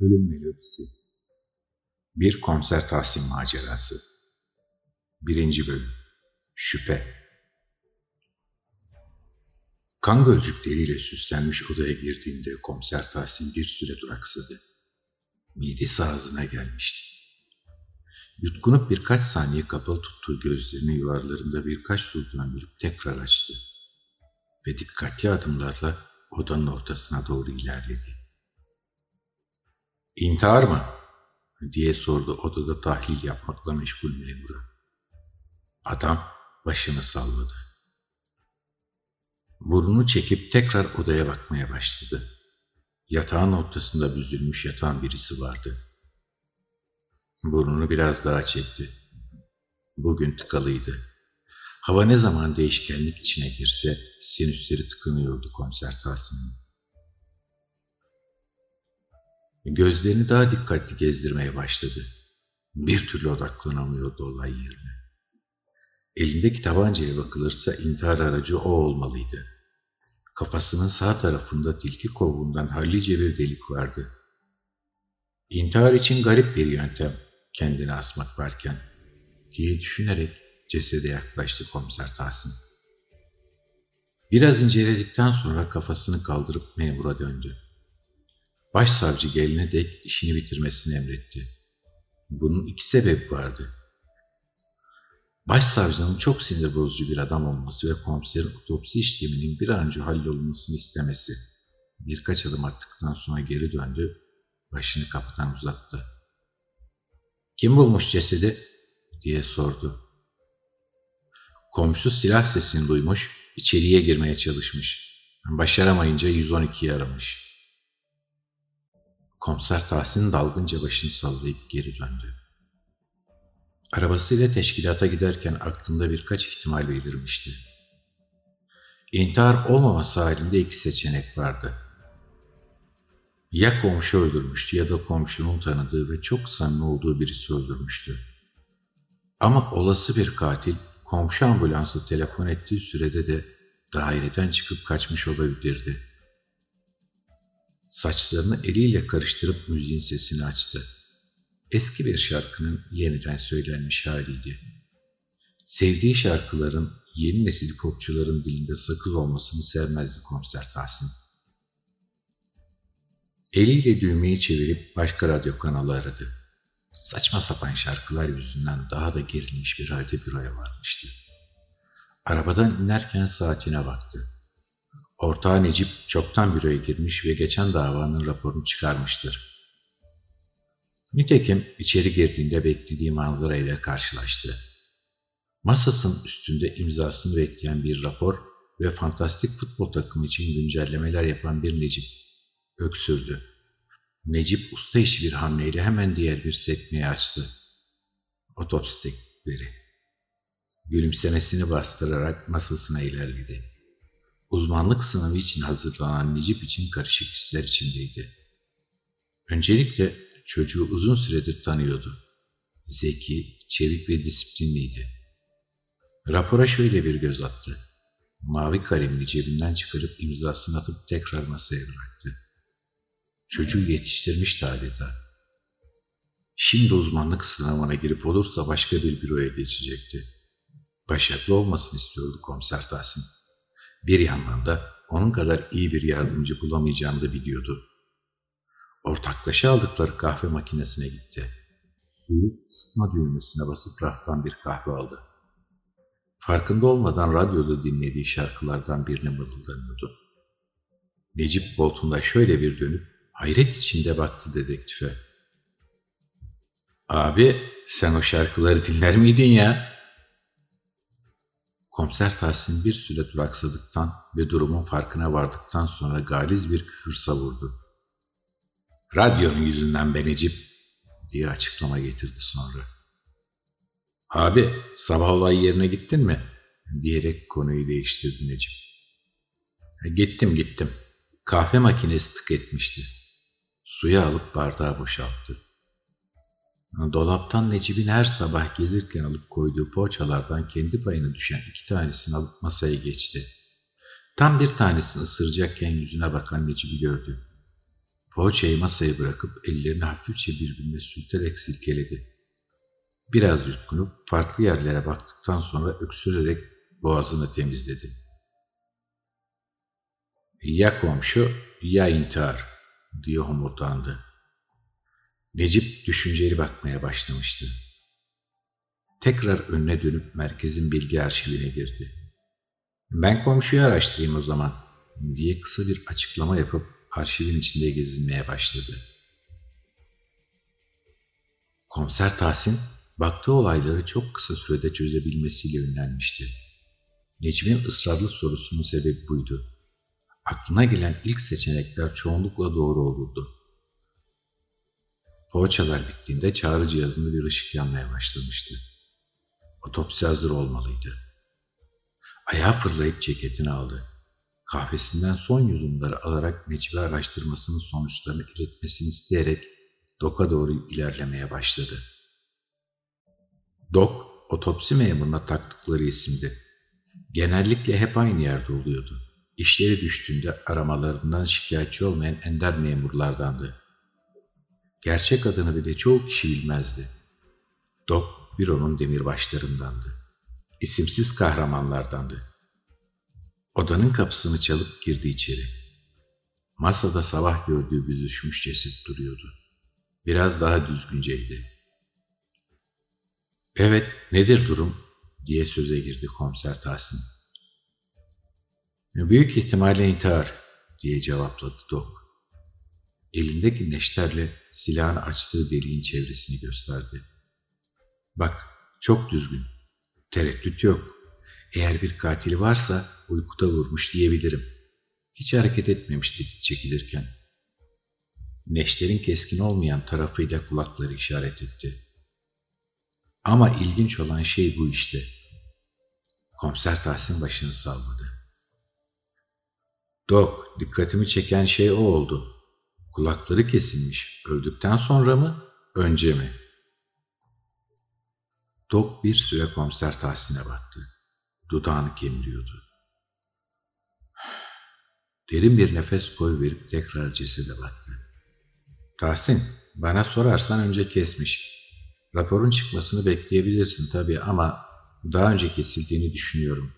Ölüm Melodisi Bir Konser Tahsin Macerası Birinci Bölüm Şüphe Kan gölcükleriyle süslenmiş odaya girdiğinde komiser Tahsin bir süre duraksadı. Midesi ağzına gelmişti. Yutkunup birkaç saniye kapalı tuttuğu gözlerini yuvarlarında birkaç tur döndürüp tekrar açtı. Ve dikkatli adımlarla odanın ortasına doğru ilerledi. İntihar mı? diye sordu odada tahlil yapmakla meşgul memura. Adam başını salladı. Burnunu çekip tekrar odaya bakmaya başladı. Yatağın ortasında büzülmüş yatan birisi vardı. Burnunu biraz daha çekti. Bugün tıkalıydı. Hava ne zaman değişkenlik içine girse sinüsleri tıkanıyordu komiser Tahsin'in. Gözlerini daha dikkatli gezdirmeye başladı. Bir türlü odaklanamıyordu olay yerine. Elindeki tabancaya bakılırsa intihar aracı o olmalıydı. Kafasının sağ tarafında tilki kovuğundan hallice bir delik vardı. İntihar için garip bir yöntem kendini asmak varken diye düşünerek cesede yaklaştı komiser Tahsin. Biraz inceledikten sonra kafasını kaldırıp memura döndü. Başsavcı geline dek işini bitirmesini emretti. Bunun iki sebebi vardı. Başsavcının çok sinir bozucu bir adam olması ve komiserin otopsi işleminin bir an önce hallolmasını istemesi. Birkaç adım attıktan sonra geri döndü, başını kapıdan uzattı. ''Kim bulmuş cesedi?'' diye sordu. Komşu silah sesini duymuş, içeriye girmeye çalışmış. Başaramayınca 112'yi aramış. Komiser Tahsin dalgınca başını sallayıp geri döndü. Arabasıyla teşkilata giderken aklında birkaç ihtimal belirmişti. İntihar olmaması halinde iki seçenek vardı. Ya komşu öldürmüştü ya da komşunun tanıdığı ve çok samimi olduğu birisi öldürmüştü. Ama olası bir katil komşu ambulansı telefon ettiği sürede de daireden çıkıp kaçmış olabilirdi. Saçlarını eliyle karıştırıp müziğin sesini açtı. Eski bir şarkının yeniden söylenmiş haliydi. Sevdiği şarkıların yeni nesil popçuların dilinde sakız olmasını sevmezdi komiser Tahsin. Eliyle düğmeyi çevirip başka radyo kanalı aradı. Saçma sapan şarkılar yüzünden daha da gerilmiş bir halde büroya varmıştı. Arabadan inerken saatine baktı. Ortağı Necip çoktan büroya girmiş ve geçen davanın raporunu çıkarmıştır. Nitekim içeri girdiğinde beklediği manzara ile karşılaştı. Masasının üstünde imzasını bekleyen bir rapor ve fantastik futbol takımı için güncellemeler yapan bir Necip. Öksürdü. Necip usta işi bir hamleyle hemen diğer bir sekmeyi açtı. Otopsi teknikleri. Gülümsemesini bastırarak masasına ilerledi. Uzmanlık sınavı için hazırlanan Necip için karışık hisler içindeydi. Öncelikle çocuğu uzun süredir tanıyordu. Zeki, çevik ve disiplinliydi. Rapora şöyle bir göz attı. Mavi kalemini cebinden çıkarıp imzasını atıp tekrar masaya bıraktı. Çocuğu yetiştirmişti adeta. Şimdi uzmanlık sınavına girip olursa başka bir büroya geçecekti. Başarılı olmasını istiyordu komiser Tahsin. Bir yandan da onun kadar iyi bir yardımcı bulamayacağını da biliyordu. Ortaklaşa aldıkları kahve makinesine gitti. Suyu ısıtma düğmesine basıp raftan bir kahve aldı. Farkında olmadan radyoda dinlediği şarkılardan birine mırıldanıyordu. Necip koltuğunda şöyle bir dönüp hayret içinde baktı dedektife. Abi sen o şarkıları dinler miydin ya? Komiser Tahsin bir süre duraksadıktan ve durumun farkına vardıktan sonra galiz bir küfür savurdu. Radyonun yüzünden ben Necip diye açıklama getirdi sonra. Abi sabah olay yerine gittin mi? diyerek konuyu değiştirdi Necip. E, gittim gittim. Kahve makinesi tık etmişti. Suyu alıp bardağı boşalttı. Dolaptan Necip'in her sabah gelirken alıp koyduğu poğaçalardan kendi payına düşen iki tanesini alıp masaya geçti. Tam bir tanesini ısıracakken yüzüne bakan Necip'i gördü. Poğaçayı masaya bırakıp ellerini hafifçe birbirine sürterek silkeledi. Biraz yutkunup farklı yerlere baktıktan sonra öksürerek boğazını temizledi. Ya komşu ya intihar diye homurdandı. Necip düşünceli bakmaya başlamıştı. Tekrar önüne dönüp merkezin bilgi arşivine girdi. Ben komşuyu araştırayım o zaman diye kısa bir açıklama yapıp arşivin içinde gezinmeye başladı. Komiser Tahsin baktığı olayları çok kısa sürede çözebilmesiyle ünlenmişti. Necmi'nin ısrarlı sorusunun sebebi buydu. Aklına gelen ilk seçenekler çoğunlukla doğru olurdu. Poğaçalar bittiğinde çağrı cihazında bir ışık yanmaya başlamıştı. Otopsi hazır olmalıydı. Ayağa fırlayıp ceketini aldı. Kahvesinden son yudumları alarak Necmi araştırmasının sonuçlarını iletmesini isteyerek Dok'a doğru ilerlemeye başladı. Dok, otopsi memuruna taktıkları isimdi. Genellikle hep aynı yerde oluyordu. İşleri düştüğünde aramalarından şikayetçi olmayan ender memurlardandı. Gerçek adını bile çoğu kişi bilmezdi. Dok, büronun demirbaşlarındandı. İsimsiz kahramanlardandı. Odanın kapısını çalıp girdi içeri. Masada sabah gördüğü büzüşmüş ceset duruyordu. Biraz daha düzgünceydi. Evet, nedir durum? diye söze girdi komiser Tahsin. Büyük ihtimalle intihar diye cevapladı Dok. Elindeki neşterle silahını açtığı deliğin çevresini gösterdi. Bak, çok düzgün. Tereddüt yok. Eğer bir katili varsa uykuda vurmuş diyebilirim. Hiç hareket etmemişti çekilirken. Neşterin keskin olmayan tarafıyla kulakları işaret etti. Ama ilginç olan şey bu işte. Komiser Tahsin başını salladı. Dok, dikkatimi çeken şey o oldu. Kulakları kesilmiş. Öldükten sonra mı, önce mi? Dok bir süre komiser Tahsin'e baktı. Dudağını kemiriyordu. Derin bir nefes koy verip tekrar cesede baktı. Tahsin, bana sorarsan önce kesmiş. Raporun çıkmasını bekleyebilirsin tabii ama daha önce kesildiğini düşünüyorum.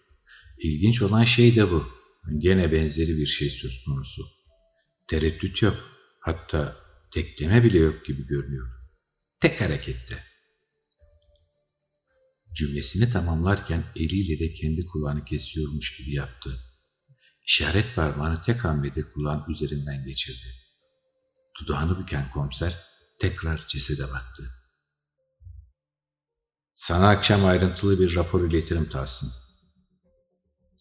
İlginç olan şey de bu. Gene benzeri bir şey söz konusu. Tereddüt yok. Hatta tekleme bile yok gibi görünüyor. Tek harekette. Cümlesini tamamlarken eliyle de kendi kulağını kesiyormuş gibi yaptı. İşaret parmağını tek hamlede kulağın üzerinden geçirdi. Dudağını büken komiser tekrar cesede baktı. Sana akşam ayrıntılı bir rapor iletirim Tahsin.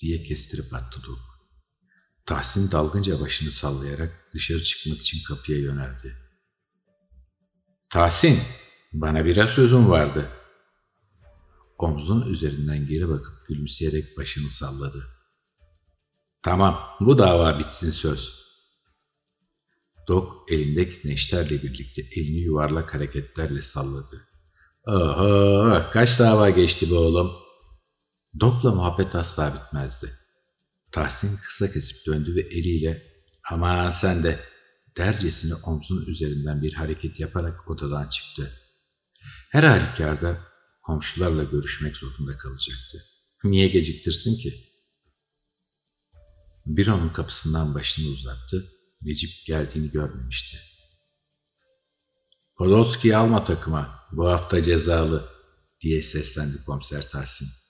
Diye kestirip attı Duk. Tahsin dalgınca başını sallayarak dışarı çıkmak için kapıya yöneldi. Tahsin, bana biraz sözüm vardı. Omzun üzerinden geri bakıp gülümseyerek başını salladı. Tamam, bu dava bitsin söz. Dok elindeki neşterle birlikte elini yuvarlak hareketlerle salladı. Oho, kaç dava geçti be oğlum? Dok'la muhabbet asla bitmezdi. Tahsin kısa kesip döndü ve eliyle aman sen de dercesine omzun üzerinden bir hareket yaparak odadan çıktı. Her halükarda komşularla görüşmek zorunda kalacaktı. Niye geciktirsin ki? Büronun kapısından başını uzattı. Necip geldiğini görmemişti. Podolski'yi alma takıma, bu hafta cezalı diye seslendi komiser Tahsin.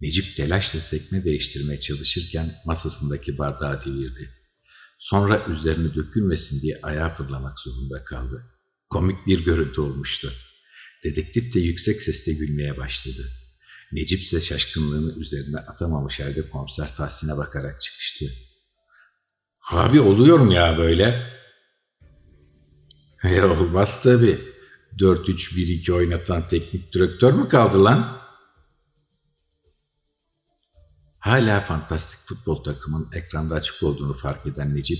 Necip telaşla sekme değiştirmeye çalışırken masasındaki bardağı devirdi. Sonra üzerine dökülmesin diye ayağa fırlamak zorunda kaldı. Komik bir görüntü olmuştu. Dedektif de yüksek sesle gülmeye başladı. Necip ise şaşkınlığını üzerine atamamış halde komiser Tahsin'e bakarak çıkıştı. Abi oluyor mu ya böyle? Ya olmaz tabii. 4-3-1-2 oynatan teknik direktör mü kaldı lan? Hala fantastik futbol takımın ekranda açık olduğunu fark eden Necip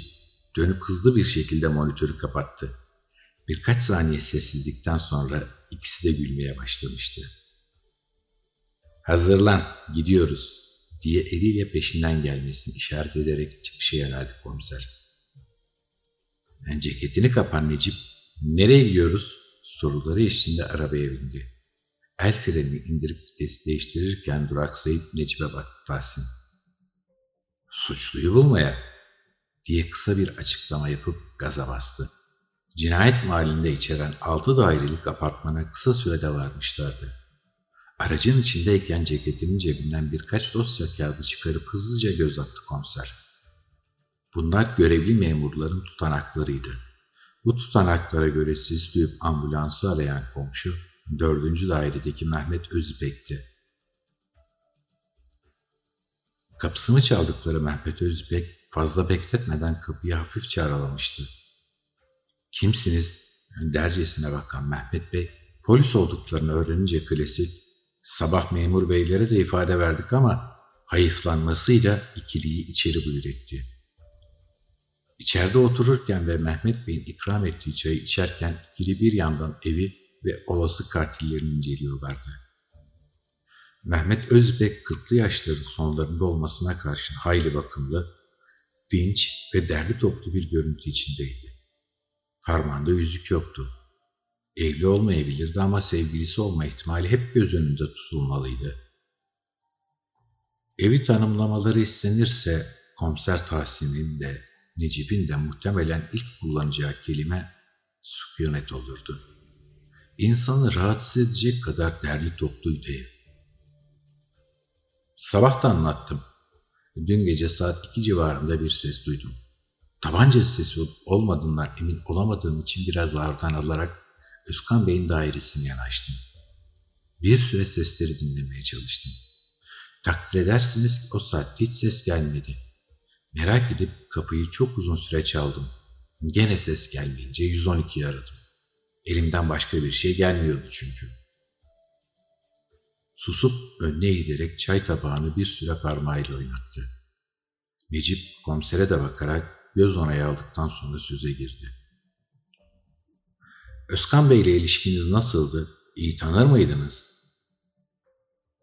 dönüp hızlı bir şekilde monitörü kapattı. Birkaç saniye sessizlikten sonra ikisi de gülmeye başlamıştı. Hazırlan, gidiyoruz diye eliyle peşinden gelmesini işaret ederek çıkışa yöneldi komiser. Ceketini kapan Necip, nereye gidiyoruz? Soruları eşliğinde arabaya bindi. El frenini indirip vites değiştirirken duraksayıp Necip'e baktı Tahsin. Suçluyu bulmaya diye kısa bir açıklama yapıp gaza bastı. Cinayet mahallinde içeren altı dairelik apartmana kısa sürede varmışlardı. Aracın içindeyken ceketinin cebinden birkaç dosya kağıdı çıkarıp hızlıca göz attı komiser. Bunlar görevli memurların tutanaklarıydı. Bu tutanaklara göre siz duyup ambulansı arayan komşu, dördüncü dairedeki Mehmet Özipek'ti. Kapısını çaldıkları Mehmet Özipek fazla bekletmeden kapıyı hafifçe aralamıştı. Kimsiniz? dercesine bakan Mehmet Bey, polis olduklarını öğrenince klasik, sabah memur beylere de ifade verdik ama hayıflanmasıyla ikiliyi içeri buyur etti. İçeride otururken ve Mehmet Bey'in ikram ettiği çayı içerken ikili bir yandan evi ve olası katillerini inceliyorlardı. Mehmet Özbek 40'lı yaşların sonlarında olmasına karşın hayli bakımlı, dinç ve derli toplu bir görüntü içindeydi. Parmağında yüzük yoktu. Evli olmayabilirdi ama sevgilisi olma ihtimali hep göz önünde tutulmalıydı. Evi tanımlamaları istenirse komiser Tahsin'in de Necip'in de muhtemelen ilk kullanacağı kelime sükunet olurdu. İnsanı rahatsız edecek kadar derli topluydu ev. Sabah da anlattım. Dün gece saat iki civarında bir ses duydum. Tabanca sesi olmadığından emin olamadığım için biraz ağırdan alarak Özkan Bey'in dairesine yanaştım. Bir süre sesleri dinlemeye çalıştım. Takdir edersiniz o saatte hiç ses gelmedi. Merak edip kapıyı çok uzun süre çaldım. Gene ses gelmeyince 112'yi aradım. Elimden başka bir şey gelmiyordu çünkü. Susup önüne giderek çay tabağını bir süre parmağıyla oynattı. Necip komisere de bakarak göz onayı aldıktan sonra söze girdi. Özkan Bey ile ilişkiniz nasıldı? İyi tanır mıydınız?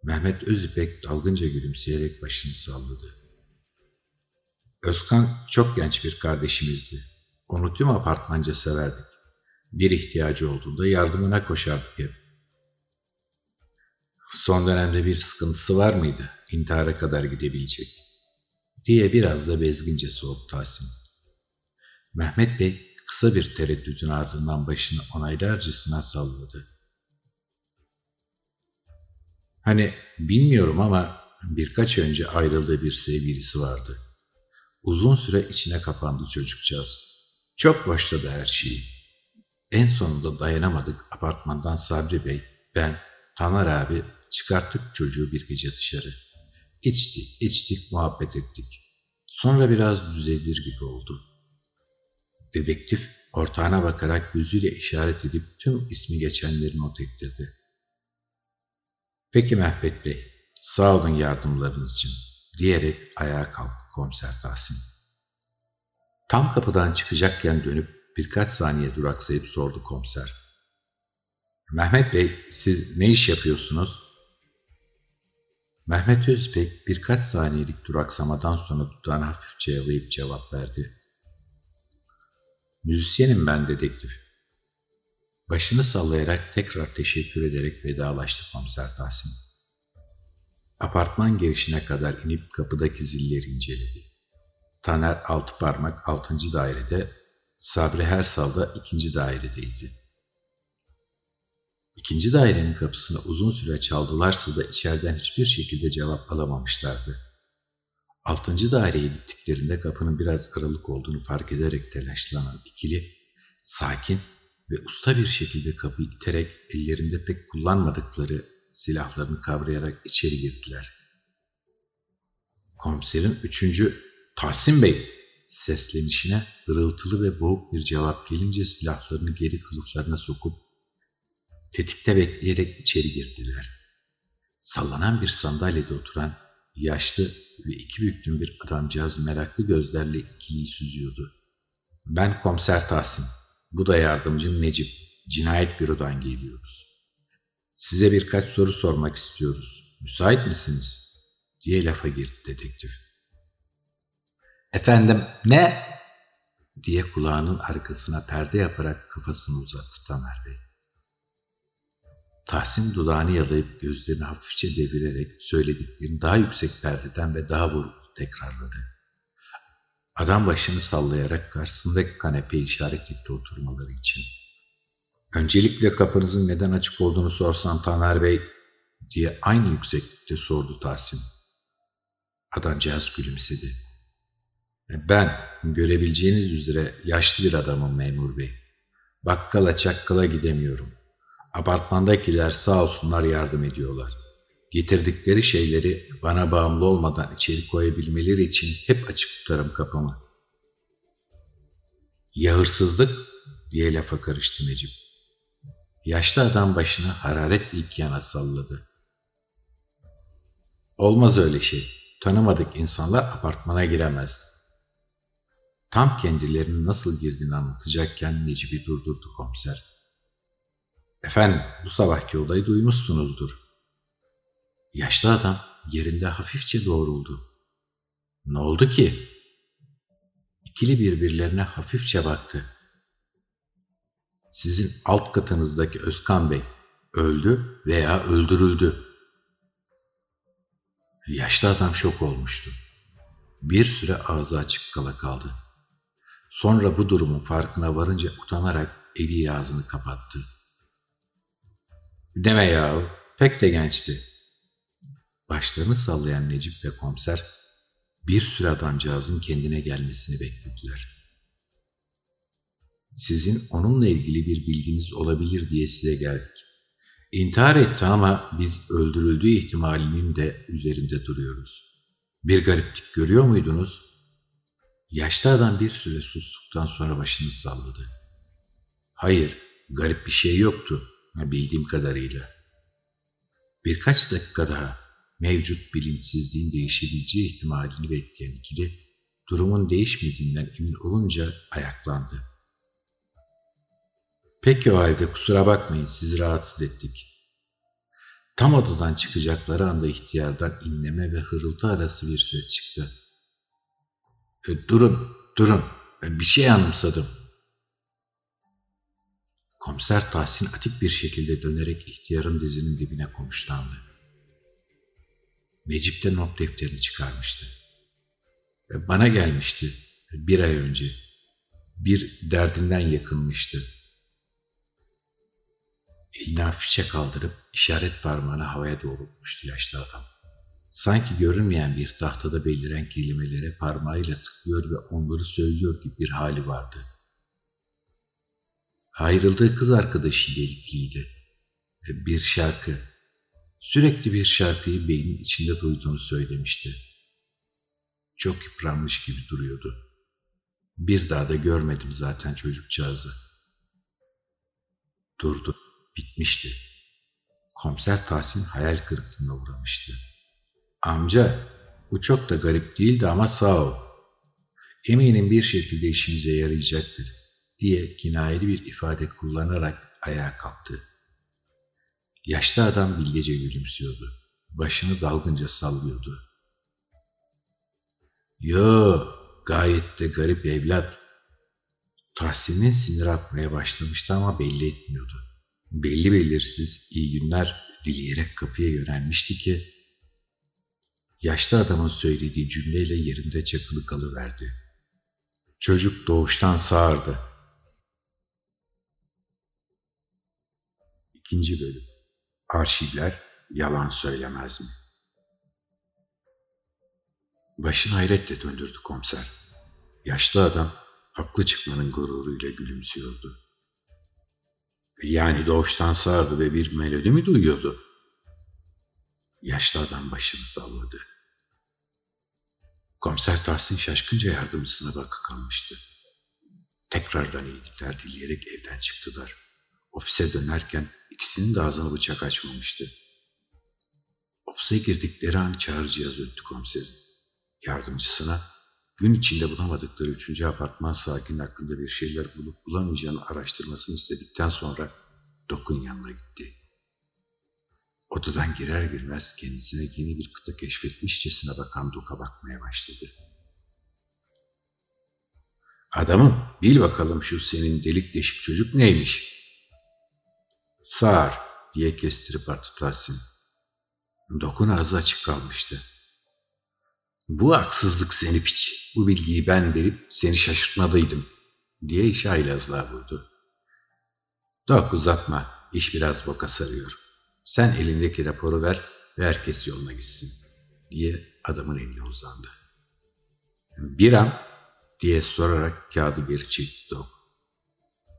Mehmet Özipek dalgınca gülümseyerek başını salladı. Özkan çok genç bir kardeşimizdi. Onu tüm apartmanca severdik. Bir ihtiyacı olduğunda yardımına koşardık hep. Son dönemde bir sıkıntısı var mıydı? İntihara kadar gidebilecek. Diye biraz da bezgince soğuk Tahsin. Mehmet Bey kısa bir tereddütün ardından başını onaylarcasına salladı. Hani bilmiyorum ama birkaç önce ayrıldığı bir sevgilisi vardı. Uzun süre içine kapandı çocukcağız. Çok boşladı her şeyi. En sonunda dayanamadık apartmandan Sabri Bey, ben, Taner abi çıkarttık çocuğu bir gece dışarı. İçtik, içtik, muhabbet ettik. Sonra biraz düzelir gibi oldu. Dedektif ortağına bakarak gözüyle işaret edip tüm ismi geçenleri not ettirdi. Peki Mehmet Bey, sağ olun yardımlarınız için diyerek ayağa kalktı komiser Tahsin. Tam kapıdan çıkacakken dönüp birkaç saniye duraksayıp sordu komiser. Mehmet Bey, siz ne iş yapıyorsunuz? Mehmet Özbek birkaç saniyelik duraksamadan sonra dudağını hafifçe yalayıp cevap verdi. Müzisyenim ben dedektif. Başını sallayarak tekrar teşekkür ederek vedalaştı komiser Tahsin. Apartman girişine kadar inip kapıdaki zilleri inceledi. Taner altı parmak altıncı dairede, Sabri Hersal da ikinci dairedeydi. İkinci dairenin kapısını uzun süre çaldılarsa da içeriden hiçbir şekilde cevap alamamışlardı. Altıncı daireye gittiklerinde kapının biraz aralık olduğunu fark ederek telaşlanan ikili, sakin ve usta bir şekilde kapıyı iterek ellerinde pek kullanmadıkları silahlarını kavrayarak içeri girdiler. Komiserin üçüncü Tahsin Bey seslenişine ırıltılı ve boğuk bir cevap gelince silahlarını geri kılıflarına sokup tetikte bekleyerek içeri girdiler. Sallanan bir sandalyede oturan yaşlı ve iki büklüm bir adamcağız meraklı gözlerle ikiliyi süzüyordu. Ben komiser Tahsin, bu da yardımcım Necip, cinayet bürodan geliyoruz. Size birkaç soru sormak istiyoruz. Müsait misiniz? diye lafa girdi dedektif. Efendim ne? diye kulağının arkasına perde yaparak kafasını uzattı Tamer Bey. Tahsin dudağını yalayıp gözlerini hafifçe devirerek söylediklerini daha yüksek perdeden ve daha vurgulu tekrarladı. Adam başını sallayarak karşısındaki kanepeye işaret etti oturmaları için. Öncelikle kapınızın neden açık olduğunu sorsan Taner Bey diye aynı yükseklikte sordu Tahsin. Adamcağız gülümsedi. Ben görebileceğiniz üzere yaşlı bir adamım memur bey. Bakkala çakkala gidemiyorum. Apartmandakiler sağ olsunlar yardım ediyorlar. Getirdikleri şeyleri bana bağımlı olmadan içeri koyabilmeleri için hep açık tutarım kapımı. Ya hırsızlık diye lafa karıştı Necip. Yaşlı adam başını hararetle iki yana salladı. Olmaz öyle şey. Tanımadık insanlar apartmana giremez. Tam kendilerinin nasıl girdiğini anlatacakken Necip'i durdurdu komiser. Efendim bu sabahki olayı duymuşsunuzdur. Yaşlı adam yerinde hafifçe doğruldu. Ne oldu ki? İkili birbirlerine hafifçe baktı. Sizin alt katınızdaki Özkan Bey öldü veya öldürüldü. Yaşlı adam şok olmuştu. Bir süre ağzı açık kala kaldı. Sonra bu durumun farkına varınca utanarak eliyle ağzını kapattı. Deme ya, pek de gençti. Başlarını sallayan Necip ve komiser bir süre adamcağızın kendine gelmesini beklediler. Sizin onunla ilgili bir bilginiz olabilir diye size geldik. İntihar etti ama biz öldürüldüğü ihtimalinin de üzerinde duruyoruz. Bir gariplik görüyor muydunuz? Yaşlı adam bir süre sustuktan sonra başını salladı. Hayır, garip bir şey yoktu bildiğim kadarıyla. Birkaç dakika daha mevcut bilinçsizliğin değişebileceği ihtimalini bekleyen ikili durumun değişmediğinden emin olunca ayaklandı. Peki o halde kusura bakmayın sizi rahatsız ettik. Tam odadan çıkacakları anda ihtiyardan inleme ve hırıltı arası bir ses çıktı. E, durun, durun. E, bir şey anımsadım. Komiser Tahsin atik bir şekilde dönerek ihtiyarın dizinin dibine konuşlandı. Necip de not defterini çıkarmıştı. E, bana gelmişti bir ay önce. Bir derdinden yakınmıştı. Elini hafifçe kaldırıp işaret parmağını havaya doğrultmuştu yaşlı adam. Sanki görünmeyen bir tahtada beliren kelimelere parmağıyla tıklıyor ve onları söylüyor gibi bir hali vardı. Ayrıldığı kız arkadaşıyla ilgiliydi. Bir şarkı, sürekli bir şarkıyı beynin içinde duyduğunu söylemişti. Çok yıpranmış gibi duruyordu. Bir daha da görmedim zaten çocukcağızı. Durdu, bitmişti. Komiser Tahsin hayal kırıklığına uğramıştı. Amca, bu çok da garip değildi ama sağ ol. Eminim bir şekilde işimize yarayacaktır diye kinayeli bir ifade kullanarak ayağa kalktı. Yaşlı adam bilgece gülümsüyordu. Başını dalgınca sallıyordu. Yo, gayet de garip evlat. Tahsin'in sinir atmaya başlamıştı ama belli etmiyordu. Belli belirsiz iyi günler dileyerek kapıya yönelmişti ki yaşlı adamın söylediği cümleyle yerinde çakılı kalıverdi. Çocuk doğuştan sağırdı. İkinci bölüm Arşivler yalan söylemez mi? Başını hayretle döndürdü komiser. Yaşlı adam haklı çıkmanın gururuyla gülümsüyordu. Yani doğuştan sağırdı ve bir melodi mi duyuyordu? Yaşlı adam başını salladı. Komiser Tahsin şaşkınca yardımcısına bakı kalmıştı. Tekrardan iyilikler dileyerek evden çıktılar. Ofise dönerken ikisinin de ağzını bıçak açmamıştı. Ofise girdikleri an çağrı cihazı öttü komiserin. Yardımcısına gün içinde bulamadıkları üçüncü apartman sakin hakkında bir şeyler bulup bulamayacağını araştırmasını istedikten sonra Dok'un yanına gitti. Odadan girer girmez kendisine yeni bir kıta keşfetmişçesine bakan Dok'a bakmaya başladı. Adamım bil bakalım şu senin delik deşik çocuk neymiş? Sağır diye kestirip attı Tahsin. Dokun ağzı açık kalmıştı. Bu haksızlık seni piç. Bu bilgiyi ben verip seni şaşırtmadaydım diye işe haylazlığa vurdu. Dok uzatma. İş biraz boka sarıyor. Sen elindeki raporu ver ve herkes yoluna gitsin diye adamın eline uzandı. Bir an diye sorarak kağıdı geri çekti Dok.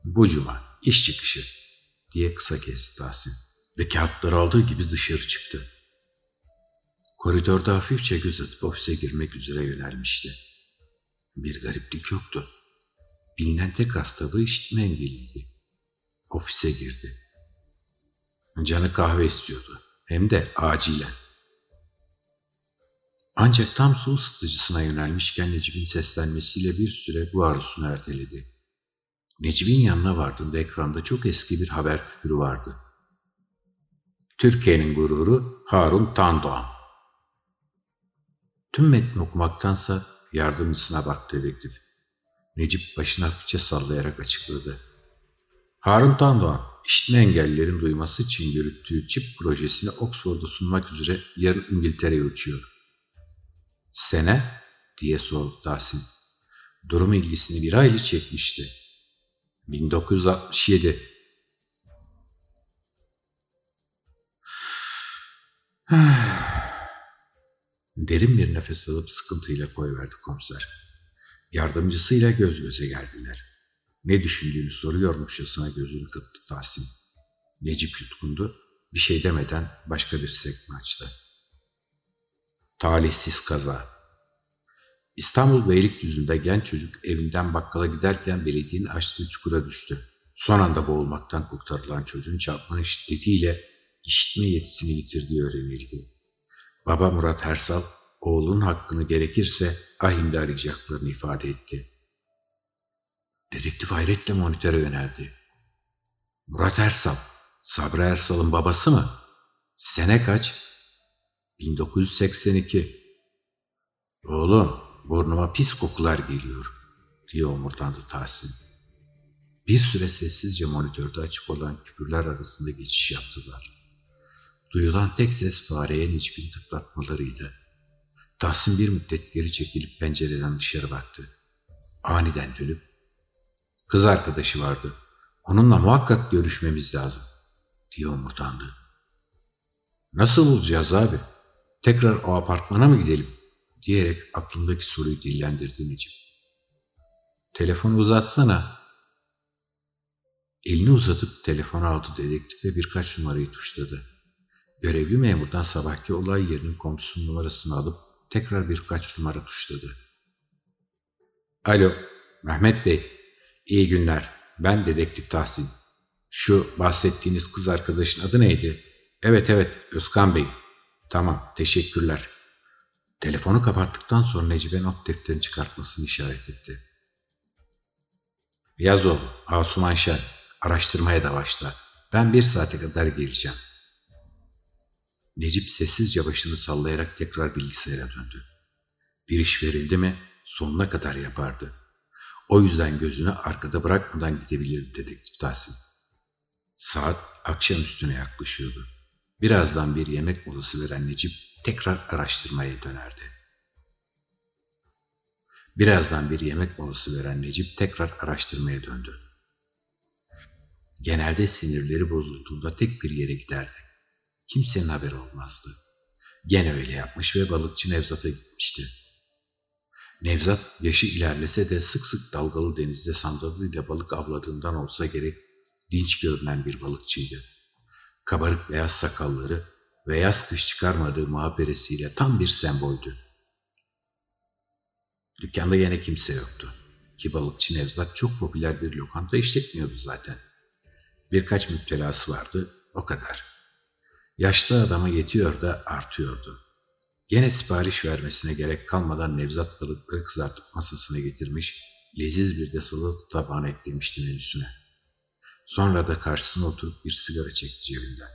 Bu cuma iş çıkışı diye kısa kesti Tahsin ve kağıtları aldığı gibi dışarı çıktı. Koridorda hafifçe göz atıp ofise girmek üzere yönelmişti. Bir gariplik yoktu. Bilinen tek hastalığı işitme engelliydi. Ofise girdi. Canı kahve istiyordu. Hem de acilen. Ancak tam su ısıtıcısına yönelmişken Necip'in seslenmesiyle bir süre bu arzusunu erteledi. Necip'in yanına vardığında ekranda çok eski bir haber küpürü vardı. Türkiye'nin gururu Harun Tandoğan. Tüm metni okumaktansa yardımcısına baktı dedektif. Necip başını hafifçe sallayarak açıkladı. Harun Tandoğan, işitme engellilerin duyması için yürüttüğü çip projesini Oxford'da sunmak üzere yarın İngiltere'ye uçuyor. Sene? diye sordu Tahsin. Durum ilgisini bir aylı çekmişti. 1967. Derin bir nefes alıp sıkıntıyla koyverdi komiser. Yardımcısıyla göz göze geldiler. Ne düşündüğünü soruyormuşçasına gözünü kırptı Tahsin. Necip yutkundu. Bir şey demeden başka bir sekme açtı. Talihsiz kaza. İstanbul Beylikdüzü'nde genç çocuk evinden bakkala giderken belediyenin açtığı çukura düştü. Son anda boğulmaktan kurtarılan çocuğun çarpmanın şiddetiyle işitme yetisini yitirdiği öğrenildi. Baba Murat Hersal, oğlunun hakkını gerekirse ahimde arayacaklarını ifade etti. Dedektif hayretle monitöre yöneldi. Murat Ersal, Sabri Ersal'ın babası mı? Sene kaç? 1982. Oğlum, burnuma pis kokular geliyor, diye omurdandı Tahsin. Bir süre sessizce monitörde açık olan küpürler arasında geçiş yaptılar. Duyulan tek ses fareye Necip'in tıklatmalarıydı. Tahsin bir müddet geri çekilip pencereden dışarı baktı. Aniden dönüp, kız arkadaşı vardı, onunla muhakkak görüşmemiz lazım, diye omurdandı. Nasıl bulacağız abi? Tekrar o apartmana mı gidelim? diyerek aklındaki soruyu dillendirdi Necip. Telefonu uzatsana. Elini uzatıp telefonu aldı dedektif ve birkaç numarayı tuşladı. Görevli memurdan sabahki olay yerinin komşusunun numarasını alıp tekrar birkaç numara tuşladı. Alo, Mehmet Bey. İyi günler. Ben dedektif Tahsin. Şu bahsettiğiniz kız arkadaşın adı neydi? Evet evet, Özkan Bey. Tamam, teşekkürler. Telefonu kapattıktan sonra Necibe not defterini çıkartmasını işaret etti. Yaz oğlum, Asuman Şen. Araştırmaya da başla. Ben bir saate kadar geleceğim. Necip sessizce başını sallayarak tekrar bilgisayara döndü. Bir iş verildi mi sonuna kadar yapardı. O yüzden gözünü arkada bırakmadan gidebilirdi dedektif Tahsin. Saat akşam üstüne yaklaşıyordu. Birazdan bir yemek molası veren Necip tekrar araştırmaya dönerdi. Birazdan bir yemek molası veren Necip tekrar araştırmaya döndü. Genelde sinirleri bozulduğunda tek bir yere giderdi. Kimsenin haberi olmazdı. Gene öyle yapmış ve balıkçı Nevzat'a gitmişti. Nevzat yaşı ilerlese de sık sık dalgalı denizde sandalıyla balık avladığından olsa gerek dinç görünen bir balıkçıydı. Kabarık beyaz sakalları ve yaz kış çıkarmadığı muhaberesiyle tam bir semboldü. Dükkanda yine kimse yoktu. Ki balıkçı Nevzat çok popüler bir lokanta işletmiyordu zaten. Birkaç müptelası vardı, o kadar. Yaşlı adama yetiyor da artıyordu. Gene sipariş vermesine gerek kalmadan Nevzat balıkları kızartıp masasına getirmiş, leziz bir de salata tabağına eklemişti menüsüne. Sonra da karşısına oturup bir sigara çekti cebinden.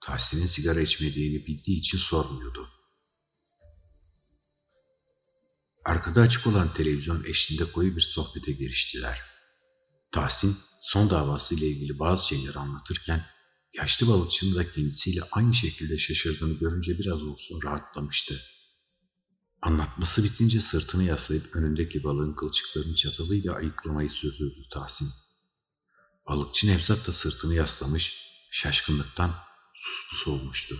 Tahsin'in sigara içmediğini bildiği için sormuyordu. Arkada açık olan televizyon eşliğinde koyu bir sohbete giriştiler. Tahsin son davasıyla ilgili bazı şeyler anlatırken yaşlı balıkçının da kendisiyle aynı şekilde şaşırdığını görünce biraz olsun rahatlamıştı. Anlatması bitince sırtını yaslayıp önündeki balığın kılçıklarını çatalıyla ayıklamayı sürdürdü Tahsin. Balıkçı Nevzat da sırtını yaslamış, şaşkınlıktan suspus olmuştu.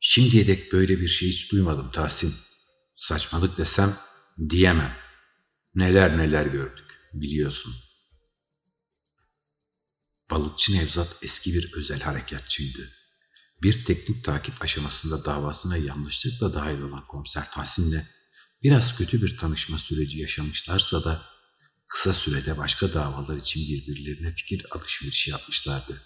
Şimdiye dek böyle bir şey hiç duymadım Tahsin. Saçmalık desem diyemem. Neler neler gördük biliyorsun. Balıkçı Nevzat eski bir özel harekatçıydı. Bir teknik takip aşamasında davasına yanlışlıkla dahil olan komiser Tahsin'le biraz kötü bir tanışma süreci yaşamışlarsa da kısa sürede başka davalar için birbirlerine fikir alışverişi yapmışlardı.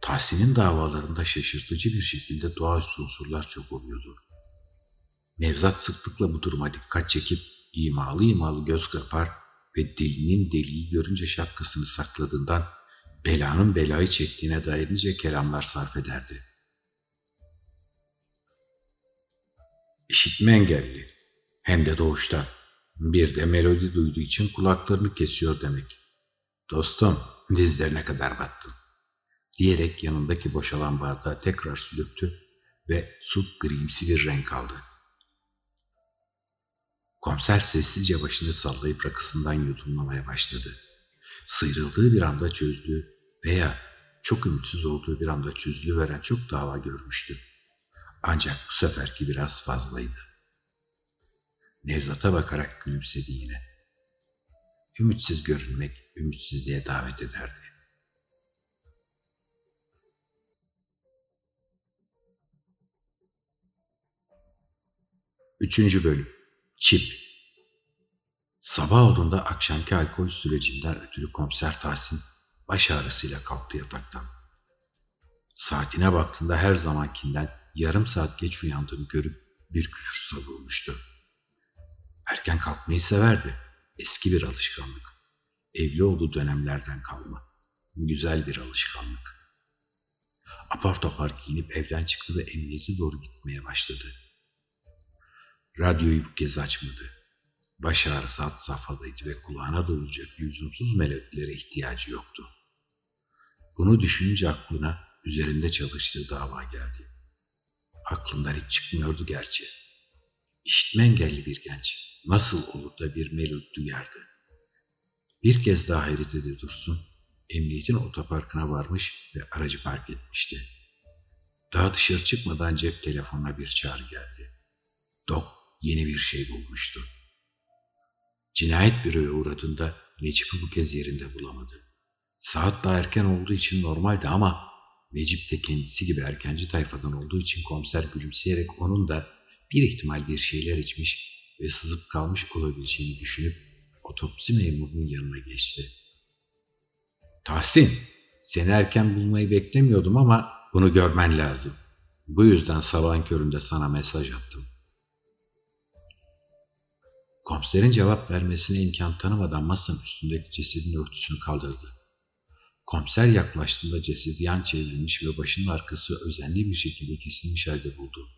Tahsin'in davalarında şaşırtıcı bir şekilde doğaüstü unsurlar çok oluyordu. Nevzat sıklıkla bu duruma dikkat çekip imalı imalı göz kırpar ve delinin deliği görünce şapkasını sakladığından belanın belayı çektiğine dair nice kelamlar sarf ederdi. İşitme engelli, hem de doğuşta. Bir de melodi duyduğu için kulaklarını kesiyor demek. Dostum, dizlerine kadar battın. Diyerek yanındaki boşalan bardağı tekrar su ve su grimsi bir renk aldı. Komiser sessizce başını sallayıp rakısından yudumlamaya başladı. Sıyrıldığı bir anda çözdüğü veya çok ümitsiz olduğu bir anda çözülüveren çok dava görmüştü. Ancak bu seferki biraz fazlaydı. Nevzat'a bakarak gülümsedi yine. Ümitsiz görünmek ümitsizliğe davet ederdi. Üçüncü bölüm Çip Sabah olduğunda akşamki alkol sürecinden ötürü komiser Tahsin baş ağrısıyla kalktı yataktan. Saatine baktığında her zamankinden yarım saat geç uyandığını görüp bir küfür savurmuştu. Erken kalkmayı severdi. Eski bir alışkanlık. Evli olduğu dönemlerden kalma. Güzel bir alışkanlık. Apar topar giyinip evden çıktı ve emniyete doğru gitmeye başladı. Radyoyu bu kez açmadı. Baş ağrısı hat safhadaydı ve kulağına dolacak lüzumsuz melodilere ihtiyacı yoktu. Bunu düşününce aklına üzerinde çalıştığı dava geldi. Aklından hiç çıkmıyordu gerçi. İşitme engelli bir genç nasıl olur da bir melodi duyardı. Bir kez daha hayretede dursun, emniyetin otoparkına varmış ve aracı park etmişti. Daha dışarı çıkmadan cep telefonuna bir çağrı geldi. Dok yeni bir şey bulmuştu. Cinayet büroya uğradığında Necip'i bu kez yerinde bulamadı. Saat daha erken olduğu için normaldi ama Necip de kendisi gibi erkenci tayfadan olduğu için komiser gülümseyerek onun da bir ihtimal bir şeyler içmiş ve sızıp kalmış olabileceğini düşünüp otopsi memurunun yanına geçti. Tahsin, seni erken bulmayı beklemiyordum ama bunu görmen lazım. Bu yüzden sabahın köründe sana mesaj attım. Komiserin cevap vermesine imkan tanımadan masanın üstündeki cesedin örtüsünü kaldırdı. Komiser yaklaştığında cesedi yan çevrilmiş ve başının arkası özenli bir şekilde kesilmiş halde buldu.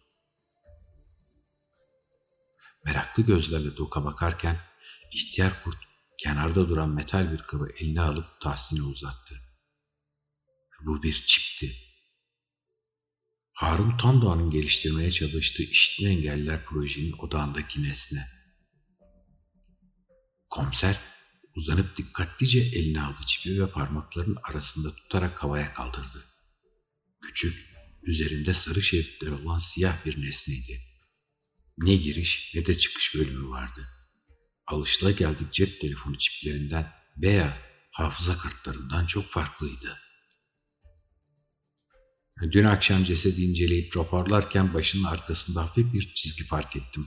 Meraklı gözlerle Dok'a bakarken ihtiyar kurt kenarda duran metal bir kabı eline alıp Tahsin'e uzattı. Bu bir çipti. Harun Tandoğan'ın geliştirmeye çalıştığı işitme engelliler projenin odağındaki nesne. Komiser uzanıp dikkatlice eline aldı çipi ve parmaklarının arasında tutarak havaya kaldırdı. Küçük, üzerinde sarı şeritler olan siyah bir nesneydi. Ne giriş ne de çıkış bölümü vardı. Alışılageldik cep telefonu çiplerinden veya hafıza kartlarından çok farklıydı. Dün akşam cesedi inceleyip raporlarken başının arkasında hafif bir çizgi fark ettim.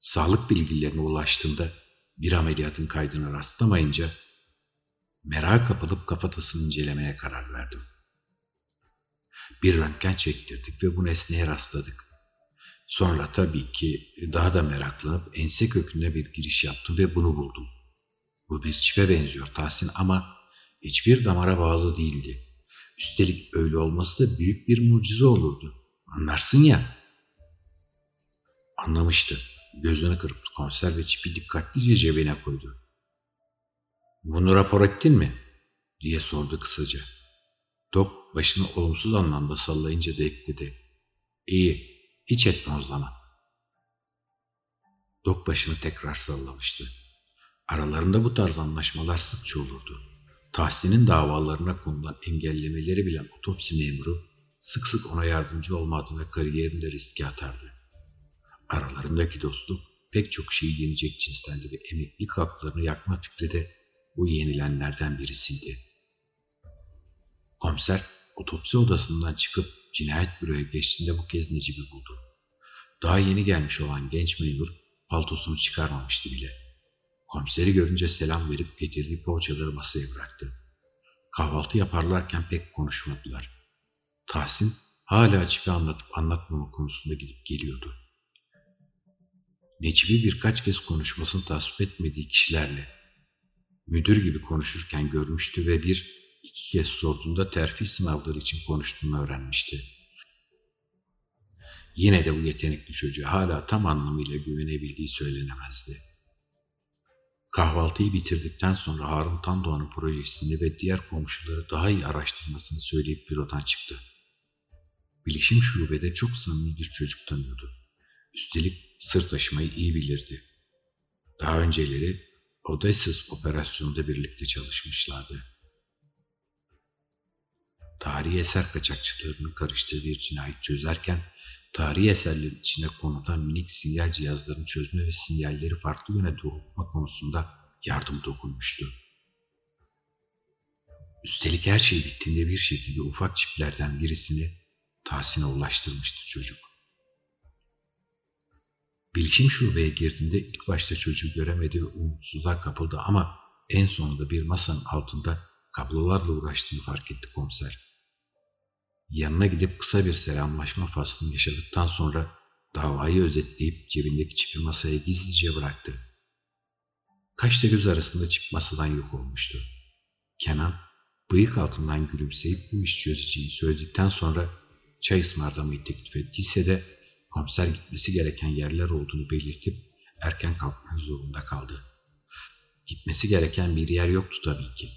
Sağlık bilgilerine ulaştığımda bir ameliyatın kaydına rastlamayınca merak kapılıp kafatasını incelemeye karar verdim. Bir röntgen çektirdik ve bu nesneye rastladık. Sonra tabii ki daha da meraklanıp ense köküne bir giriş yaptım ve bunu buldum. Bu bir çipe benziyor Tahsin ama hiçbir damara bağlı değildi. Üstelik öyle olması da büyük bir mucize olurdu. Anlarsın ya. Anlamıştı. Gözünü kırptı konserve çipi dikkatlice cebine koydu. Bunu rapor ettin mi? diye sordu kısaca. Dok başını olumsuz anlamda sallayınca da ekledi. İyi, hiç etme o zaman. Dok başını tekrar sallamıştı. Aralarında bu tarz anlaşmalar sıkça olurdu. Tahsin'in davalarına konulan engellemeleri bilen otopsi memuru sık sık ona yardımcı olma ve kariyerinde riske atardı. Aralarındaki dostluk pek çok şeyi yenecek cinstendi ve emeklilik haklarını yakma fikri de bu yenilenlerden birisiydi. Komiser otopsi odasından çıkıp cinayet büroya geçtiğinde bu kez Necip'i buldu. Daha yeni gelmiş olan genç memur paltosunu çıkarmamıştı bile. Komiseri görünce selam verip getirdiği poğaçaları masaya bıraktı. Kahvaltı yaparlarken pek konuşmadılar. Tahsin hala açık anlatıp anlatmama konusunda gidip geliyordu. Necip'i birkaç kez konuşmasını tasvip etmediği kişilerle müdür gibi konuşurken görmüştü ve bir iki kez sorduğunda terfi sınavları için konuştuğunu öğrenmişti. Yine de bu yetenekli çocuğa hala tam anlamıyla güvenebildiği söylenemezdi. Kahvaltıyı bitirdikten sonra Harun Tandoğan'ın projesini ve diğer komşuları daha iyi araştırmasını söyleyip bürodan çıktı. Bilişim şubede çok samimi bir çocuk tanıyordu. Üstelik sır taşımayı iyi bilirdi. Daha önceleri Odysseus operasyonunda birlikte çalışmışlardı. Tarihi eser kaçakçılarının karıştığı bir cinayet çözerken tarihi eserlerin içine konulan minik sinyal cihazlarını çözme ve sinyalleri farklı yöne doğrultma konusunda yardım dokunmuştu. Üstelik her şey bittiğinde bir şekilde ufak çiplerden birisini Tahsin'e ulaştırmıştı çocuk. Bilişim şubeye girdiğinde ilk başta çocuğu göremedi ve umutsuzluğa kapıldı ama en sonunda bir masanın altında kablolarla uğraştığını fark etti komiser. Yanına gidip kısa bir selamlaşma faslını yaşadıktan sonra davayı özetleyip cebindeki çipi masaya gizlice bıraktı. Kaşla göz arasında çip masadan yok olmuştu. Kenan bıyık altından gülümseyip bu iş çözeceğini söyledikten sonra çay ısmarlamayı teklif ettiyse de komiser gitmesi gereken yerler olduğunu belirtip erken kalkmak zorunda kaldı. Gitmesi gereken bir yer yoktu tabii ki.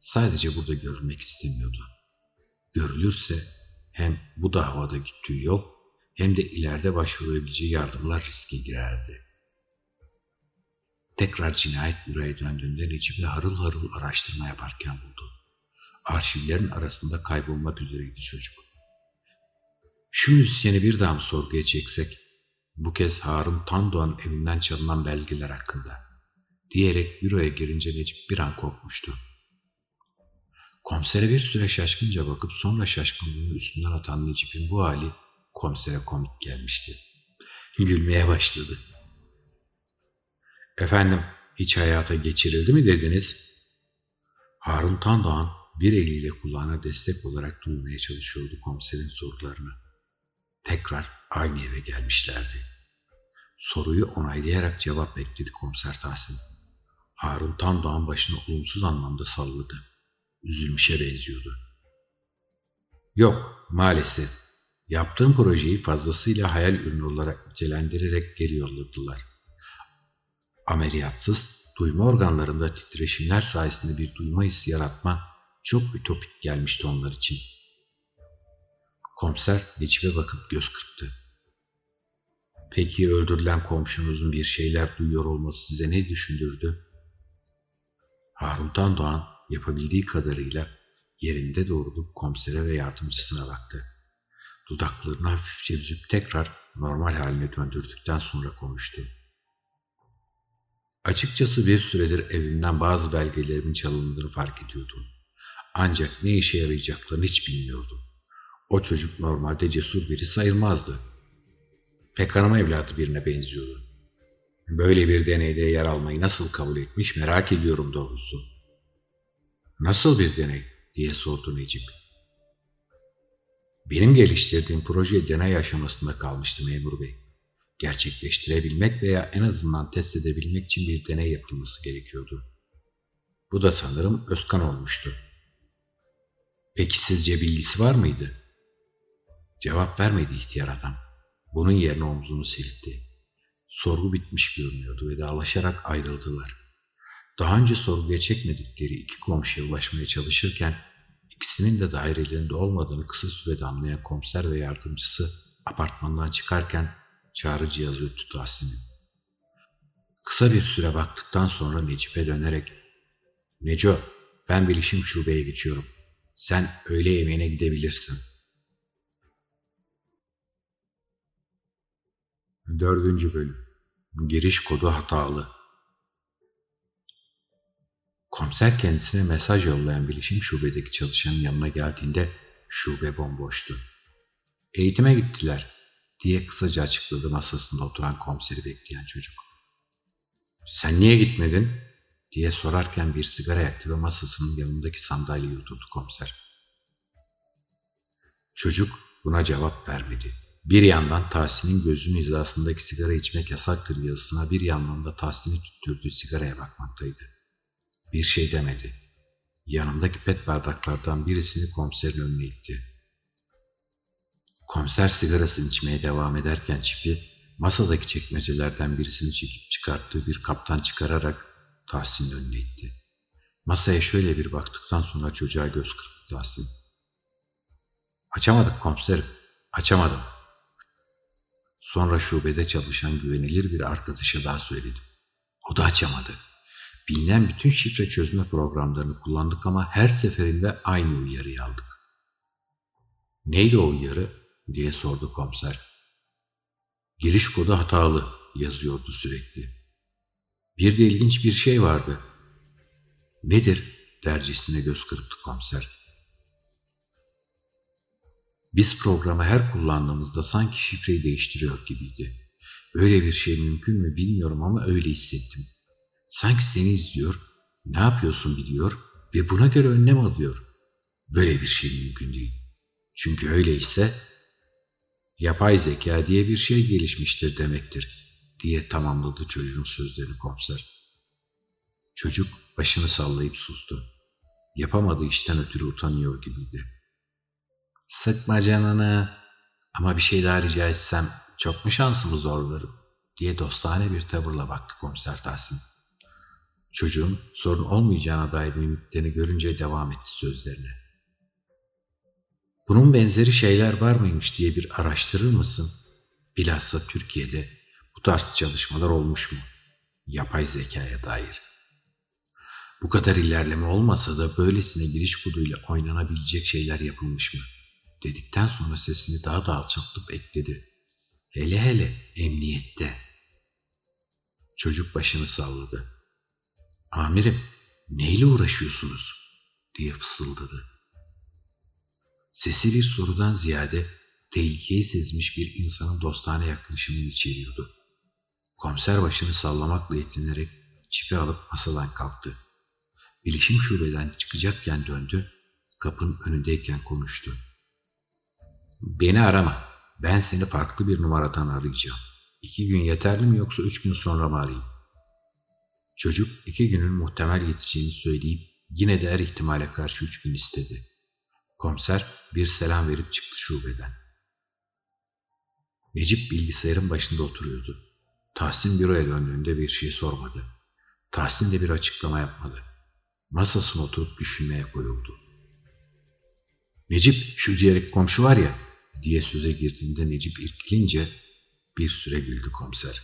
Sadece burada görülmek istemiyordu. Görülürse hem bu davada gittiği yol hem de ileride başvurabileceği yardımlar riske girerdi. Tekrar cinayet büroya döndüğünde Necip'i harıl harıl araştırma yaparken buldu. Arşivlerin arasında kaybolmak üzereydi çocuk. Şu müzisyeni bir daha mı sorguya çeksek? Bu kez Harun Tandoğan evinden çalınan belgeler hakkında. Diyerek büroya girince Necip bir an korkmuştu. Komisere bir süre şaşkınca bakıp sonra şaşkınlığını üstünden atan Necip'in bu hali komisere komik gelmişti. Gülmeye başladı. Efendim hiç hayata geçirildi mi dediniz? Harun Tandoğan bir eliyle kulağına destek olarak duymaya çalışıyordu komiserin sorularını. Tekrar aynı eve gelmişlerdi. Soruyu onaylayarak cevap bekledi komiser Tahsin. Harun Tandoğan başını olumsuz anlamda salladı üzülmüşe benziyordu. Yok, maalesef. Yaptığım projeyi fazlasıyla hayal ürünü olarak nitelendirerek geri yolladılar. Ameliyatsız, duyma organlarında titreşimler sayesinde bir duyma hissi yaratma çok ütopik gelmişti onlar için. Komiser Necip'e bakıp göz kırptı. Peki öldürülen komşunuzun bir şeyler duyuyor olması size ne düşündürdü? Harun'tan doğan yapabildiği kadarıyla yerinde doğrulup komisere ve yardımcısına baktı. Dudaklarını hafifçe üzüp tekrar normal haline döndürdükten sonra konuştu. Açıkçası bir süredir evimden bazı belgelerimin çalındığını fark ediyordum. Ancak ne işe yarayacaklarını hiç bilmiyordum. O çocuk normalde cesur biri sayılmazdı. Pek hanım evladı birine benziyordu. Böyle bir deneyde yer almayı nasıl kabul etmiş merak ediyorum doğrusu. Nasıl bir deney diye sordu Necip. Benim geliştirdiğim proje deney aşamasında kalmıştı memur bey. Gerçekleştirebilmek veya en azından test edebilmek için bir deney yapılması gerekiyordu. Bu da sanırım Özkan olmuştu. Peki sizce bilgisi var mıydı? Cevap vermedi ihtiyar adam. Bunun yerine omzunu sildi. Sorgu bitmiş görünüyordu. Vedalaşarak ayrıldılar. Daha önce sorguya çekmedikleri iki komşuya ulaşmaya çalışırken ikisinin de dairelerinde olmadığını kısa sürede anlayan komiser ve yardımcısı apartmandan çıkarken çağrı cihazı öttü Tahsin'in. Kısa bir süre baktıktan sonra Necip'e dönerek ''Neco, ben bilişim şubeye geçiyorum. Sen öğle yemeğine gidebilirsin.'' Dördüncü bölüm Giriş kodu hatalı Komiser kendisine mesaj yollayan bilişim şubedeki çalışanın yanına geldiğinde şube bomboştu. Eğitime gittiler diye kısaca açıkladı masasında oturan komiseri bekleyen çocuk. Sen niye gitmedin diye sorarken bir sigara yaktı ve masasının yanındaki sandalyeye oturdu komiser. Çocuk buna cevap vermedi. Bir yandan Tahsin'in gözünün hizasındaki sigara içmek yasaktır yazısına bir yandan da Tahsin'i tüttürdüğü sigaraya bakmaktaydı. Bir şey demedi. Yanındaki pet bardaklardan birisini komiserin önüne itti. Komiser sigarasını içmeye devam ederken çipi masadaki çekmecelerden birisini çekip çıkarttığı bir kaptan çıkararak Tahsin'in önüne itti. Masaya şöyle bir baktıktan sonra çocuğa göz kırptı Tahsin. Açamadık komiserim, açamadım. Sonra şubede çalışan güvenilir bir arkadaşa daha söyledim. O da açamadı. Bilinen bütün şifre çözme programlarını kullandık ama her seferinde aynı uyarıyı aldık. Neydi o uyarı diye sordu komiser. Giriş kodu hatalı yazıyordu sürekli. Bir de ilginç bir şey vardı. Nedir dercesine göz kırptı komiser. Biz programı her kullandığımızda sanki şifreyi değiştiriyor gibiydi. Böyle bir şey mümkün mü bilmiyorum ama öyle hissettim. Sanki seni izliyor, ne yapıyorsun biliyor ve buna göre önlem alıyor. Böyle bir şey mümkün değil. Çünkü öyleyse yapay zeka diye bir şey gelişmiştir demektir diye tamamladı çocuğun sözlerini komiser. Çocuk başını sallayıp sustu. Yapamadığı işten ötürü utanıyor gibiydi. Sıkma canını ama bir şey daha rica etsem çok mu şansımı zorlarım diye dostane bir tavırla baktı komiser Tahsin. Çocuğun sorun olmayacağına dair mimiklerini görünce devam etti sözlerine. Bunun benzeri şeyler var mıymış diye bir araştırır mısın? Bilhassa Türkiye'de bu tarz çalışmalar olmuş mu? Yapay zekaya dair. Bu kadar ilerleme olmasa da böylesine giriş koduyla oynanabilecek şeyler yapılmış mı? Dedikten sonra sesini daha da alçaltıp ekledi. Hele hele emniyette. Çocuk başını salladı. Amirim neyle uğraşıyorsunuz diye fısıldadı. Sesi bir sorudan ziyade tehlikeyi sezmiş bir insanın dostane yaklaşımını içeriyordu. Komiser başını sallamakla yetinerek çipi alıp masadan kalktı. Bilişim şubeden çıkacakken döndü, kapının önündeyken konuştu. Beni arama, ben seni farklı bir numaradan arayacağım. İki gün yeterli mi yoksa üç gün sonra mı arayayım? Çocuk iki günün muhtemel yeteceğini söyleyip yine de her ihtimale karşı üç gün istedi. Komiser bir selam verip çıktı şubeden. Necip bilgisayarın başında oturuyordu. Tahsin büroya döndüğünde bir şey sormadı. Tahsin de bir açıklama yapmadı. Masasına oturup düşünmeye koyuldu. Necip şu diyerek komşu var ya diye söze girdiğinde Necip irkilince bir süre güldü komiser.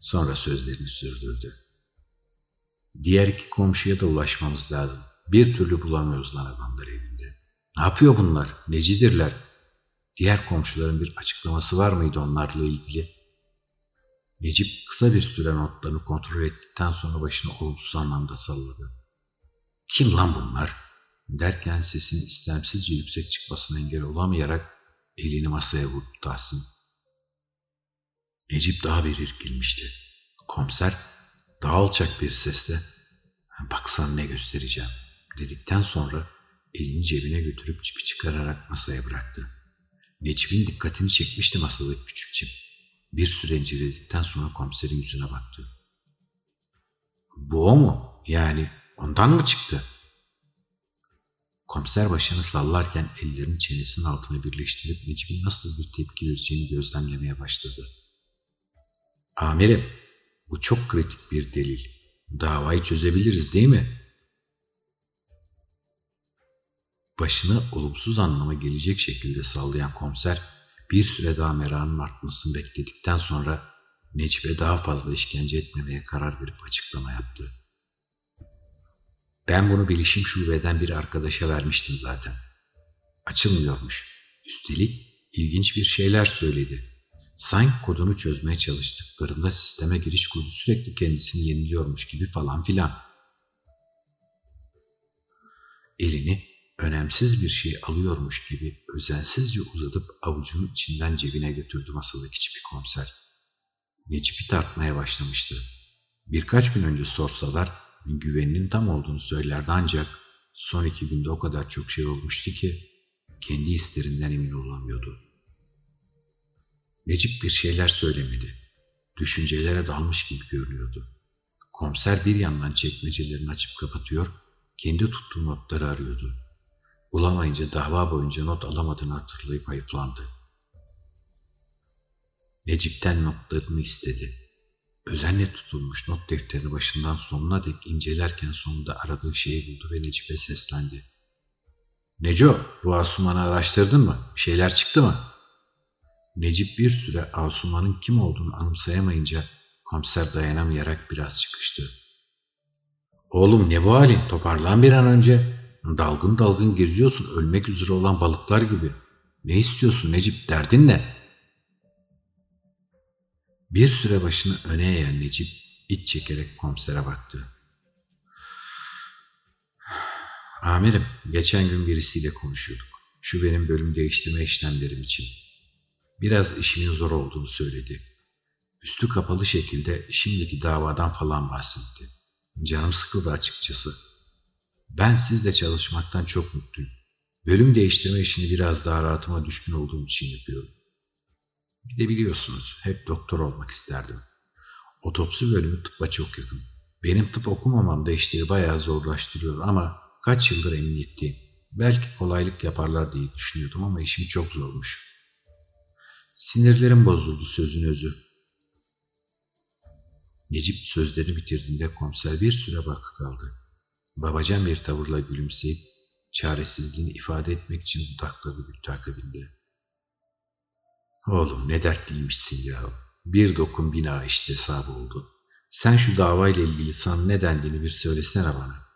Sonra sözlerini sürdürdü. Diğer iki komşuya da ulaşmamız lazım. Bir türlü bulamıyoruz lan adamları evinde. Ne yapıyor bunlar? Necidirler? Diğer komşuların bir açıklaması var mıydı onlarla ilgili? Necip kısa bir süre notlarını kontrol ettikten sonra başını olumsuz anlamda salladı. Kim lan bunlar? Derken sesin istemsizce yüksek çıkmasına engel olamayarak elini masaya vurdu Tahsin. Necip daha bir irkilmişti. Komiser daha alçak bir sesle ''Baksan ne göstereceğim'' dedikten sonra elini cebine götürüp çipi çıkararak masaya bıraktı. Necip'in dikkatini çekmişti masadaki küçük çip. Bir süre inceledikten sonra komiserin yüzüne baktı. Bu o mu? Yani ondan mı çıktı? Komiser başını sallarken ellerini çenesinin altına birleştirip Necip'in nasıl bir tepki vereceğini gözlemlemeye başladı. Amirim, bu çok kritik bir delil. Davayı çözebiliriz değil mi? Başını olumsuz anlama gelecek şekilde sallayan komiser bir süre daha merakının artmasını bekledikten sonra Necip'e daha fazla işkence etmemeye karar verip açıklama yaptı. Ben bunu bilişim şubeden bir arkadaşa vermiştim zaten. Açılmıyormuş. Üstelik ilginç bir şeyler söyledi. Sanki kodunu çözmeye çalıştıklarında sisteme giriş kodu sürekli kendisini yeniliyormuş gibi falan filan. Elini önemsiz bir şey alıyormuş gibi özensizce uzatıp avucunun içinden cebine götürdü masadaki çipi komiser. Necip'i tartmaya başlamıştı. Birkaç gün önce sorsalar güveninin tam olduğunu söylerdi ancak son iki günde o kadar çok şey olmuştu ki kendi hislerinden emin olamıyordu. Necip bir şeyler söylemedi. Düşüncelere dalmış gibi görünüyordu. Komiser bir yandan çekmecelerini açıp kapatıyor, kendi tuttuğu notları arıyordu. Bulamayınca dava boyunca not alamadığını hatırlayıp hayıflandı. Necip'ten notlarını istedi. Özenle tutulmuş not defterini başından sonuna dek incelerken sonunda aradığı şeyi buldu ve Necip'e seslendi. Neco, bu Asuman'ı araştırdın mı? Bir şeyler çıktı mı? Necip bir süre Asuman'ın kim olduğunu anımsayamayınca komiser dayanamayarak biraz çıkıştı. Oğlum ne bu halin? Toparlan bir an önce. Dalgın dalgın geziyorsun ölmek üzere olan balıklar gibi. Ne istiyorsun Necip? Derdin ne? Bir süre başını öne eğen Necip iç çekerek komisere baktı. Amirim, geçen gün birisiyle konuşuyorduk. Şu benim bölüm değiştirme işlemlerim için. Biraz işimin zor olduğunu söyledi. Üstü kapalı şekilde şimdiki davadan falan bahsetti. Canım sıkıldı açıkçası. Ben sizle çalışmaktan çok mutluyum. Bölüm değiştirme işini biraz daha rahatıma düşkün olduğum için yapıyorum. Bir de biliyorsunuz hep doktor olmak isterdim. Otopsi bölümü tıbba çok yakın. Benim tıp okumamam da işleri bayağı zorlaştırıyor ama kaç yıldır emniyetteyim. Belki kolaylık yaparlar diye düşünüyordum ama işim çok zormuş. Sinirlerim bozuldu sözün özü. Necip sözlerini bitirdiğinde komiser bir süre bakı kaldı. Babacan bir tavırla gülümseyip çaresizliğini ifade etmek için dudakladı büktü akabinde. Oğlum ne dertliymişsin ya. Bir dokun bina işte hesabı oldu. Sen şu davayla ilgili sana ne dendiğini bir söylesene bana.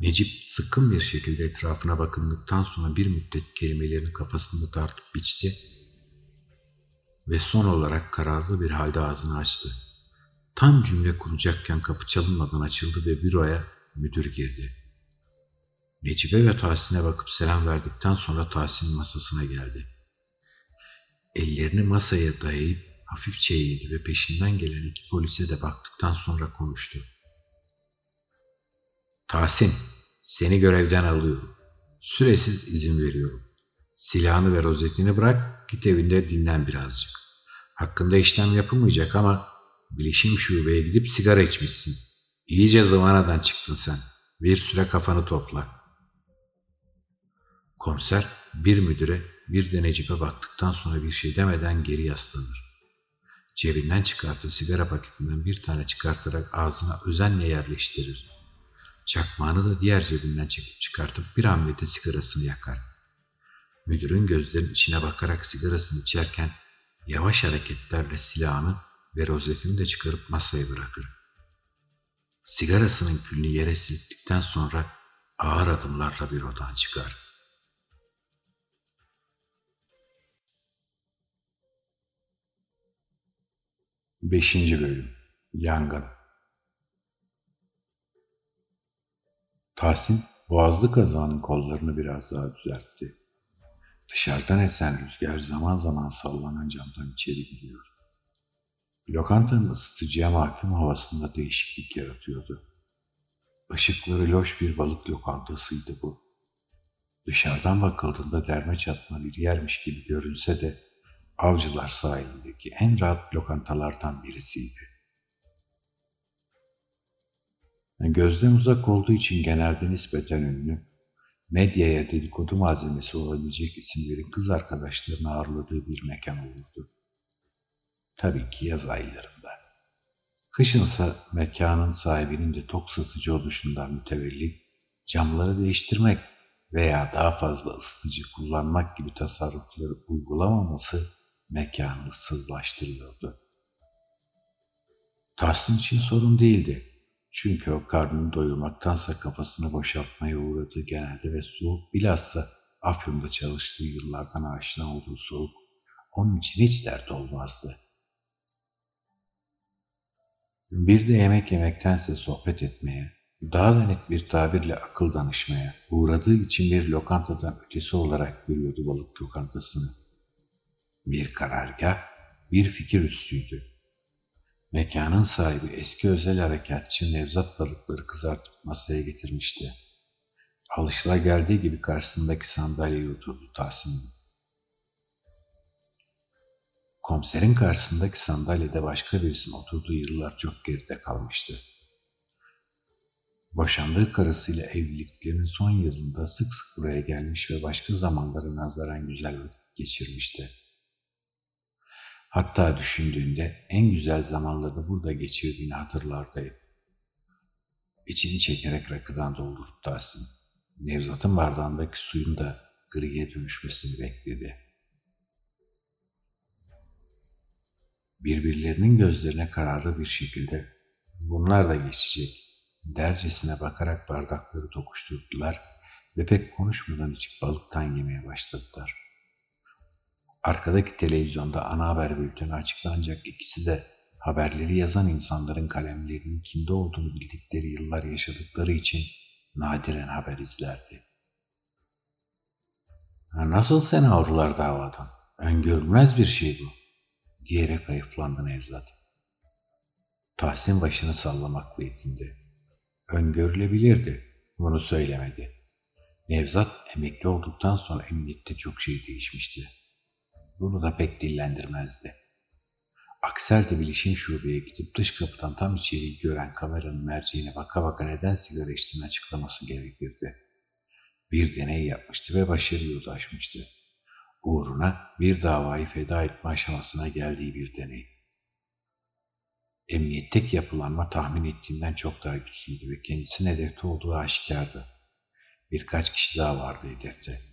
Necip sıkkın bir şekilde etrafına bakındıktan sonra bir müddet kelimelerini kafasında tartıp biçti ve son olarak kararlı bir halde ağzını açtı. Tam cümle kuracakken kapı çalınmadan açıldı ve büroya müdür girdi. Necip'e ve Tahsin'e bakıp selam verdikten sonra Tahsin'in masasına geldi. Ellerini masaya dayayıp hafifçe eğildi ve peşinden gelen iki polise de baktıktan sonra konuştu. Tahsin, seni görevden alıyorum. Süresiz izin veriyorum. Silahını ve rozetini bırak, git evinde dinlen birazcık. Hakkında işlem yapılmayacak ama bilişim şubeye gidip sigara içmişsin. İyice zıvanadan çıktın sen. Bir süre kafanı topla. Komiser bir müdüre bir de Necip'e baktıktan sonra bir şey demeden geri yaslanır. Cebinden çıkarttığı sigara paketinden bir tane çıkartarak ağzına özenle yerleştirir. Çakmağını da diğer cebinden çekip çıkartıp bir hamlede sigarasını yakar. Müdürün gözlerinin içine bakarak sigarasını içerken yavaş hareketlerle silahını ve rozetini de çıkarıp masaya bırakır. Sigarasının külünü yere silittikten sonra ağır adımlarla bir odan çıkar. Beşinci Bölüm Yangın Tahsin boğazlı kazanın kollarını biraz daha düzeltti. Dışarıdan esen rüzgar zaman zaman sallanan camdan içeri giriyor. Lokantanın ısıtıcıya mahkum havasında değişiklik yaratıyordu. Işıkları loş bir balık lokantasıydı bu. Dışarıdan bakıldığında derme çatma bir yermiş gibi görünse de Avcılar sahilindeki en rahat lokantalardan birisiydi. Gözden uzak olduğu için genelde nispeten ünlü, medyaya dedikodu malzemesi olabilecek isimlerin kız arkadaşlarını ağırladığı bir mekan olurdu. Tabii ki yaz aylarında. Kışınsa mekanın sahibinin de tok satıcı oluşundan mütevellit camları değiştirmek veya daha fazla ısıtıcı kullanmak gibi tasarrufları uygulamaması mekanı ıssızlaştırıyordu. Tahsin için sorun değildi. Çünkü o karnını doyurmaktansa kafasını boşaltmaya uğradığı genelde ve soğuk bilhassa Afyon'da çalıştığı yıllardan aşina olduğu soğuk onun için hiç dert olmazdı. Bir de yemek yemektense sohbet etmeye, daha da net bir tabirle akıl danışmaya, uğradığı için bir lokantadan ötesi olarak görüyordu balık lokantasını. Bir karargah, bir fikir üstüydü. Mekanın sahibi eski özel harekatçı Nevzat balıkları kızartıp masaya getirmişti. Alışıla geldiği gibi karşısındaki sandalyeye oturdu Tahsin. Komiserin karşısındaki sandalyede başka birisinin oturduğu yıllar çok geride kalmıştı. Boşandığı karısıyla evliliklerinin son yılında sık sık buraya gelmiş ve başka zamanları nazaran güzel vakit geçirmişti. Hatta düşündüğünde en güzel zamanlarını burada geçirdiğini hatırlardı. İçini çekerek rakıdan doldurup Tahsin, Nevzat'ın bardağındaki suyun da griye dönüşmesini bekledi. Birbirlerinin gözlerine kararlı bir şekilde bunlar da geçecek dercesine bakarak bardakları tokuşturdular ve pek konuşmadan içip balıktan yemeye başladılar. Arkadaki televizyonda ana haber bülteni açıklanacak ikisi de haberleri yazan insanların kalemlerinin kimde olduğunu bildikleri yıllar yaşadıkları için nadiren haber izlerdi. Nasıl seni aldılar davadan? Öngörülmez bir şey bu, diyerek hayıflandı Nevzat. Tahsin başını sallamakla yetindi. Öngörülebilirdi, bunu söylemedi. Nevzat emekli olduktan sonra emniyette çok şey değişmişti. Bunu da pek dillendirmezdi. Aksel de bilişim şubeye gidip dış kapıdan tam içeriği gören kameranın merceğine baka baka neden sigara içtiğini açıklaması gerekirdi. Bir deney yapmıştı ve başarıya ulaşmıştı. Uğruna bir davayı feda etme aşamasına geldiği bir deney. Emniyetteki yapılanma tahmin ettiğinden çok daha güçlüydü ve kendisinin hedefte olduğu aşikardı. Birkaç kişi daha vardı hedefte.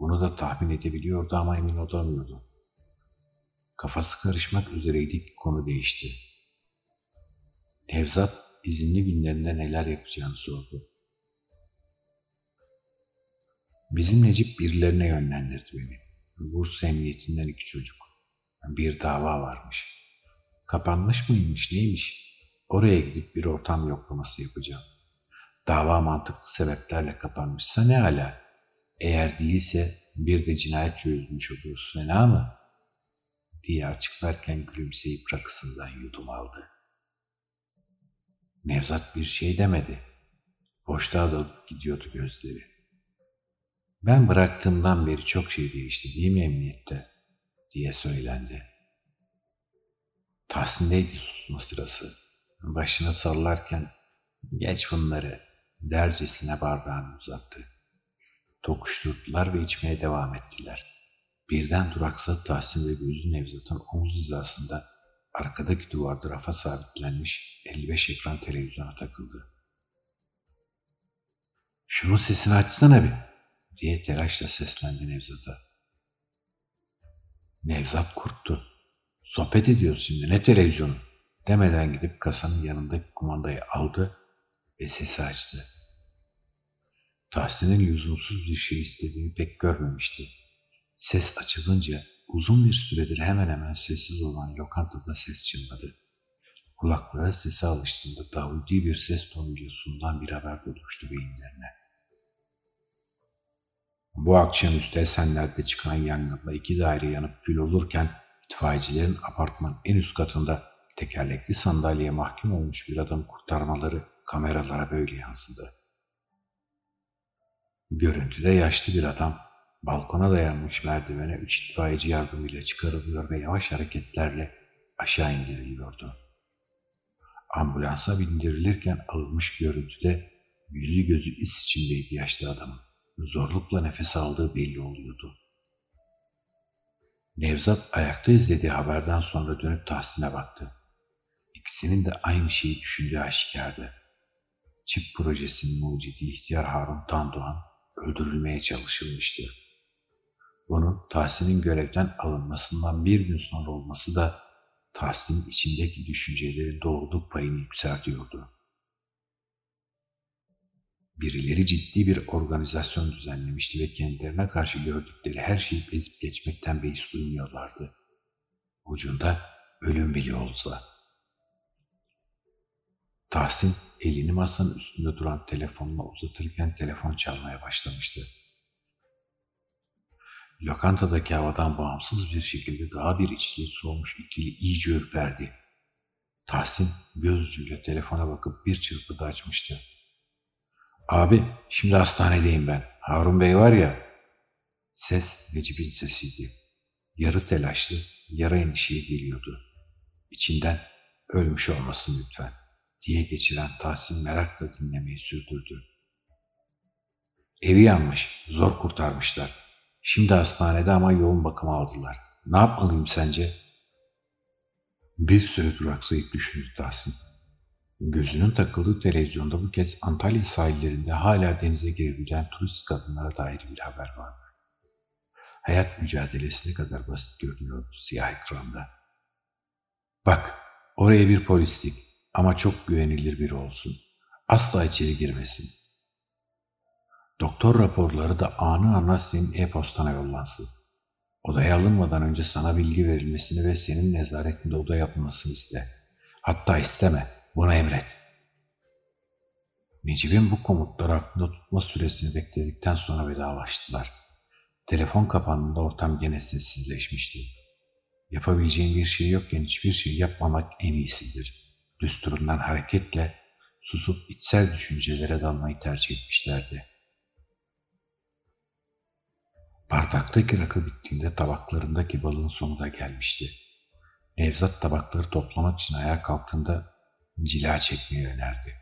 Bunu da tahmin edebiliyordu ama emin olamıyordu. Kafası karışmak üzereydi ki konu değişti. Nevzat izinli günlerinde neler yapacağını sordu. Bizim Necip birilerine yönlendirdi beni. Bursa Emniyetinden iki çocuk. Bir dava varmış. Kapanmış mıymış neymiş? Oraya gidip bir ortam yoklaması yapacağım. Dava mantıklı sebeplerle kapanmışsa ne ala? Eğer değilse bir de cinayet çözülmüş olursun fena mı? diye açıklarken gülümseyip rakısından yudum aldı. Nevzat bir şey demedi. Boşluğa dalıp gidiyordu gözleri. Ben bıraktığımdan beri çok şey değişti değil mi emniyette? diye söylendi. Tahsin'deydi susma sırası. Başını sallarken geç bunları dercesine bardağını uzattı. Tokuşturdular ve içmeye devam ettiler. Birden duraksadı Tahsin ve gözü Nevzat'ın omuz hizasında arkadaki duvarda rafa sabitlenmiş 55 ekran televizyona takıldı. Şunun sesini açsana bir diye telaşla seslendi Nevzat'a. Nevzat korktu. Sohbet ediyoruz şimdi ne televizyonu demeden gidip kasanın yanındaki kumandayı aldı ve sesi açtı. Tahsin'in lüzumsuz bir şey istediğini pek görmemişti. Ses açılınca uzun bir süredir hemen hemen sessiz olan lokantada ses çınladı. Kulaklara sese alıştığında davudi bir ses tonuyla sunulan bir haber doluştu beyinlerine. Bu akşam üstü Esenler'de çıkan yangında iki daire yanıp kül olurken itfaiyecilerin apartmanın en üst katında tekerlekli sandalyeye mahkum olmuş bir adam kurtarmaları kameralara böyle yansıdı. Görüntüde yaşlı bir adam balkona dayanmış merdivene üç itfaiyeci yardımıyla çıkarılıyor ve yavaş hareketlerle aşağı indiriliyordu. Ambulansa bindirilirken alınmış görüntüde yüzü gözü is içindeydi yaşlı adamın. Zorlukla nefes aldığı belli oluyordu. Nevzat ayakta izlediği haberden sonra dönüp Tahsin'e baktı. İkisinin de aynı şeyi düşündüğü aşikardı. Çip projesinin mucidi ihtiyar Harun Tandoğan öldürülmeye çalışılmıştı. Bunun Tahsin'in görevden alınmasından bir gün sonra olması da Tahsin'in içindeki düşünceleri doğruluk payını yükseltiyordu. Birileri ciddi bir organizasyon düzenlemişti ve kendilerine karşı gördükleri her şeyi ezip geçmekten beis duymuyorlardı. Ucunda ölüm bile olsa. Tahsin elini masanın üstünde duran telefonuna uzatırken telefon çalmaya başlamıştı. Lokantadaki havadan bağımsız bir şekilde daha bir içliği soğumuş ikili iyice ürperdi. Tahsin gözcüyle telefona bakıp bir çırpıda açmıştı. Abi şimdi hastanedeyim ben. Harun Bey var ya. Ses Necip'in sesiydi. Yarı telaşlı, yara endişeye geliyordu. İçinden ölmüş olmasın lütfen diye geçiren Tahsin merakla dinlemeyi sürdürdü. Evi yanmış, zor kurtarmışlar. Şimdi hastanede ama yoğun bakım aldılar. Ne yapmalıyım sence? Bir süre duraksayıp düşündü Tahsin. Gözünün takıldığı televizyonda bu kez Antalya sahillerinde hala denize girebilen turist kadınlara dair bir haber vardı. Hayat mücadelesine kadar basit görünüyordu siyah ekranda. Bak, oraya bir polislik ama çok güvenilir biri olsun. Asla içeri girmesin. Doktor raporları da anı anla senin e-postana yollansın. Odaya alınmadan önce sana bilgi verilmesini ve senin nezaretinde oda yapılmasını iste. Hatta isteme.'' Buna emret. Necip'in bu komutları aklında tutma süresini bekledikten sonra vedalaştılar. Telefon kapandığında ortam gene sessizleşmişti. Yapabileceğin bir şey yokken hiçbir şey yapmamak en iyisidir. Düsturundan hareketle susup içsel düşüncelere dalmayı tercih etmişlerdi. Bardaktaki rakı bittiğinde tabaklarındaki balığın sonu da gelmişti. Nevzat tabakları toplamak için ayağa kalktığında cila çekmeyi önerdi.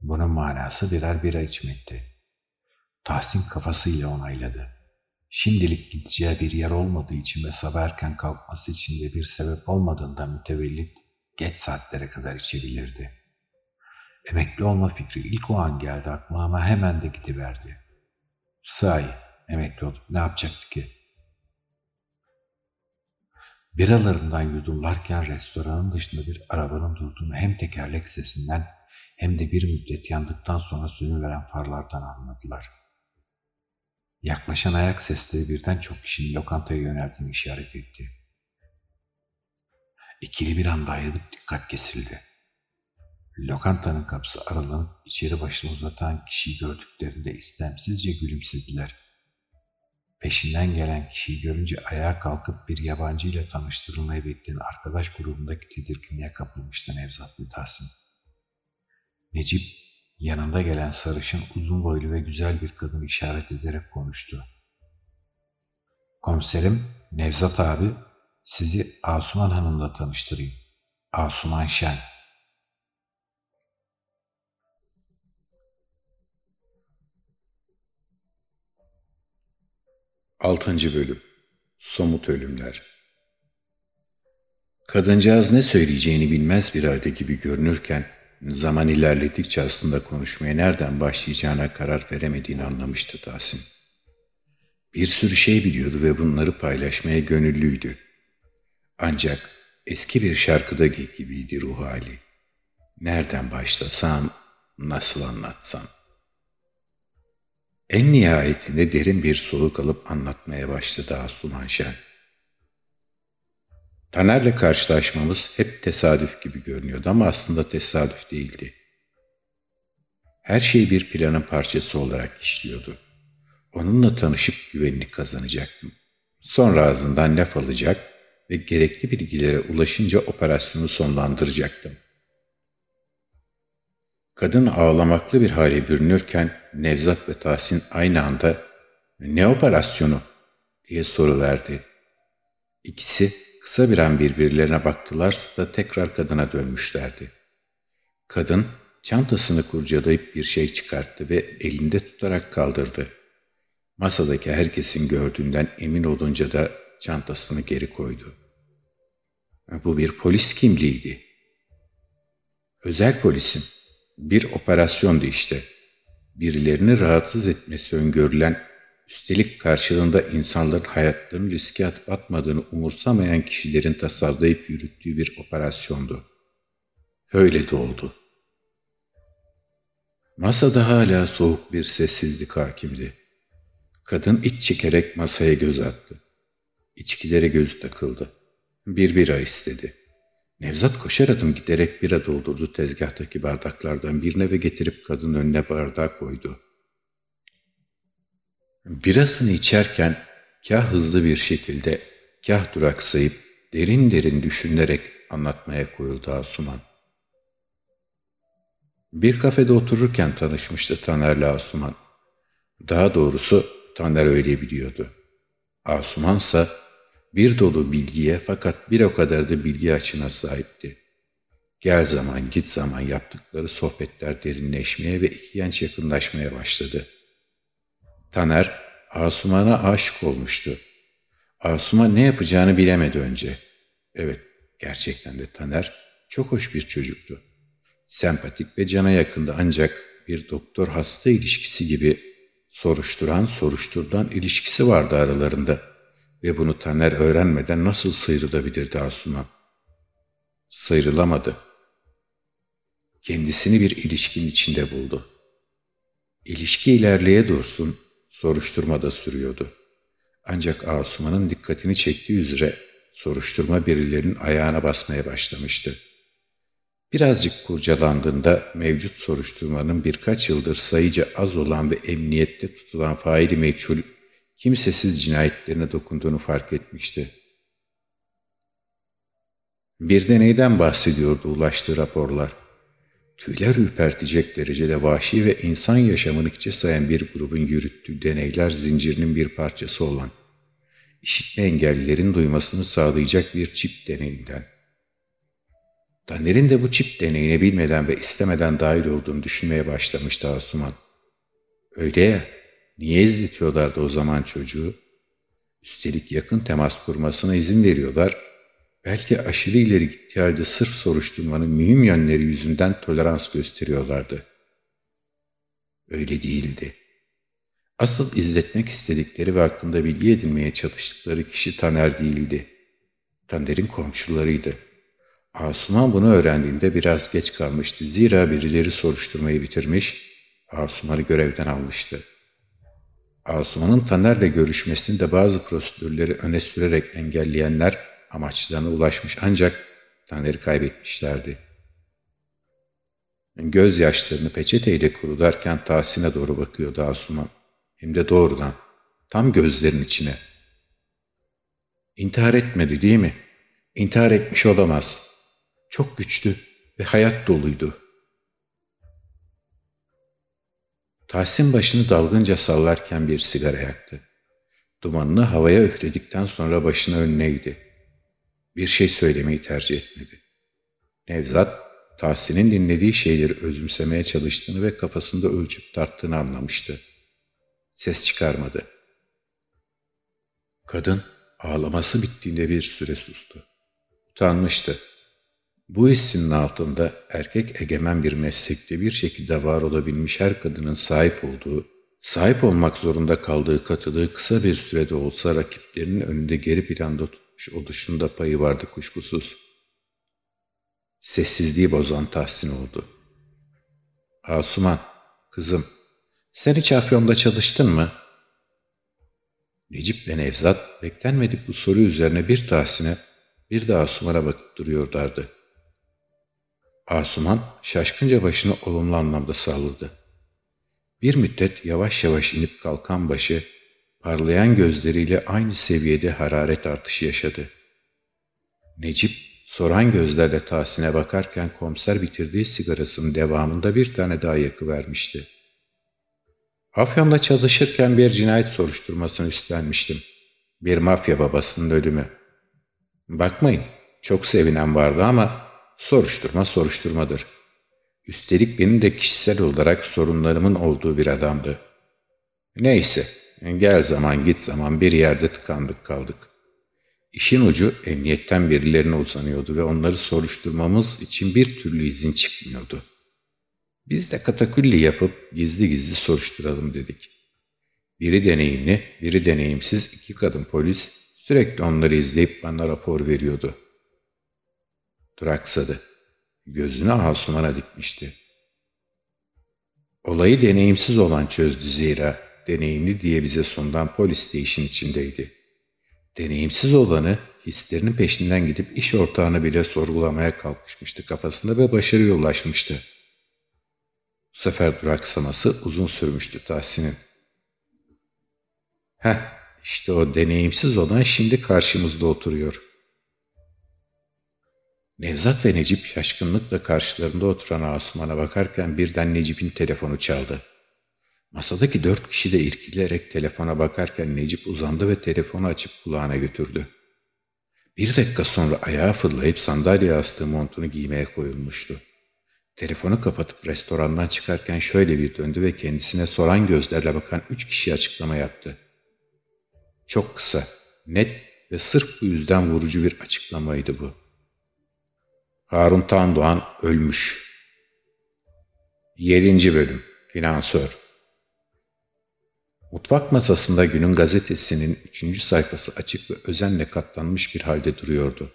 Bunun manası birer bira içmekti. Tahsin kafasıyla onayladı. Şimdilik gideceği bir yer olmadığı için ve sabah erken kalkması için de bir sebep olmadığından mütevellit geç saatlere kadar içebilirdi. Emekli olma fikri ilk o an geldi aklıma ama hemen de gidiverdi. Sahi emekli olup ne yapacaktı ki? Biralarından yudumlarken restoranın dışında bir arabanın durduğunu hem tekerlek sesinden hem de bir müddet yandıktan sonra sönüveren farlardan anladılar. Yaklaşan ayak sesleri birden çok kişinin lokantaya yöneldiğini işaret etti. İkili bir anda ayrılıp dikkat kesildi. Lokantanın kapısı aralanıp içeri başını uzatan kişiyi gördüklerinde istemsizce gülümsediler. Peşinden gelen kişiyi görünce ayağa kalkıp bir yabancı ile tanıştırılmayı bekleyen arkadaş grubundaki tedirginliğe kapılmıştı Nevzat ve Tahsin. Necip yanında gelen sarışın uzun boylu ve güzel bir kadın işaret ederek konuştu. Komiserim Nevzat abi sizi Asuman Hanım'la tanıştırayım. Asuman Şen. Altıncı Bölüm Somut Ölümler Kadıncağız ne söyleyeceğini bilmez bir halde gibi görünürken, zaman ilerledikçe aslında konuşmaya nereden başlayacağına karar veremediğini anlamıştı Tahsin. Bir sürü şey biliyordu ve bunları paylaşmaya gönüllüydü. Ancak eski bir şarkıda gibiydi ruh hali. Nereden başlasam, nasıl anlatsam? En nihayetinde derin bir soluk alıp anlatmaya başladı Asuman Şen. Taner'le karşılaşmamız hep tesadüf gibi görünüyordu ama aslında tesadüf değildi. Her şey bir planın parçası olarak işliyordu. Onunla tanışıp güvenlik kazanacaktım. Sonra ağzından laf alacak ve gerekli bilgilere ulaşınca operasyonu sonlandıracaktım. Kadın ağlamaklı bir hale bürünürken Nevzat ve Tahsin aynı anda ''Ne operasyonu?'' diye soru verdi. İkisi kısa bir an birbirlerine baktılar da tekrar kadına dönmüşlerdi. Kadın çantasını kurcalayıp bir şey çıkarttı ve elinde tutarak kaldırdı. Masadaki herkesin gördüğünden emin olunca da çantasını geri koydu. Bu bir polis kimliğiydi. Özel polisin bir operasyondu işte. Birilerini rahatsız etmesi öngörülen, üstelik karşılığında insanların hayatlarını riske atıp atmadığını umursamayan kişilerin tasarlayıp yürüttüğü bir operasyondu. Öyle de oldu. Masada hala soğuk bir sessizlik hakimdi. Kadın iç çekerek masaya göz attı. İçkilere gözü takıldı. Bir bira istedi. Nevzat koşar adım giderek bira doldurdu tezgahtaki bardaklardan birine ve getirip kadın önüne bardağı koydu. Birasını içerken kah hızlı bir şekilde, kah duraksayıp derin derin düşünerek anlatmaya koyuldu Asuman. Bir kafede otururken tanışmıştı Taner'le Asuman. Daha doğrusu Taner öyle biliyordu. Asuman ise bir dolu bilgiye fakat bir o kadar da bilgi açına sahipti. Gel zaman git zaman yaptıkları sohbetler derinleşmeye ve iki genç yakınlaşmaya başladı. Taner, Asuman'a aşık olmuştu. Asuman ne yapacağını bilemedi önce. Evet, gerçekten de Taner çok hoş bir çocuktu. Sempatik ve cana yakındı ancak bir doktor-hasta ilişkisi gibi soruşturan soruşturdan ilişkisi vardı aralarında.'' Ve bunu Taner öğrenmeden nasıl sıyrılabilirdi Asuman? Sıyrılamadı. Kendisini bir ilişkinin içinde buldu. İlişki ilerleye dursun, soruşturmada sürüyordu. Ancak Asuman'ın dikkatini çektiği üzere soruşturma birilerinin ayağına basmaya başlamıştı. Birazcık kurcalandığında mevcut soruşturmanın birkaç yıldır sayıca az olan ve emniyette tutulan faili meçhul kimsesiz cinayetlerine dokunduğunu fark etmişti. Bir deneyden bahsediyordu ulaştığı raporlar. Tüyler ürpertecek derecede vahşi ve insan yaşamını hiçe sayan bir grubun yürüttüğü deneyler zincirinin bir parçası olan, işitme engellilerin duymasını sağlayacak bir çip deneyinden. Taner'in de bu çip deneyine bilmeden ve istemeden dahil olduğunu düşünmeye başlamıştı Asuman. Öyle ya, Niye izletiyorlardı o zaman çocuğu? Üstelik yakın temas kurmasına izin veriyorlar. Belki aşırı ileri gittiği halde sırf soruşturmanın mühim yönleri yüzünden tolerans gösteriyorlardı. Öyle değildi. Asıl izletmek istedikleri ve hakkında bilgi edinmeye çalıştıkları kişi Taner değildi. Taner'in komşularıydı. Asuman bunu öğrendiğinde biraz geç kalmıştı. Zira birileri soruşturmayı bitirmiş, Asuman'ı görevden almıştı. Asuman'ın Taner'le görüşmesini de bazı prosedürleri öne sürerek engelleyenler amaçlarına ulaşmış ancak Taner'i kaybetmişlerdi. Gözyaşlarını peçeteyle kurularken Tahsin'e doğru bakıyordu Asuman. Hem de doğrudan, tam gözlerin içine. İntihar etmedi değil mi? İntihar etmiş olamaz. Çok güçlü ve hayat doluydu.'' Tahsin başını dalgınca sallarken bir sigara yaktı. Dumanını havaya üfledikten sonra başını önüne eğdi. Bir şey söylemeyi tercih etmedi. Nevzat, Tahsin'in dinlediği şeyleri özümsemeye çalıştığını ve kafasında ölçüp tarttığını anlamıştı. Ses çıkarmadı. Kadın ağlaması bittiğinde bir süre sustu. Utanmıştı. Bu hissinin altında erkek egemen bir meslekte bir şekilde var olabilmiş her kadının sahip olduğu, sahip olmak zorunda kaldığı katılığı kısa bir sürede olsa rakiplerinin önünde geri planda tutmuş oluşunda payı vardı kuşkusuz. Sessizliği bozan Tahsin oldu. Asuman, kızım, sen hiç Afyon'da çalıştın mı? Necip ve Nevzat beklenmedik bu soru üzerine bir Tahsin'e bir de Asuman'a bakıp duruyorlardı. Asuman şaşkınca başını olumlu anlamda salladı. Bir müddet yavaş yavaş inip kalkan başı, parlayan gözleriyle aynı seviyede hararet artışı yaşadı. Necip, soran gözlerle Tahsin'e bakarken komiser bitirdiği sigarasının devamında bir tane daha yakıvermişti. Afyon'da çalışırken bir cinayet soruşturmasını üstlenmiştim. Bir mafya babasının ölümü. Bakmayın, çok sevinen vardı ama Soruşturma soruşturmadır. Üstelik benim de kişisel olarak sorunlarımın olduğu bir adamdı. Neyse, gel zaman git zaman bir yerde tıkandık kaldık. İşin ucu emniyetten birilerine uzanıyordu ve onları soruşturmamız için bir türlü izin çıkmıyordu. Biz de katakulli yapıp gizli gizli soruşturalım dedik. Biri deneyimli, biri deneyimsiz iki kadın polis sürekli onları izleyip bana rapor veriyordu. Duraksadı. Gözünü Asuman'a dikmişti. Olayı deneyimsiz olan çözdü zira deneyimli diye bize sundan polis de işin içindeydi. Deneyimsiz olanı hislerinin peşinden gidip iş ortağını bile sorgulamaya kalkışmıştı kafasında ve başarıya ulaşmıştı. Bu sefer duraksaması uzun sürmüştü Tahsin'in. Heh, işte o deneyimsiz olan şimdi karşımızda oturuyor. Nevzat ve Necip şaşkınlıkla karşılarında oturan Asuman'a bakarken birden Necip'in telefonu çaldı. Masadaki dört kişi de irkilerek telefona bakarken Necip uzandı ve telefonu açıp kulağına götürdü. Bir dakika sonra ayağa fırlayıp sandalyeye astığı montunu giymeye koyulmuştu. Telefonu kapatıp restorandan çıkarken şöyle bir döndü ve kendisine soran gözlerle bakan üç kişi açıklama yaptı. Çok kısa, net ve sırf bu yüzden vurucu bir açıklamaydı bu. Harun Tandoğan ölmüş. 7. Bölüm Finansör Mutfak masasında günün gazetesinin üçüncü sayfası açık ve özenle katlanmış bir halde duruyordu.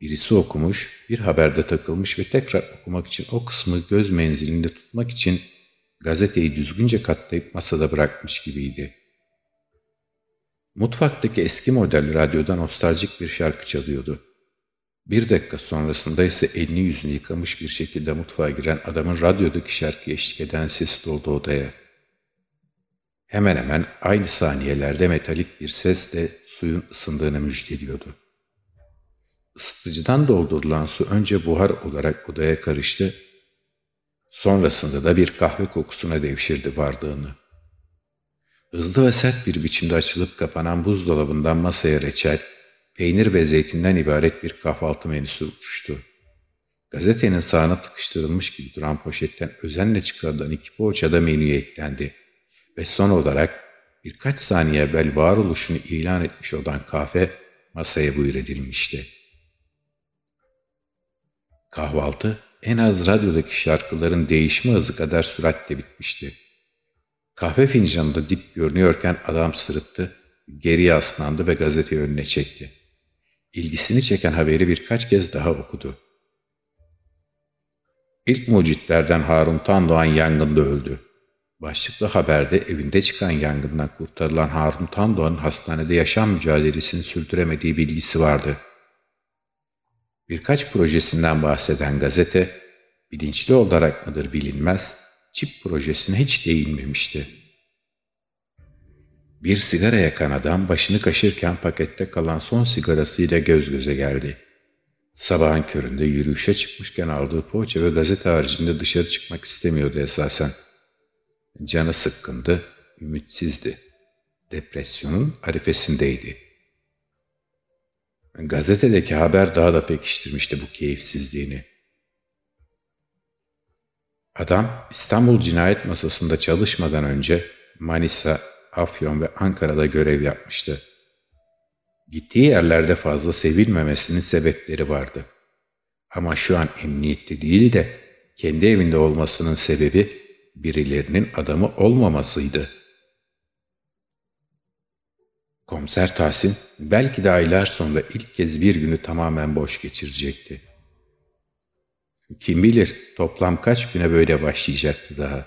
Birisi okumuş, bir haberde takılmış ve tekrar okumak için o kısmı göz menzilinde tutmak için gazeteyi düzgünce katlayıp masada bırakmış gibiydi. Mutfaktaki eski model radyoda nostaljik bir şarkı çalıyordu. Bir dakika sonrasında ise elini yüzünü yıkamış bir şekilde mutfağa giren adamın radyodaki şarkı eşlik eden sesi doldu odaya. Hemen hemen aynı saniyelerde metalik bir sesle suyun ısındığını müjdeliyordu. Isıtıcıdan doldurulan su önce buhar olarak odaya karıştı, sonrasında da bir kahve kokusuna devşirdi vardığını. Hızlı ve sert bir biçimde açılıp kapanan buzdolabından masaya reçel, peynir ve zeytinden ibaret bir kahvaltı menüsü uçuştu. Gazetenin sağına tıkıştırılmış gibi duran poşetten özenle çıkarılan iki poğaça da menüye eklendi. Ve son olarak birkaç saniye evvel varoluşunu ilan etmiş olan kahve masaya buyur edilmişti. Kahvaltı en az radyodaki şarkıların değişme hızı kadar süratle bitmişti. Kahve fincanında dip görünüyorken adam sırıttı, geriye aslandı ve gazeteyi önüne çekti. İlgisini çeken haberi birkaç kez daha okudu. İlk mucitlerden Harun Tandoğan yangında öldü. Başlıklı haberde evinde çıkan yangından kurtarılan Harun Tandoğan'ın hastanede yaşam mücadelesini sürdüremediği bilgisi vardı. Birkaç projesinden bahseden gazete, bilinçli olarak mıdır bilinmez, çip projesine hiç değinmemişti. Bir sigara yakan adam başını kaşırken pakette kalan son sigarasıyla göz göze geldi. Sabahın köründe yürüyüşe çıkmışken aldığı poğaça ve gazete haricinde dışarı çıkmak istemiyordu esasen. Canı sıkkındı, ümitsizdi. Depresyonun arifesindeydi. Gazetedeki haber daha da pekiştirmişti bu keyifsizliğini. Adam İstanbul Cinayet Masası'nda çalışmadan önce Manisa, Afyon ve Ankara'da görev yapmıştı. Gittiği yerlerde fazla sevilmemesinin sebepleri vardı. Ama şu an emniyette değil de kendi evinde olmasının sebebi birilerinin adamı olmamasıydı. Komiser Tahsin belki de aylar sonra ilk kez bir günü tamamen boş geçirecekti. Kim bilir toplam kaç güne böyle başlayacaktı daha.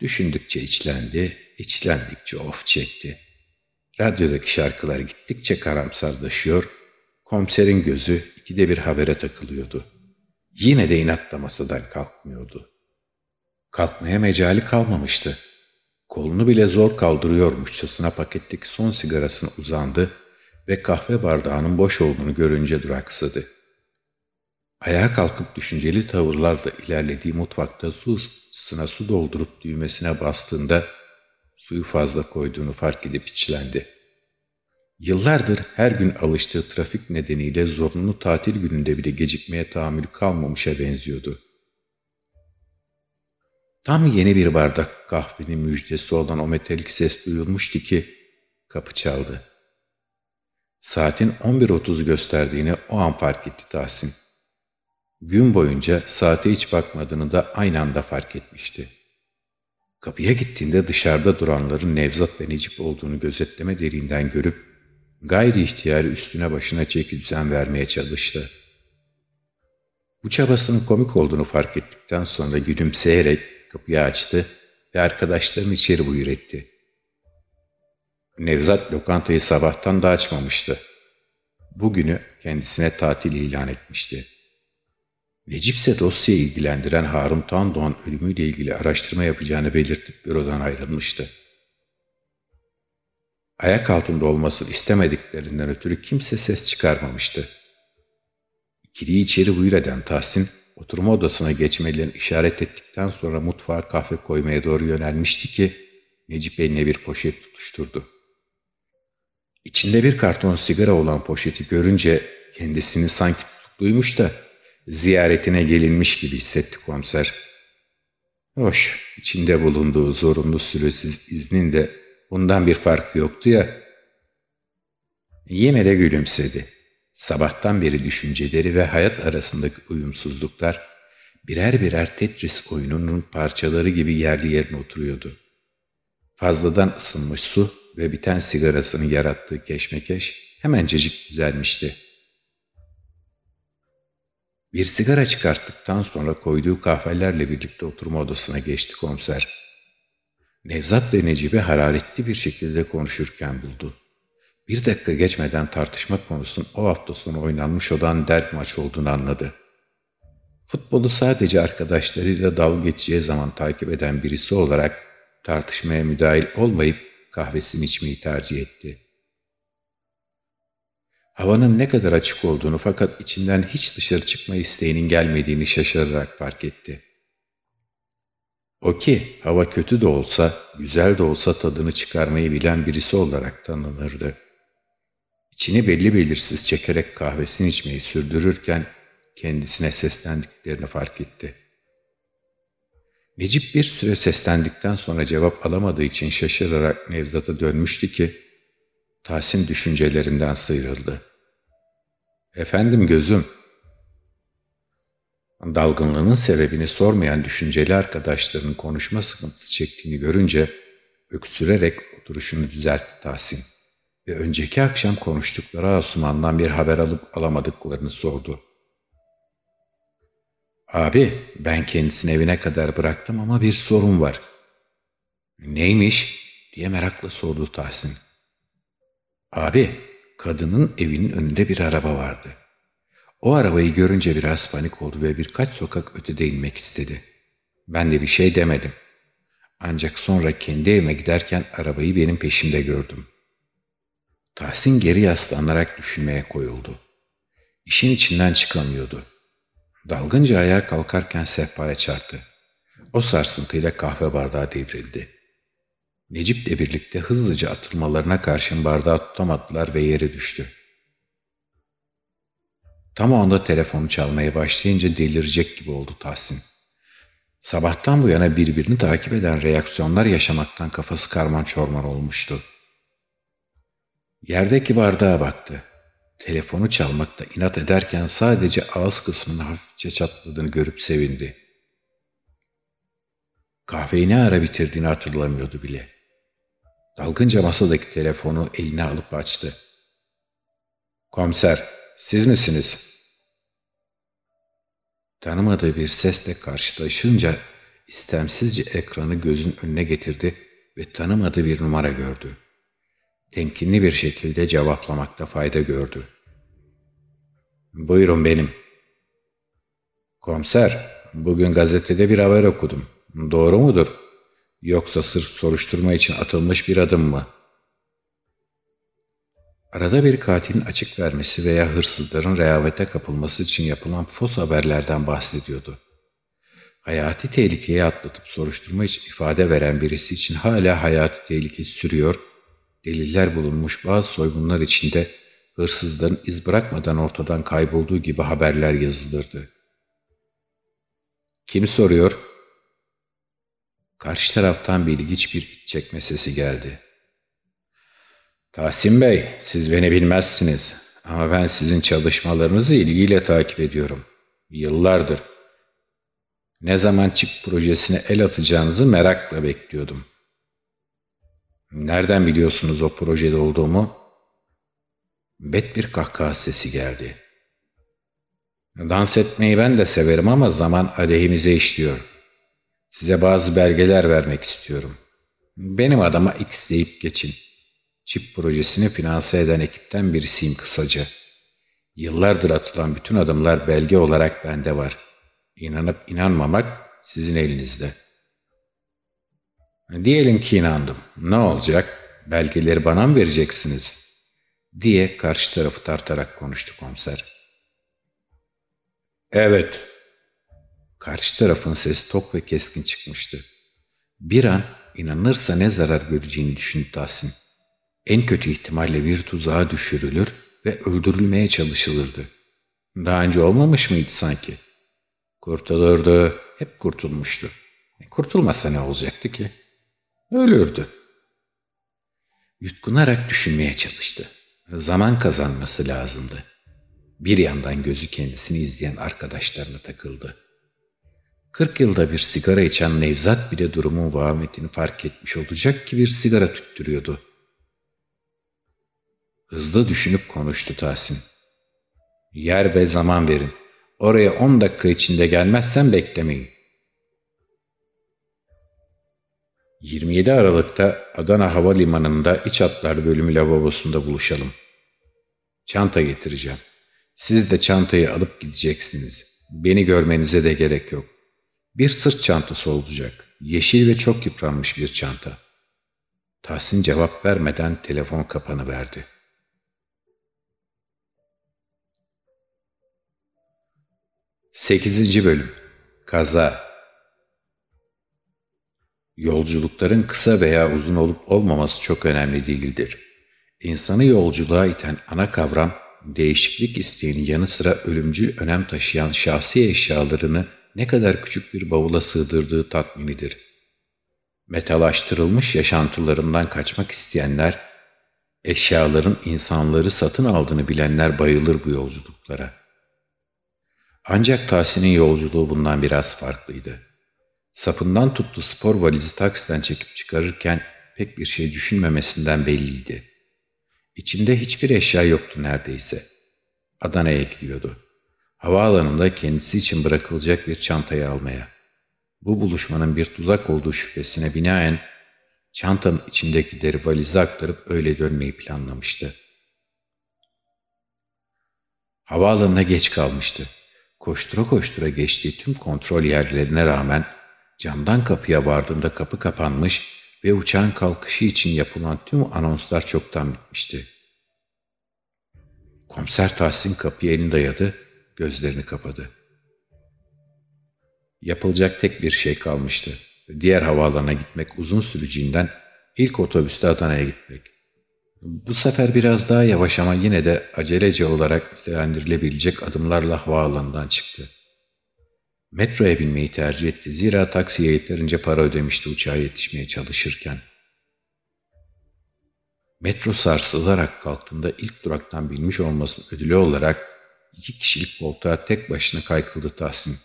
Düşündükçe içlendi, içlendikçe of çekti. Radyodaki şarkılar gittikçe karamsarlaşıyor, komiserin gözü ikide bir habere takılıyordu. Yine de inatla masadan kalkmıyordu. Kalkmaya mecali kalmamıştı. Kolunu bile zor kaldırıyormuşçasına paketteki son sigarasını uzandı ve kahve bardağının boş olduğunu görünce duraksadı. Ayağa kalkıp düşünceli tavırlarla ilerlediği mutfakta su ısıtısına su doldurup düğmesine bastığında suyu fazla koyduğunu fark edip içlendi. Yıllardır her gün alıştığı trafik nedeniyle zorunlu tatil gününde bile gecikmeye tahammül kalmamışa benziyordu. Tam yeni bir bardak kahvenin müjdesi olan o metalik ses duyulmuştu ki kapı çaldı. Saatin 11.30 gösterdiğini o an fark etti Tahsin. Gün boyunca saate hiç bakmadığını da aynı anda fark etmişti. Kapıya gittiğinde dışarıda duranların Nevzat ve Necip olduğunu gözetleme derinden görüp gayri ihtiyarı üstüne başına çeki düzen vermeye çalıştı. Bu çabasının komik olduğunu fark ettikten sonra gülümseyerek kapıyı açtı ve arkadaşlarını içeri buyur etti. Nevzat lokantayı sabahtan da açmamıştı. Bugünü kendisine tatil ilan etmişti. Necip ise dosyayı ilgilendiren Harun Tandoğan ölümüyle ilgili araştırma yapacağını belirtip bürodan ayrılmıştı. Ayak altında olmasını istemediklerinden ötürü kimse ses çıkarmamıştı. İkiliyi içeri buyur eden Tahsin, oturma odasına geçmelerini işaret ettikten sonra mutfağa kahve koymaya doğru yönelmişti ki, Necip eline bir poşet tutuşturdu. İçinde bir karton sigara olan poşeti görünce kendisini sanki tutukluymuş da ziyaretine gelinmiş gibi hissetti komiser. Hoş, içinde bulunduğu zorunlu süresiz iznin de bundan bir farkı yoktu ya. Yine de gülümsedi. Sabahtan beri düşünceleri ve hayat arasındaki uyumsuzluklar birer birer Tetris oyununun parçaları gibi yerli yerine oturuyordu. Fazladan ısınmış su ve biten sigarasını yarattığı keşmekeş hemencecik düzelmişti. Bir sigara çıkarttıktan sonra koyduğu kahvelerle birlikte oturma odasına geçti komiser. Nevzat ve Necip'i hararetli bir şekilde konuşurken buldu. Bir dakika geçmeden tartışma konusunun o hafta sonu oynanmış olan dert maç olduğunu anladı. Futbolu sadece arkadaşlarıyla dalga geçeceği zaman takip eden birisi olarak tartışmaya müdahil olmayıp kahvesini içmeyi tercih etti. Havanın ne kadar açık olduğunu fakat içinden hiç dışarı çıkma isteğinin gelmediğini şaşırarak fark etti. O ki hava kötü de olsa, güzel de olsa tadını çıkarmayı bilen birisi olarak tanınırdı. İçini belli belirsiz çekerek kahvesini içmeyi sürdürürken kendisine seslendiklerini fark etti. Necip bir süre seslendikten sonra cevap alamadığı için şaşırarak Nevzat'a dönmüştü ki, Tahsin düşüncelerinden sıyrıldı. Efendim gözüm. Dalgınlığının sebebini sormayan düşünceli arkadaşlarının konuşma sıkıntısı çektiğini görünce öksürerek oturuşunu düzeltti Tahsin ve önceki akşam konuştukları Asuman'dan bir haber alıp alamadıklarını sordu. Abi ben kendisini evine kadar bıraktım ama bir sorun var. Neymiş diye merakla sordu Tahsin. Abi kadının evinin önünde bir araba vardı. O arabayı görünce biraz panik oldu ve birkaç sokak ötede inmek istedi. Ben de bir şey demedim. Ancak sonra kendi evime giderken arabayı benim peşimde gördüm. Tahsin geri yaslanarak düşünmeye koyuldu. İşin içinden çıkamıyordu. Dalgınca ayağa kalkarken sehpaya çarptı. O sarsıntıyla kahve bardağı devrildi. Necip'le birlikte hızlıca atılmalarına karşın bardağı tutamadılar ve yere düştü. Tam o anda telefonu çalmaya başlayınca delirecek gibi oldu Tahsin. Sabahtan bu yana birbirini takip eden reaksiyonlar yaşamaktan kafası karman çorman olmuştu. Yerdeki bardağa baktı. Telefonu çalmakta inat ederken sadece ağız kısmını hafifçe çatladığını görüp sevindi. Kahveyi ne ara bitirdiğini hatırlamıyordu bile. Dalgınca masadaki telefonu eline alıp açtı. Komiser, siz misiniz? Tanımadığı bir sesle karşılaşınca istemsizce ekranı gözün önüne getirdi ve tanımadığı bir numara gördü. Temkinli bir şekilde cevaplamakta fayda gördü. Buyurun benim. Komiser, bugün gazetede bir haber okudum. Doğru mudur? Yoksa sırf soruşturma için atılmış bir adım mı? Arada bir katilin açık vermesi veya hırsızların rehavete kapılması için yapılan fos haberlerden bahsediyordu. Hayati tehlikeyi atlatıp soruşturma için ifade veren birisi için hala hayati tehlikesi sürüyor, deliller bulunmuş bazı soygunlar içinde hırsızların iz bırakmadan ortadan kaybolduğu gibi haberler yazılırdı. Kim soruyor? Karşı taraftan bir ilginç bir iç çekme sesi geldi. Tahsin Bey, siz beni bilmezsiniz ama ben sizin çalışmalarınızı ilgiyle takip ediyorum. Yıllardır. Ne zaman çip projesine el atacağınızı merakla bekliyordum. Nereden biliyorsunuz o projede olduğumu? Bet bir kahkaha sesi geldi. Dans etmeyi ben de severim ama zaman aleyhimize işliyor. Size bazı belgeler vermek istiyorum. Benim adama X deyip geçin. Çip projesini finanse eden ekipten birisiyim kısaca. Yıllardır atılan bütün adımlar belge olarak bende var. İnanıp inanmamak sizin elinizde. Diyelim ki inandım. Ne olacak? Belgeleri bana mı vereceksiniz? Diye karşı tarafı tartarak konuştu komiser. Evet. Karşı tarafın sesi tok ve keskin çıkmıştı. Bir an inanırsa ne zarar göreceğini düşündü Tahsin. En kötü ihtimalle bir tuzağa düşürülür ve öldürülmeye çalışılırdı. Daha önce olmamış mıydı sanki? Kurtulurdu, hep kurtulmuştu. E, kurtulmasa ne olacaktı ki? Ölürdü. Yutkunarak düşünmeye çalıştı. Zaman kazanması lazımdı. Bir yandan gözü kendisini izleyen arkadaşlarına takıldı. Kırk yılda bir sigara içen Nevzat bile durumun vahametini fark etmiş olacak ki bir sigara tüttürüyordu. Hızlı düşünüp konuştu Tahsin. Yer ve zaman verin. Oraya on dakika içinde gelmezsen beklemeyin. 27 Aralık'ta Adana Havalimanı'nda iç hatlar bölümü lavabosunda buluşalım. Çanta getireceğim. Siz de çantayı alıp gideceksiniz. Beni görmenize de gerek yok. Bir sırt çantası olacak. Yeşil ve çok yıpranmış bir çanta. Tahsin cevap vermeden telefon kapanı verdi. Sekizinci Bölüm Kaza Yolculukların kısa veya uzun olup olmaması çok önemli değildir. İnsanı yolculuğa iten ana kavram, değişiklik isteğinin yanı sıra ölümcül önem taşıyan şahsi eşyalarını ne kadar küçük bir bavula sığdırdığı tatminidir. Metalaştırılmış yaşantılarından kaçmak isteyenler, eşyaların insanları satın aldığını bilenler bayılır bu yolculuklara. Ancak Tahsin'in yolculuğu bundan biraz farklıydı. Sapından tuttu spor valizi taksiden çekip çıkarırken pek bir şey düşünmemesinden belliydi. İçinde hiçbir eşya yoktu neredeyse. Adana'ya gidiyordu. Havaalanında kendisi için bırakılacak bir çantayı almaya. Bu buluşmanın bir tuzak olduğu şüphesine binaen çantanın içindekileri valize aktarıp öyle dönmeyi planlamıştı. Havaalanına geç kalmıştı. Koştura koştura geçtiği tüm kontrol yerlerine rağmen camdan kapıya vardığında kapı kapanmış ve uçağın kalkışı için yapılan tüm anonslar çoktan bitmişti. Komiser Tahsin kapıya elini dayadı, gözlerini kapadı. Yapılacak tek bir şey kalmıştı. Diğer havaalanına gitmek uzun süreceğinden ilk otobüste Adana'ya gitmek. Bu sefer biraz daha yavaş ama yine de acelece olarak nitelendirilebilecek adımlarla havaalanından çıktı. Metroya binmeyi tercih etti zira taksiye yeterince para ödemişti uçağa yetişmeye çalışırken. Metro sarsılarak kalktığında ilk duraktan binmiş olmasının ödülü olarak iki kişilik koltuğa tek başına kaykıldı Tahsin.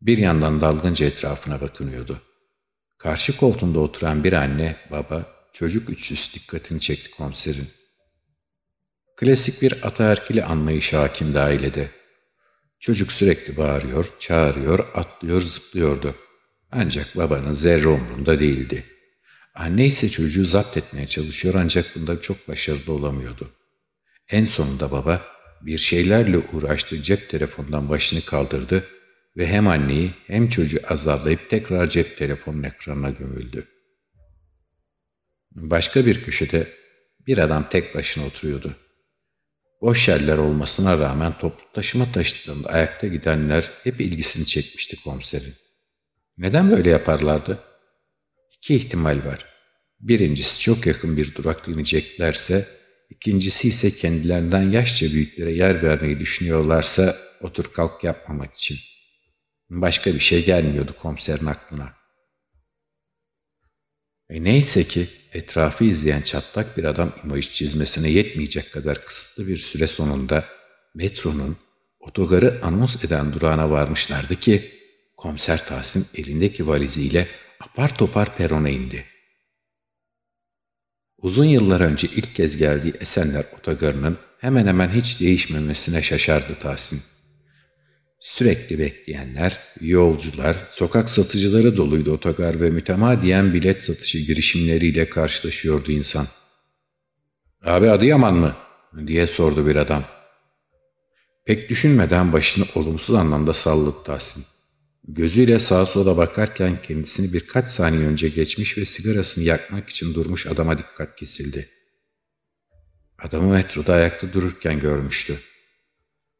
Bir yandan dalgınca etrafına bakınıyordu. Karşı koltuğunda oturan bir anne, baba, çocuk üçlüsü dikkatini çekti komiserin. Klasik bir ataerkili anlayış hakim ailede. Çocuk sürekli bağırıyor, çağırıyor, atlıyor, zıplıyordu. Ancak babanın zerre umrunda değildi. Anne ise çocuğu zapt etmeye çalışıyor ancak bunda çok başarılı olamıyordu. En sonunda baba bir şeylerle uğraştığı cep telefonundan başını kaldırdı ve hem anneyi hem çocuğu azarlayıp tekrar cep telefonun ekranına gömüldü. Başka bir köşede bir adam tek başına oturuyordu. Boş yerler olmasına rağmen toplu taşıma taşıdığında ayakta gidenler hep ilgisini çekmişti komiserin. Neden böyle yaparlardı? İki ihtimal var. Birincisi çok yakın bir durakta ineceklerse, ikincisi ise kendilerinden yaşça büyüklere yer vermeyi düşünüyorlarsa otur kalk yapmamak için. Başka bir şey gelmiyordu komiserin aklına. E neyse ki etrafı izleyen çatlak bir adam imajı çizmesine yetmeyecek kadar kısıtlı bir süre sonunda metronun otogarı anons eden durağına varmışlardı ki komiser Tahsin elindeki valiziyle apar topar perona indi. Uzun yıllar önce ilk kez geldiği Esenler otogarının hemen hemen hiç değişmemesine şaşardı Tahsin. Sürekli bekleyenler, yolcular, sokak satıcıları doluydu otogar ve mütemadiyen bilet satışı girişimleriyle karşılaşıyordu insan. ''Abi Adıyaman mı?'' diye sordu bir adam. Pek düşünmeden başını olumsuz anlamda salladı Tahsin. Gözüyle sağa sola bakarken kendisini birkaç saniye önce geçmiş ve sigarasını yakmak için durmuş adama dikkat kesildi. Adamı metroda ayakta dururken görmüştü.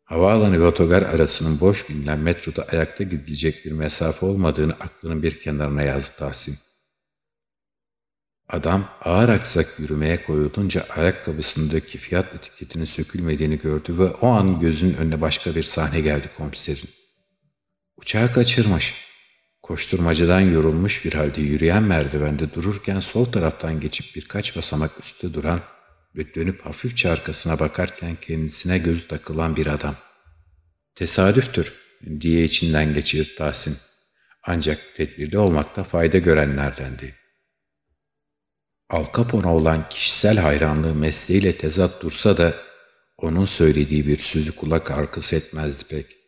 Havaalanı ve otogar arasının boş bilinen metroda ayakta gidilecek bir mesafe olmadığını aklının bir kenarına yazdı Tahsin. Adam ağır aksak yürümeye koyulunca ayakkabısındaki fiyat etiketinin sökülmediğini gördü ve o an gözünün önüne başka bir sahne geldi komiserin. Uçağı kaçırmış. Koşturmacadan yorulmuş bir halde yürüyen merdivende dururken sol taraftan geçip birkaç basamak üstte duran ve dönüp hafifçe arkasına bakarken kendisine gözü takılan bir adam. Tesadüftür diye içinden geçirdi Tahsin. Ancak tedbirli olmakta fayda görenlerdendi. Al Capone'a olan kişisel hayranlığı mesleğiyle tezat dursa da onun söylediği bir sözü kulak arkası etmezdi pek.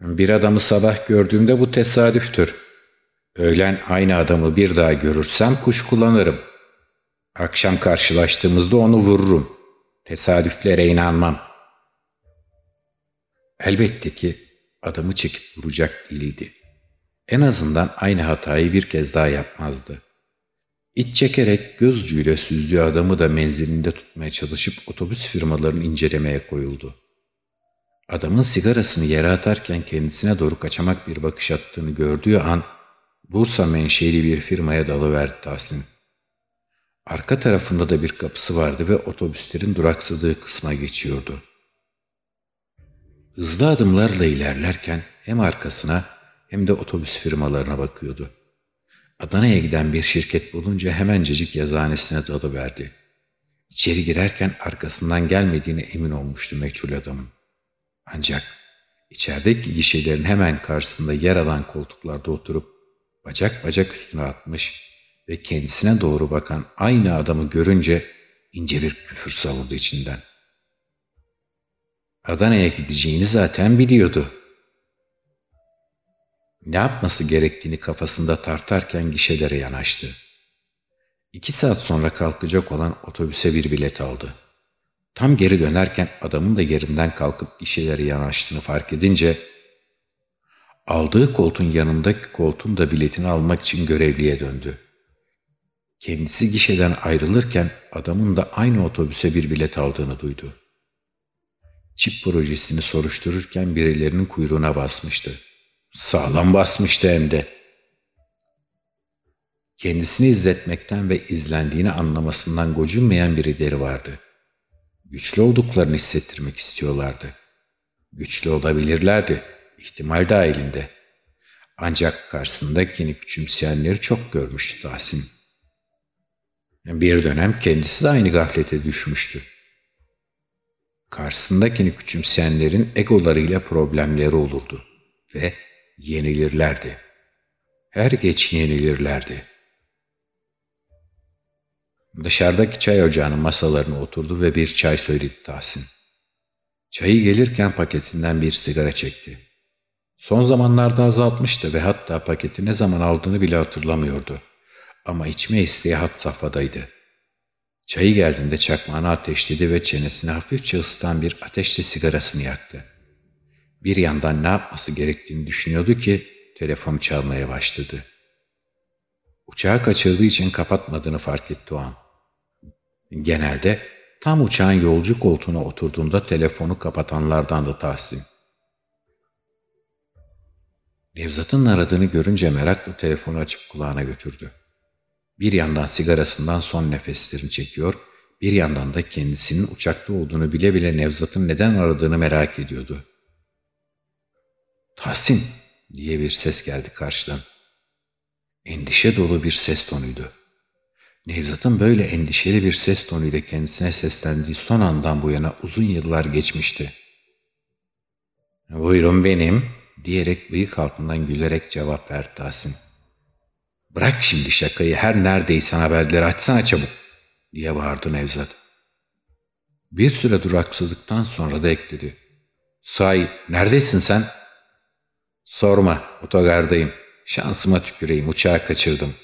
Bir adamı sabah gördüğümde bu tesadüftür. Öğlen aynı adamı bir daha görürsem kuş kullanırım. Akşam karşılaştığımızda onu vururum. Tesadüflere inanmam. Elbette ki adamı çekip vuracak değildi. En azından aynı hatayı bir kez daha yapmazdı. İç çekerek göz ucuyla süzdüğü adamı da menzilinde tutmaya çalışıp otobüs firmalarını incelemeye koyuldu. Adamın sigarasını yere atarken kendisine doğru kaçamak bir bakış attığını gördüğü an Bursa menşeli bir firmaya dalıverdi Tahsin. Arka tarafında da bir kapısı vardı ve otobüslerin duraksadığı kısma geçiyordu. Hızlı adımlarla ilerlerken hem arkasına hem de otobüs firmalarına bakıyordu. Adana'ya giden bir şirket bulunca hemencecik yazıhanesine dalıverdi. İçeri girerken arkasından gelmediğine emin olmuştu meçhul adamın. Ancak içerideki gişelerin hemen karşısında yer alan koltuklarda oturup bacak bacak üstüne atmış ve kendisine doğru bakan aynı adamı görünce ince bir küfür savurdu içinden. Adana'ya gideceğini zaten biliyordu. Ne yapması gerektiğini kafasında tartarken gişelere yanaştı. İki saat sonra kalkacak olan otobüse bir bilet aldı. Tam geri dönerken adamın da yerinden kalkıp gişelere yanaştığını fark edince aldığı koltuğun yanındaki koltuğun da biletini almak için görevliye döndü. Kendisi gişeden ayrılırken adamın da aynı otobüse bir bilet aldığını duydu. Çip projesini soruştururken birilerinin kuyruğuna basmıştı. Sağlam basmıştı hem de. Kendisini izletmekten ve izlendiğini anlamasından gocunmayan birileri vardı. Güçlü olduklarını hissettirmek istiyorlardı. Güçlü olabilirlerdi, ihtimal dahilinde. Ancak karşısındakini küçümseyenleri çok görmüştü Tahsin. Bir dönem kendisi de aynı gaflete düşmüştü. Karşısındakini küçümseyenlerin egolarıyla problemleri olurdu ve yenilirlerdi. Her geç yenilirlerdi. Dışarıdaki çay ocağının masalarına oturdu ve bir çay söyledi Tahsin. Çayı gelirken paketinden bir sigara çekti. Son zamanlarda azaltmıştı ve hatta paketi ne zaman aldığını bile hatırlamıyordu. Ama içme isteği hat safhadaydı. Çayı geldiğinde çakmağını ateşledi ve çenesini hafifçe ısıtan bir ateşli sigarasını yaktı. Bir yandan ne yapması gerektiğini düşünüyordu ki telefonu çalmaya başladı. Uçağı kaçırdığı için kapatmadığını fark etti o. Genelde tam uçağın yolcu koltuğuna oturduğunda telefonu kapatanlardan da Tahsin. Nevzat'ın aradığını görünce merakla telefonu açıp kulağına götürdü. Bir yandan sigarasından son nefeslerini çekiyor, bir yandan da kendisinin uçakta olduğunu bile bile Nevzat'ın neden aradığını merak ediyordu. Tahsin diye bir ses geldi karşıdan. Endişe dolu bir ses tonuydu. Nevzat'ın böyle endişeli bir ses tonuyla kendisine seslendiği son andan bu yana uzun yıllar geçmişti. Buyurun benim diyerek bıyık altından gülerek cevap verdi Tahsin. Bırak şimdi şakayı her neredeysen haberleri açsana çabuk diye bağırdı Nevzat. Bir süre duraksadıktan sonra da ekledi. Say neredesin sen? Sorma otogardayım. Şansıma tüküreyim uçağı kaçırdım.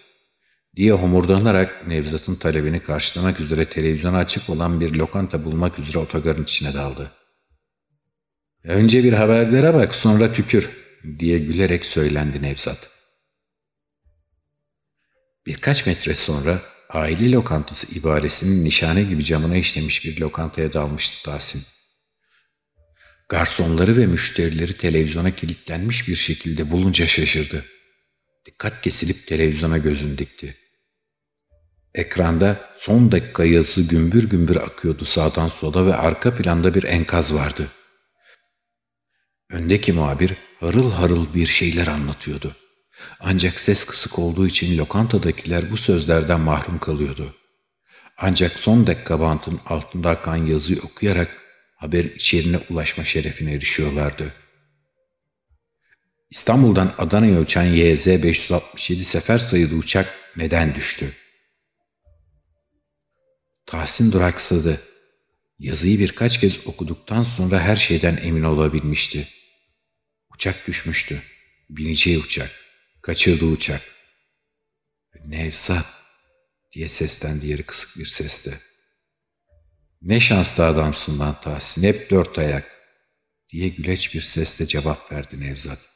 Diye homurdanarak Nevzat'ın talebini karşılamak üzere televizyona açık olan bir lokanta bulmak üzere otogarın içine daldı. Önce bir haberlere bak sonra tükür diye gülerek söylendi Nevzat. Birkaç metre sonra aile lokantası ibaresinin nişane gibi camına işlemiş bir lokantaya dalmıştı Tahsin. Garsonları ve müşterileri televizyona kilitlenmiş bir şekilde bulunca şaşırdı. Dikkat kesilip televizyona gözünü dikti. Ekranda son dakika yazısı gümbür gümbür akıyordu sağdan sola ve arka planda bir enkaz vardı. Öndeki muhabir harıl harıl bir şeyler anlatıyordu. Ancak ses kısık olduğu için lokantadakiler bu sözlerden mahrum kalıyordu. Ancak son dakika bantın altında akan yazıyı okuyarak haber içeriğine ulaşma şerefine erişiyorlardı. İstanbul'dan Adana'ya uçan YZ 567 sefer sayılı uçak neden düştü? Tahsin duraksadı. Yazıyı birkaç kez okuduktan sonra her şeyden emin olabilmişti. Uçak düşmüştü. Bineceği uçak. Kaçırdığı uçak. Nevzat diye seslendi yeri kısık bir sesle. Ne şanslı adamsın lan Tahsin, hep dört ayak diye güleç bir sesle cevap verdi Nevzat.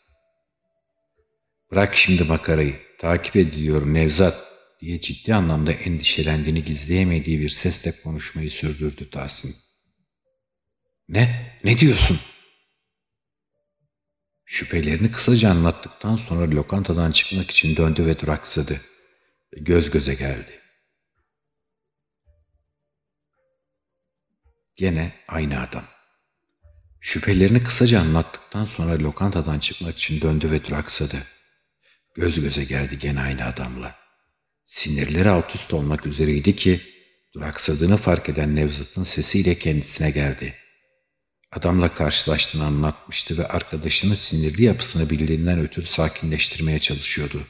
Bırak şimdi makarayı, takip ediliyorum Nevzat diye ciddi anlamda endişelendiğini gizleyemediği bir sesle konuşmayı sürdürdü Tahsin. Ne? Ne diyorsun? Şüphelerini kısaca anlattıktan sonra lokantadan çıkmak için döndü ve duraksadı. Göz göze geldi. Gene aynı adam. Şüphelerini kısaca anlattıktan sonra lokantadan çıkmak için döndü ve duraksadı. Göz göze geldi gene aynı adamla. Sinirleri alt üst olmak üzereydi ki duraksadığını fark eden Nevzat'ın sesiyle kendisine geldi. Adamla karşılaştığını anlatmıştı ve arkadaşını sinirli yapısını bildiğinden ötürü sakinleştirmeye çalışıyordu.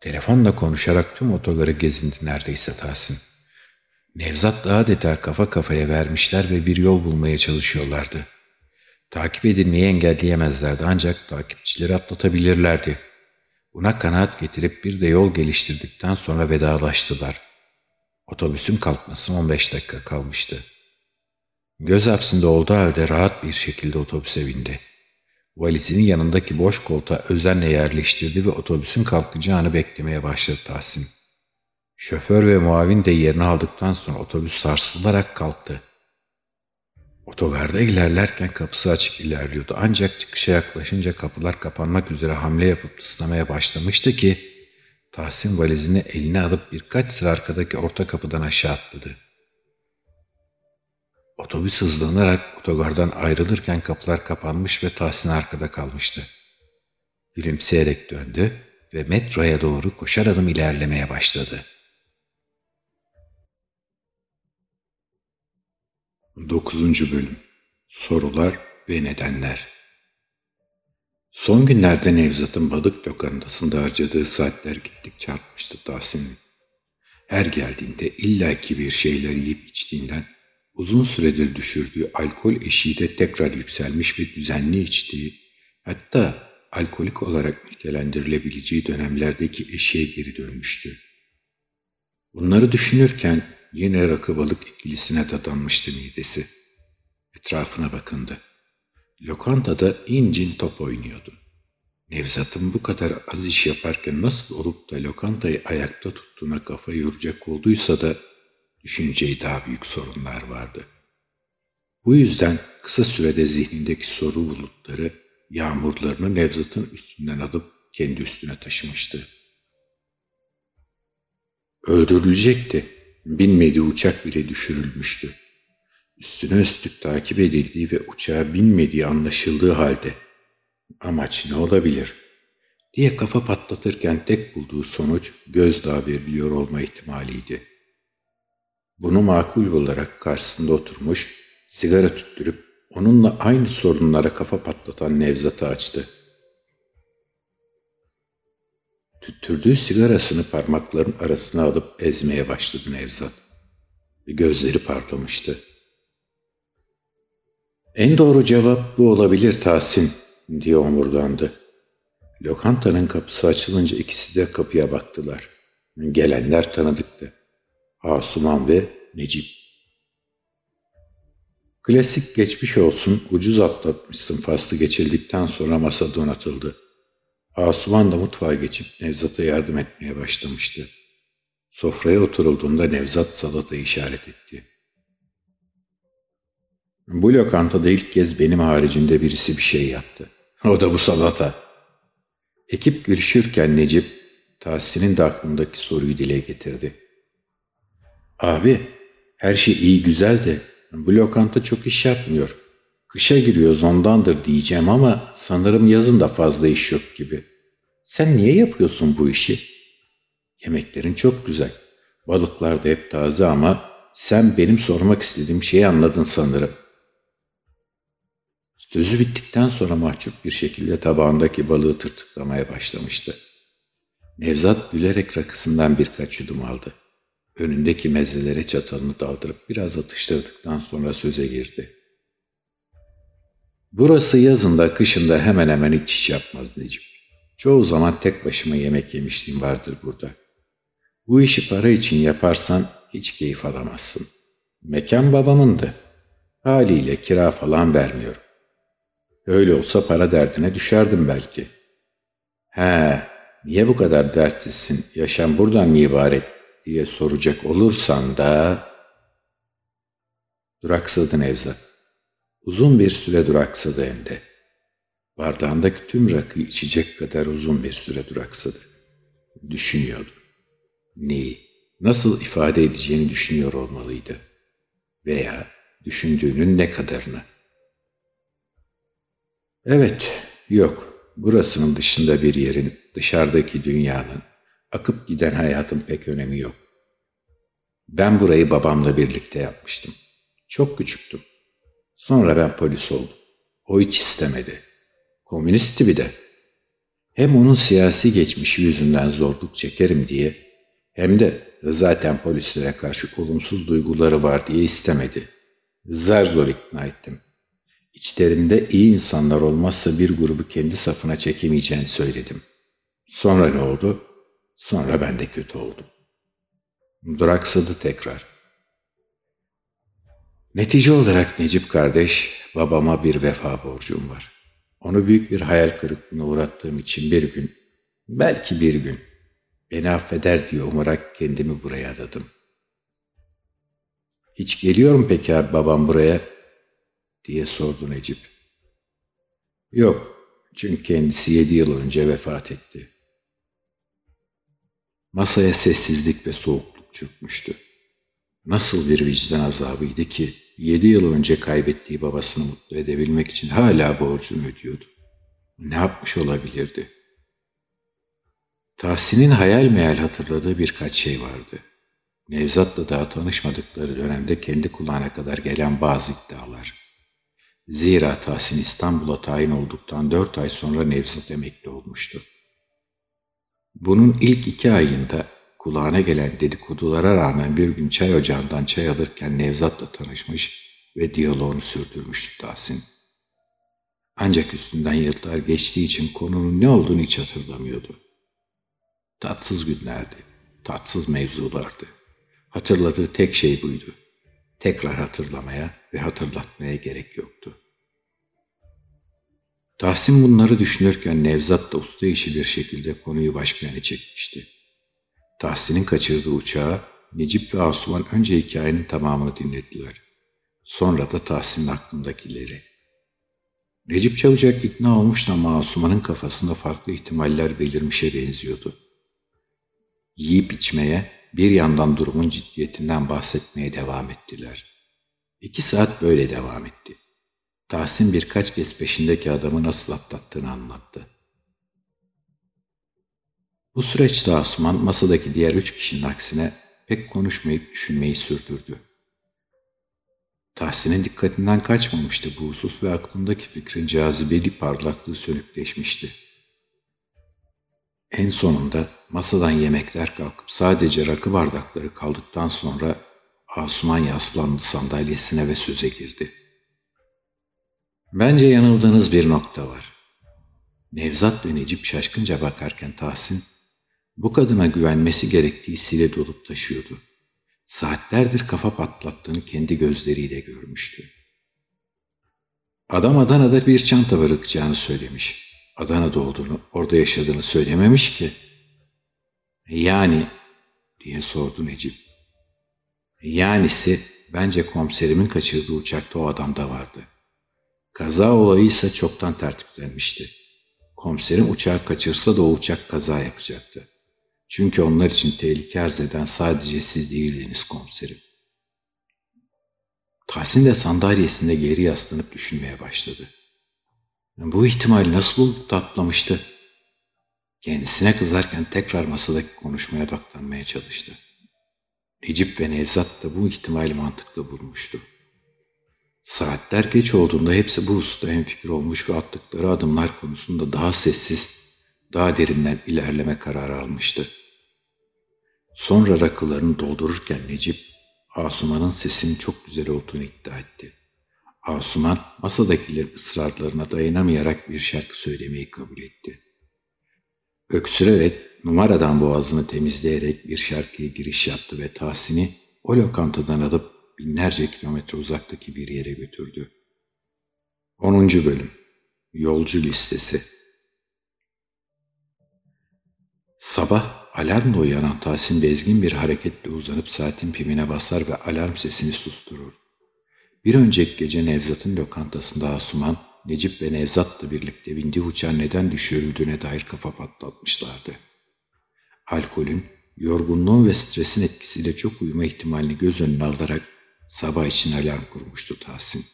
Telefonla konuşarak tüm otogarı gezindi neredeyse Tahsin. Nevzat adeta kafa kafaya vermişler ve bir yol bulmaya çalışıyorlardı. Takip edilmeyi engelleyemezlerdi ancak takipçileri atlatabilirlerdi. Buna kanaat getirip bir de yol geliştirdikten sonra vedalaştılar. Otobüsün kalkmasına 15 dakika kalmıştı. Göz hapsinde olduğu halde rahat bir şekilde otobüse bindi. Valizini yanındaki boş koltuğa özenle yerleştirdi ve otobüsün kalkacağını beklemeye başladı Tahsin. Şoför ve muavin de yerini aldıktan sonra otobüs sarsılarak kalktı. Otogarda ilerlerken kapısı açık ilerliyordu ancak çıkışa yaklaşınca kapılar kapanmak üzere hamle yapıp ıslamaya başlamıştı ki Tahsin valizini eline alıp birkaç sıra arkadaki orta kapıdan aşağı atladı. Otobüs hızlanarak otogardan ayrılırken kapılar kapanmış ve Tahsin arkada kalmıştı. Gülümseyerek döndü ve metroya doğru koşar adım ilerlemeye başladı. 9. Bölüm Sorular ve Nedenler Son günlerde Nevzat'ın balık lokantasında harcadığı saatler gittikçe artmıştı Tahsin'in. Her geldiğinde illaki bir şeyler yiyip içtiğinden uzun süredir düşürdüğü alkol eşiği de tekrar yükselmiş ve düzenli içtiği, hatta alkolik olarak nitelendirilebileceği dönemlerdeki eşiğe geri dönmüştü. Bunları düşünürken yine rakı balık ikilisine dadanmıştı midesi. Etrafına bakındı. Lokantada incin top oynuyordu. Nevzat'ın bu kadar az iş yaparken nasıl olup da lokantayı ayakta tuttuğuna kafa yoracak olduysa da düşüneceği daha büyük sorunlar vardı. Bu yüzden kısa sürede zihnindeki soru bulutları yağmurlarını Nevzat'ın üstünden alıp kendi üstüne taşımıştı. Öldürülecekti. Binmediği uçak bile düşürülmüştü üstüne üstlük takip edildiği ve uçağa binmediği anlaşıldığı halde amaç ne olabilir? diye kafa patlatırken tek bulduğu sonuç gözdağı veriliyor olma ihtimaliydi. Bunu makul olarak karşısında oturmuş, sigara tüttürüp onunla aynı sorunlara kafa patlatan Nevzat'ı açtı. Tüttürdüğü sigarasını parmakların arasına alıp ezmeye başladı Nevzat. Gözleri parlamıştı. En doğru cevap bu olabilir Tahsin diye omurdandı. Lokantanın kapısı açılınca ikisi de kapıya baktılar. Gelenler tanıdıktı. Asuman ve Necip. Klasik geçmiş olsun, ucuz atlatmışsın faslı geçildikten sonra masa donatıldı. Asuman da mutfağa geçip Nevzat'a yardım etmeye başlamıştı. Sofraya oturulduğunda Nevzat salatayı işaret etti. Bu lokantada ilk kez benim haricinde birisi bir şey yaptı. O da bu salata. Ekip görüşürken Necip, Tahsin'in de aklındaki soruyu dile getirdi. Abi, her şey iyi güzel de bu lokanta çok iş yapmıyor. Kışa giriyoruz ondandır diyeceğim ama sanırım yazın da fazla iş yok gibi. Sen niye yapıyorsun bu işi? Yemeklerin çok güzel. Balıklar da hep taze ama sen benim sormak istediğim şeyi anladın sanırım. Sözü bittikten sonra mahcup bir şekilde tabağındaki balığı tırtıklamaya başlamıştı. Nevzat gülerek rakısından birkaç yudum aldı. Önündeki mezelere çatalını daldırıp biraz atıştırdıktan sonra söze girdi. Burası yazında kışında hemen hemen hiç iş yapmaz Necip. Çoğu zaman tek başıma yemek yemişliğim vardır burada. Bu işi para için yaparsan hiç keyif alamazsın. Mekan babamındı. Haliyle kira falan vermiyorum. Öyle olsa para derdine düşerdim belki. He, niye bu kadar dertsizsin, yaşam buradan mı ibaret diye soracak olursan da... Duraksadı Nevzat. Uzun bir süre duraksadı hem de. Bardağındaki tüm rakıyı içecek kadar uzun bir süre duraksadı. Düşünüyordu. Neyi, nasıl ifade edeceğini düşünüyor olmalıydı. Veya düşündüğünün ne kadarını. Evet, yok. Burasının dışında bir yerin, dışarıdaki dünyanın, akıp giden hayatın pek önemi yok. Ben burayı babamla birlikte yapmıştım. Çok küçüktüm. Sonra ben polis oldum. O hiç istemedi. Komünistti bir de. Hem onun siyasi geçmişi yüzünden zorluk çekerim diye hem de zaten polislere karşı olumsuz duyguları var diye istemedi. Zar zor ikna ettim. İçlerinde iyi insanlar olmazsa bir grubu kendi safına çekemeyeceğini söyledim. Sonra ne oldu? Sonra ben de kötü oldum. Duraksadı tekrar. Netice olarak Necip kardeş, babama bir vefa borcum var. Onu büyük bir hayal kırıklığına uğrattığım için bir gün, belki bir gün, beni affeder diye umarak kendimi buraya adadım. Hiç geliyor mu peki abi babam buraya? diye sordu Necip. Yok, çünkü kendisi yedi yıl önce vefat etti. Masaya sessizlik ve soğukluk çökmüştü. Nasıl bir vicdan azabıydı ki yedi yıl önce kaybettiği babasını mutlu edebilmek için hala borcunu ödüyordu. Ne yapmış olabilirdi? Tahsin'in hayal meyal hatırladığı birkaç şey vardı. Nevzat'la daha tanışmadıkları dönemde kendi kulağına kadar gelen bazı iddialar. Zira Tahsin İstanbul'a tayin olduktan dört ay sonra Nevzat emekli olmuştu. Bunun ilk iki ayında kulağına gelen dedikodulara rağmen bir gün çay ocağından çay alırken Nevzat'la tanışmış ve diyaloğunu sürdürmüştü Tahsin. Ancak üstünden yıllar geçtiği için konunun ne olduğunu hiç hatırlamıyordu. Tatsız günlerdi, tatsız mevzulardı. Hatırladığı tek şey buydu. Tekrar hatırlamaya ve hatırlatmaya gerek yoktu. Tahsin bunları düşünürken Nevzat da usta işi bir şekilde konuyu başka yöne çekmişti. Tahsin'in kaçırdığı uçağı Necip ve Asuman önce hikayenin tamamını dinlettiler. Sonra da Tahsin'in aklındakileri. Necip çabucak ikna olmuştu ama Asuman'ın kafasında farklı ihtimaller belirmişe benziyordu. Yiyip içmeye, bir yandan durumun ciddiyetinden bahsetmeye devam ettiler. İki saat böyle devam etti. Tahsin birkaç kez peşindeki adamı nasıl atlattığını anlattı. Bu süreçte Asuman masadaki diğer üç kişinin aksine pek konuşmayıp düşünmeyi sürdürdü. Tahsin'in dikkatinden kaçmamıştı bu husus ve aklındaki fikrin cazibeli parlaklığı sönükleşmişti. En sonunda masadan yemekler kalkıp sadece rakı bardakları kaldıktan sonra Asuman yaslandı sandalyesine ve söze girdi. Bence yanıldığınız bir nokta var. Nevzat ve Necip şaşkınca bakarken Tahsin, bu kadına güvenmesi gerektiği sile dolup taşıyordu. Saatlerdir kafa patlattığını kendi gözleriyle görmüştü. Adam Adana'da bir çanta bırakacağını söylemiş. Adana'da olduğunu, orada yaşadığını söylememiş ki. Yani diye sordu Necip. Yanisi bence komiserimin kaçırdığı uçakta o adam da vardı. Kaza olayı ise çoktan tertiplenmişti. Komiserim uçağı kaçırsa da o uçak kaza yapacaktı. Çünkü onlar için tehlike arz eden sadece siz değildiniz komiserim. Tahsin de sandalyesinde geri yaslanıp düşünmeye başladı. Bu ihtimal nasıl olup da? Kendisine kızarken tekrar masadaki konuşmaya odaklanmaya çalıştı. Necip ve Nevzat da bu ihtimali mantıklı bulmuştu. Saatler geç olduğunda hepsi bu hususta hemfikir olmuş ve attıkları adımlar konusunda daha sessiz, daha derinden ilerleme kararı almıştı. Sonra rakılarını doldururken Necip, Asuman'ın sesinin çok güzel olduğunu iddia etti. Asuman, masadakilerin ısrarlarına dayanamayarak bir şarkı söylemeyi kabul etti. Öksürerek, numaradan boğazını temizleyerek bir şarkıya giriş yaptı ve Tahsin'i o lokantadan alıp binlerce kilometre uzaktaki bir yere götürdü. 10. Bölüm Yolcu Listesi Sabah alarmla uyanan Tahsin bezgin bir hareketle uzanıp saatin pimine basar ve alarm sesini susturur. Bir önceki gece Nevzat'ın lokantasında Asuman, Necip ve Nevzat'la birlikte bindiği uçağın neden düşürüldüğüne dair kafa patlatmışlardı. Alkolün, yorgunluğun ve stresin etkisiyle çok uyuma ihtimalini göz önüne alarak sabah için alarm kurmuştu Tahsin.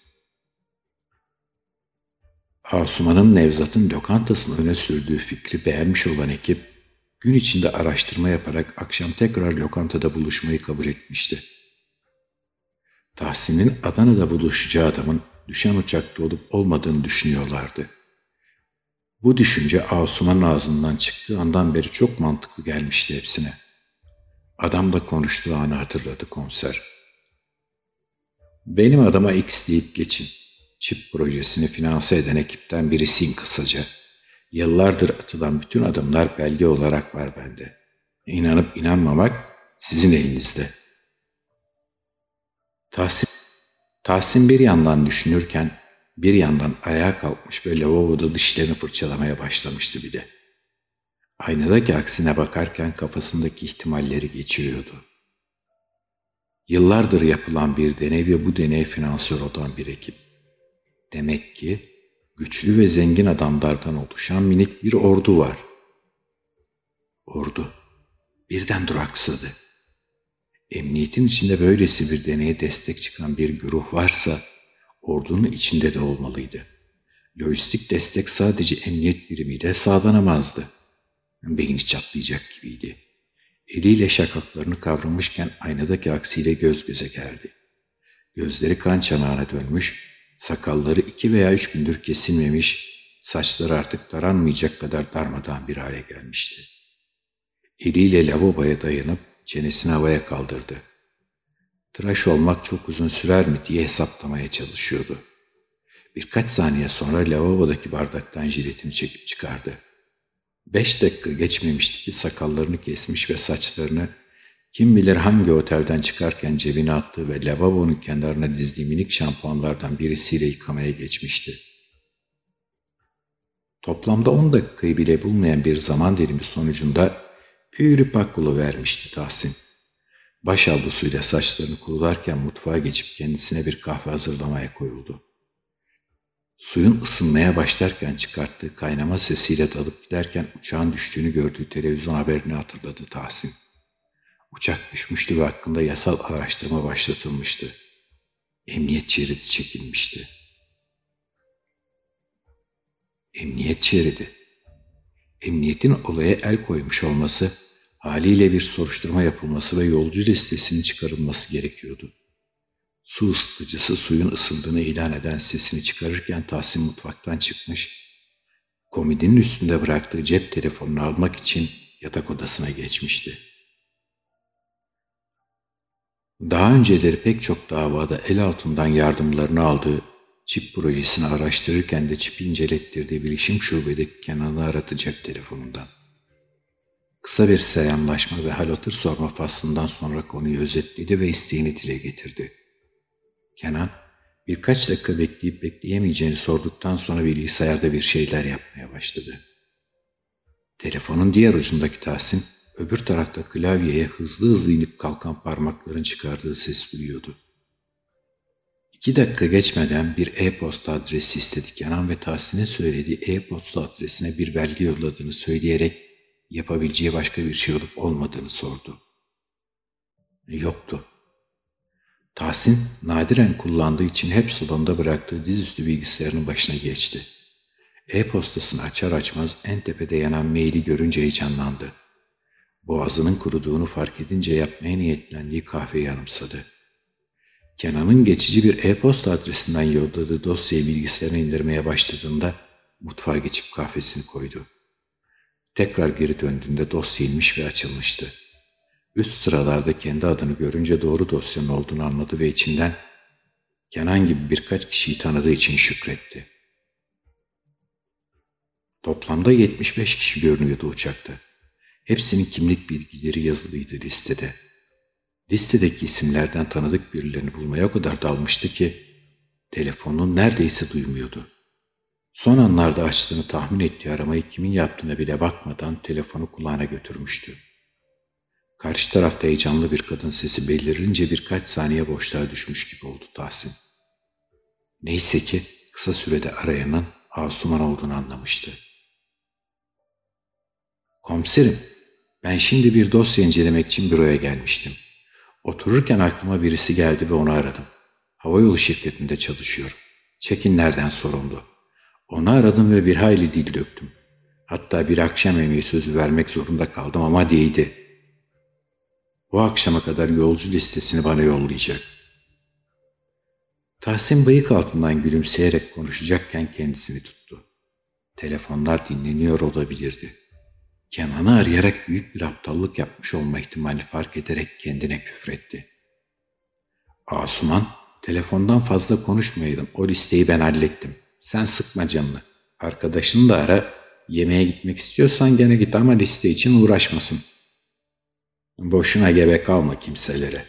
Asuman'ın Nevzat'ın lokantasını öne sürdüğü fikri beğenmiş olan ekip, gün içinde araştırma yaparak akşam tekrar lokantada buluşmayı kabul etmişti. Tahsin'in Adana'da buluşacağı adamın düşen uçakta olup olmadığını düşünüyorlardı. Bu düşünce Asuman'ın ağzından çıktığı andan beri çok mantıklı gelmişti hepsine. Adamla konuştuğu anı hatırladı komiser. Benim adama X deyip geçin. Çip projesini finanse eden ekipten birisiyim kısaca. Yıllardır atılan bütün adımlar belge olarak var bende. İnanıp inanmamak sizin elinizde. Tahsin, Tahsin bir yandan düşünürken bir yandan ayağa kalkmış ve lavaboda dişlerini fırçalamaya başlamıştı bir de. Aynadaki aksine bakarken kafasındaki ihtimalleri geçiriyordu. Yıllardır yapılan bir deney ve bu deney finansör olan bir ekip. Demek ki güçlü ve zengin adamlardan oluşan minik bir ordu var. Ordu birden duraksadı. Emniyetin içinde böylesi bir deneye destek çıkan bir güruh varsa ordunun içinde de olmalıydı. Lojistik destek sadece emniyet birimiyle sağlanamazdı. Beyni çatlayacak gibiydi. Eliyle şakaklarını kavramışken aynadaki aksiyle göz göze geldi. Gözleri kan çanağına dönmüş, sakalları iki veya üç gündür kesilmemiş, saçları artık taranmayacak kadar darmadan bir hale gelmişti. Eliyle lavaboya dayanıp çenesini havaya kaldırdı. Tıraş olmak çok uzun sürer mi diye hesaplamaya çalışıyordu. Birkaç saniye sonra lavabodaki bardaktan jiletini çekip çıkardı. Beş dakika geçmemişti ki sakallarını kesmiş ve saçlarını kim bilir hangi otelden çıkarken cebine attığı ve lavabonun kenarına dizdiği minik şampuanlardan birisiyle yıkamaya geçmişti. Toplamda on dakikayı bile bulmayan bir zaman dilimi sonucunda pürü pakulu vermişti Tahsin. Baş avlusuyla saçlarını kurularken mutfağa geçip kendisine bir kahve hazırlamaya koyuldu. Suyun ısınmaya başlarken çıkarttığı kaynama sesiyle dalıp giderken uçağın düştüğünü gördüğü televizyon haberini hatırladı Tahsin. Uçak düşmüştü ve hakkında yasal araştırma başlatılmıştı. Emniyet şeridi çekilmişti. Emniyet şeridi. Emniyetin olaya el koymuş olması, haliyle bir soruşturma yapılması ve yolcu listesinin çıkarılması gerekiyordu. Su ısıtıcısı suyun ısındığını ilan eden sesini çıkarırken Tahsin mutfaktan çıkmış, komodinin üstünde bıraktığı cep telefonunu almak için yatak odasına geçmişti. Daha önceleri pek çok davada el altından yardımlarını aldığı çip projesini araştırırken de çipi incelettirdiği bilişim şubedeki Kenan'ı aratacak telefonundan. Kısa bir selamlaşma ve hal hatır sorma faslından sonra konuyu özetledi ve isteğini dile getirdi. Kenan birkaç dakika bekleyip bekleyemeyeceğini sorduktan sonra bilgisayarda bir şeyler yapmaya başladı. Telefonun diğer ucundaki Tahsin öbür tarafta klavyeye hızlı hızlı inip kalkan parmakların çıkardığı ses duyuyordu. İki dakika geçmeden bir e-posta adresi istedik Kenan ve Tahsin'e söylediği e-posta adresine bir belge yolladığını söyleyerek yapabileceği başka bir şey olup olmadığını sordu. Yoktu. Tahsin nadiren kullandığı için hep salonda bıraktığı dizüstü bilgisayarının başına geçti. E-postasını açar açmaz en tepede yanan maili görünce heyecanlandı. Boğazının kuruduğunu fark edince yapmaya niyetlendiği kahveyi anımsadı. Kenan'ın geçici bir e-posta adresinden yolladığı dosyayı bilgisayarına indirmeye başladığında mutfağa geçip kahvesini koydu. Tekrar geri döndüğünde dosya inmiş ve açılmıştı. Üst sıralarda kendi adını görünce doğru dosyanın olduğunu anladı ve içinden Kenan gibi birkaç kişiyi tanıdığı için şükretti. Toplamda 75 kişi görünüyordu uçakta. Hepsinin kimlik bilgileri yazılıydı listede. Listedeki isimlerden tanıdık birilerini bulmaya o kadar dalmıştı ki telefonunu neredeyse duymuyordu. Son anlarda açtığını tahmin ettiği aramayı kimin yaptığına bile bakmadan telefonu kulağına götürmüştü. Karşı tarafta heyecanlı bir kadın sesi belirince birkaç saniye boşluğa düşmüş gibi oldu Tahsin. Neyse ki kısa sürede arayanın Asuman olduğunu anlamıştı. Komiserim, ben şimdi bir dosya incelemek için büroya gelmiştim. Otururken aklıma birisi geldi ve onu aradım. Havayolu şirketinde çalışıyor. Çekinlerden sorumlu. Onu aradım ve bir hayli dil döktüm. Hatta bir akşam yemeği sözü vermek zorunda kaldım ama değdi. Bu akşama kadar yolcu listesini bana yollayacak. Tahsin bıyık altından gülümseyerek konuşacakken kendisini tuttu. Telefonlar dinleniyor olabilirdi. Kenan'ı arayarak büyük bir aptallık yapmış olma ihtimali fark ederek kendine küfretti. Asuman, telefondan fazla konuşmayalım. O listeyi ben hallettim. Sen sıkma canını. Arkadaşını da ara. Yemeğe gitmek istiyorsan gene git ama liste için uğraşmasın. Boşuna gebe kalma kimselere.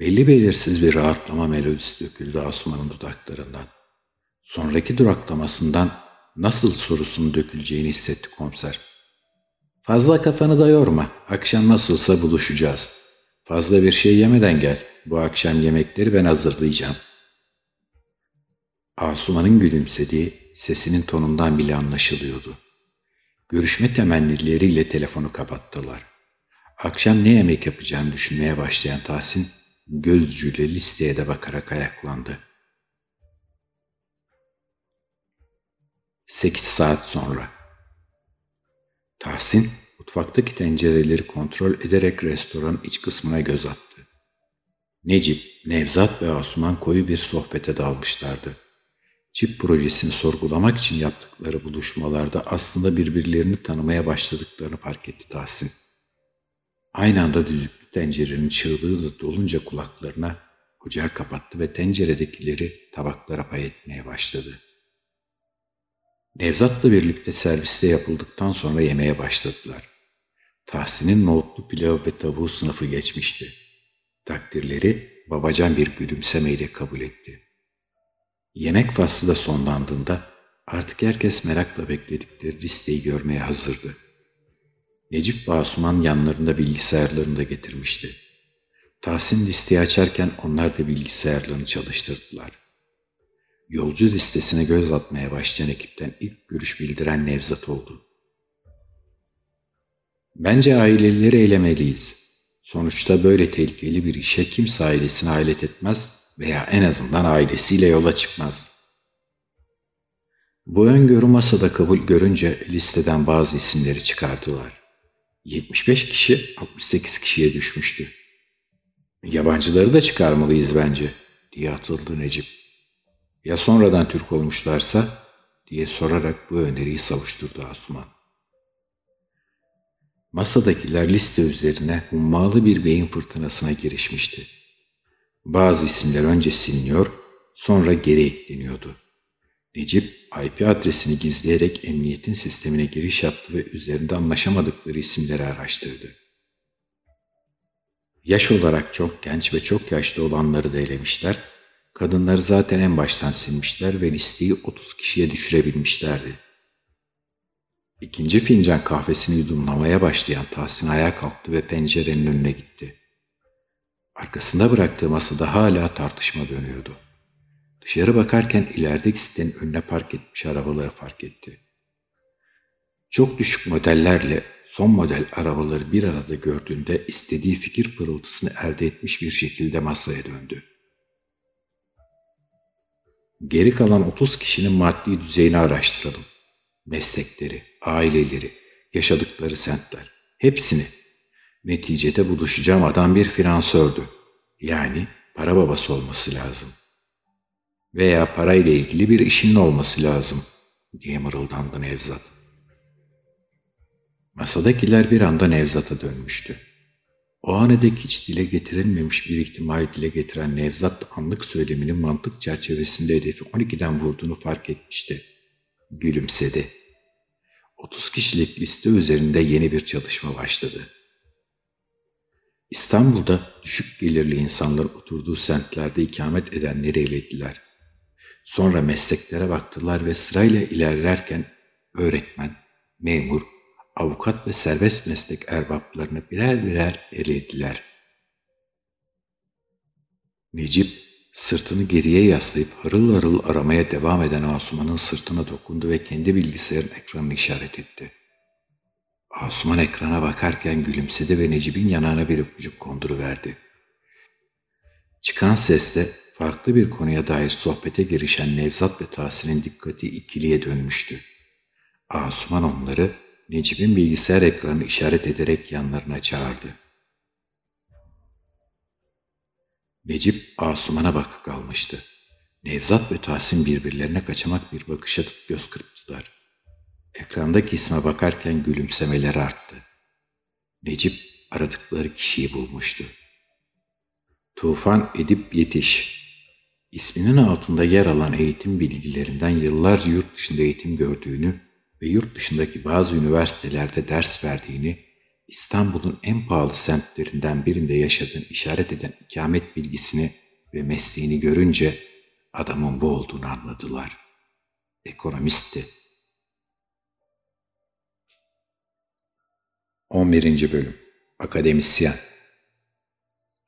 Belli belirsiz bir rahatlama melodisi döküldü Asuman'ın dudaklarından. Sonraki duraklamasından nasıl sorusunun döküleceğini hissetti komiser. Fazla kafanı da yorma. Akşam nasılsa buluşacağız. Fazla bir şey yemeden gel. Bu akşam yemekleri ben hazırlayacağım. Asuman'ın gülümsediği sesinin tonundan bile anlaşılıyordu. Görüşme temennileriyle telefonu kapattılar. Akşam ne yemek yapacağını düşünmeye başlayan Tahsin, gözcüyle listeye de bakarak ayaklandı. Sekiz saat sonra. Tahsin, mutfaktaki tencereleri kontrol ederek restoranın iç kısmına göz attı. Necip, Nevzat ve Asuman koyu bir sohbete dalmışlardı. Çip projesini sorgulamak için yaptıkları buluşmalarda aslında birbirlerini tanımaya başladıklarını fark etti Tahsin. Aynı anda düdüklü tencerenin çığlığı da dolunca kulaklarına ocağı kapattı ve tenceredekileri tabaklara pay etmeye başladı. Nevzat'la birlikte serviste yapıldıktan sonra yemeye başladılar. Tahsin'in nohutlu pilav ve tavuğu sınıfı geçmişti. Takdirleri babacan bir gülümsemeyle kabul etti. Yemek faslı da sonlandığında artık herkes merakla bekledikleri listeyi görmeye hazırdı. Necip Basuman yanlarında bilgisayarlarını da getirmişti. Tahsin listeyi açarken onlar da bilgisayarlarını çalıştırdılar. Yolcu listesine göz atmaya başlayan ekipten ilk görüş bildiren Nevzat oldu. Bence aileleri eylemeliyiz. Sonuçta böyle tehlikeli bir işe kimse ailesine alet etmez veya en azından ailesiyle yola çıkmaz. Bu öngörü masada kabul görünce listeden bazı isimleri çıkardılar. 75 kişi 68 kişiye düşmüştü. Yabancıları da çıkarmalıyız bence diye atıldı Necip. Ya sonradan Türk olmuşlarsa diye sorarak bu öneriyi savuşturdu Asuman. Masadakiler liste üzerine hummalı bir beyin fırtınasına girişmişti. Bazı isimler önce siliniyor, sonra geri ekleniyordu. Necip, IP adresini gizleyerek emniyetin sistemine giriş yaptı ve üzerinde anlaşamadıkları isimleri araştırdı. Yaş olarak çok genç ve çok yaşlı olanları da elemişler, kadınları zaten en baştan silmişler ve listeyi 30 kişiye düşürebilmişlerdi. İkinci fincan kahvesini yudumlamaya başlayan Tahsin ayağa kalktı ve pencerenin önüne gitti. Arkasında bıraktığı masada hala tartışma dönüyordu. Dışarı bakarken ilerideki sitenin önüne park etmiş arabaları fark etti. Çok düşük modellerle son model arabaları bir arada gördüğünde istediği fikir pırıltısını elde etmiş bir şekilde masaya döndü. Geri kalan 30 kişinin maddi düzeyini araştıralım. Meslekleri, aileleri, yaşadıkları semtler, hepsini. Neticede buluşacağım adam bir finansördü. Yani para babası olması lazım. Veya parayla ilgili bir işinin olması lazım diye mırıldandı Nevzat. Masadakiler bir anda Nevzat'a dönmüştü. O ana hiç dile getirilmemiş bir ihtimal dile getiren Nevzat anlık söyleminin mantık çerçevesinde hedefi 12'den vurduğunu fark etmişti. Gülümsedi. 30 kişilik liste üzerinde yeni bir çalışma başladı. İstanbul'da düşük gelirli insanlar oturduğu semtlerde ikamet edenleri elediler. Sonra mesleklere baktılar ve sırayla ilerlerken öğretmen, memur, avukat ve serbest meslek erbaplarını birer birer elediler. Necip sırtını geriye yaslayıp harıl harıl aramaya devam eden Asuman'ın sırtına dokundu ve kendi bilgisayarın ekranını işaret etti. Asuman ekrana bakarken gülümsedi ve Necip'in yanağına bir öpücük konduruverdi. Çıkan sesle farklı bir konuya dair sohbete girişen Nevzat ve Tahsin'in dikkati ikiliye dönmüştü. Asuman onları Necip'in bilgisayar ekranını işaret ederek yanlarına çağırdı. Necip Asuman'a bakıp kalmıştı. Nevzat ve Tahsin birbirlerine kaçamak bir bakış atıp göz kırptılar. Ekrandaki isme bakarken gülümsemeler arttı. Necip aradıkları kişiyi bulmuştu. Tufan Edip Yetiş İsminin altında yer alan eğitim bilgilerinden yıllarca yurt dışında eğitim gördüğünü ve yurt dışındaki bazı üniversitelerde ders verdiğini, İstanbul'un en pahalı semtlerinden birinde yaşadığını işaret eden ikamet bilgisini ve mesleğini görünce adamın bu olduğunu anladılar. Ekonomistti. 11. Bölüm Akademisyen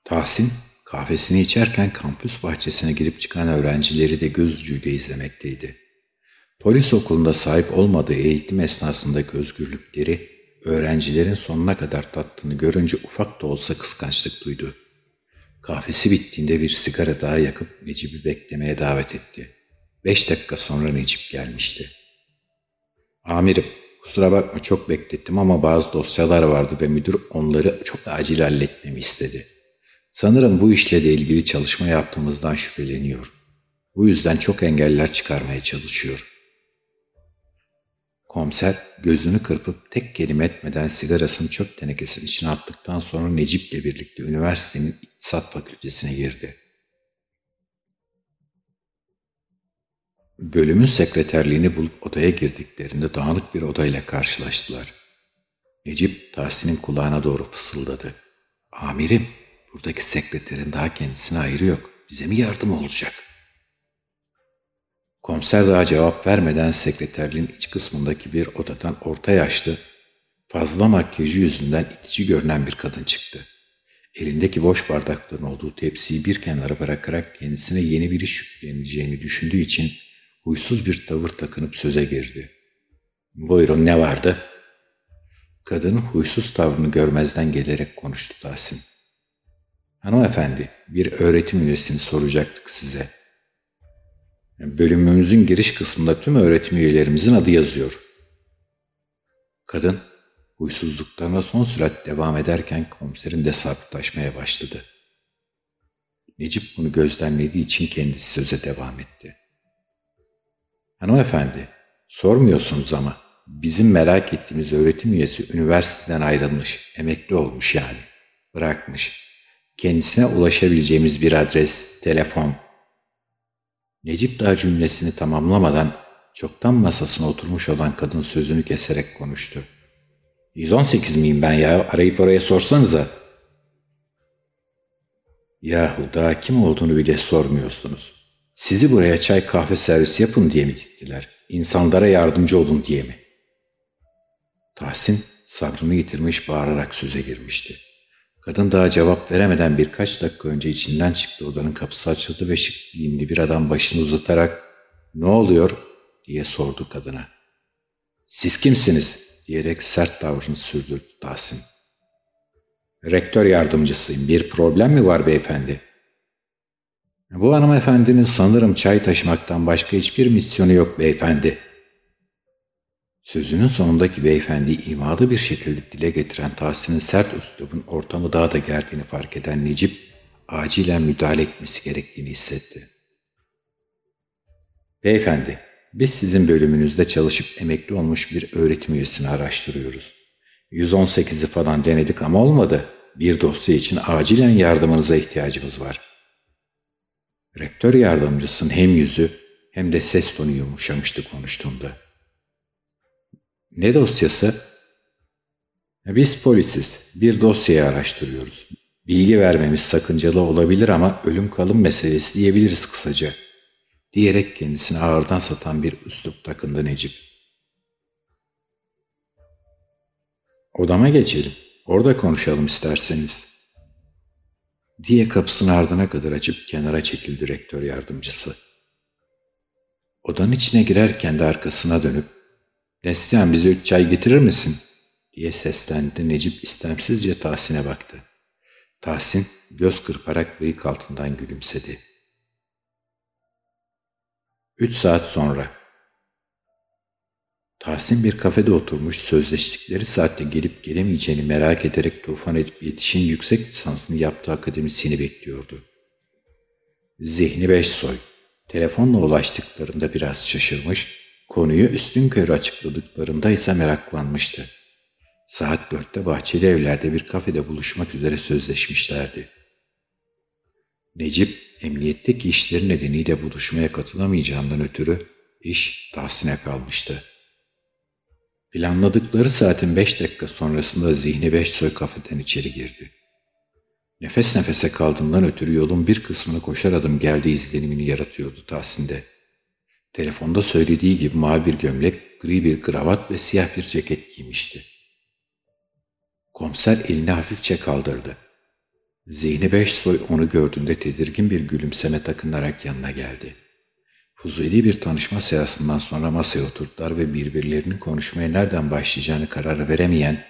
Tahsin kahvesini içerken kampüs bahçesine girip çıkan öğrencileri de göz ucuyla izlemekteydi. Polis okulunda sahip olmadığı eğitim esnasındaki özgürlükleri öğrencilerin sonuna kadar tattığını görünce ufak da olsa kıskançlık duydu. Kahvesi bittiğinde bir sigara daha yakıp Necip'i beklemeye davet etti. Beş dakika sonra Necip gelmişti. Amirim, kusura bakma çok beklettim ama bazı dosyalar vardı ve müdür onları çok acil halletmemi istedi. Sanırım bu işle de ilgili çalışma yaptığımızdan şüpheleniyor. Bu yüzden çok engeller çıkarmaya çalışıyor. Komiser gözünü kırpıp tek kelime etmeden sigarasını çöp tenekesinin içine attıktan sonra Necip'le birlikte üniversitenin iktisat fakültesine girdi. Bölümün sekreterliğini bulup odaya girdiklerinde dağınık bir odayla karşılaştılar. Necip Tahsin'in kulağına doğru fısıldadı. Amirim, buradaki sekreterin daha kendisine ayrı yok. Bize mi yardım olacak?'' Komiser daha cevap vermeden sekreterliğin iç kısmındaki bir odadan orta yaşlı, fazla makyajı yüzünden itici görünen bir kadın çıktı. Elindeki boş bardakların olduğu tepsiyi bir kenara bırakarak kendisine yeni bir iş yükleneceğini düşündüğü için huysuz bir tavır takınıp söze girdi. Buyurun ne vardı? Kadın huysuz tavrını görmezden gelerek konuştu Tahsin. Hanımefendi, bir öğretim üyesini soracaktık size. Bölümümüzün giriş kısmında tüm öğretim üyelerimizin adı yazıyor. Kadın huysuzluklarına son sürat devam ederken komiserin de sabitlaşmaya başladı. Necip bunu gözlemlediği için kendisi söze devam etti. Hanımefendi, sormuyorsunuz ama bizim merak ettiğimiz öğretim üyesi üniversiteden ayrılmış, emekli olmuş yani. Bırakmış. Kendisine ulaşabileceğimiz bir adres, telefon. Necip daha cümlesini tamamlamadan çoktan masasına oturmuş olan kadın sözünü keserek konuştu. 118 miyim ben ya? Arayıp oraya sorsanıza. Yahu daha kim olduğunu bile sormuyorsunuz. Sizi buraya çay kahve servisi yapın diye mi diktiler? İnsanlara yardımcı olun diye mi? Tahsin sabrını yitirmiş bağırarak söze girmişti. Kadın daha cevap veremeden birkaç dakika önce içinden çıktı odanın kapısı açıldı ve şık giyimli bir adam başını uzatarak ''Ne oluyor?'' diye sordu kadına. ''Siz kimsiniz?'' diyerek sert tavrını sürdürdü Tahsin. ''Rektör yardımcısıyım. Bir problem mi var beyefendi?'' ''Bu hanımefendinin sanırım çay taşımaktan başka hiçbir misyonu yok beyefendi.'' Sözünün sonundaki beyefendi imalı bir şekilde dile getiren Tahsin'in sert üslubun ortamı daha da gerdiğini fark eden Necip, acilen müdahale etmesi gerektiğini hissetti. Beyefendi, biz sizin bölümünüzde çalışıp emekli olmuş bir öğretim üyesini araştırıyoruz. 118'i falan denedik ama olmadı. Bir dosya için acilen yardımınıza ihtiyacımız var. Rektör yardımcısının hem yüzü hem de ses tonu yumuşamıştı konuştuğunda. Ne dosyası? Biz polisiz. Bir dosyayı araştırıyoruz. Bilgi vermemiz sakıncalı olabilir ama ölüm kalım meselesi diyebiliriz kısaca. Diyerek kendisini ağırdan satan bir üslup takındı Necip. Odama geçelim. Orada konuşalım isterseniz. Diye kapısını ardına kadar açıp kenara çekildi rektör yardımcısı. Odanın içine girerken de arkasına dönüp Neslihan bize üç çay getirir misin? diye seslendi Necip istemsizce Tahsin'e baktı. Tahsin göz kırparak bıyık altından gülümsedi. Üç saat sonra Tahsin bir kafede oturmuş sözleştikleri saatte gelip gelemeyeceğini merak ederek tufan edip yetişin yüksek lisansını yaptığı akademisyeni bekliyordu. Zihni beş soy. Telefonla ulaştıklarında biraz şaşırmış, konuyu üstün körü açıkladıklarında ise meraklanmıştı. Saat dörtte bahçeli evlerde bir kafede buluşmak üzere sözleşmişlerdi. Necip, emniyetteki işleri nedeniyle buluşmaya katılamayacağından ötürü iş Tahsin'e kalmıştı. Planladıkları saatin beş dakika sonrasında zihni beş soy kafeden içeri girdi. Nefes nefese kaldığından ötürü yolun bir kısmını koşar adım geldiği izlenimini yaratıyordu Tahsin'de. Telefonda söylediği gibi mavi bir gömlek, gri bir kravat ve siyah bir ceket giymişti. Komiser elini hafifçe kaldırdı. Zihni Beşsoy onu gördüğünde tedirgin bir gülümseme takınarak yanına geldi. Fuzuli bir tanışma seansından sonra masaya oturttular ve birbirlerinin konuşmaya nereden başlayacağını karar veremeyen,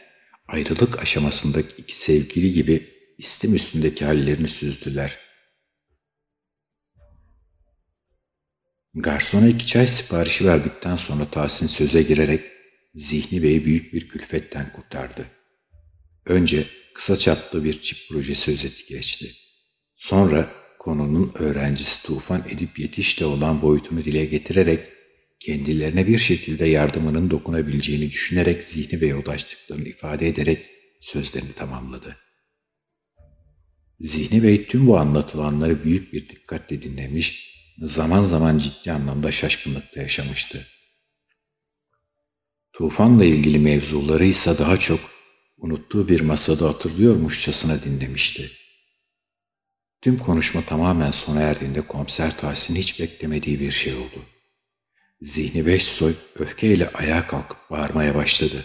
ayrılık aşamasındaki iki sevgili gibi istim üstündeki hallerini süzdüler. Garsona iki çay siparişi verdikten sonra Tahsin söze girerek Zihni Bey'i büyük bir külfetten kurtardı. Önce kısa çaplı bir çip projesi özeti geçti. Sonra konunun öğrencisi Tufan Edip Yetiş'te olan boyutunu dile getirerek kendilerine bir şekilde yardımının dokunabileceğini düşünerek Zihni Bey'e ulaştıklarını ifade ederek sözlerini tamamladı. Zihni Bey tüm bu anlatılanları büyük bir dikkatle dinlemiş, zaman zaman ciddi anlamda şaşkınlıkta yaşamıştı. Tufanla ilgili mevzuları ise daha çok unuttuğu bir masada hatırlıyormuşçasına dinlemişti. Tüm konuşma tamamen sona erdiğinde komiser Tahsin hiç beklemediği bir şey oldu. Zihni Beşsoy öfkeyle ayağa kalkıp bağırmaya başladı.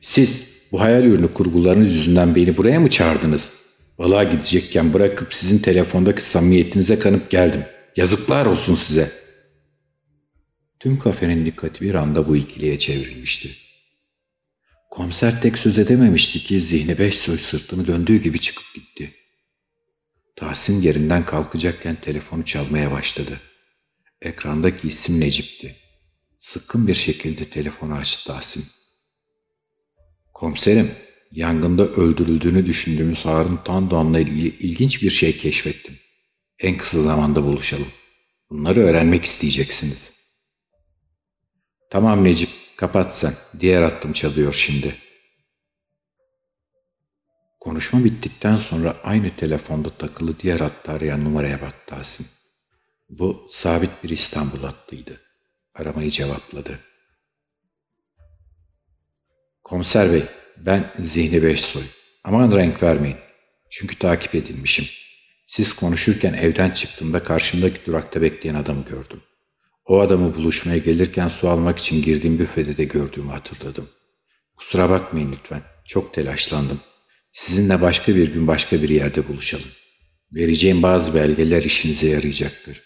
Siz bu hayal ürünü kurgularınız yüzünden beni buraya mı çağırdınız? Balığa gidecekken bırakıp sizin telefondaki samimiyetinize kanıp geldim. Yazıklar olsun size. Tüm kafenin dikkati bir anda bu ikiliye çevrilmişti. Komiser tek söz edememişti ki zihni beş soy sırtını döndüğü gibi çıkıp gitti. Tahsin yerinden kalkacakken telefonu çalmaya başladı. Ekrandaki isim Necip'ti. Sıkkın bir şekilde telefonu açtı Tahsin. Komiserim, yangında öldürüldüğünü düşündüğümüz Harun Tandoğan'la ilgili ilginç bir şey keşfettim. En kısa zamanda buluşalım. Bunları öğrenmek isteyeceksiniz. Tamam Necip, kapat sen. Diğer hattım çalıyor şimdi. Konuşma bittikten sonra aynı telefonda takılı diğer hatta arayan numaraya baktı Tahsin. Bu sabit bir İstanbul hattıydı. Aramayı cevapladı. Komiser bey, ben Zihni Beşsoy. Aman renk vermeyin. Çünkü takip edilmişim. Siz konuşurken evden çıktığımda karşımdaki durakta bekleyen adamı gördüm. O adamı buluşmaya gelirken su almak için girdiğim büfede de gördüğümü hatırladım. Kusura bakmayın lütfen. Çok telaşlandım. Sizinle başka bir gün başka bir yerde buluşalım. Vereceğim bazı belgeler işinize yarayacaktır.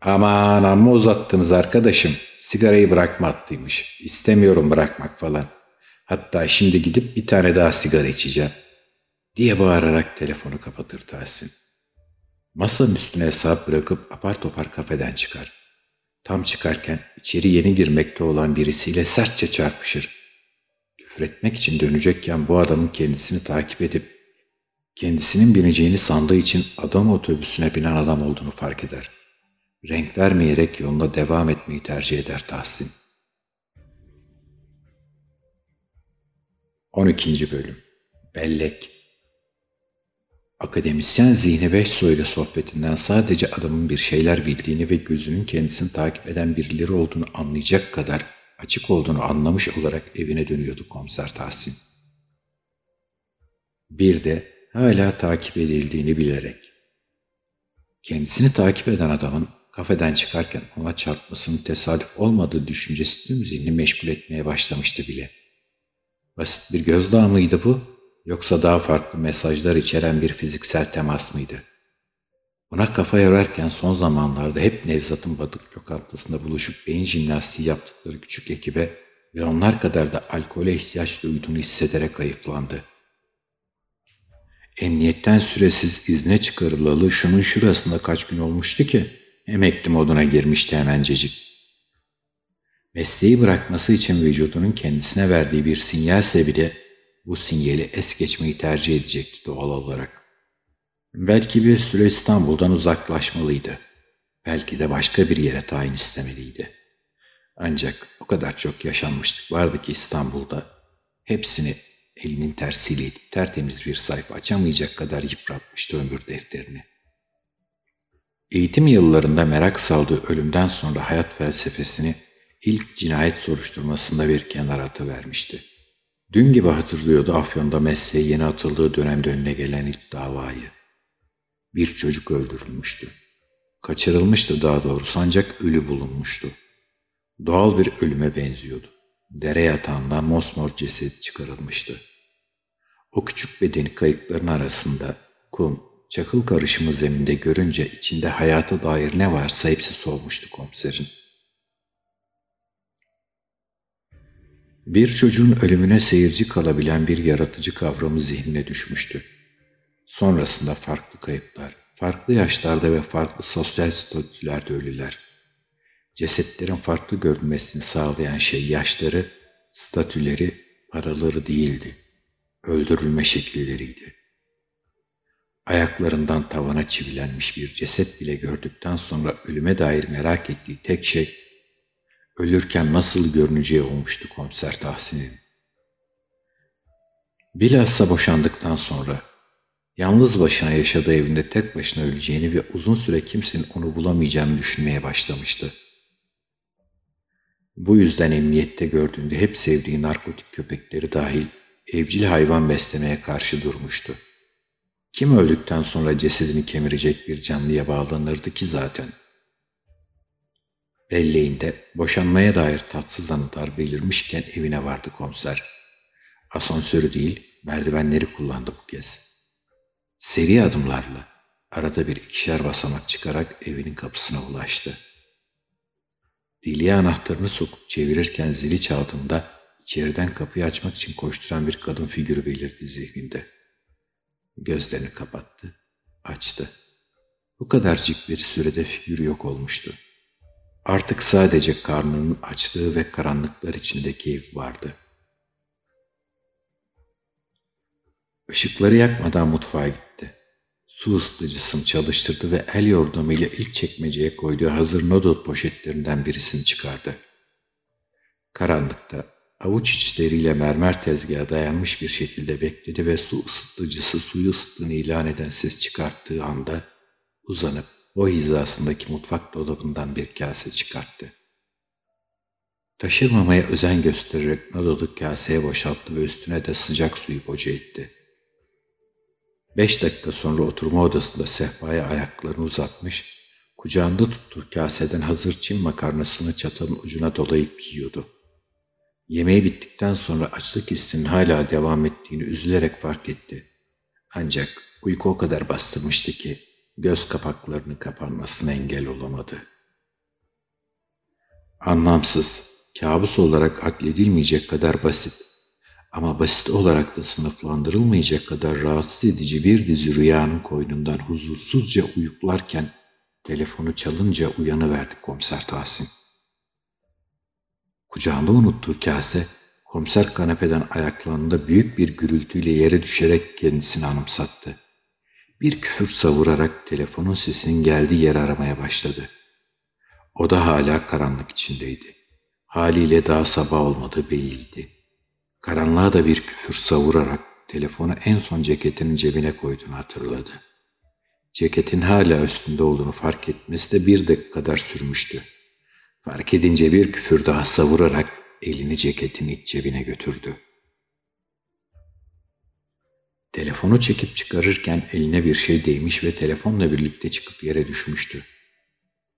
Aman amma uzattınız arkadaşım. Sigarayı bırakma hattıymış. İstemiyorum bırakmak falan. Hatta şimdi gidip bir tane daha sigara içeceğim. Diye bağırarak telefonu kapatır Tahsin. Masanın üstüne hesap bırakıp apar topar kafeden çıkar. Tam çıkarken içeri yeni girmekte olan birisiyle sertçe çarpışır. Küfür etmek için dönecekken bu adamın kendisini takip edip kendisinin bineceğini sandığı için adam otobüsüne binen adam olduğunu fark eder. Renk vermeyerek yoluna devam etmeyi tercih eder Tahsin. 12. Bölüm Bellek Akademisyen Zihni Beşsoy ile sohbetinden sadece adamın bir şeyler bildiğini ve gözünün kendisini takip eden birileri olduğunu anlayacak kadar açık olduğunu anlamış olarak evine dönüyordu komiser Tahsin. Bir de hala takip edildiğini bilerek. Kendisini takip eden adamın kafeden çıkarken ona çarpmasının tesadüf olmadığı düşüncesi tüm zihni meşgul etmeye başlamıştı bile. Basit bir gözdağı mıydı bu Yoksa daha farklı mesajlar içeren bir fiziksel temas mıydı? Buna kafa yorarken son zamanlarda hep Nevzat'ın Batık lokantasında buluşup beyin jimnastiği yaptıkları küçük ekibe ve onlar kadar da alkole ihtiyaç duyduğunu hissederek ayıflandı. Emniyetten süresiz izne çıkarılalı şunun şurasında kaç gün olmuştu ki emekli moduna girmişti hemencecik. Mesleği bırakması için vücudunun kendisine verdiği bir sinyalse bile bu sinyali es geçmeyi tercih edecekti doğal olarak. Belki bir süre İstanbul'dan uzaklaşmalıydı. Belki de başka bir yere tayin istemeliydi. Ancak o kadar çok yaşanmışlık vardı ki İstanbul'da hepsini elinin tersiyle edip tertemiz bir sayfa açamayacak kadar yıpratmıştı ömür defterini. Eğitim yıllarında merak saldığı ölümden sonra hayat felsefesini ilk cinayet soruşturmasında bir kenara atıvermişti. Dün gibi hatırlıyordu Afyon'da mesleğe yeni atıldığı dönemde önüne gelen ilk davayı. Bir çocuk öldürülmüştü. Kaçırılmıştı daha doğrusu ancak ölü bulunmuştu. Doğal bir ölüme benziyordu. Dere yatağından mosmor ceset çıkarılmıştı. O küçük bedeni kayıkların arasında kum, çakıl karışımı zeminde görünce içinde hayata dair ne varsa hepsi solmuştu komiserin. Bir çocuğun ölümüne seyirci kalabilen bir yaratıcı kavramı zihnine düşmüştü. Sonrasında farklı kayıplar, farklı yaşlarda ve farklı sosyal statülerde ölüler. Cesetlerin farklı görünmesini sağlayan şey yaşları, statüleri, paraları değildi. Öldürülme şekilleriydi. Ayaklarından tavana çivilenmiş bir ceset bile gördükten sonra ölüme dair merak ettiği tek şey ölürken nasıl görüneceği olmuştu komiser Tahsin'in. Bilhassa boşandıktan sonra yalnız başına yaşadığı evinde tek başına öleceğini ve uzun süre kimsenin onu bulamayacağını düşünmeye başlamıştı. Bu yüzden emniyette gördüğünde hep sevdiği narkotik köpekleri dahil evcil hayvan beslemeye karşı durmuştu. Kim öldükten sonra cesedini kemirecek bir canlıya bağlanırdı ki zaten?'' Belleğinde boşanmaya dair tatsız anılar belirmişken evine vardı komiser. Asansörü değil, merdivenleri kullandı bu kez. Seri adımlarla arada bir ikişer basamak çıkarak evinin kapısına ulaştı. Diliye anahtarını sokup çevirirken zili çaldığında içeriden kapıyı açmak için koşturan bir kadın figürü belirdi zihninde. Gözlerini kapattı, açtı. Bu kadarcık bir sürede figür yok olmuştu. Artık sadece karnının açlığı ve karanlıklar içindeki ev vardı. Işıkları yakmadan mutfağa gitti. Su ısıtıcısını çalıştırdı ve el yordamıyla ilk çekmeceye koyduğu hazır noodle poşetlerinden birisini çıkardı. Karanlıkta avuç içleriyle mermer tezgaha dayanmış bir şekilde bekledi ve su ısıtıcısı suyu ısıttığını ilan eden ses çıkarttığı anda uzanıp o hizasındaki mutfak dolabından bir kase çıkarttı. Taşırmamaya özen göstererek noodle'ı kaseye boşalttı ve üstüne de sıcak suyu boca etti. Beş dakika sonra oturma odasında sehpaya ayaklarını uzatmış, kucağında tuttuğu kaseden hazır Çin makarnasını çatalın ucuna dolayıp yiyordu. Yemeği bittikten açlık hissinin hala devam ettiğini üzülerek fark etti. Ancak uyku o kadar bastırmıştı ki göz kapaklarının kapanmasına engel olamadı. Anlamsız, kabus olarak akledilmeyecek kadar basit ama basit olarak da sınıflandırılmayacak kadar rahatsız edici bir dizi rüyanın koynundan huzursuzca uyuklarken telefonu çalınca uyanıverdi komiser Tahsin. Kucağında unuttuğu kase komiser kanepeden ayaklandığında büyük bir gürültüyle yere düşerek kendisini anımsattı. Bir küfür savurarak telefonun sesinin geldiği yer aramaya başladı. O da hala karanlık içindeydi. Haliyle daha sabah olmadığı belliydi. Karanlığa da bir küfür savurarak telefonu en son ceketinin cebine koyduğunu hatırladı. Ceketin hala üstünde olduğunu fark etmesi de bir dakika kadar sürmüştü. Fark edince bir küfür daha savurarak elini ceketin iç cebine götürdü. Telefonu çekip çıkarırken eline bir şey değmiş ve telefonla birlikte çıkıp yere düşmüştü.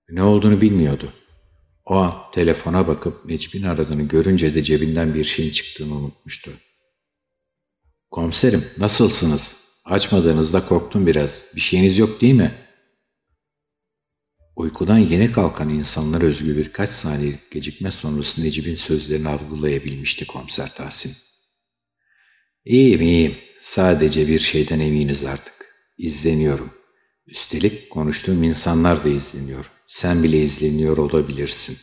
Ne olduğunu bilmiyordu. O an telefona bakıp Necip'in aradığını görünce de cebinden bir şeyin çıktığını unutmuştu. Komiserim nasılsınız? Açmadığınızda korktum biraz. Bir şeyiniz yok değil mi? Uykudan yeni kalkan insanlar özgü birkaç saniyelik gecikme sonrası Necip'in sözlerini algılayabilmişti komiser Tahsin. İyiyim iyiyim. Sadece bir şeyden eminiz artık. İzleniyorum. Üstelik konuştuğum insanlar da izleniyor. Sen bile izleniyor olabilirsin.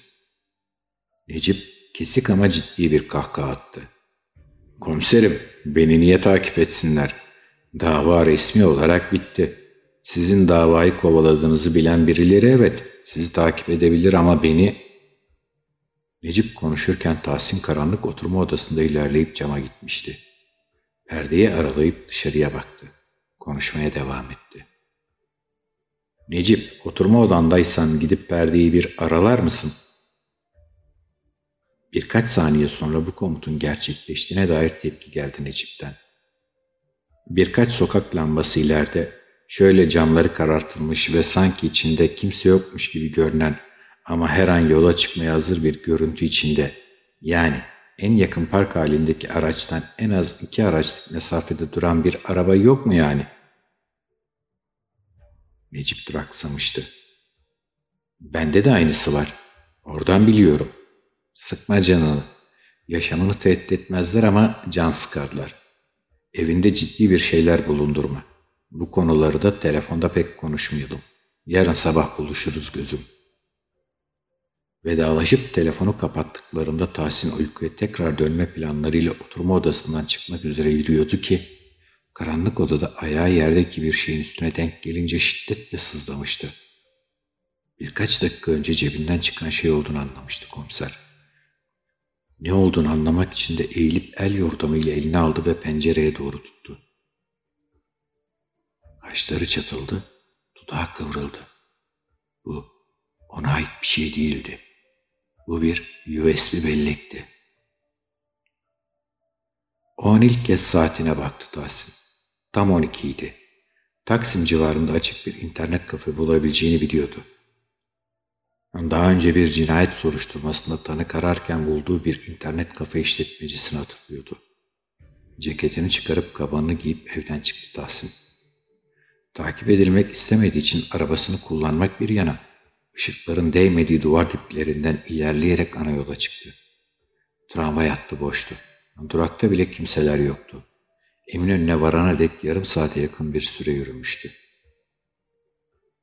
Necip kesik ama ciddi bir kahkaha attı. Komiserim, beni niye takip etsinler? Dava resmi olarak bitti. Sizin davayı kovaladığınızı bilen birileri evet, sizi takip edebilir ama beni... Necip konuşurken Tahsin karanlık oturma odasında ilerleyip cama gitmişti. Perdeyi aralayıp dışarıya baktı. Konuşmaya devam etti. Necip, oturma odandaysan gidip perdeyi bir aralar mısın? Birkaç saniye sonra bu komutun gerçekleştiğine dair tepki geldi Necip'ten. Birkaç sokak lambası ileride şöyle camları karartılmış ve sanki içinde kimse yokmuş gibi görünen ama her an yola çıkmaya hazır bir görüntü içinde yani en yakın park halindeki araçtan en az iki araçlık mesafede duran bir araba yok mu yani? Necip duraksamıştı. Bende de aynısı var. Oradan biliyorum. Sıkma canını. Yaşamını tehdit etmezler ama can sıkarlar. Evinde ciddi bir şeyler bulundurma. Bu konuları da telefonda pek konuşmuyordum. Yarın sabah buluşuruz gözüm. Vedalaşıp telefonu kapattıklarında Tahsin uykuya tekrar dönme planlarıyla oturma odasından çıkmak üzere yürüyordu ki karanlık odada ayağı yerdeki bir şeyin üstüne denk gelince şiddetle sızlamıştı. Birkaç dakika önce cebinden çıkan şey olduğunu anlamıştı komiser. Ne olduğunu anlamak için de eğilip el yordamıyla elini aldı ve pencereye doğru tuttu. Kaşları çatıldı, dudağı kıvrıldı. Bu ona ait bir şey değildi. Bu bir USB bellekti. O an ilk kez saatine baktı Tahsin. Tam 12 idi. Taksim civarında açık bir internet kafe bulabileceğini biliyordu. Daha önce bir cinayet soruşturmasında tanık ararken bulduğu bir internet kafe işletmecisini hatırlıyordu. Ceketini çıkarıp kabanını giyip evden çıktı Tahsin. Takip edilmek istemediği için arabasını kullanmak bir yana, ışıkların değmediği duvar diplerinden ilerleyerek ana yola çıktı. Tramvay hattı boştu. Durakta bile kimseler yoktu. Eminönü'ne varana dek yarım saate yakın bir süre yürümüştü.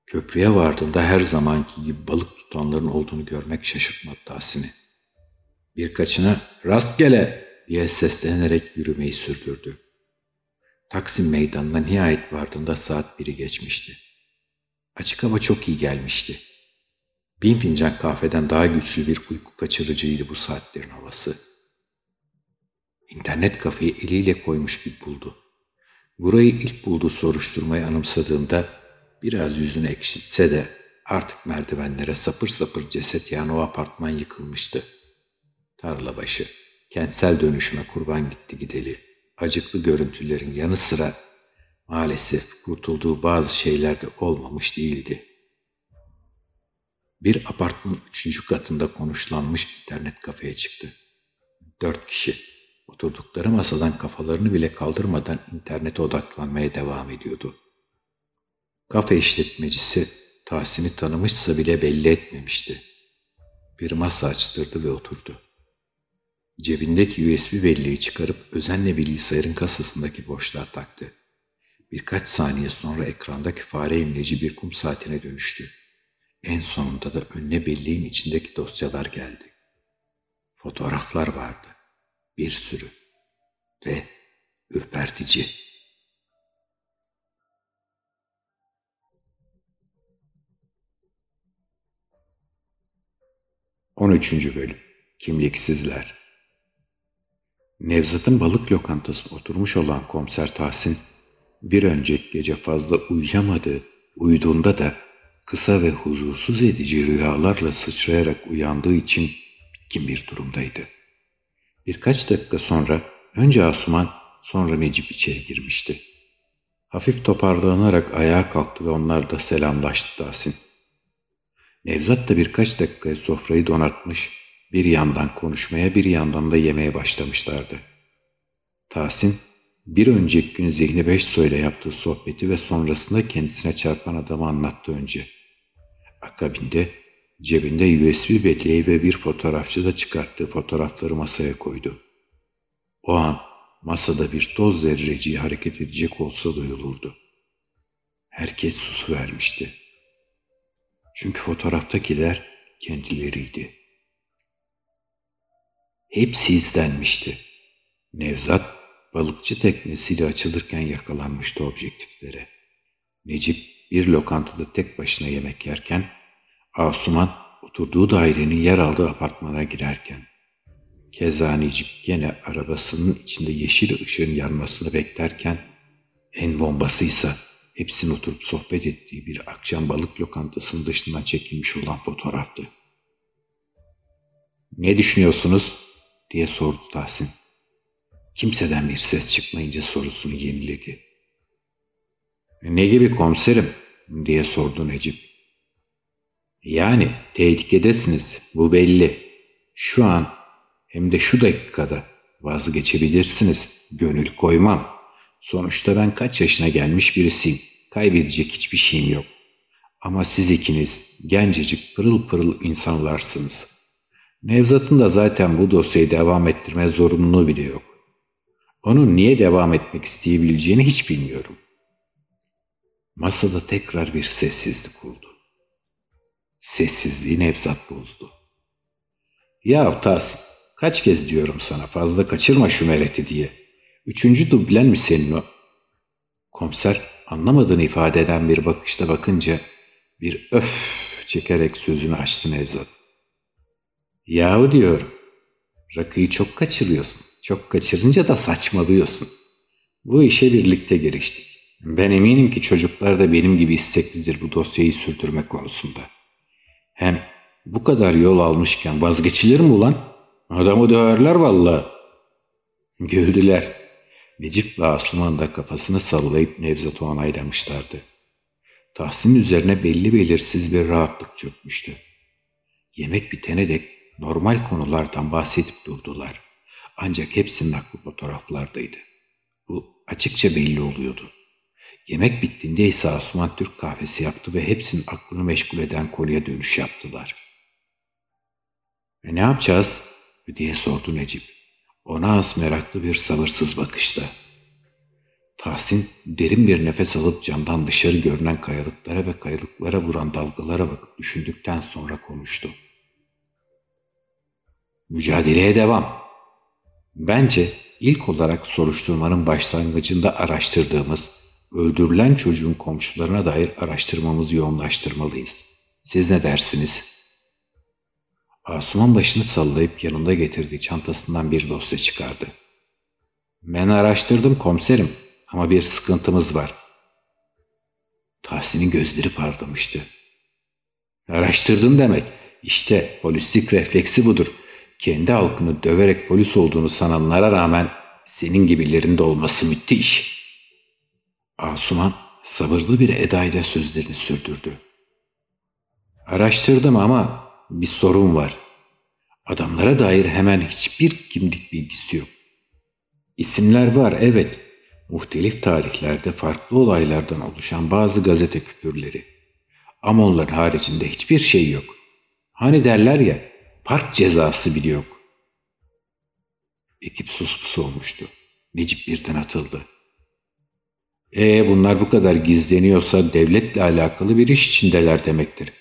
Köprüye vardığında her zamanki gibi balık tutanların olduğunu görmek şaşırtmadı Tahsin'i. Birkaçına rastgele diye seslenerek yürümeyi sürdürdü. Taksim meydanına nihayet vardığında saat biri geçmişti. Açık hava çok iyi gelmişti. Bin fincan kahveden daha güçlü bir uyku kaçırıcıydı bu saatlerin havası. İnternet kafeyi eliyle koymuş gibi buldu. Burayı ilk bulduğu soruşturmayı anımsadığında biraz yüzünü ekşitse de artık merdivenlere sapır sapır ceset yani o apartman yıkılmıştı. Tarla başı, kentsel dönüşüme kurban gitti gideli. Acıklı görüntülerin yanı sıra maalesef kurtulduğu bazı şeyler de olmamış değildi. Bir apartmanın üçüncü katında konuşlanmış internet kafeye çıktı. Dört kişi Oturdukları masadan kafalarını bile kaldırmadan internete odaklanmaya devam ediyordu. Kafe işletmecisi Tahsin'i tanımışsa bile belli etmemişti. Bir masa açtırdı ve oturdu. Cebindeki USB belleği çıkarıp özenle bilgisayarın kasasındaki boşluğa taktı. Birkaç saniye sonra ekrandaki fare imleci bir kum saatine dönüştü. En sonunda da önüne belleğin içindeki dosyalar geldi. Fotoğraflar vardı bir sürü ve ürpertici. On üçüncü Bölüm Kimliksizler Nevzat'ın balık lokantasına oturmuş olan komiser Tahsin, bir önceki gece fazla uyuyamadı, uyuduğunda da kısa ve huzursuz edici rüyalarla sıçrayarak uyandığı için bitkin bir durumdaydı. Birkaç dakika sonra önce Asuman sonra Necip içeri girmişti. Hafif toparlanarak ayağa kalktı ve onlar da selamlaştı Tahsin. Nevzat da birkaç dakika sofrayı donatmış, bir yandan konuşmaya bir yandan da yemeye başlamışlardı. Tahsin, bir önceki gün Zihni Beşsoy ile yaptığı sohbeti ve sonrasında kendisine çarpan adamı anlattı önce. Akabinde Cebinde USB belleği ve bir fotoğrafçı da çıkarttığı fotoğrafları masaya koydu. O an masada bir toz zerreciği hareket edecek olsa duyulurdu. Herkes susu vermişti. Çünkü fotoğraftakiler kendileriydi. Hepsi izlenmişti. Nevzat balıkçı teknesiyle açılırken yakalanmıştı objektiflere. Necip bir lokantada tek başına yemek yerken Asuman oturduğu dairenin yer aldığı apartmana girerken keza Necip gene arabasının içinde yeşil ışığın yanmasını beklerken en bombasıysa hepsinin oturup sohbet ettiği bir akşam balık lokantasının dışından çekilmiş olan fotoğraftı. Ne düşünüyorsunuz? diye sordu Tahsin. Kimseden bir ses çıkmayınca sorusunu yeniledi. Ne gibi komiserim? diye sordu Necip. Yani tehlikedesiniz. Bu belli. Şu an hem de şu dakikada vazgeçebilirsiniz. Gönül koymam. Sonuçta ben kaç yaşına gelmiş birisiyim. Kaybedecek hiçbir şeyim yok. Ama siz ikiniz gencecik pırıl pırıl insanlarsınız. Nevzat'ın da zaten bu dosyayı devam ettirme zorunluluğu bile yok. Onun niye devam etmek isteyebileceğini hiç bilmiyorum. Masada tekrar bir sessizlik oldu. Sessizliği Nevzat bozdu. Ya Tahsin, kaç kez diyorum sana fazla kaçırma şu mereti diye. Üçüncü dublen mi senin o? Komiser anlamadığını ifade eden bir bakışta bakınca bir öf çekerek sözünü açtı Nevzat. Yahu diyorum, rakıyı çok kaçırıyorsun. Çok kaçırınca da saçmalıyorsun. Bu işe birlikte giriştik. Ben eminim ki çocuklar da benim gibi isteklidir bu dosyayı sürdürme konusunda. Hem bu kadar yol almışken vazgeçilir mi ulan? Adamı döverler valla. Güldüler. Necip ve Asuman da kafasını sallayıp Nevzat'ı onaylamışlardı. Tahsin üzerine belli belirsiz bir rahatlık çökmüştü. Yemek bitene dek normal konulardan bahsedip durdular. Ancak hepsinin aklı fotoğraflardaydı. Bu açıkça belli oluyordu. Yemek bittiğinde ise Asuman Türk kahvesi yaptı ve hepsinin aklını meşgul eden konuya dönüş yaptılar. E ne yapacağız? diye sordu Necip. Ona az meraklı bir sabırsız bakışta. Tahsin derin bir nefes alıp camdan dışarı görünen kayalıklara ve kayalıklara vuran dalgalara bakıp düşündükten sonra konuştu. Mücadeleye devam. Bence ilk olarak soruşturmanın başlangıcında araştırdığımız öldürülen çocuğun komşularına dair araştırmamızı yoğunlaştırmalıyız. Siz ne dersiniz? Asuman başını sallayıp yanında getirdiği çantasından bir dosya çıkardı. Ben araştırdım komiserim ama bir sıkıntımız var. Tahsin'in gözleri parlamıştı. Araştırdın demek. İşte polislik refleksi budur. Kendi halkını döverek polis olduğunu sananlara rağmen senin gibilerinde olması müthiş. Asuman sabırlı bir edayla sözlerini sürdürdü. Araştırdım ama bir sorun var. Adamlara dair hemen hiçbir kimlik bilgisi yok. İsimler var evet. Muhtelif tarihlerde farklı olaylardan oluşan bazı gazete küpürleri. Ama onların haricinde hiçbir şey yok. Hani derler ya park cezası bile yok. Ekip sus olmuştu. Necip birden atıldı. E bunlar bu kadar gizleniyorsa devletle alakalı bir iş içindeler demektir.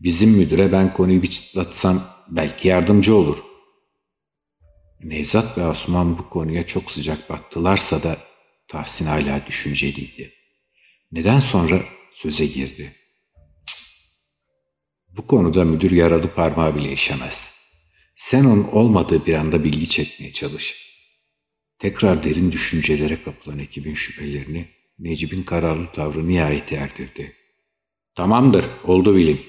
Bizim müdüre ben konuyu bir çıtlatsam belki yardımcı olur. Nevzat ve Osman bu konuya çok sıcak baktılarsa da Tahsin hala düşünceliydi. Neden sonra söze girdi. Bu konuda müdür yaralı parmağı bile işemez. Sen onun olmadığı bir anda bilgi çekmeye çalış. Tekrar derin düşüncelere kapılan ekibin şüphelerini Necip'in kararlı tavrı nihayet erdirdi. Tamamdır, oldu bilim.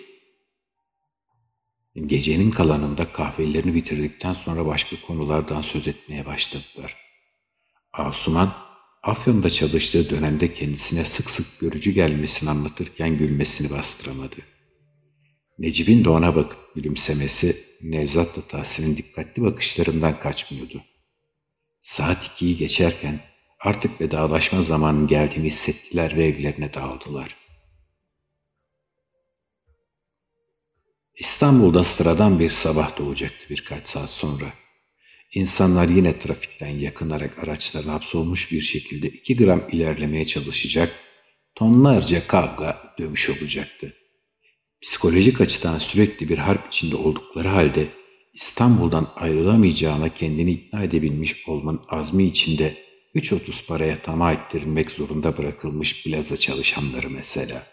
Gecenin kalanında kahvelerini bitirdikten sonra başka konulardan söz etmeye başladılar. Asuman, Afyon'da çalıştığı dönemde kendisine sık sık görücü gelmesini anlatırken gülmesini bastıramadı. Necip'in de ona bakıp gülümsemesi Nevzat'la Tahsin'in dikkatli bakışlarından kaçmıyordu. Saat ikiyi geçerken artık vedalaşma zamanının geldiğini hissettiler ve evlerine dağıldılar. İstanbul'da sıradan bir sabah doğacaktı birkaç saat sonra. İnsanlar yine trafikten yakınarak araçlarına hapsolmuş bir şekilde iki gram ilerlemeye çalışacak, tonlarca kavga, dövüş olacaktı. Psikolojik açıdan sürekli bir harp içinde oldukları halde İstanbul'dan ayrılamayacağına kendini ikna edebilmiş olmanın azmi içinde 3.30 paraya tamah ettirilmek zorunda bırakılmış plaza çalışanları mesela.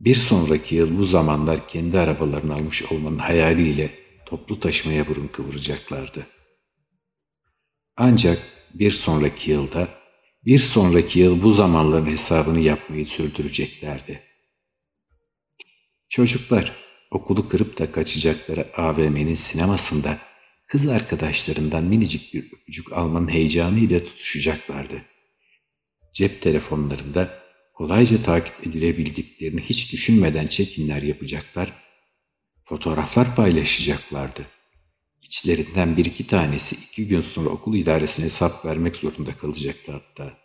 Bir sonraki yıl bu zamanlar kendi arabalarını almış olmanın hayaliyle toplu taşımaya burun kıvıracaklardı. Ancak bir sonraki yılda, bir sonraki yıl bu zamanların hesabını yapmayı sürdüreceklerdi. Çocuklar okulu kırıp da kaçacakları AVM'nin sinemasında kız arkadaşlarından minicik bir öpücük almanın heyecanıyla tutuşacaklardı. Cep telefonlarında kolayca takip edilebildiklerini hiç düşünmeden çekinler yapacaklar, fotoğraflar paylaşacaklardı. İçlerinden bir iki tanesi iki gün sonra okul idaresine hesap vermek zorunda kalacaktı hatta.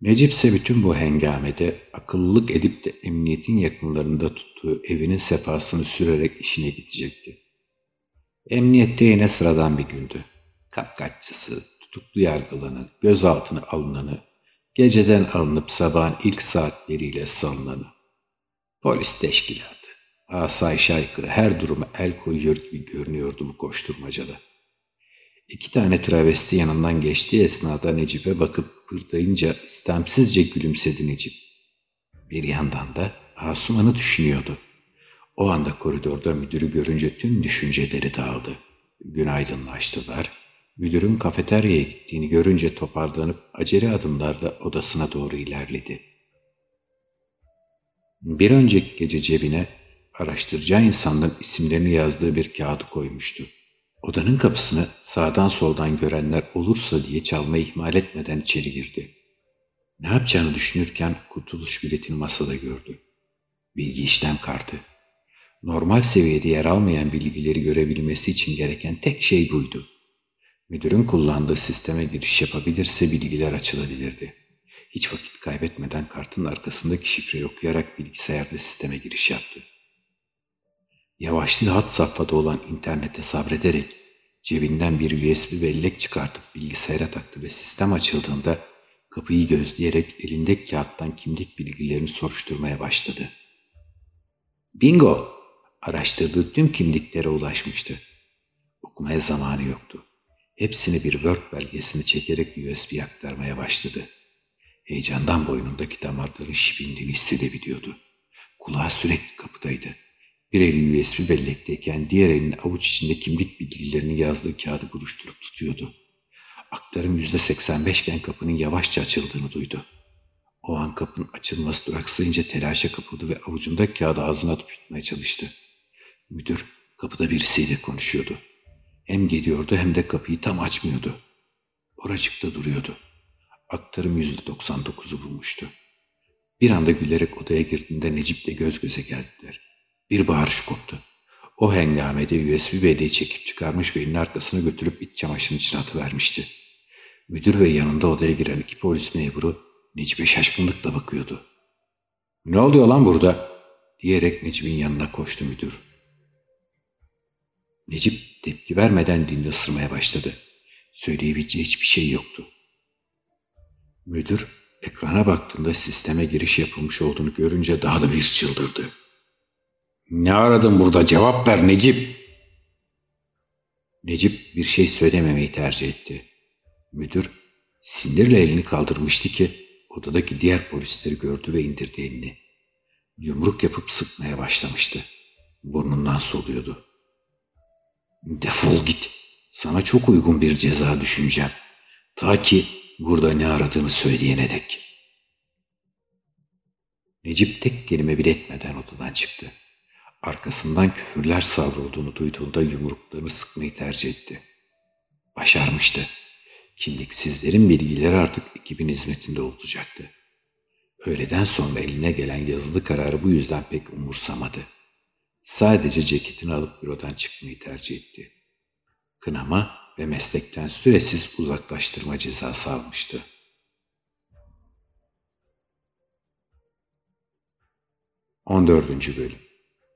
Necip ise bütün bu hengamede akıllılık edip de emniyetin yakınlarında tuttuğu evinin sefasını sürerek işine gidecekti. Emniyette yine sıradan bir gündü. Kapkaççısı, tutuklu yargılanı, gözaltına alınanı, geceden alınıp sabahın ilk saatleriyle salınanı. Polis teşkilatı, asayiş aykırı her duruma el koyuyor gibi görünüyordu bu koşturmacada. İki tane travesti yanından geçtiği esnada Necip'e bakıp pırtayınca istemsizce gülümsedi Necip. Bir yandan da Asuman'ı düşünüyordu. O anda koridorda müdürü görünce tüm düşünceleri dağıldı. Günaydınlaştılar. Müdürün kafeteryaya gittiğini görünce toparlanıp acele adımlarla odasına doğru ilerledi. Bir önceki gece cebine araştıracağı insanların isimlerini yazdığı bir kağıdı koymuştu. Odanın kapısını sağdan soldan görenler olursa diye çalmayı ihmal etmeden içeri girdi. Ne yapacağını düşünürken kurtuluş biletini masada gördü. Bilgi işlem kartı. Normal seviyede yer almayan bilgileri görebilmesi için gereken tek şey buydu. Müdürün kullandığı sisteme giriş yapabilirse bilgiler açılabilirdi. Hiç vakit kaybetmeden kartın arkasındaki şifreyi okuyarak bilgisayarda sisteme giriş yaptı. Yavaşlığı hat safhada olan internete sabrederek cebinden bir USB bellek çıkartıp bilgisayara taktı ve sistem açıldığında Kapıyı gözleyerek elindeki kağıttan kimlik bilgilerini soruşturmaya başladı. Bingo! Araştırdığı tüm kimliklere ulaşmıştı. Okumaya zamanı yoktu. Hepsini bir Word belgesini çekerek USB aktarmaya başladı. Heyecandan boynundaki damarların şipindiğini hissedebiliyordu. Kulağı sürekli kapıdaydı. Bir eli USB bellekteyken diğer elini avuç içinde kimlik bilgilerini yazdığı kağıdı buruşturup tutuyordu. Aktarım yüzde seksen beşken kapının yavaşça açıldığını duydu. O an kapının açılması duraksayınca telaşa kapıldı ve avucundaki kağıdı ağzına atıp yutmaya çalıştı. Müdür kapıda birisiyle konuşuyordu. Hem geliyordu hem de kapıyı tam açmıyordu. Oracıkta duruyordu. Aktarım yüzde doksan dokuzu bulmuştu. Bir anda gülerek odaya girdiğinde Necip'le göz göze geldiler. Bir bağırış koptu. O hengamede USB belleği çekip çıkarmış ve elini arkasına götürüp iç çamaşırın içine atıvermişti. Müdür ve yanında odaya giren iki polis memuru Necip'e şaşkınlıkla bakıyordu. ''Ne oluyor lan burada?'' diyerek Necip'in yanına koştu müdür. Necip tepki vermeden dilini ısırmaya başladı. Söyleyebileceği hiçbir şey yoktu. Müdür ekrana baktığında sisteme giriş yapılmış olduğunu görünce daha da bir çıldırdı. Ne aradın burada cevap ver Necip. Necip bir şey söylememeyi tercih etti. Müdür sinirle elini kaldırmıştı ki odadaki diğer polisleri gördü ve indirdi elini. Yumruk yapıp sıkmaya başlamıştı. Burnundan soluyordu. Defol git. Sana çok uygun bir ceza düşüneceğim. Ta ki burada ne aradığını söyleyene dek. Necip tek kelime bile etmeden odadan çıktı. Arkasından küfürler savrulduğunu duyduğunda yumruklarını sıkmayı tercih etti. Başarmıştı. Kimliksizlerin bilgileri artık ekibin hizmetinde olacaktı. Öğleden sonra eline gelen yazılı kararı bu yüzden pek umursamadı. Sadece ceketini alıp bürodan çıkmayı tercih etti. Kınama ve meslekten süresiz uzaklaştırma cezası almıştı. On dördüncü Bölüm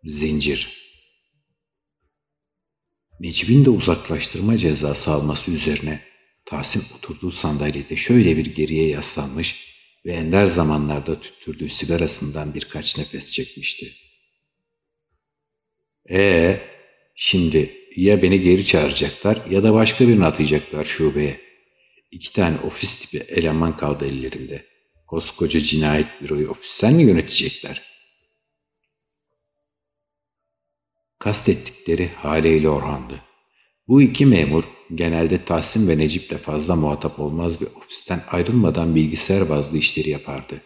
Zincir Necip'in de uzaklaştırma cezası alması üzerine Tahsin oturduğu sandalyede şöyle bir geriye yaslanmış ve ender zamanlarda tüttürdüğü sigarasından birkaç nefes çekmişti. Ee, şimdi ya beni geri çağıracaklar ya da başka birini atayacaklar şubeye. İki tane ofis tipi eleman kaldı ellerinde. Koskoca cinayet büroyu ofisten mi yönetecekler? Kastettikleri Hale ile Orhan'dı. Bu iki memur genelde Tahsin ve Necip'le fazla muhatap olmaz ve ofisten ayrılmadan bilgisayar bazlı işleri yapardı.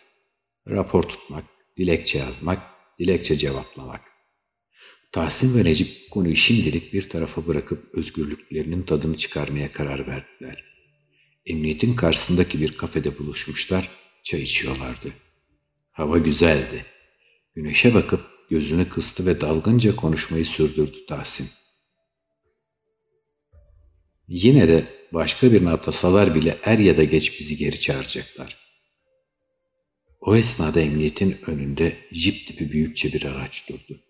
Rapor tutmak, dilekçe yazmak, dilekçe cevaplamak. Tahsin ve Necip konuyu şimdilik bir tarafa bırakıp özgürlüklerinin tadını çıkarmaya karar verdiler. Emniyetin karşısındaki bir kafede buluşmuşlar, çay içiyorlardı. Hava güzeldi. Güneşe bakıp gözünü kıstı ve dalgınca konuşmayı sürdürdü Tahsin. Yine de başka birini atasalar bile er ya da geç bizi geri çağıracaklar. O esnada emniyetin önünde jip tipi büyükçe bir araç durdu.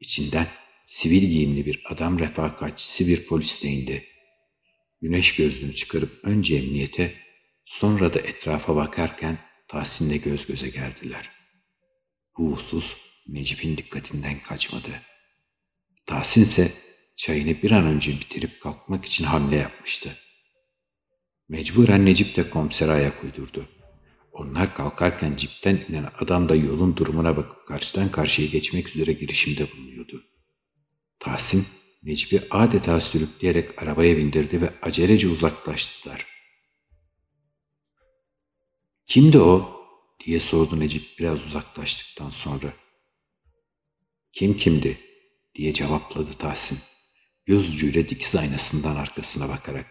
İçinden sivil giyimli bir adam refakatçisi bir polis de indi. Güneş gözlüğünü çıkarıp önce emniyete sonra da etrafa bakarken Tahsin'le göz göze geldiler. Bu husus Necip'in dikkatinden kaçmadı. Tahsin ise çayını bir an önce bitirip kalkmak için hamle yapmıştı. Mecburen Necip de komisere ayak uydurdu. Onlar kalkarken cipten inen adam da yolun durumuna bakıp karşıdan karşıya geçmek üzere girişimde bulunuyordu. Tahsin, Necip'i adeta sürükleyerek arabaya bindirdi ve acelece uzaklaştılar. Kimdi o? diye sordu Necip biraz uzaklaştıktan sonra. Kim kimdi? diye cevapladı Tahsin. Göz ucuyla dikiz aynasından arkasına bakarak.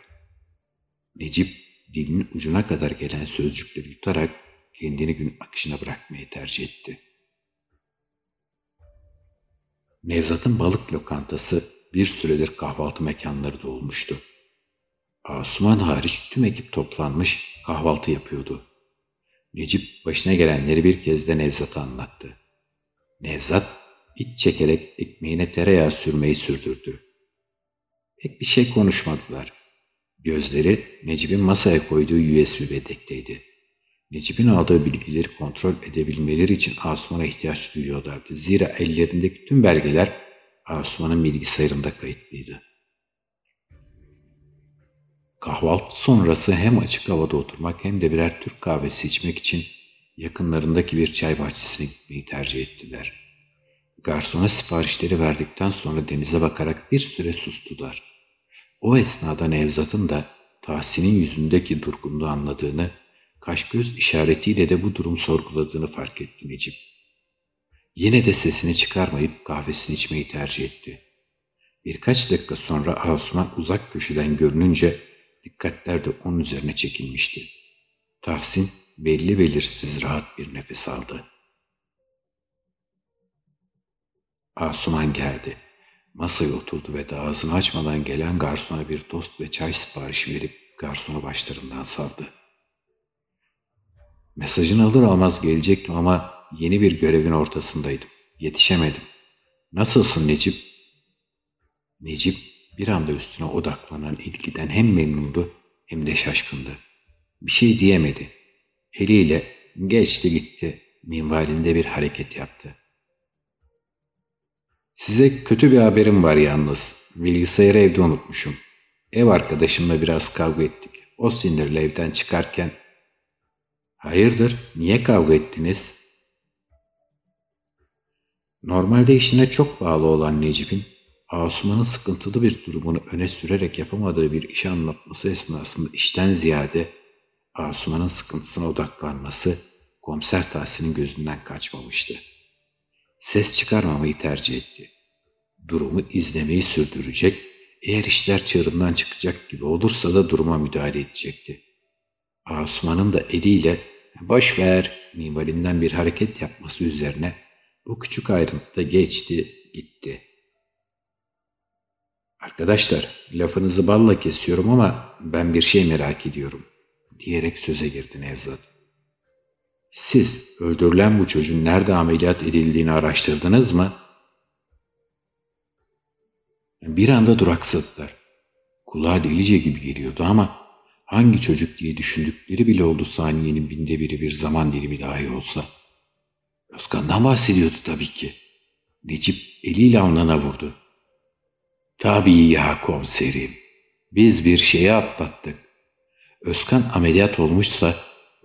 Necip dilinin ucuna kadar gelen sözcükleri yutarak kendini gün akışına bırakmayı tercih etti. Nevzat'ın balık lokantası bir süredir kahvaltı mekanları dolmuştu. Asuman hariç tüm ekip toplanmış kahvaltı yapıyordu. Necip başına gelenleri bir kez de Nevzat'a anlattı. Nevzat iç çekerek ekmeğine tereyağı sürmeyi sürdürdü. Pek bir şey konuşmadılar. Gözleri Necip'in masaya koyduğu USB bedekteydi. Necip'in aldığı bilgileri kontrol edebilmeleri için Asuman'a ihtiyaç duyuyorlardı. Zira ellerindeki tüm belgeler Asuman'ın bilgisayarında kayıtlıydı. Kahvaltı sonrası hem açık havada oturmak hem de birer Türk kahvesi içmek için yakınlarındaki bir çay bahçesine gitmeyi tercih ettiler. Garsona siparişleri verdikten sonra denize bakarak bir süre sustular. O esnada Nevzat'ın da Tahsin'in yüzündeki durgunluğu anladığını, kaş göz işaretiyle de bu durum sorguladığını fark etti Necip. Yine de sesini çıkarmayıp kahvesini içmeyi tercih etti. Birkaç dakika sonra Asuman uzak köşeden görününce dikkatler de onun üzerine çekilmişti. Tahsin belli belirsiz rahat bir nefes aldı. Asuman geldi. Masaya oturdu ve de ağzını açmadan gelen garsona bir tost ve çay siparişi verip garsonu başlarından saldı. Mesajını alır almaz gelecektim ama yeni bir görevin ortasındaydım. Yetişemedim. Nasılsın Necip? Necip bir anda üstüne odaklanan ilgiden hem memnundu hem de şaşkındı. Bir şey diyemedi. Eliyle geçti gitti minvalinde bir hareket yaptı. Size kötü bir haberim var yalnız. Bilgisayarı evde unutmuşum. Ev arkadaşımla biraz kavga ettik. O sinirle evden çıkarken Hayırdır, niye kavga ettiniz? Normalde işine çok bağlı olan Necip'in Asuman'ın sıkıntılı bir durumunu öne sürerek yapamadığı bir iş anlatması esnasında işten ziyade Asuman'ın sıkıntısına odaklanması komiser Tahsin'in gözünden kaçmamıştı. Ses çıkarmamayı tercih etti. Durumu izlemeyi sürdürecek, eğer işler çığırından çıkacak gibi olursa da duruma müdahale edecekti. Asuman'ın da eliyle boş ver minvalinden bir hareket yapması üzerine bu küçük ayrıntıda geçti gitti. Arkadaşlar lafınızı balla kesiyorum ama ben bir şey merak ediyorum diyerek söze girdi Nevzat. Siz öldürülen bu çocuğun nerede ameliyat edildiğini araştırdınız mı? Bir anda duraksadılar. Kulağa delice gibi geliyordu ama hangi çocuk diye düşündükleri bile oldu saniyenin binde biri bir zaman dilimi dahi olsa. Özkan'dan bahsediyordu tabii ki. Necip eliyle alnına vurdu. Tabii ya komiserim. Biz bir şeyi atlattık. Özkan ameliyat olmuşsa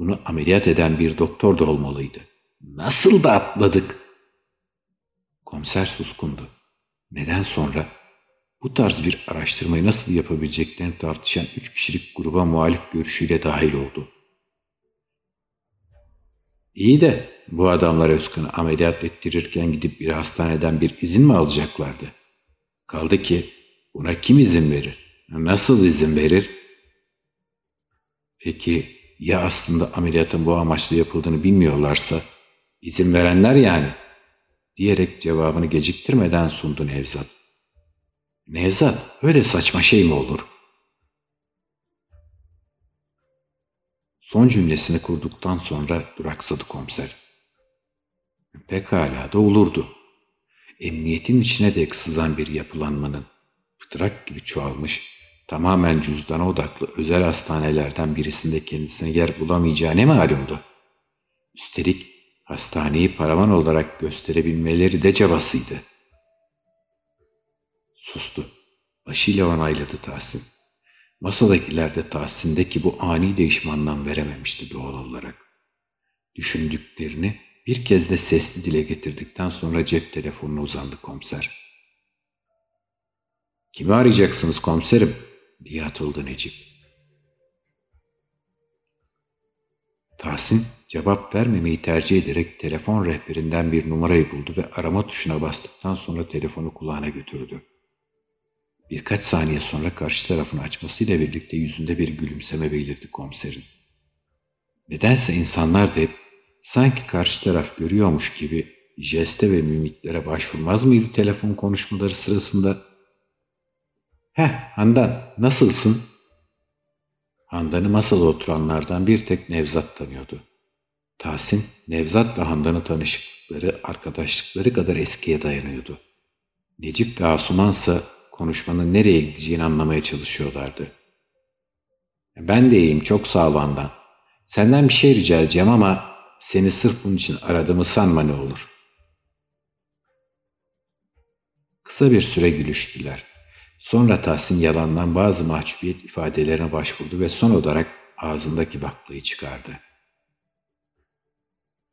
bunu ameliyat eden bir doktor da olmalıydı. Nasıl da atladık? Komiser suskundu. Neden sonra bu tarz bir araştırmayı nasıl yapabileceklerini tartışan üç kişilik gruba muhalif görüşüyle dahil oldu. İyi de bu adamlar Özkan'ı ameliyat ettirirken gidip bir hastaneden bir izin mi alacaklardı? Kaldı ki buna kim izin verir? Nasıl izin verir? Peki ya aslında ameliyatın bu amaçla yapıldığını bilmiyorlarsa izin verenler yani diyerek cevabını geciktirmeden sundu Nevzat. Nevzat öyle saçma şey mi olur? Son cümlesini kurduktan sonra duraksadı komiser. Pekala da olurdu. Emniyetin içine de sızan bir yapılanmanın pıtrak gibi çoğalmış, tamamen cüzdana odaklı özel hastanelerden birisinde kendisine yer bulamayacağı ne malumdu. Üstelik hastaneyi paravan olarak gösterebilmeleri de cabasıydı. Sustu. Başıyla onayladı Tahsin. Masadakiler de Tahsin'deki bu ani değişme anlam verememişti doğal olarak. Düşündüklerini bir kez de sesli dile getirdikten sonra cep telefonuna uzandı komiser. Kimi arayacaksınız komiserim? Diye atıldı Necip. Tahsin cevap vermemeyi tercih ederek telefon rehberinden bir numarayı buldu ve arama tuşuna bastıktan sonra telefonu kulağına götürdü. Birkaç saniye sonra karşı tarafın açmasıyla birlikte yüzünde bir gülümseme belirdi komiserin. Nedense insanlar da hep sanki karşı taraf görüyormuş gibi jeste ve mimiklere başvurmaz mıydı telefon konuşmaları sırasında? Heh Handan nasılsın? Handan'ı masada oturanlardan bir tek Nevzat tanıyordu. Tahsin, Nevzat ve Handan'ın tanışıklıkları, arkadaşlıkları kadar eskiye dayanıyordu. Necip ve Asuman ise konuşmanın nereye gideceğini anlamaya çalışıyorlardı. Ben de iyiyim, çok sağ ol Handan. Senden bir şey rica edeceğim ama seni sırf bunun için aradığımı sanma ne olur. Kısa bir süre gülüştüler. Sonra Tahsin yalandan bazı mahcubiyet ifadelerine başvurdu ve son olarak ağzındaki baklayı çıkardı.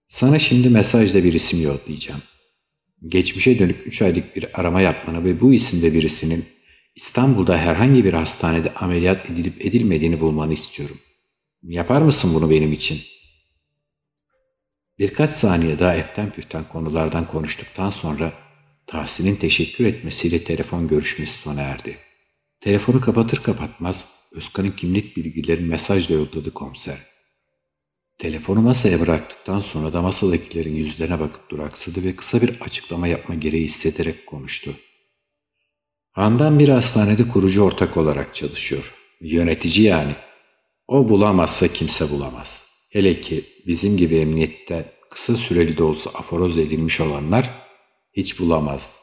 Sana şimdi mesajla bir isim yollayacağım. Geçmişe dönük üç aylık bir arama yapmanı ve bu isimde birisinin İstanbul'da herhangi bir hastanede ameliyat edilip edilmediğini bulmanı istiyorum. Yapar mısın bunu benim için? Birkaç saniye daha eften püften konulardan konuştuktan sonra Tahsin'in teşekkür etmesiyle telefon görüşmesi sona erdi. Telefonu kapatır kapatmaz Özkan'ın kimlik bilgilerini mesajla yolladı komiser. Telefonu masaya bıraktıktan sonra da masadakilerin yüzlerine bakıp duraksadı ve kısa bir açıklama yapma gereği hissederek konuştu. Handan bir hastanede kurucu ortak olarak çalışıyor. Yönetici yani. O bulamazsa kimse bulamaz. Hele ki bizim gibi emniyette kısa süreli de olsa aforoz edilmiş olanlar hiç bulamaz.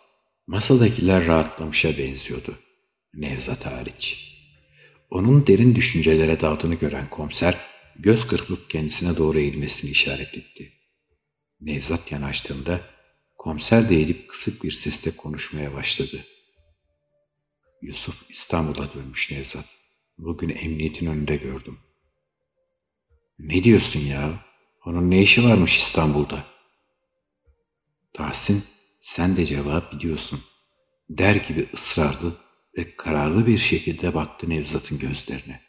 Masadakiler rahatlamışa benziyordu. Nevzat hariç. Onun derin düşüncelere daldığını gören komiser göz kırpıp kendisine doğru eğilmesini işaret etti. Nevzat yanaştığında komiser de eğilip kısık bir sesle konuşmaya başladı. Yusuf İstanbul'a dönmüş Nevzat. Bugün emniyetin önünde gördüm. Ne diyorsun ya? Onun ne işi varmış İstanbul'da? Tahsin, sen de cevap biliyorsun. Der gibi ısrarlı ve kararlı bir şekilde baktı Nevzat'ın gözlerine.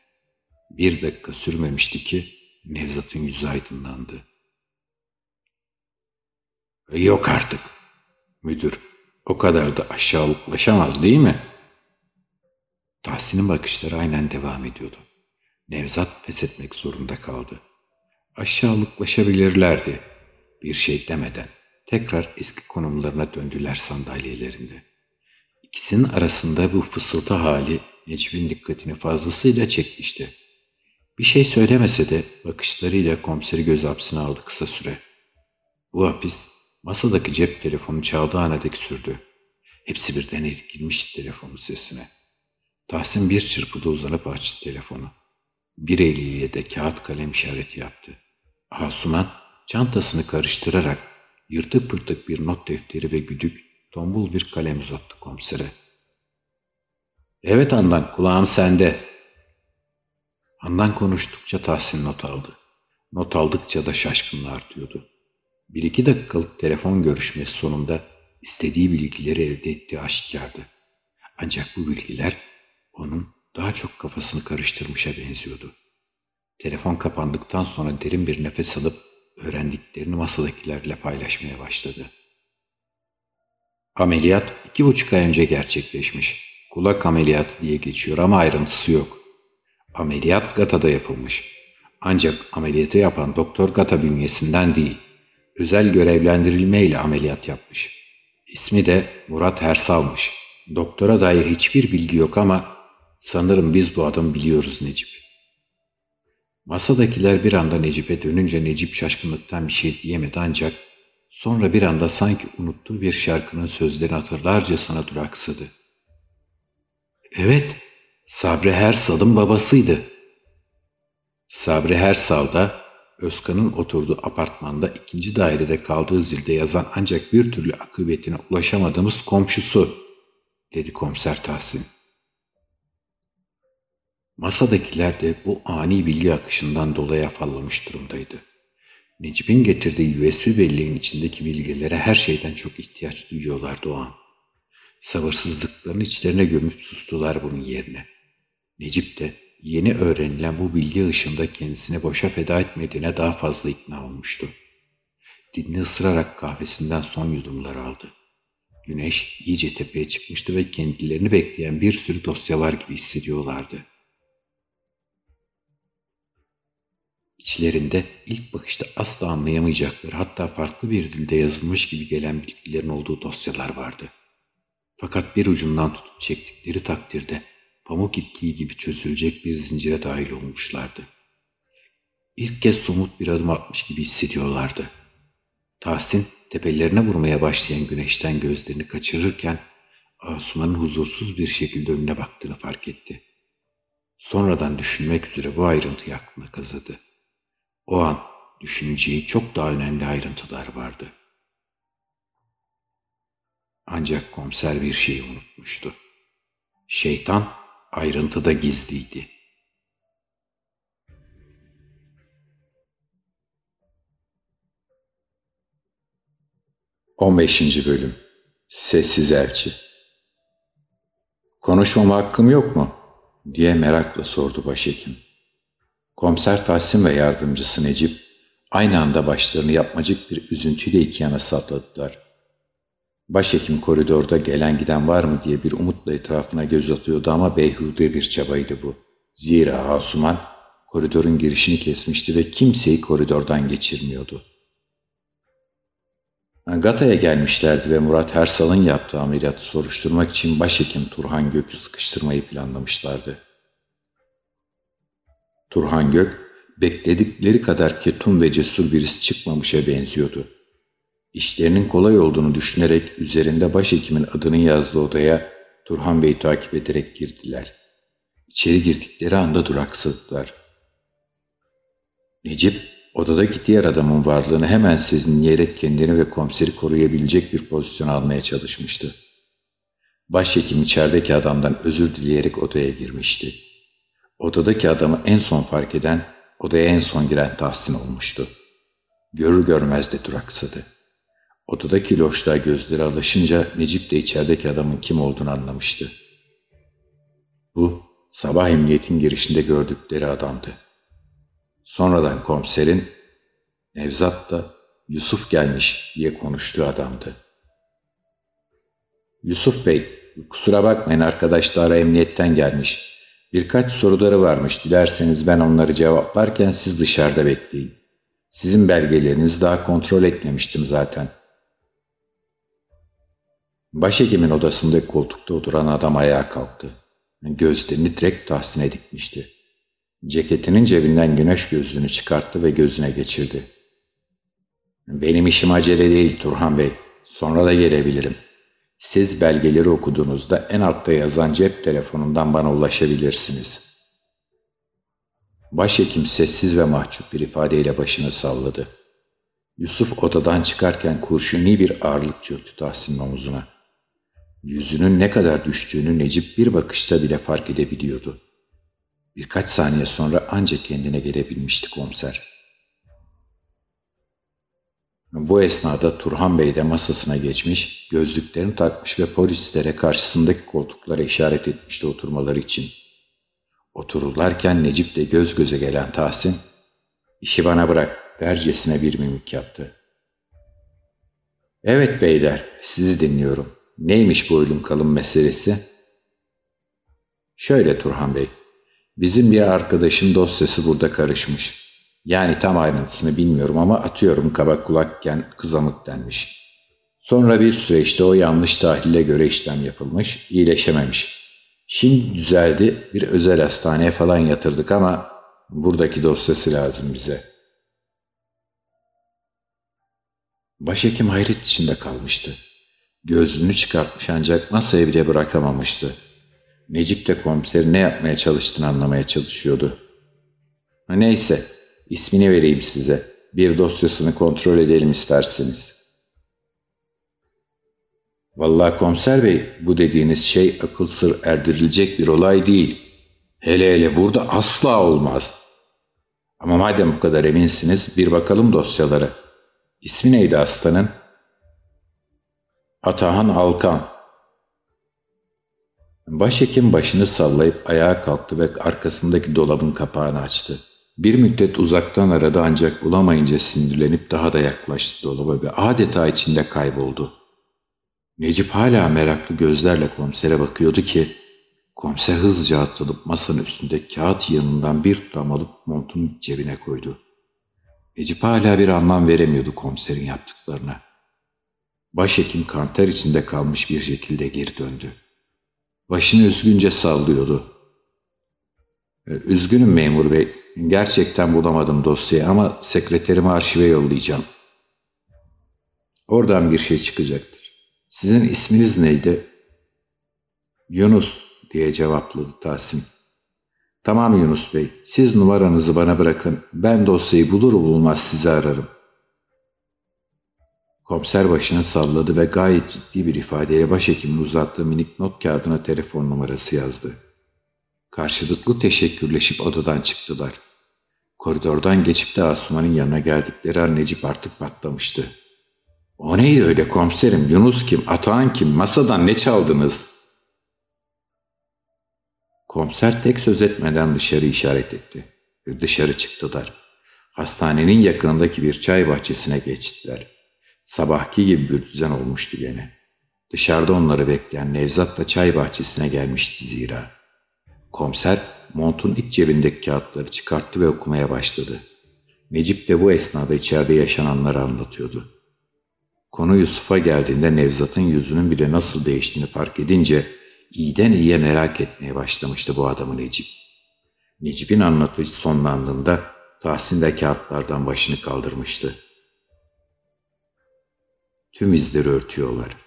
Bir dakika sürmemişti ki Nevzat'ın yüzü aydınlandı. Yok artık. Müdür, o kadar da aşağılıklaşamaz değil mi? Tahsin'in bakışları aynen devam ediyordu. Nevzat pes etmek zorunda kaldı. Aşağılıklaşabilirlerdi. Bir şey demeden tekrar eski konumlarına döndüler sandalyelerinde. İkisinin arasında bu fısıltı hali Necip'in dikkatini fazlasıyla çekmişti. Bir şey söylemese de bakışlarıyla komiseri göz hapsine aldı kısa süre. Bu hapis masadaki cep telefonu çaldığı ana dek sürdü. Hepsi birden irkilmişti telefonun sesine. Tahsin bir çırpıda uzanıp açtı telefonu. Bir eliyle de kağıt kalem işareti yaptı. Asuman çantasını karıştırarak yırtık pırtık bir not defteri ve güdük tombul bir kalem uzattı komisere. Evet Andan kulağım sende. Andan konuştukça Tahsin not aldı. Not aldıkça da şaşkınlığı artıyordu. Bir iki dakikalık telefon görüşmesi sonunda istediği bilgileri elde ettiği aşikardı. Ancak bu bilgiler onun daha çok kafasını karıştırmışa benziyordu. Telefon kapandıktan sonra derin bir nefes alıp öğrendiklerini masadakilerle paylaşmaya başladı. Ameliyat iki buçuk ay önce gerçekleşmiş. Kulak ameliyatı diye geçiyor ama ayrıntısı yok. Ameliyat Gata'da yapılmış. Ancak ameliyatı yapan doktor Gata bünyesinden değil, özel görevlendirilmeyle ameliyat yapmış. İsmi de Murat Hersal'mış. Doktora dair hiçbir bilgi yok ama sanırım biz bu adamı biliyoruz Necip. Masadakiler bir anda Necip'e dönünce Necip şaşkınlıktan bir şey diyemedi ancak sonra bir anda sanki unuttuğu bir şarkının sözlerini hatırlarcasına duraksadı. Evet, Sabri Hersal'ın babasıydı. Sabri Hersal da Özkan'ın oturduğu apartmanda ikinci dairede kaldığı zilde yazan ancak bir türlü akıbetine ulaşamadığımız komşusu, dedi komiser Tahsin. Masadakiler de bu ani bilgi akışından dolayı afallamış durumdaydı. Necip'in getirdiği USB belleğin içindeki bilgilere her şeyden çok ihtiyaç duyuyorlardı o an. Sabırsızlıklarını içlerine gömüp sustular bunun yerine. Necip de yeni öğrenilen bu bilgi ışığında kendisini boşa feda etmediğine daha fazla ikna olmuştu. Dilini ısırarak kahvesinden son yudumlar aldı. Güneş iyice tepeye çıkmıştı ve kendilerini bekleyen bir sürü dosya var gibi hissediyorlardı. İçlerinde ilk bakışta asla anlayamayacakları hatta farklı bir dilde yazılmış gibi gelen bilgilerin olduğu dosyalar vardı. Fakat bir ucundan tutup çektikleri takdirde pamuk ipliği gibi çözülecek bir zincire dahil olmuşlardı. İlk kez somut bir adım atmış gibi hissediyorlardı. Tahsin tepelerine vurmaya başlayan güneşten gözlerini kaçırırken Asuman'ın huzursuz bir şekilde önüne baktığını fark etti. Sonradan düşünmek üzere bu ayrıntıyı aklına kazıdı. O an düşüneceği çok daha önemli ayrıntılar vardı. Ancak komiser bir şeyi unutmuştu. Şeytan ayrıntıda gizliydi. On beşinci Bölüm Sessiz Elçi Konuşmama hakkım yok mu? diye merakla sordu başhekim. Komiser Tahsin ve yardımcısı Necip aynı anda başlarını yapmacık bir üzüntüyle iki yana sapladılar. Başhekim koridorda gelen giden var mı diye bir umutla etrafına göz atıyordu ama beyhude bir çabaydı bu. Zira Asuman koridorun girişini kesmişti ve kimseyi koridordan geçirmiyordu. Gata'ya gelmişlerdi ve Murat Ersal'ın yaptığı ameliyatı soruşturmak için başhekim Turhan Gök'ü sıkıştırmayı planlamışlardı. Turhan Gök, bekledikleri kadar ketum ve cesur birisi çıkmamışa benziyordu. İşlerinin kolay olduğunu düşünerek üzerinde başhekimin adının yazdığı odaya Turhan Bey'i takip ederek girdiler. İçeri girdikleri anda duraksadılar. Necip, odadaki diğer adamın varlığını hemen sezinleyerek kendini ve komiseri koruyabilecek bir pozisyon almaya çalışmıştı. Başhekim içerideki adamdan özür dileyerek odaya girmişti. Odadaki adamı en son fark eden, odaya en son giren Tahsin olmuştu. Görür görmez de duraksadı. Odadaki loşluğa gözleri alışınca Necip de içerideki adamın kim olduğunu anlamıştı. Bu sabah emniyetin girişinde gördükleri adamdı. Sonradan komiserin Nevzat da Yusuf gelmiş diye konuştuğu adamdı. Yusuf Bey, kusura bakmayın arkadaşlar emniyetten gelmiş. Birkaç soruları varmış. Dilerseniz ben onları cevaplarken siz dışarıda bekleyin. Sizin belgelerinizi daha kontrol etmemiştim zaten.'' Başhekimin odasında koltukta oturan adam ayağa kalktı. Gözlerini direkt Tahsin'e dikmişti. Ceketinin cebinden güneş gözlüğünü çıkarttı ve gözüne geçirdi. Benim işim acele değil Turhan Bey. Sonra da gelebilirim. Siz belgeleri okuduğunuzda en altta yazan cep telefonundan bana ulaşabilirsiniz. Başhekim sessiz ve mahcup bir ifadeyle başını salladı. Yusuf odadan çıkarken kurşuni bir ağırlık çöktü Tahsin'in omuzuna. Yüzünün ne kadar düştüğünü Necip bir bakışta bile fark edebiliyordu. Birkaç saniye sonra ancak kendine gelebilmişti komiser. Bu esnada Turhan Bey de masasına geçmiş, gözlüklerini takmış ve polislere karşısındaki koltuklara işaret etmişti oturmaları için. Otururlarken Necip de göz göze gelen Tahsin, işi bana bırak dercesine bir mimik yaptı. Evet beyler, sizi dinliyorum. Neymiş bu ölüm kalım meselesi? Şöyle Turhan Bey, bizim bir arkadaşın dosyası burada karışmış. Yani tam ayrıntısını bilmiyorum ama atıyorum kabak kulakken kızamık denmiş. Sonra bir süreçte o yanlış tahlile göre işlem yapılmış, iyileşememiş. Şimdi düzeldi, bir özel hastaneye falan yatırdık ama buradaki dosyası lazım bize. Başhekim hayret içinde kalmıştı. Gözlüğünü çıkartmış ancak masaya bile bırakamamıştı. Necip de komiserin ne yapmaya çalıştığını anlamaya çalışıyordu. Neyse, ismini vereyim size. Bir dosyasını kontrol edelim isterseniz. Vallahi komiser bey, bu dediğiniz şey akıl sır erdirilecek bir olay değil. Hele hele burada asla olmaz. Ama madem bu kadar eminsiniz, bir bakalım dosyalara. İsmi neydi hastanın?'' Atahan Alkan Başhekim başını sallayıp ayağa kalktı ve arkasındaki dolabın kapağını açtı. Bir müddet uzaktan aradı ancak bulamayınca sinirlenip daha da yaklaştı dolaba ve adeta içinde kayboldu. Necip hala meraklı gözlerle komisere bakıyordu ki komiser hızlıca atılıp masanın üstünde kağıt yanından bir tutam alıp montunun cebine koydu. Necip hala bir anlam veremiyordu komiserin yaptıklarına. Başhekim kanter içinde kalmış bir şekilde geri döndü. Başını üzgünce sallıyordu. Ee, üzgünüm memur bey. Gerçekten bulamadım dosyayı ama sekreterimi arşive yollayacağım. Oradan bir şey çıkacaktır. Sizin isminiz neydi? Yunus diye cevapladı Tahsin. Tamam Yunus Bey, siz numaranızı bana bırakın. Ben dosyayı bulur bulmaz sizi ararım. Komiser başını salladı ve gayet ciddi bir ifadeyle başhekimin uzattığı minik not kağıdına telefon numarası yazdı. Karşılıklı teşekkürleşip odadan çıktılar. Koridordan geçip de Asuman'ın yanına geldikleri an Necip artık patlamıştı. O neydi öyle komiserim? Yunus kim? Atahan kim? Masadan ne çaldınız? Komiser tek söz etmeden dışarı işaret etti. Dışarı çıktılar. Hastanenin yakınındaki bir çay bahçesine geçtiler. Sabahki gibi bir düzen olmuştu gene. Dışarıda onları bekleyen Nevzat da çay bahçesine gelmişti zira. Komiser montun iç cebindeki kağıtları çıkarttı ve okumaya başladı. Necip de bu esnada içeride yaşananları anlatıyordu. Konu Yusuf'a geldiğinde Nevzat'ın yüzünün bile nasıl değiştiğini fark edince iyiden iyiye merak etmeye başlamıştı bu adamı Necip. Necip'in anlatışı sonlandığında Tahsin de kağıtlardan başını kaldırmıştı. Tüm izleri örtüyorlar.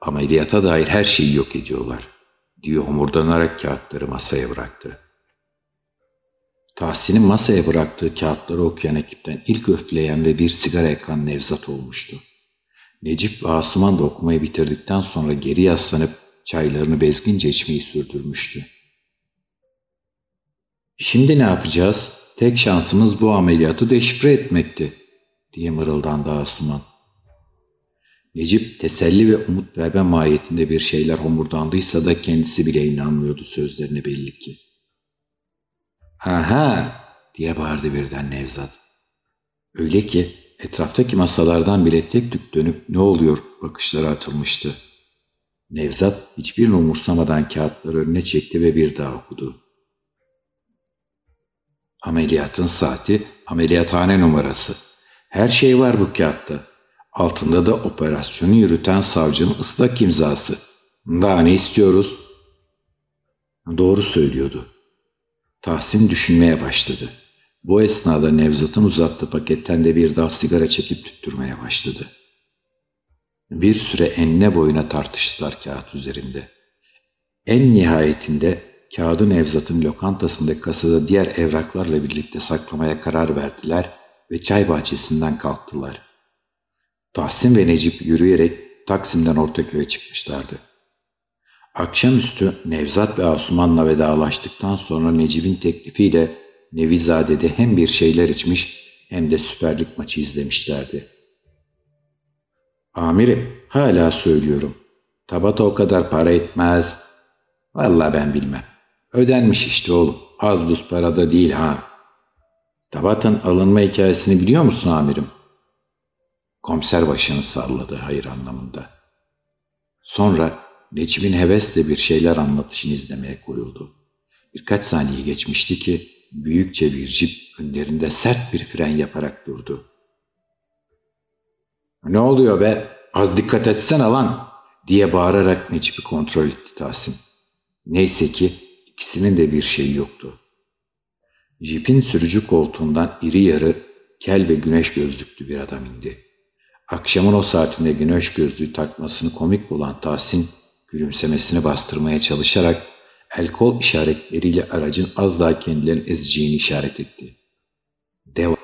Ameliyata dair her şeyi yok ediyorlar diye homurdanarak kağıtları masaya bıraktı. Tahsin'in masaya bıraktığı kağıtları okuyan ekipten ilk öfleyen ve bir sigara yakan Nevzat olmuştu. Necip ve Asuman da okumayı bitirdikten sonra geri yaslanıp çaylarını bezgince içmeyi sürdürmüştü. Şimdi ne yapacağız? Tek şansımız bu ameliyatı deşifre etmekti, diye mırıldandı Asuman. Necip teselli ve umut verme mahiyetinde bir şeyler homurdandıysa da kendisi bile inanmıyordu sözlerine belli ki. Aha diye bağırdı birden Nevzat. Öyle ki etraftaki masalardan bile tek tük dönüp ne oluyor bakışları atılmıştı. Nevzat hiçbir umursamadan kağıtları önüne çekti ve bir daha okudu. Ameliyatın saati, ameliyathane numarası. Her şey var bu kağıtta. Altında da operasyonu yürüten savcının ıslak imzası. Daha ne istiyoruz? Doğru söylüyordu. Tahsin düşünmeye başladı. Bu esnada Nevzat'ın uzattığı paketten de bir daha sigara çekip tüttürmeye başladı. Bir süre enine boyuna tartıştılar kağıt üzerinde. En nihayetinde kağıdı Nevzat'ın lokantasındaki kasada diğer evraklarla birlikte saklamaya karar verdiler ve çay bahçesinden kalktılar. Tahsin ve Necip yürüyerek Taksim'den Ortaköy'e çıkmışlardı. Akşamüstü Nevzat ve Asuman'la vedalaştıktan sonra Necip'in teklifiyle Nevizade'de hem bir şeyler içmiş hem de süperlik maçı izlemişlerdi. Amirim hala söylüyorum. Tabata o kadar para etmez. Vallahi ben bilmem. Ödenmiş işte oğlum. Az buz parada değil ha. Tabat'ın alınma hikayesini biliyor musun amirim? Komiser başını salladı hayır anlamında. Sonra Necip'in hevesle bir şeyler anlatışını izlemeye koyuldu. Birkaç saniye geçmişti ki büyükçe bir cip önlerinde sert bir fren yaparak durdu. ''Ne oluyor be? Az dikkat etsene lan!'' diye bağırarak Necip'i kontrol etti Tahsin. Neyse ki ikisinin de bir şeyi yoktu. Jipin sürücü koltuğundan iri yarı, kel ve güneş gözlüklü bir adam indi. Akşamın o saatinde güneş gözlüğü takmasını komik bulan Tahsin, gülümsemesini bastırmaya çalışarak el kol işaretleriyle aracın az daha kendilerini ezeceğini işaret etti. Dev,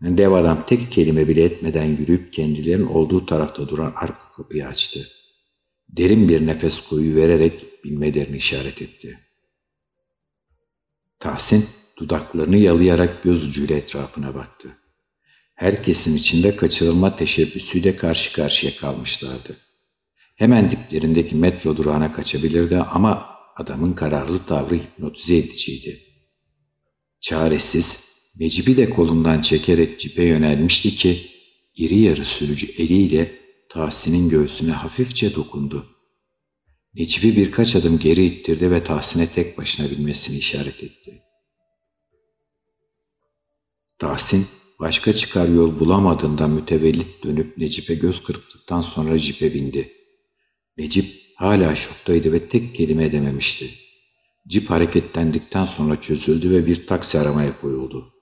dev adam tek kelime bile etmeden yürüyüp kendilerinin olduğu tarafta duran arka kapıyı açtı. Derin bir nefes koyu vererek bilmelerini işaret etti. Tahsin dudaklarını yalayarak göz ucuyla etrafına baktı. Herkesin içinde kaçırılma teşebbüsüyle karşı karşıya kalmışlardı. Hemen diplerindeki metro durağına kaçabilirdi ama adamın kararlı tavrı hipnotize ediciydi. Çaresiz, Necip'i de kolundan çekerek cipe yönelmişti ki, iri yarı sürücü eliyle Tahsin'in göğsüne hafifçe dokundu. Necip'i birkaç adım geri ittirdi ve Tahsin'e tek başına binmesini işaret etti. Tahsin başka çıkar yol bulamadığında mütevellit dönüp Necip'e göz kırptıktan sonra cipe bindi. Necip hala şoktaydı ve tek kelime edememişti. Cip hareketlendikten sonra çözüldü ve bir taksi aramaya koyuldu.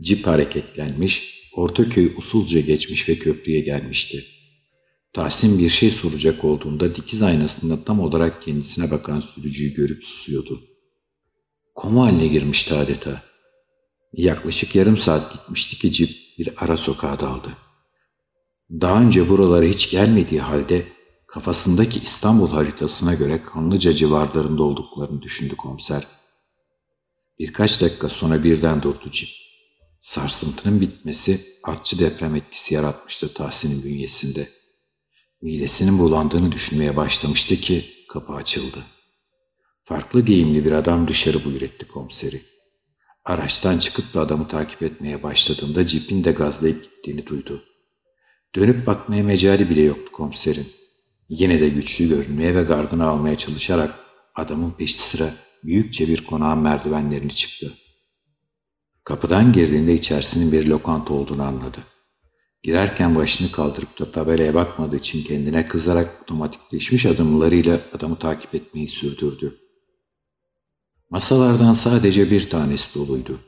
Cip hareketlenmiş, Ortaköy usulca geçmiş ve köprüye gelmişti. Tahsin bir şey soracak olduğunda dikiz aynasında tam olarak kendisine bakan sürücüyü görüp susuyordu. Koma haline girmişti adeta. Yaklaşık yarım saat gitmişti ki cip bir ara sokağa daldı. Daha önce buralara hiç gelmediği halde kafasındaki İstanbul haritasına göre Kanlıca civarlarında olduklarını düşündü komiser. Birkaç dakika sonra birden durdu cip. Sarsıntının bitmesi artçı deprem etkisi yaratmıştı Tahsin'in bünyesinde. Midesinin bulandığını düşünmeye başlamıştı ki kapı açıldı. Farklı giyimli bir adam dışarı buyur komiseri. Araçtan çıkıp da adamı takip etmeye başladığında cipin de gazlayıp gittiğini duydu. Dönüp bakmaya mecali bile yoktu komiserin. Yine de güçlü görünmeye ve gardını almaya çalışarak adamın peşi sıra büyükçe bir konağın merdivenlerini çıktı. Kapıdan girdiğinde içerisinin bir lokanta olduğunu anladı. Girerken başını kaldırıp da tabelaya bakmadığı için kendine kızarak otomatikleşmiş adımlarıyla adamı takip etmeyi sürdürdü. Masalardan sadece bir tanesi doluydu.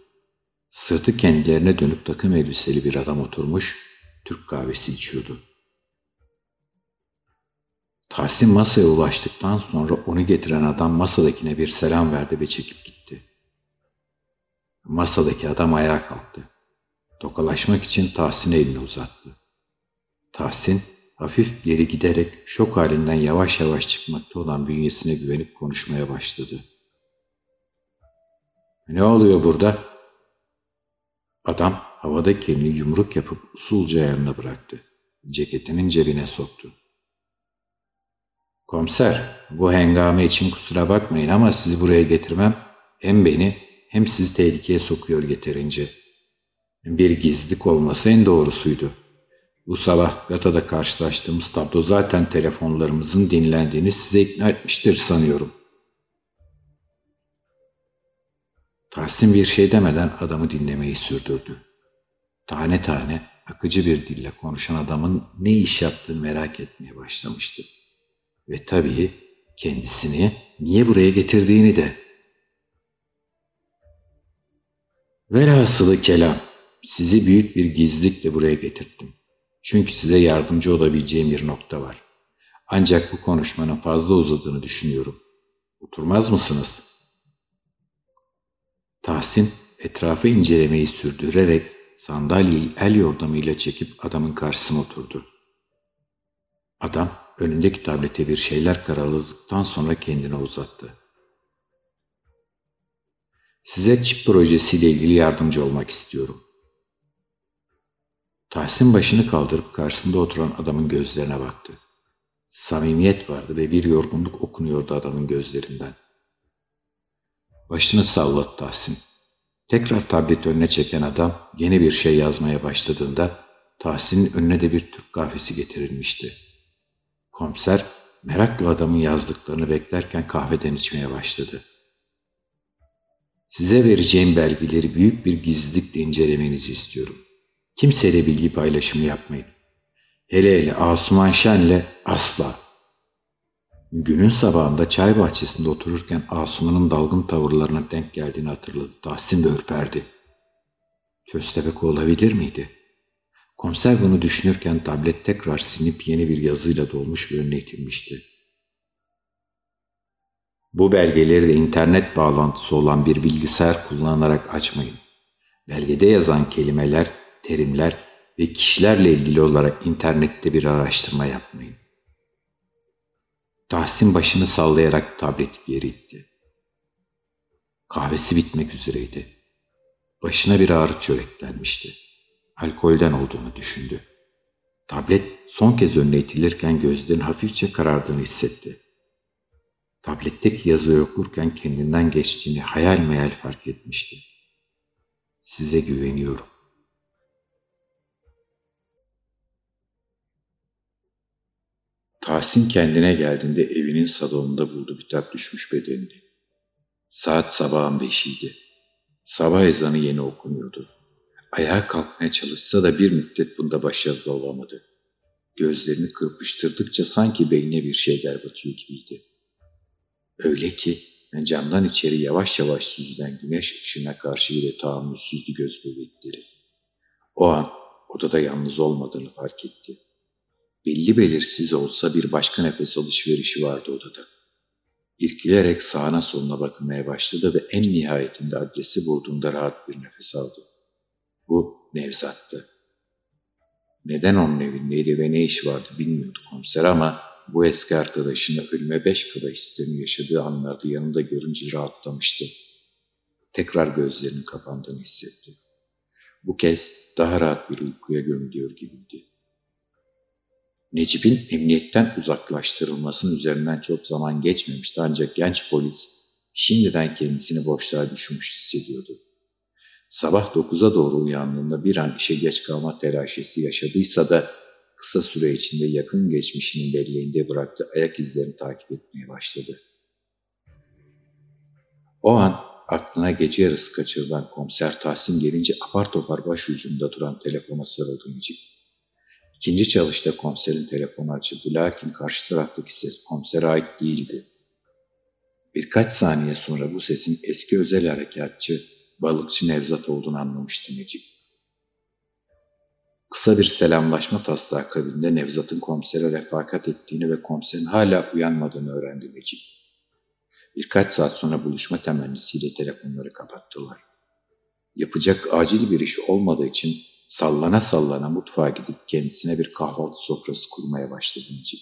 Sırtı kendilerine dönüp takım elbiseli bir adam oturmuş, Türk kahvesi içiyordu. Tahsin masaya ulaştıktan sonra onu getiren adam masadakine bir selam verdi ve çekip gitti. Masadaki adam ayağa kalktı. Tokalaşmak için Tahsin'e elini uzattı. Tahsin hafif geri giderek şok halinden yavaş yavaş çıkmakta olan bünyesine güvenip konuşmaya başladı. Ne oluyor burada? Adam havada kendini yumruk yapıp usulca yanına bıraktı. Ceketinin cebine soktu. Komiser, bu hengame için kusura bakmayın ama sizi buraya getirmem hem beni hem sizi tehlikeye sokuyor yeterince. Bir gizlilik olması en doğrusuydu. Bu sabah Gata'da karşılaştığımız tablo zaten telefonlarımızın dinlendiğini size ikna etmiştir sanıyorum. Tahsin bir şey demeden adamı dinlemeyi sürdürdü. Tane tane akıcı bir dille konuşan adamın ne iş yaptığını merak etmeye başlamıştı. Ve tabii kendisini niye buraya getirdiğini de. Velhasılı kelam, sizi büyük bir gizlilikle buraya getirdim. Çünkü size yardımcı olabileceğim bir nokta var. Ancak bu konuşmanın fazla uzadığını düşünüyorum. Oturmaz mısınız? Tahsin etrafı incelemeyi sürdürerek sandalyeyi el yordamıyla çekip adamın karşısına oturdu. Adam önündeki tablete bir şeyler karaladıktan sonra kendine uzattı. Size çip projesiyle ilgili yardımcı olmak istiyorum. Tahsin başını kaldırıp karşısında oturan adamın gözlerine baktı. Samimiyet vardı ve bir yorgunluk okunuyordu adamın gözlerinden. Başını salladı Tahsin. Tekrar tablet önüne çeken adam yeni bir şey yazmaya başladığında Tahsin'in önüne de bir Türk kahvesi getirilmişti. Komiser merakla adamın yazdıklarını beklerken kahveden içmeye başladı. Size vereceğim belgeleri büyük bir gizlilikle incelemenizi istiyorum. Kimseyle bilgi paylaşımı yapmayın. Hele hele Asuman Şen'le asla. Günün sabahında çay bahçesinde otururken Asuman'ın dalgın tavırlarına denk geldiğini hatırladı. Tahsin ve ürperdi. Köstebek olabilir miydi? Konser bunu düşünürken tablet tekrar sinip yeni bir yazıyla dolmuş ve önüne itilmişti. Bu belgeleri de internet bağlantısı olan bir bilgisayar kullanarak açmayın. Belgede yazan kelimeler, terimler ve kişilerle ilgili olarak internette bir araştırma yapmayın. Tahsin başını sallayarak tableti yere itti. Kahvesi bitmek üzereydi. Başına bir ağrı çöreklenmişti. Alkolden olduğunu düşündü. Tablet son kez önüne itilirken gözlerin hafifçe karardığını hissetti. Tabletteki yazıyı okurken kendinden geçtiğini hayal meyal fark etmişti. Size güveniyorum. Tahsin kendine geldiğinde evinin salonunda buldu bitap düşmüş bedenini. Saat sabahın beşiydi. Sabah ezanı yeni okunuyordu. Ayağa kalkmaya çalışsa da bir müddet bunda başarılı olamadı. Gözlerini kırpıştırdıkça sanki beynine bir şeyler batıyor gibiydi. Öyle ki camdan içeri yavaş yavaş süzülen güneş ışığına karşı bile tahammülsüzdü göz bebekleri. O an odada yalnız olmadığını fark etti. Belli belirsiz olsa bir başka nefes alışverişi vardı odada. İrkilerek sağına soluna bakmaya başladı ve en nihayetinde adresi bulduğunda rahat bir nefes aldı. Bu Nevzat'tı. Neden onun evindeydi ve ne iş vardı bilmiyordu komiser ama bu eski arkadaşını ölüme beş kala istemi yaşadığı anlarda yanında görünce rahatlamıştı. Tekrar gözlerinin kapandığını hissetti. Bu kez daha rahat bir uykuya gömülüyor gibiydi. Necip'in emniyetten uzaklaştırılmasının üzerinden çok zaman geçmemişti ancak genç polis şimdiden kendisini boşluğa düşmüş hissediyordu. Sabah 9'a doğru uyandığında bir an işe geç kalma telaşesi yaşadıysa da kısa süre içinde yakın geçmişinin belleğinde bıraktığı ayak izlerini takip etmeye başladı. O an aklına gece yarısı kaçırılan komiser Tahsin gelince apar topar baş ucunda duran telefona sarıldı Necip. İkinci çalışta komiserin telefonu açıldı lakin karşı taraftaki ses komisere ait değildi. Birkaç saniye sonra bu sesin eski özel harekatçı balıkçı Nevzat olduğunu anlamıştı Necip. Kısa bir selamlaşma faslı akabinde Nevzat'ın komisere refakat ettiğini ve komiserin hala uyanmadığını öğrendi Necip. Birkaç saat sonra buluşma temennisiyle telefonları kapattılar. Yapacak acil bir iş olmadığı için sallana sallana mutfağa gidip kendisine bir kahvaltı sofrası kurmaya başladı Necip.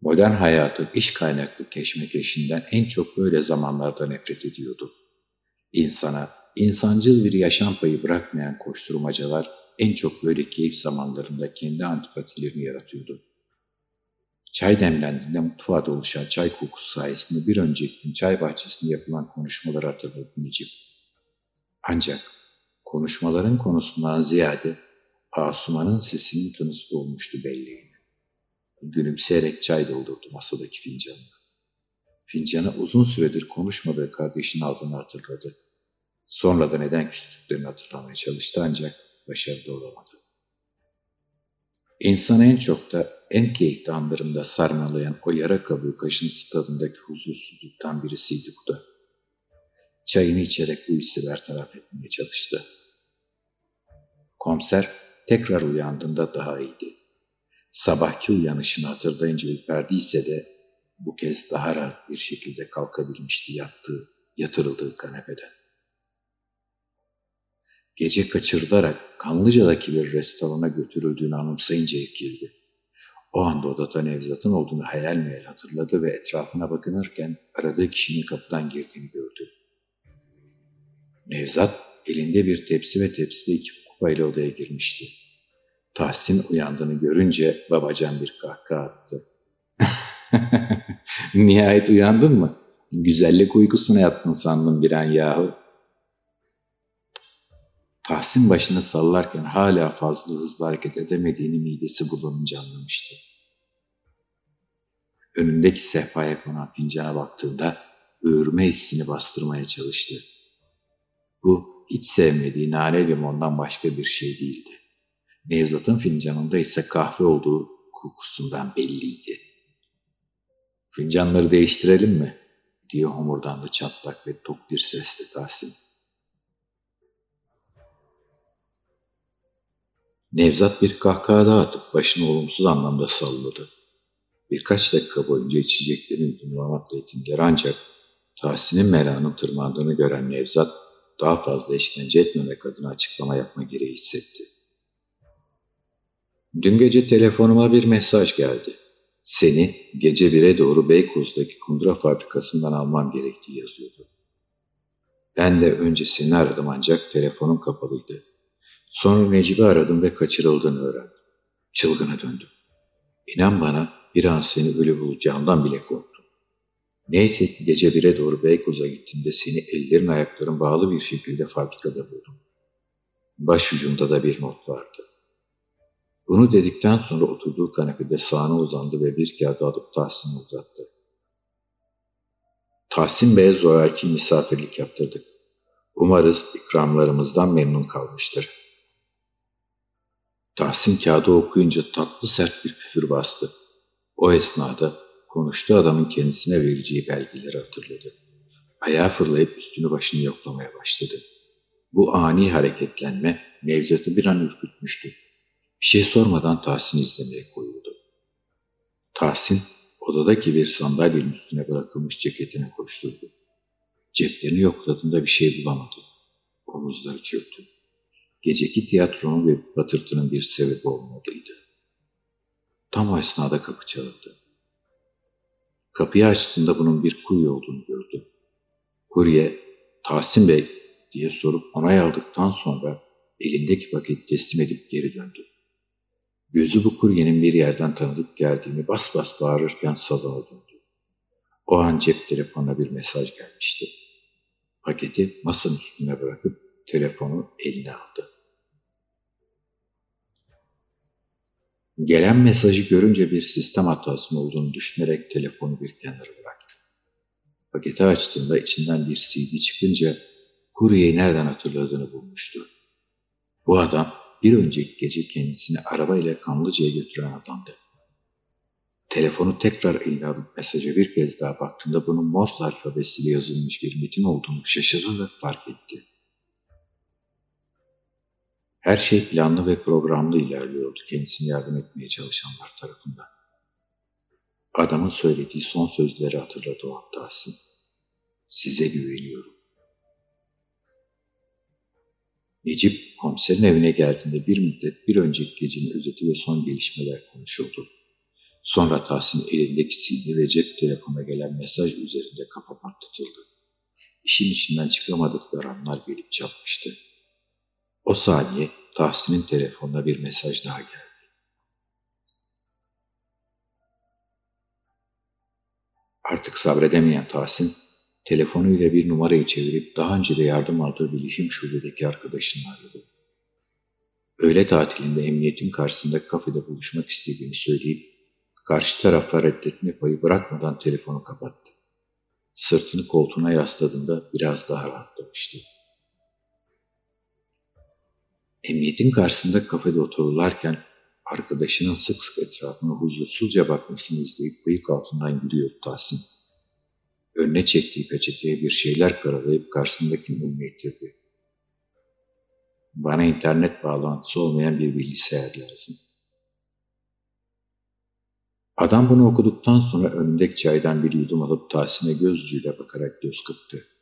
Modern hayatın iş kaynaklı keşmekeşinden en çok böyle zamanlarda nefret ediyordu. İnsana, insancıl bir yaşam payı bırakmayan koşturmacalar en çok böyle keyif zamanlarında kendi antipatilerini yaratıyordu. Çay demlendiğinde mutfağa oluşan çay kokusu sayesinde bir önceki gün çay bahçesinde yapılan konuşmaları hatırladı Necip. Ancak konuşmaların konusundan ziyade Asuman'ın sesinin tınısı olmuştu belleğine. Gülümseyerek çay doldurdu masadaki fincanına. Fincanı uzun süredir konuşmadığı kardeşinin aldığını hatırladı. Sonra da neden küstüklerini hatırlamaya çalıştı ancak başarılı olamadı. İnsanı en çok da en keyifli anlarında sarmalayan o yara kabuğu kaşıntısı tadındaki huzursuzluktan birisiydi bu da. Çayını içerek bu hissi bertaraf etmeye çalıştı. Komiser tekrar uyandığında daha iyiydi. Sabahki uyanışını hatırlayınca ürperdiyse de bu kez daha rahat bir şekilde kalkabilmişti yattığı, yatırıldığı kanepeden. Gece kaçırılarak Kanlıca'daki bir restorana götürüldüğünü anımsayınca irkildi. O anda odada Nevzat'ın olduğunu hayal meyal hatırladı ve etrafına bakınırken aradığı kişinin kapıdan girdiğini gördü. Nevzat elinde bir tepsi ve tepside iki kupayla odaya girmişti. Tahsin uyandığını görünce babacan bir kahkaha attı. Nihayet uyandın mı? Güzellik uykusuna yattın sandım bir an yahu. Tahsin başını sallarken hala fazla hızlı hareket edemediğini midesi bulununca anlamıştı. Önündeki sehpaya konan fincana baktığında öğürme hissini bastırmaya çalıştı. Bu hiç sevmediği nane limondan başka bir şey değildi. Nevzat'ın fincanında ise kahve olduğu kokusundan belliydi. Fincanları değiştirelim mi? diye homurdandı çatlak ve tok bir sesle Tahsin. Nevzat bir kahkaha atıp başını olumsuz anlamda salladı. Birkaç dakika boyunca içeceklerini yudumlamakla yetindiler ancak Tahsin'in meranın tırmandığını gören Nevzat daha fazla işkence etmemek adına açıklama yapma gereği hissetti. Dün gece telefonuma bir mesaj geldi. Seni gece bire doğru Beykoz'daki kundura fabrikasından almam gerektiği yazıyordu. Ben de önce seni aradım ancak telefonum kapalıydı. Sonra Necip'i aradım ve kaçırıldığını öğrendim. Çılgına döndüm. İnan bana bir an seni ölü bulacağımdan bile korktum. Neyse ki gece bire doğru Beykoz'a gittiğimde seni ellerin ayakların bağlı bir şekilde fabrikada buldum. Baş ucunda da bir not vardı. Bunu dedikten sonra oturduğu kanepede sağına uzandı ve bir kağıt alıp Tahsin'e uzattı. Tahsin Bey'e zoraki misafirlik yaptırdık. Umarız ikramlarımızdan memnun kalmıştır.'' Tahsin kağıdı okuyunca tatlı sert bir küfür bastı. O esnada konuştuğu adamın kendisine vereceği belgeleri hatırladı. Ayağa fırlayıp üstünü başını yoklamaya başladı. Bu ani hareketlenme Nevzat'ı bir an ürkütmüştü. Bir şey sormadan Tahsin'i izlemeye koyuldu. Tahsin odadaki bir sandalyenin üstüne bırakılmış ceketine koşturdu. Ceplerini yokladığında bir şey bulamadı. Omuzları çöktü. Geceki tiyatronun ve batırtının bir sebebi olmalıydı. Tam o esnada kapı çalındı. Kapıyı açtığında bunun bir kurye olduğunu gördü. Kurye, Tahsin Bey diye sorup onay aldıktan sonra elindeki paketi teslim edip geri döndü. Gözü bu kuryenin bir yerden tanıdık geldiğini bas bas bağırırken salağa döndü. O an cep telefonuna bir mesaj gelmişti. Paketi masanın üstüne bırakıp telefonu eline aldı. Gelen mesajı görünce bir sistem hatasının olduğunu düşünerek telefonu bir kenara bıraktı. Paketi açtığında içinden bir CD çıkınca kuryeyi nereden hatırladığını bulmuştu. Bu adam bir önceki gece kendisini arabayla Kanlıca'ya götüren adamdı. Telefonu tekrar eline alıp mesaja bir kez daha baktığında bunun Morse alfabesiyle yazılmış bir metin olduğunu şaşırarak fark etti. Her şey planlı ve programlı ilerliyordu kendisine yardım etmeye çalışanlar tarafından. Adamın söylediği son sözleri hatırladı o Tahsin. Size güveniyorum. Necip komiserin evine geldiğinde bir müddet bir önceki gecenin özeti ve son gelişmeler konuşuldu. Sonra Tahsin elindeki CD ve cep telefonuna gelen mesaj üzerinde kafa patlatıldı. İşin içinden çıkamadıkları anlar gelip çatmıştı. O saniye Tahsin'in telefonuna bir mesaj daha geldi. Artık sabredemeyen Tahsin, telefonuyla bir numarayı çevirip daha önce de yardım aldığı bilişim şubedeki arkadaşını aradı. Öğle tatilinde emniyetin karşısında kafede buluşmak istediğini söyleyip karşı tarafa reddetme payı bırakmadan telefonu kapattı. Sırtını koltuğuna yasladığında biraz daha rahatlamıştı. Emniyetin karşısında kafede otururlarken arkadaşının sık sık etrafına huzursuzca bakmasını izleyip bıyık altından gülüyor Tahsin. Önüne çektiği peçeteye bir şeyler karalayıp karşısındakini önüne. Bana internet bağlantısı olmayan bir bilgisayar lazım. Adam bunu okuduktan sonra önündeki çaydan bir yudum alıp Tahsin'e göz ucuyla bakarak göz kırptı.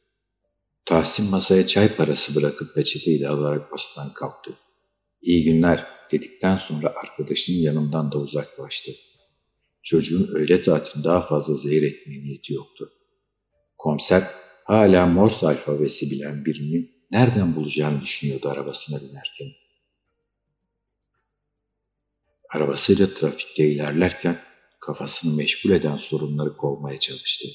Tahsin masaya çay parası bırakıp peçeteyi de alarak masadan kalktı. İyi günler dedikten sonra arkadaşının yanından da uzaklaştı. Çocuğun öğle tatilini daha fazla zehir etmeye niyeti yoktu. Komiser hala Morse alfabesi bilen birini nereden bulacağını düşünüyordu arabasına binerken. Arabasıyla trafikte ilerlerken kafasını meşgul eden sorunları kovmaya çalıştı.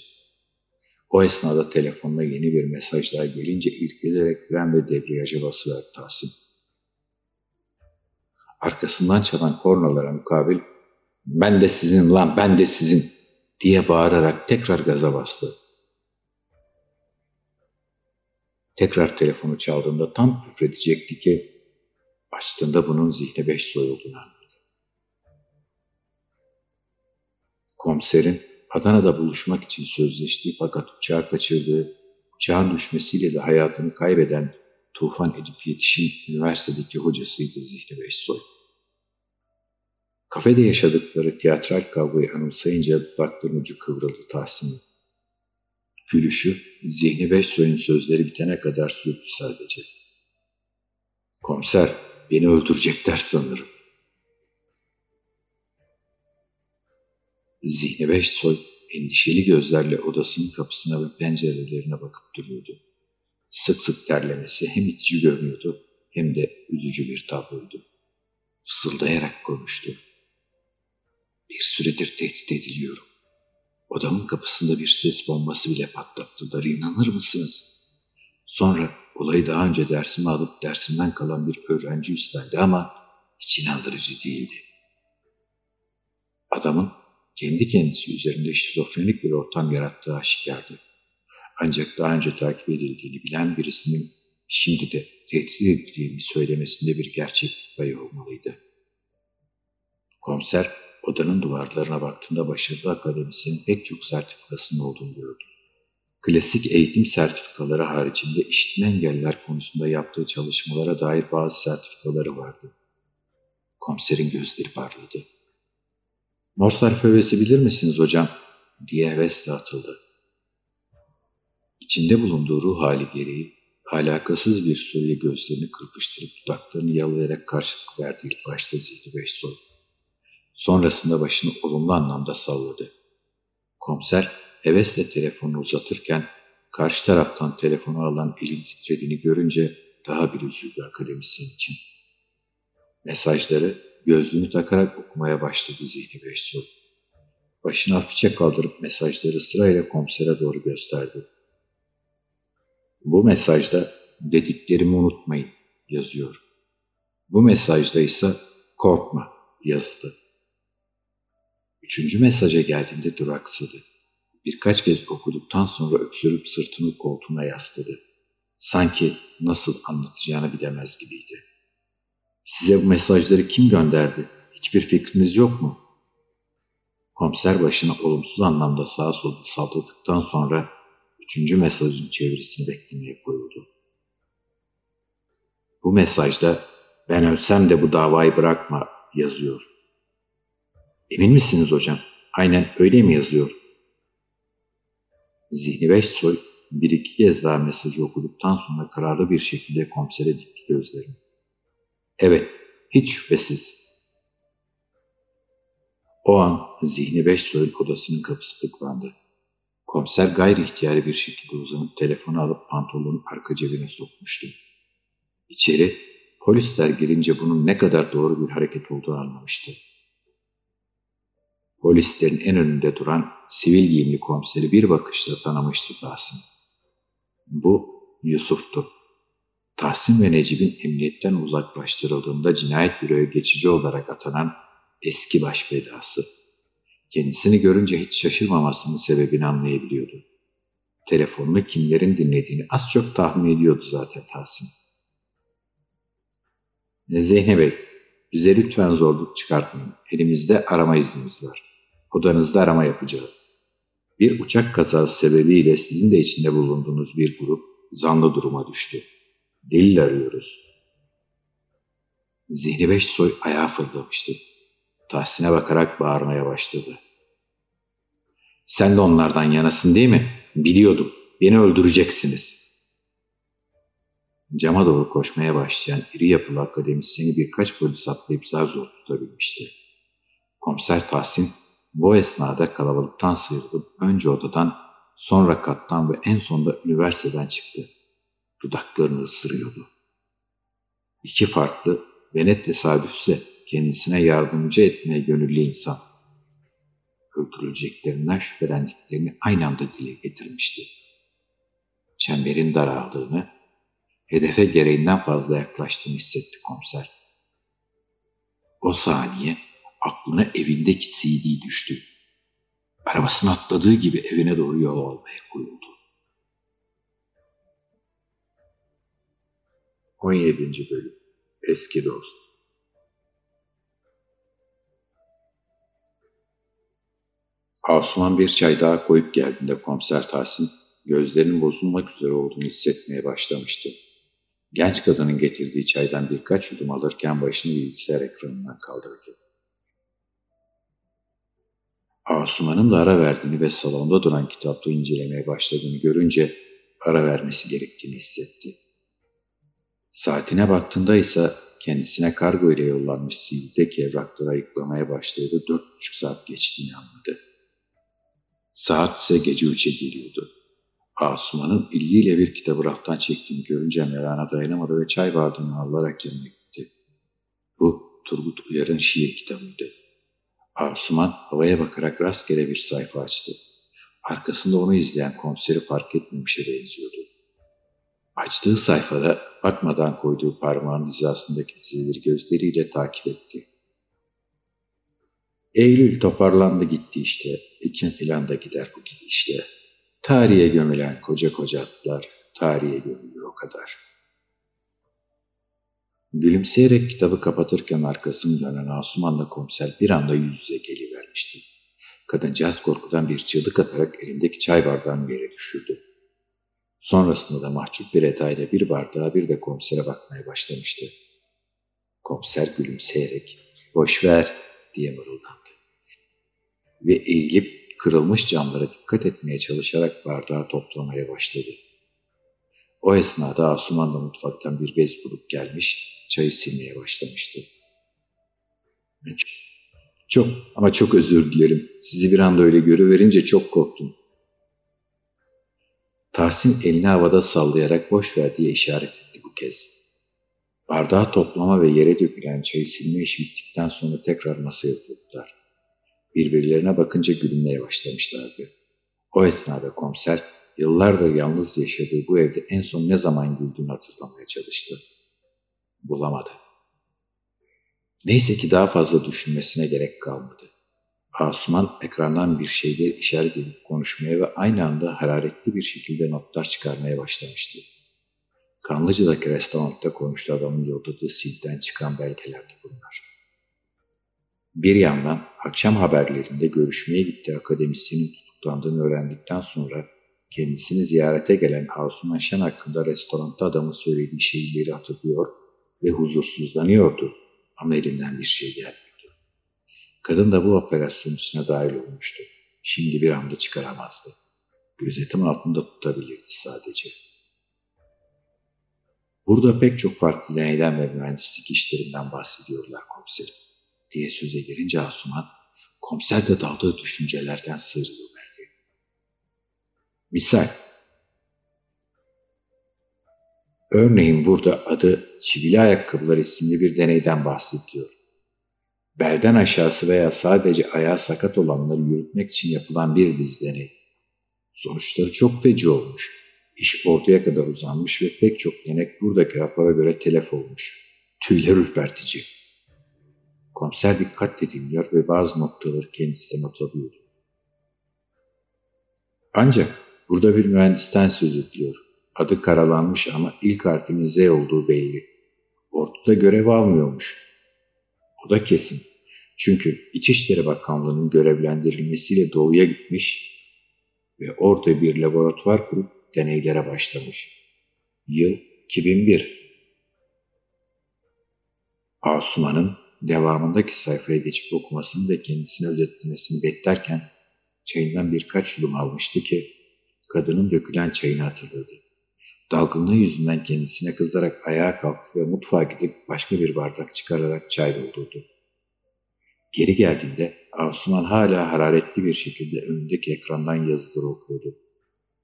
O esnada telefonuna yeni bir mesaj daha gelince irkilerek fren ve debriyaja basıverdi Tahsin. Arkasından çalan kornalara mukabil ben de sizin lan ben de sizin diye bağırarak tekrar gaza bastı. Tekrar telefonu çaldığında tam küfredecekti ki açtığında bunun zihni beş soy olduğunu anladı. Komiserin Adana'da buluşmak için sözleştiği fakat uçağı kaçırdığı, uçağın düşmesiyle de hayatını kaybeden Tufan Edip Yetiş'in üniversitedeki hocasıydı Zihni Beşsoy. Kafede yaşadıkları tiyatral kavgayı anımsayınca dudakların ucu kıvrıldı Tahsin'in. Gülüşü Zihni Beşsoy'un sözleri bitene kadar sürdü sadece. Komiser, beni öldürecekler sanırım. Zihni Beşsoy endişeli gözlerle odasının kapısına ve pencerelerine bakıp duruyordu. Sık sık terlemesi hem itici görünüyordu hem de üzücü bir tabloydu. Fısıldayarak konuştu. Bir süredir tehdit ediliyorum. Odamın kapısında bir ses bombası bile patlattılar. İnanır mısınız? Sonra olayı daha önce dersime alıp dersimden kalan bir öğrenci üstlendi ama hiç inandırıcı değildi. Adamın kendi kendisi üzerinde şizofrenik bir ortam yarattığı aşikardı. Ancak daha önce takip edildiğini bilen birisinin şimdi de tehdit edildiğini söylemesinde bir gerçek payı olmalıydı. Komiser odanın duvarlarına baktığında başarılı akademisinin pek çok sertifikasının olduğunu gördü. Klasik eğitim sertifikaları haricinde işitme engeller konusunda yaptığı çalışmalara dair bazı sertifikaları vardı. Komiserin gözleri parladı. Morse alfabesi bilir misiniz hocam? diye hevesle atıldı. İçinde bulunduğu ruh hali gereği alakasız bir soruya gözlerini kırpıştırıp dudaklarını yalayarak karşılık verdi ilk başta zihni beş soy. Sonrasında başını olumlu anlamda salladı. Komiser hevesle telefonu uzatırken karşı taraftan telefonu alan elin titrediğini görünce daha bir üzüldü akademisyen için. Mesajları gözlüğünü takarak okumaya başladı zihni Beşsoy. Başını hafifçe kaldırıp mesajları sırayla komisere doğru gösterdi. Bu mesajda dediklerimi unutmayın yazıyor. Bu mesajda ise korkma yazılı. Üçüncü mesaja geldiğinde duraksadı. Birkaç kez okuduktan sonra öksürüp sırtını koltuğuna yasladı. Sanki nasıl anlatacağını bilemez gibiydi. Size bu mesajları kim gönderdi? Hiçbir fikriniz yok mu? Komiser başını olumsuz anlamda sağa sola salladıktan sonra üçüncü mesajın çevirisini beklemeye koyuldu. Bu mesajda ben ölsem de bu davayı bırakma yazıyor. Emin misiniz hocam? Aynen öyle mi yazıyor? Zihni Beşsoy bir iki kez daha mesajı okuduktan sonra kararlı bir şekilde komisere dikti gözlerini. Evet, hiç şüphesiz. O an zihni Beşsoy'un odasının kapısı tıklandı. Komiser gayri ihtiyari bir şekilde uzanıp telefonu alıp pantolonun arka cebine sokmuştu. İçeri polisler girince bunun ne kadar doğru bir hareket olduğunu anlamıştı. Polislerin en önünde duran sivil giyimli komiseri bir bakışla tanımıştı Tahsin. Bu Yusuf'tu. Tahsin ve Necip'in emniyetten uzaklaştırıldığında cinayet büroya geçici olarak atanan eski baş belası. Kendisini görünce hiç şaşırmamasının sebebini anlayabiliyordu. Telefonunu kimlerin dinlediğini az çok tahmin ediyordu zaten Tahsin. Zeyne Bey, bize lütfen zorluk çıkartmayın. Elimizde arama iznimiz var. Odanızda arama yapacağız. Bir uçak kazası sebebiyle sizin de içinde bulunduğunuz bir grup zanlı duruma düştü. Delil arıyoruz. Zihni Beş Soy ayağa fırlamıştı. Tahsin'e bakarak bağırmaya başladı. Sen de onlardan yanasın değil mi? Biliyordum. Beni öldüreceksiniz. Cama doğru koşmaya başlayan iri yapılı akademisyeni birkaç polis atlayıp zar zor tutabilmişti. Komiser Tahsin bu esnada kalabalıktan sıyrılıp önce odadan, sonra kattan ve en sonunda üniversiteden çıktı. Dudaklarını ısırıyordu. İki farklı ve net tesadüfse kendisine yardımcı etmeye gönüllü insan. Öldürüleceklerinden şüphelendiklerini aynı anda dile getirmişti. Çemberin daraldığını, hedefe gereğinden fazla yaklaştığını hissetti komiser. O saniye aklına evindeki CD düştü. Arabasına atladığı gibi evine doğru yol almaya koyuldu. 17. Bölüm Eski Dost Asuman bir çay daha koyup geldiğinde komiser Tahsin gözlerinin bozulmak üzere olduğunu hissetmeye başlamıştı. Genç kadının getirdiği çaydan birkaç yudum alırken başını bilgisayar ekranından kaldırdı. Asuman'ın da ara verdiğini ve salonda duran kitaplığı incelemeye başladığını görünce ara vermesi gerektiğini hissetti. Saatine baktığında ise kendisine kargo ile yollanmış sivildeki evrakları ayıklamaya başladığı dört buçuk saat geçtiğini anladı. Saat ise gece üçe geliyordu. Asuman'ın ilgiyle bir kitabı raftan çektiğini görünce merakına dayanamadı ve çay bardağını alarak yanına gitti. Bu Turgut Uyar'ın şiir kitabıydı. Asuman havaya bakarak rastgele bir sayfa açtı. Arkasında onu izleyen komiseri fark etmemişe benziyordu. Açtığı sayfada bakmadan koyduğu parmağın hizasındaki dizileri gözleriyle takip etti. Eylül toparlandı gitti işte. Ekim filan da gider bu gidişle. Tarihe gömülen koca koca atlar tarihe gömülür o kadar. Gülümseyerek kitabı kapatırken arkasını dönen Asuman'la komiser bir anda yüz yüze gelivermişti. Kadıncağız korkudan bir çığlık atarak elindeki çay bardağını yere düşürdü. Sonrasında da mahcup bir edayla bir bardağa bir de komisere bakmaya başlamıştı. Komiser gülümseyerek Boş ver diye mırıldandı. Ve eğilip kırılmış camlara dikkat etmeye çalışarak bardağı toplamaya başladı. O esnada Asuman da mutfaktan bir bez bulup gelmiş, çayı silmeye başlamıştı. Çok ama çok özür dilerim. Sizi bir anda öyle görüverince çok korktum. Tahsin elini havada sallayarak boş ver diye işaret etti bu kez. Bardağı toplama ve yere dökülen çayı silme işi bittikten sonra tekrar masaya oturdular. Birbirlerine bakınca gülünmeye başlamışlardı. O esnada komiser yıllardır yalnız yaşadığı bu evde en son ne zaman güldüğünü hatırlamaya çalıştı. Bulamadı. Neyse ki daha fazla düşünmesine gerek kalmadı. Asuman ekrandan bir şeyler işaret edip konuşmaya ve aynı anda hararetli bir şekilde notlar çıkarmaya başlamıştı. Kanlıca'daki restoranda konuştuğu adamın yolladığı silden çıkan belgelerdi bunlar. Bir yandan akşam haberlerinde görüşmeye gittiği akademisyenin tutuklandığını öğrendikten sonra kendisini ziyarete gelen Asuman Şen hakkında restoranda adamın söylediği şeyleri hatırlıyor ve huzursuzlanıyordu ama elinden bir şey gelmiyordu. Kadın da bu operasyon içine dahil olmuştu. Şimdi bir anda çıkaramazdı. Gözetim altında tutabilirdi sadece. Burada pek çok farklı deneyden ve mühendislik işlerinden bahsediyorlar komiserim diye söze girince Asuman, komiser de daldığı düşüncelerden sıyrılıverdi. Misal, örneğin burada adı çivili ayakkabılar isimli bir deneyden bahsediliyor. Belden aşağısı veya sadece ayağı sakat olanları yürütmek için yapılan bir deney. Sonuçları çok feci olmuş. İş ortaya kadar uzanmış ve pek çok denek buradaki rapora göre telef olmuş. Tüyler ürpertici. Komiser dikkatle dinliyor ve bazı noktaları kendisine not alıyordu. Ancak burada bir mühendisten söz ediliyor. Adı karalanmış ama ilk harfinin Z olduğu belli. Ortada görev almıyormuş. O da kesin. Çünkü İçişleri Bakanlığı'nın görevlendirilmesiyle doğuya gitmiş ve orada bir laboratuvar kurup deneylere başlamış. Yıl 2001. Asuman'ın devamındaki sayfaya geçip okumasını ve kendisine özetlemesini beklerken çayından birkaç yudum almıştı ki kadının dökülen çayını hatırladı. Dalgınlığı yüzünden kendisine kızarak ayağa kalktı ve mutfağa gidip başka bir bardak çıkararak çay doldurdu. Geri geldiğinde Asuman hala hararetli bir şekilde önündeki ekrandan yazıları okuyordu.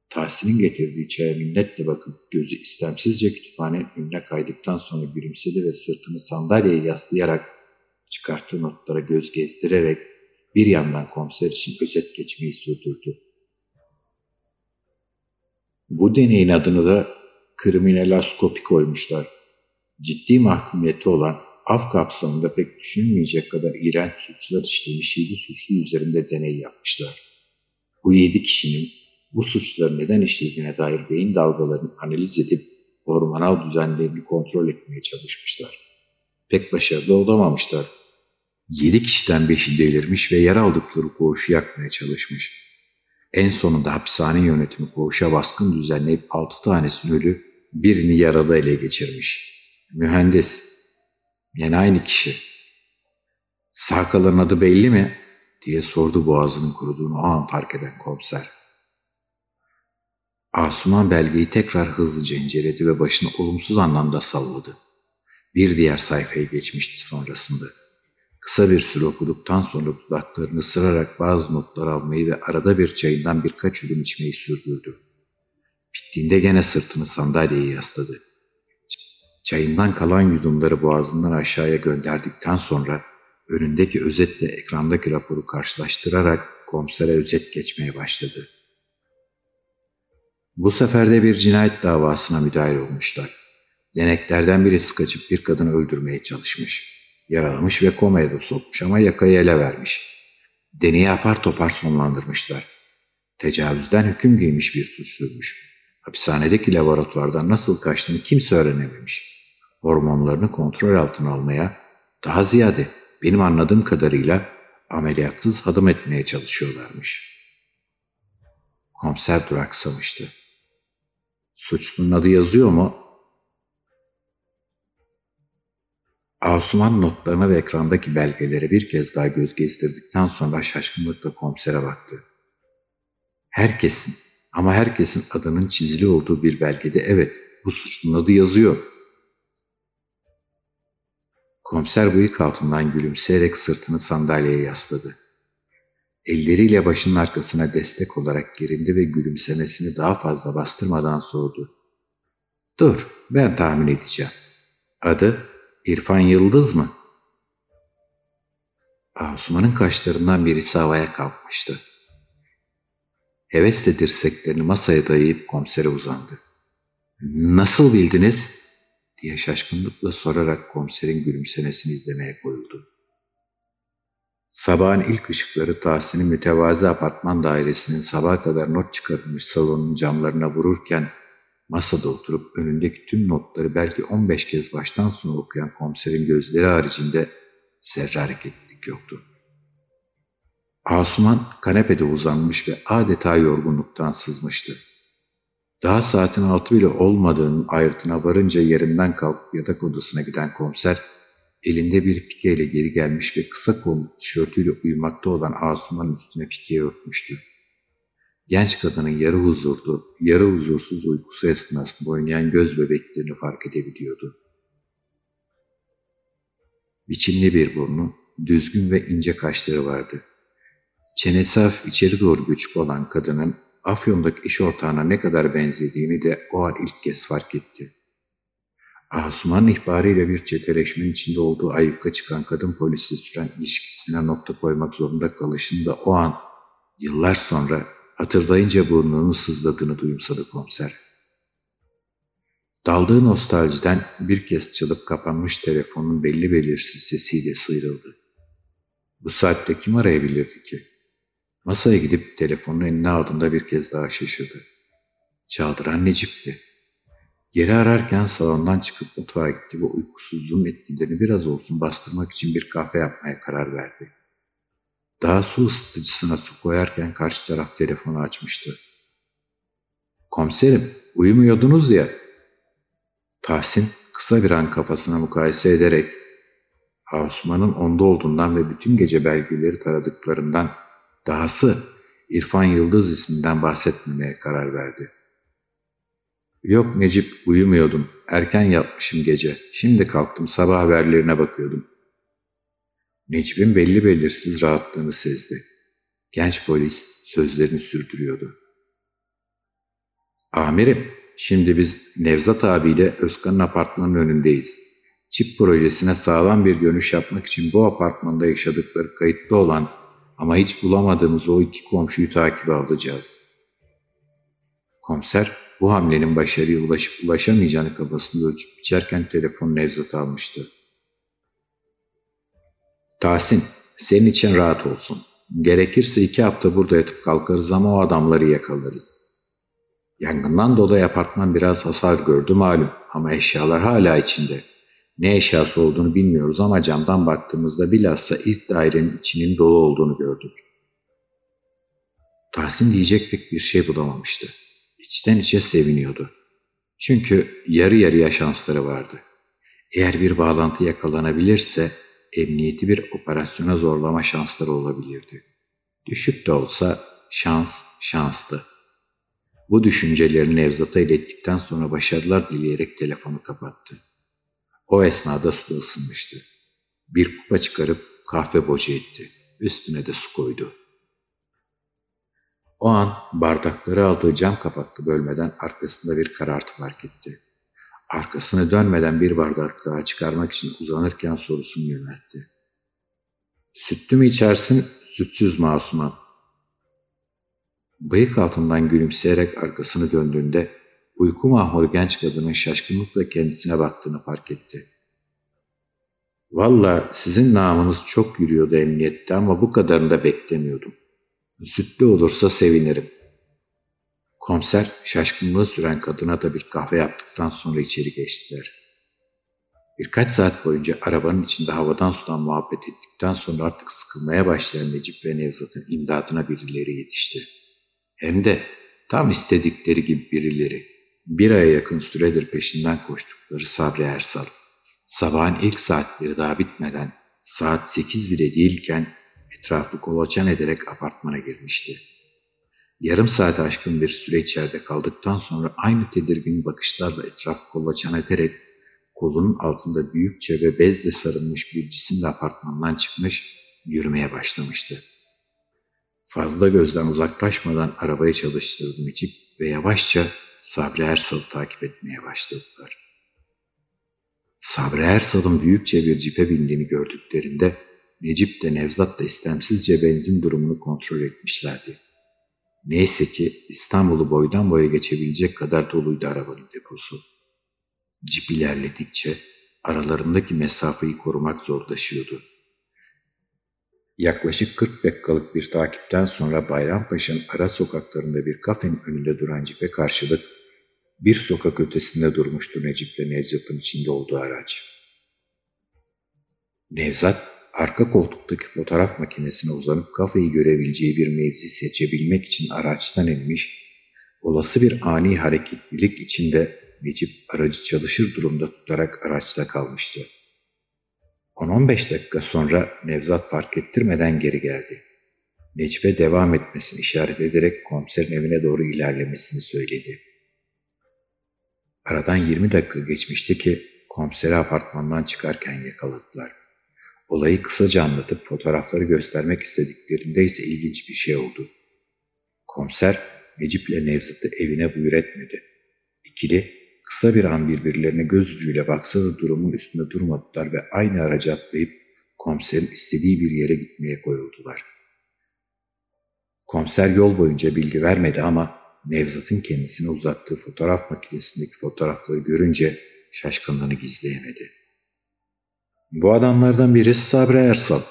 Tahsin'in getirdiği çaya minnetle bakıp gözü istemsizce kütüphanenin önüne kaydıktan sonra gülümsedi ve sırtını sandalyeye yaslayarak çıkarttığı notlara göz gezdirerek bir yandan komiser için özet geçmeyi sürdürdü. Bu deneyin adını da kriminaloskopi koymuşlar. Ciddi mahkumiyeti olan af kapsamında pek düşünülmeyecek kadar iğrenç suçlar işlemiş yedi suçlu üzerinde deney yapmışlar. Bu yedi kişinin bu suçları neden işlediğine dair beyin dalgalarını analiz edip hormonal düzenlerini kontrol etmeye çalışmışlar. Pek başarılı olamamışlar. Yedi kişiden beşi delirmiş ve yer aldıkları koğuşu yakmaya çalışmış. En sonunda hapishane yönetimi koğuşa baskın düzenleyip altı tanesini ölü, birini yaralı ele geçirmiş. Mühendis, yine aynı kişi. Sağ kalan adı belli mi? diye sordu boğazının kuruduğunu o an fark eden komiser. Asuman belgeyi tekrar hızlıca inceledi ve başını olumsuz anlamda salladı. Bir diğer sayfaya geçmişti sonrasında. Kısa bir süre okuduktan sonra dudaklarını sırarak bazı notlar almayı ve arada bir çayından birkaç ürün içmeyi sürdürdü. Bittiğinde gene sırtını sandalyeye yasladı. Çayından kalan yudumları boğazından aşağıya gönderdikten sonra önündeki özetle ekrandaki raporu karşılaştırarak komisere özet geçmeye başladı. Bu sefer de bir cinayet davasına müdahil olmuşlar. Deneklerden birisi kaçıp bir kadını öldürmeye çalışmış. Yaralamış ve komaya da sokmuş ama yakayı ele vermiş. Deneyi apar topar sonlandırmışlar. Tecavüzden hüküm giymiş bir suçluymuş. Hapishanedeki laboratuvardan nasıl kaçtığını kimse öğrenememiş. Hormonlarını kontrol altına almaya, daha ziyade benim anladığım kadarıyla ameliyatsız adım etmeye çalışıyorlarmış. Komiser duraksamıştı. Suçlunun adı yazıyor mu? Asuman notlarına ve ekrandaki belgelere bir kez daha göz gezdirdikten sonra şaşkınlıkla komisere baktı. Herkesin ama herkesin adının çizili olduğu bir belgede evet bu suçlunun adı yazıyor. Komiser bıyık altından gülümseyerek sırtını sandalyeye yasladı. Elleriyle başının arkasına destek olarak gerindi ve gülümsemesini daha fazla bastırmadan sordu. Dur, ben tahmin edeceğim. Adı İrfan Yıldız mı? Asuman'ın kaşlarından birisi havaya kalkmıştı. Hevesle dirseklerini masaya dayayıp komisere uzandı. Nasıl bildiniz? diye şaşkınlıkla sorarak komiserin gülümsemesini izlemeye koyuldu. Sabahın ilk ışıkları Tahsin'in mütevazi apartman dairesinin sabaha kadar not çıkarılmış salonun camlarına vururken masada oturup önündeki tüm notları belki 15 kez baştan sona okuyan komiserin gözleri haricinde zerre hareketlilik yoktu. Asuman kanepede uzanmış ve adeta yorgunluktan sızmıştı. Daha saatin altı bile olmadığının ayrıtına varınca yerinden kalkıp yatak odasına giden komiser, elinde bir pikeyle geri gelmiş ve kısa kollu tişörtüyle uyumakta olan Asuman'ın üstüne pikeyi örtmüştü. Genç kadının yarı huzurlu, yarı huzursuz uykusu esnasında oynayan göz bebeklerini fark edebiliyordu. Biçimli bir burnu, düzgün ve ince kaşları vardı. Çenesi hafif içeri doğru göçük olan kadının Afyon'daki iş ortağına ne kadar benzediğini de o an ilk kez fark etti. Asuman'ın ihbarıyla bir çeteleşmenin içinde olduğu ayyuka çıkan kadın polisle süren ilişkisine nokta koymak zorunda kalışında o an, yıllar sonra hatırlayınca burnunun sızladığını duyumsadı komiser. Daldığı nostaljiden bir kez çalıp kapanmış telefonun belli belirsiz sesiyle sıyrıldı. Bu saatte kim arayabilirdi ki? Masaya gidip telefonun eline aldığında bir kez daha şaşırdı. Çaldıran Necip'ti. Geri ararken salondan çıkıp mutfağa gitti ve uykusuzluğun etkilerini biraz olsun bastırmak için bir kahve yapmaya karar verdi. Daha su ısıtıcısına su koyarken karşı taraf telefonu açmıştı. Komiserim, uyumuyordunuz ya. Tahsin kısa bir an kafasına mukayese ederek Osman'ın onda olduğundan ve bütün gece belgeleri taradıklarından dahası İrfan Yıldız isminden bahsetmemeye karar verdi. Yok Necip uyumuyordum. Erken yatmışım gece. Şimdi kalktım sabah haberlerine bakıyordum. Necip'in belli belirsiz rahatlığını sezdi. Genç polis sözlerini sürdürüyordu. Amirim, şimdi biz Nevzat abiyle Özkan'ın apartmanın önündeyiz. Çip projesine sağlam bir dönüş yapmak için bu apartmanda yaşadıkları kayıtlı olan ama hiç bulamadığımız o iki komşuyu takip alacağız. Komiser bu hamlenin başarıya ulaşıp ulaşamayacağını kafasında ölçüp biçerken telefon Nevzat almıştı. Tahsin, senin için rahat olsun. Gerekirse iki hafta burada yatıp kalkarız ama o adamları yakalarız. Yangından dolayı apartman biraz hasar gördü malum ama eşyalar hala içinde. Ne eşyası olduğunu bilmiyoruz ama camdan baktığımızda bilhassa ilk dairenin içinin dolu olduğunu gördük. Tahsin diyecek pek bir şey bulamamıştı. İçten içe seviniyordu. Çünkü yarı yarıya şansları vardı. Eğer bir bağlantı yakalanabilirse emniyeti bir operasyona zorlama şansları olabilirdi. Düşük de olsa şans şanstı. Bu düşüncelerini Nevzat'a ilettikten sonra başarılar dileyerek telefonu kapattı. O esnada su ısınmıştı. Bir kupa çıkarıp kahve boca etti. Üstüne de su koydu. O an bardakları aldığı cam kapaklı bölmeden arkasında bir karartı fark etti. Arkasını dönmeden bir bardak daha çıkarmak için uzanırken sorusunu yöneltti. Sütlü mü içersin, sütsüz masuman? Bıyık altından gülümseyerek arkasını döndüğünde uyku mahmuru genç kadının şaşkınlıkla kendisine baktığını fark etti. Valla sizin namınız çok yürüyordu emniyette ama bu kadarını da beklemiyordum. Sütlü olursa sevinirim. Komiser şaşkınlığı süren kadına da bir kahve yaptıktan sonra içeri geçtiler. Birkaç saat boyunca arabanın içinde havadan sudan muhabbet ettikten sonra artık sıkılmaya başlayan Necip ve Nevzat'ın imdadına birileri yetişti. Hem de tam istedikleri gibi birileri. Bir aya yakın süredir peşinden koştukları Sabri Ersal. Sabahın ilk saatleri daha bitmeden saat sekiz bile değilken etrafı kolaçan ederek apartmana girmişti. Yarım saat aşkın bir süre içeride kaldıktan sonra aynı tedirgin bakışlarla etrafı kolaçan ederek kolunun altında büyükçe ve bezle sarılmış bir cisimle apartmandan çıkmış, yürümeye başlamıştı. Fazla gözden uzaklaşmadan arabayı çalıştırdı Necip ve yavaşça Sabri Ersal'ı takip etmeye başladılar. Sabri Ersal'ın büyükçe bir cipe bindiğini gördüklerinde Necip de Nevzat da istemsizce benzin durumunu kontrol etmişlerdi. Neyse ki İstanbul'u boydan boya geçebilecek kadar doluydu arabanın deposu. Cip ilerledikçe aralarındaki mesafeyi korumak zorlaşıyordu. Yaklaşık 40 dakikalık bir takipten sonra Bayrampaşa'nın ara sokaklarında bir kafenin önünde duran cipe karşılık bir sokak ötesinde durmuştu Necip'le Nevzat'ın içinde olduğu araç. Nevzat, arka koltuktaki fotoğraf makinesine uzanıp kafeyi görebileceği bir mevzi seçebilmek için araçtan inmiş, olası bir ani hareketlilik içinde Necip aracı çalışır durumda tutarak araçta kalmıştı. 10-15 dakika sonra Nevzat fark ettirmeden geri geldi. Necip'e devam etmesini işaret ederek komiserin evine doğru ilerlemesini söyledi. Aradan 20 dakika geçmişti ki komiseri apartmandan çıkarken yakaladılar. Olayı kısaca anlatıp fotoğrafları göstermek istediklerinde ise ilginç bir şey oldu. Komiser Necip ile Nevzat'ı evine buyur etmedi. İkili Kısa bir an birbirlerine göz ucuyla baksa da durumun üstünde durmadılar ve aynı araca atlayıp komiserin istediği bir yere gitmeye koyuldular. Komiser yol boyunca bilgi vermedi ama Nevzat'ın kendisine uzattığı fotoğraf makinesindeki fotoğrafları görünce şaşkınlığını gizleyemedi. Bu adamlardan birisi Sabri Ersal,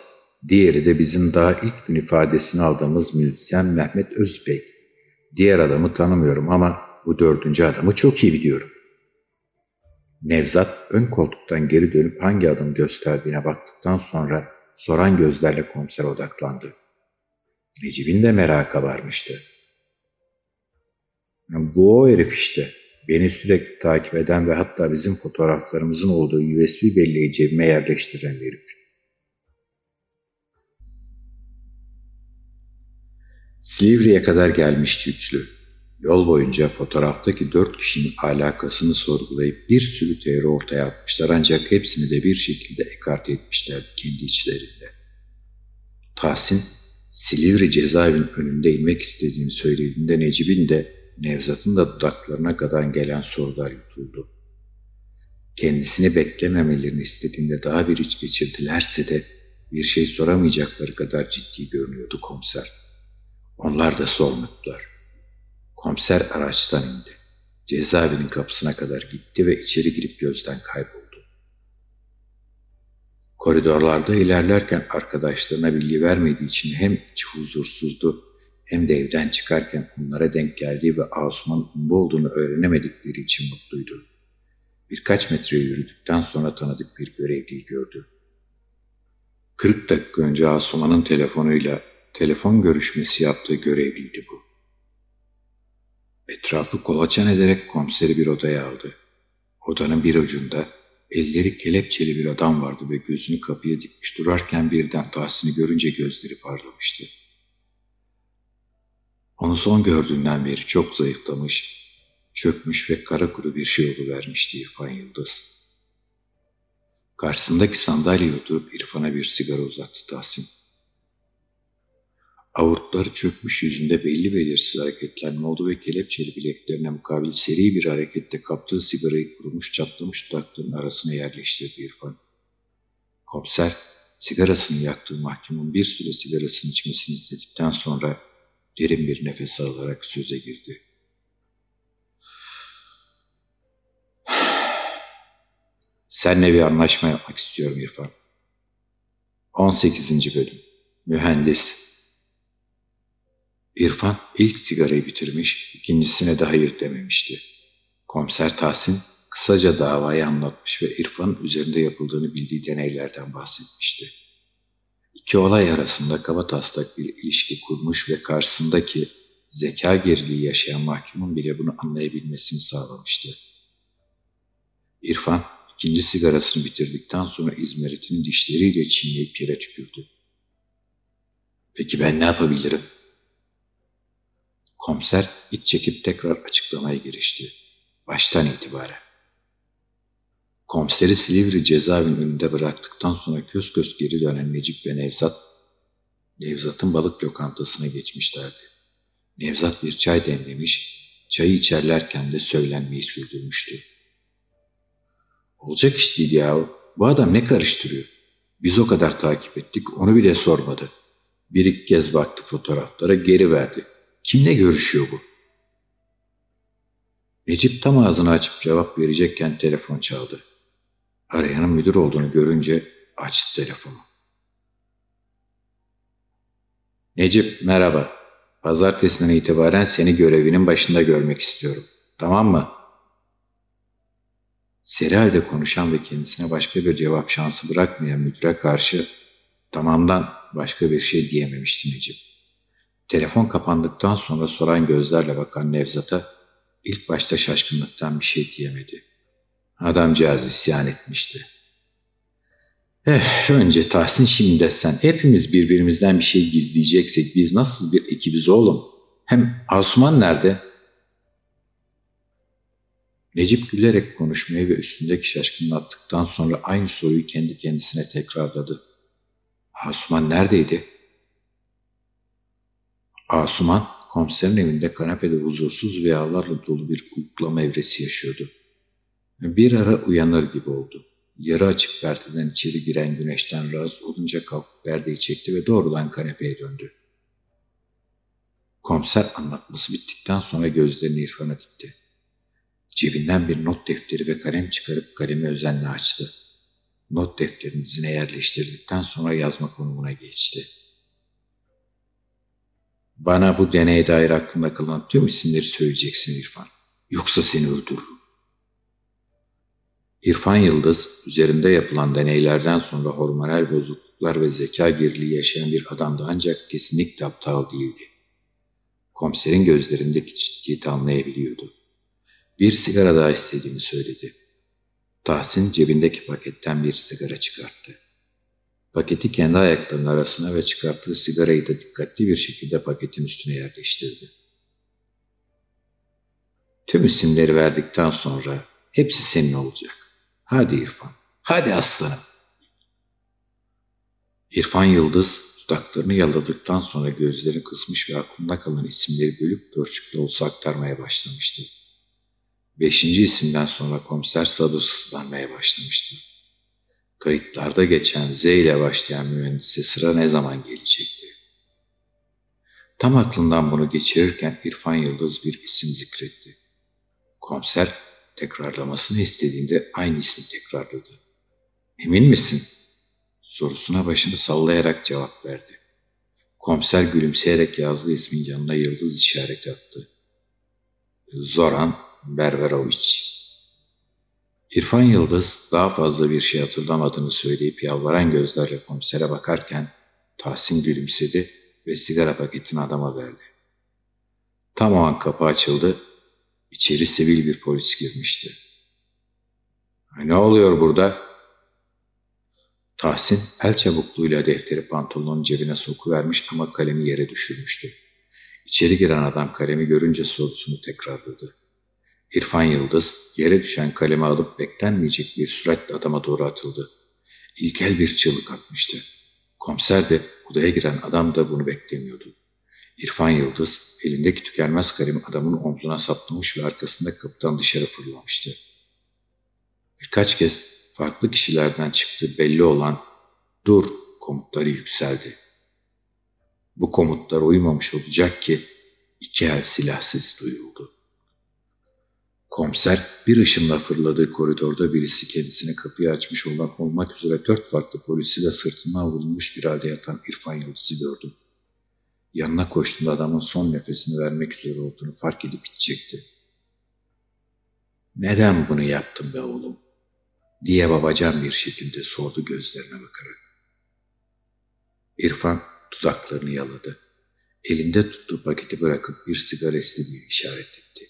diğeri de bizim daha ilk gün ifadesini aldığımız müzisyen Mehmet Özbek. Diğer adamı tanımıyorum ama bu dördüncü adamı çok iyi biliyorum. Nevzat ön koltuktan geri dönüp hangi adım gösterdiğine baktıktan sonra soran gözlerle komiser odaklandı. Necip'in de meraka varmıştı. Bu o herif işte. Beni sürekli takip eden ve hatta bizim fotoğraflarımızın olduğu USB belleği cebime yerleştiren herif. Silivri'ye kadar gelmişti üçlü. Yol boyunca fotoğraftaki dört kişinin alakasını sorgulayıp bir sürü teori ortaya atmışlar ancak hepsini de bir şekilde ekarte etmişlerdi kendi içlerinde. Tahsin, Silivri cezaevinin önünde inmek istediğini söylediğinde Necip'in de Nevzat'ın da dudaklarına kadar gelen sorular yutuldu. Kendisini beklememelerini istediğinde daha bir iç geçirdilerse de bir şey soramayacakları kadar ciddi görünüyordu komiser. Onlar da sormadılar. Komiser araçtan indi. Cezaevinin kapısına kadar gitti ve içeri girip gözden kayboldu. Koridorlarda ilerlerken arkadaşlarına bilgi vermediği için hem içi huzursuzdu hem de evden çıkarken onlara denk geldiği ve Asuman'ın ünlü olduğunu öğrenemedikleri için mutluydu. Birkaç metre yürüdükten sonra tanıdık bir görevliyi gördü. 40 dakika önce Asuman'ın telefonuyla telefon görüşmesi yaptığı görevliydi bu. Etrafı kolaçan ederek komiseri bir odaya aldı. Odanın bir ucunda elleri kelepçeli bir adam vardı ve gözünü kapıya dikmiş durarken birden Tahsin'i görünce gözleri parlamıştı. Onu son gördüğünden beri çok zayıflamış, çökmüş ve kara kuru bir şey vermişti İrfan Yıldız. Karşısındaki sandalyeye oturup İrfan'a bir sigara uzattı Tahsin. Avurtları çökmüş yüzünde belli belirsiz hareketlenme oldu ve kelepçeli bileklerine mukabil seri bir harekette kaptığı sigarayı kurumuş çatlamış dudaklarının arasına yerleştirdi İrfan. Komiser sigarasını yaktığı mahkumun bir süre sigarasını içmesini istedikten sonra derin bir nefes alarak söze girdi. Seninle bir anlaşma yapmak istiyorum İrfan. 18. Bölüm Mühendis İrfan ilk sigarayı bitirmiş, ikincisine de hayır dememişti. Komiser Tahsin kısaca davayı anlatmış ve İrfan'ın üzerinde yapıldığını bildiği deneylerden bahsetmişti. İki olay arasında kaba taslak bir ilişki kurmuş ve karşısındaki zeka geriliği yaşayan mahkumun bile bunu anlayabilmesini sağlamıştı. İrfan ikinci sigarasını bitirdikten sonra izmaritini dişleriyle çiğneyip yere tükürdü. Peki ben ne yapabilirim? Komiser iç çekip tekrar açıklamaya girişti. Baştan itibaren. Komiseri Silivri cezaevinin önünde bıraktıktan sonra köz köz geri dönen Necip ve Nevzat, Nevzat'ın balık lokantasına geçmişlerdi. Nevzat bir çay demlemiş, çayı içerlerken de söylenmeyi sürdürmüştü. Olacak iş değil ya. Bu adam ne karıştırıyor? Biz o kadar takip ettik, onu bile sormadı. Bir iki kez baktı fotoğraflara, geri verdi. Kimle görüşüyor bu? Necip tam ağzını açıp cevap verecekken telefon çaldı. Arayanın müdür olduğunu görünce açtı telefonu. Necip merhaba. Pazartesinden itibaren seni görevinin başında görmek istiyorum. Tamam mı? Seri halde konuşan ve kendisine başka bir cevap şansı bırakmayan müdüre karşı tamamdan başka bir şey diyememişti Necip. Telefon kapandıktan sonra soran gözlerle bakan Nevzat'a ilk başta şaşkınlıktan bir şey diyemedi. Adamcağız isyan etmişti. Eh, önce Tahsin şimdi desen hepimiz birbirimizden bir şey gizleyeceksek biz nasıl bir ekibiz oğlum? Hem Asuman nerede? Necip gülerek konuşmayı ve üstündeki şaşkınlığı attıktan sonra aynı soruyu kendi kendisine tekrarladı. Asuman neredeydi? Asuman komiserin evinde kanepede huzursuz rüyalarla dolu bir uyuklama evresi yaşıyordu. Bir ara uyanır gibi oldu. Yarı açık perdeden içeri giren güneşten rahatsız olunca kalkıp perdeyi çekti ve doğrudan kanepeye döndü. Komiser anlatması bittikten sonra gözlerini İrfan'a dikti. Cebinden bir not defteri ve kalem çıkarıp kalemi özenle açtı. Not defterini dizine yerleştirdikten sonra yazma konumuna geçti. Bana bu deneye dair aklımda kalan tüm isimleri söyleyeceksin İrfan. Yoksa seni öldürürüm. İrfan Yıldız, üzerinde yapılan deneylerden sonra hormonal bozukluklar ve zeka geriliği yaşayan bir adamdı ancak kesinlikle aptal değildi. Komiserin gözlerindeki ciddiyeti anlayabiliyordu. Bir sigara daha istediğini söyledi. Tahsin cebindeki paketten bir sigara çıkarttı. Paketi kendi ayaklarının arasına ve çıkarttığı sigarayı da dikkatli bir şekilde paketin üstüne yerleştirdi. Tüm isimleri verdikten sonra hepsi senin olacak. Hadi İrfan, hadi aslanım. İrfan Yıldız dudaklarını yaladıktan sonra gözleri kısmış ve aklında kalan isimleri bölük pörçük de olsa aktarmaya başlamıştı. Beşinci isimden sonra komiser Sado sızlanmaya başlamıştı. Kayıtlarda geçen Z ile başlayan mühendise sıra ne zaman gelecekti? Tam aklından bunu geçirirken İrfan Yıldız bir isim zikretti. Komiser tekrarlamasını istediğinde aynı ismi tekrarladı. Emin misin? Sorusuna başını sallayarak cevap verdi. Komiser gülümseyerek yazdığı ismin yanına yıldız işareti attı. Zoran Berberoviç. İrfan Yıldız daha fazla bir şey hatırlamadığını söyleyip yalvaran gözlerle komisere bakarken Tahsin gülümsedi ve sigara paketini adama verdi. Tam o an kapı açıldı İçeri sivil bir polis girmişti. Ne oluyor burada? Tahsin el çabukluğuyla defteri pantolonun cebine sokuvermiş ama kalemi yere düşürmüştü. İçeri giren adam kalemi görünce sorusunu tekrarladı. İrfan Yıldız yere düşen kalemi alıp beklenmeyecek bir süratle adama doğru atıldı. İlkel bir çığlık atmıştı. Komiser de odaya giren adam da bunu beklemiyordu. İrfan Yıldız elindeki tükenmez kalemi adamın omzuna saplamış ve arkasında kapıdan dışarı fırlamıştı. Birkaç kez farklı kişilerden çıktığı belli olan dur komutları yükseldi. Bu komutlar uymamış olacak ki iki el silahsız duyuldu. Komiser bir ışınla fırladığı koridorda birisi kendisine kapıyı açmış olan olmak üzere dört farklı polisi de sırtından vurulmuş bir halde yatan İrfan Yıldız'ı gördü. Yanına koştuğunda adamın son nefesini vermek üzere olduğunu fark edip gidecekti. Neden bunu yaptın be oğlum? diye babacan bir şekilde sordu gözlerine bakarak. İrfan tuzaklarını yaladı. Elinde tuttuğu paketi bırakıp bir sigara istediğini işaret etti.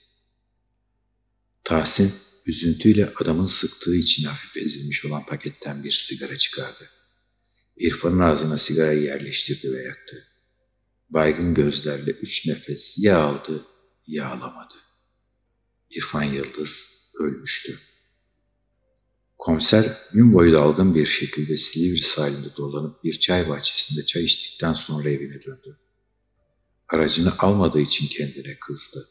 Tahsin üzüntüyle adamın sıktığı için hafif ezilmiş olan paketten bir sigara çıkardı. İrfan'ın ağzına sigarayı yerleştirdi ve yaktı. Baygın gözlerle üç nefes ya aldı ya alamadı. İrfan Yıldız ölmüştü. Komiser gün boyu dalgın bir şekilde Silivri sahilinde dolanıp bir çay bahçesinde çay içtikten sonra evine döndü. Aracını almadığı için kendine kızdı.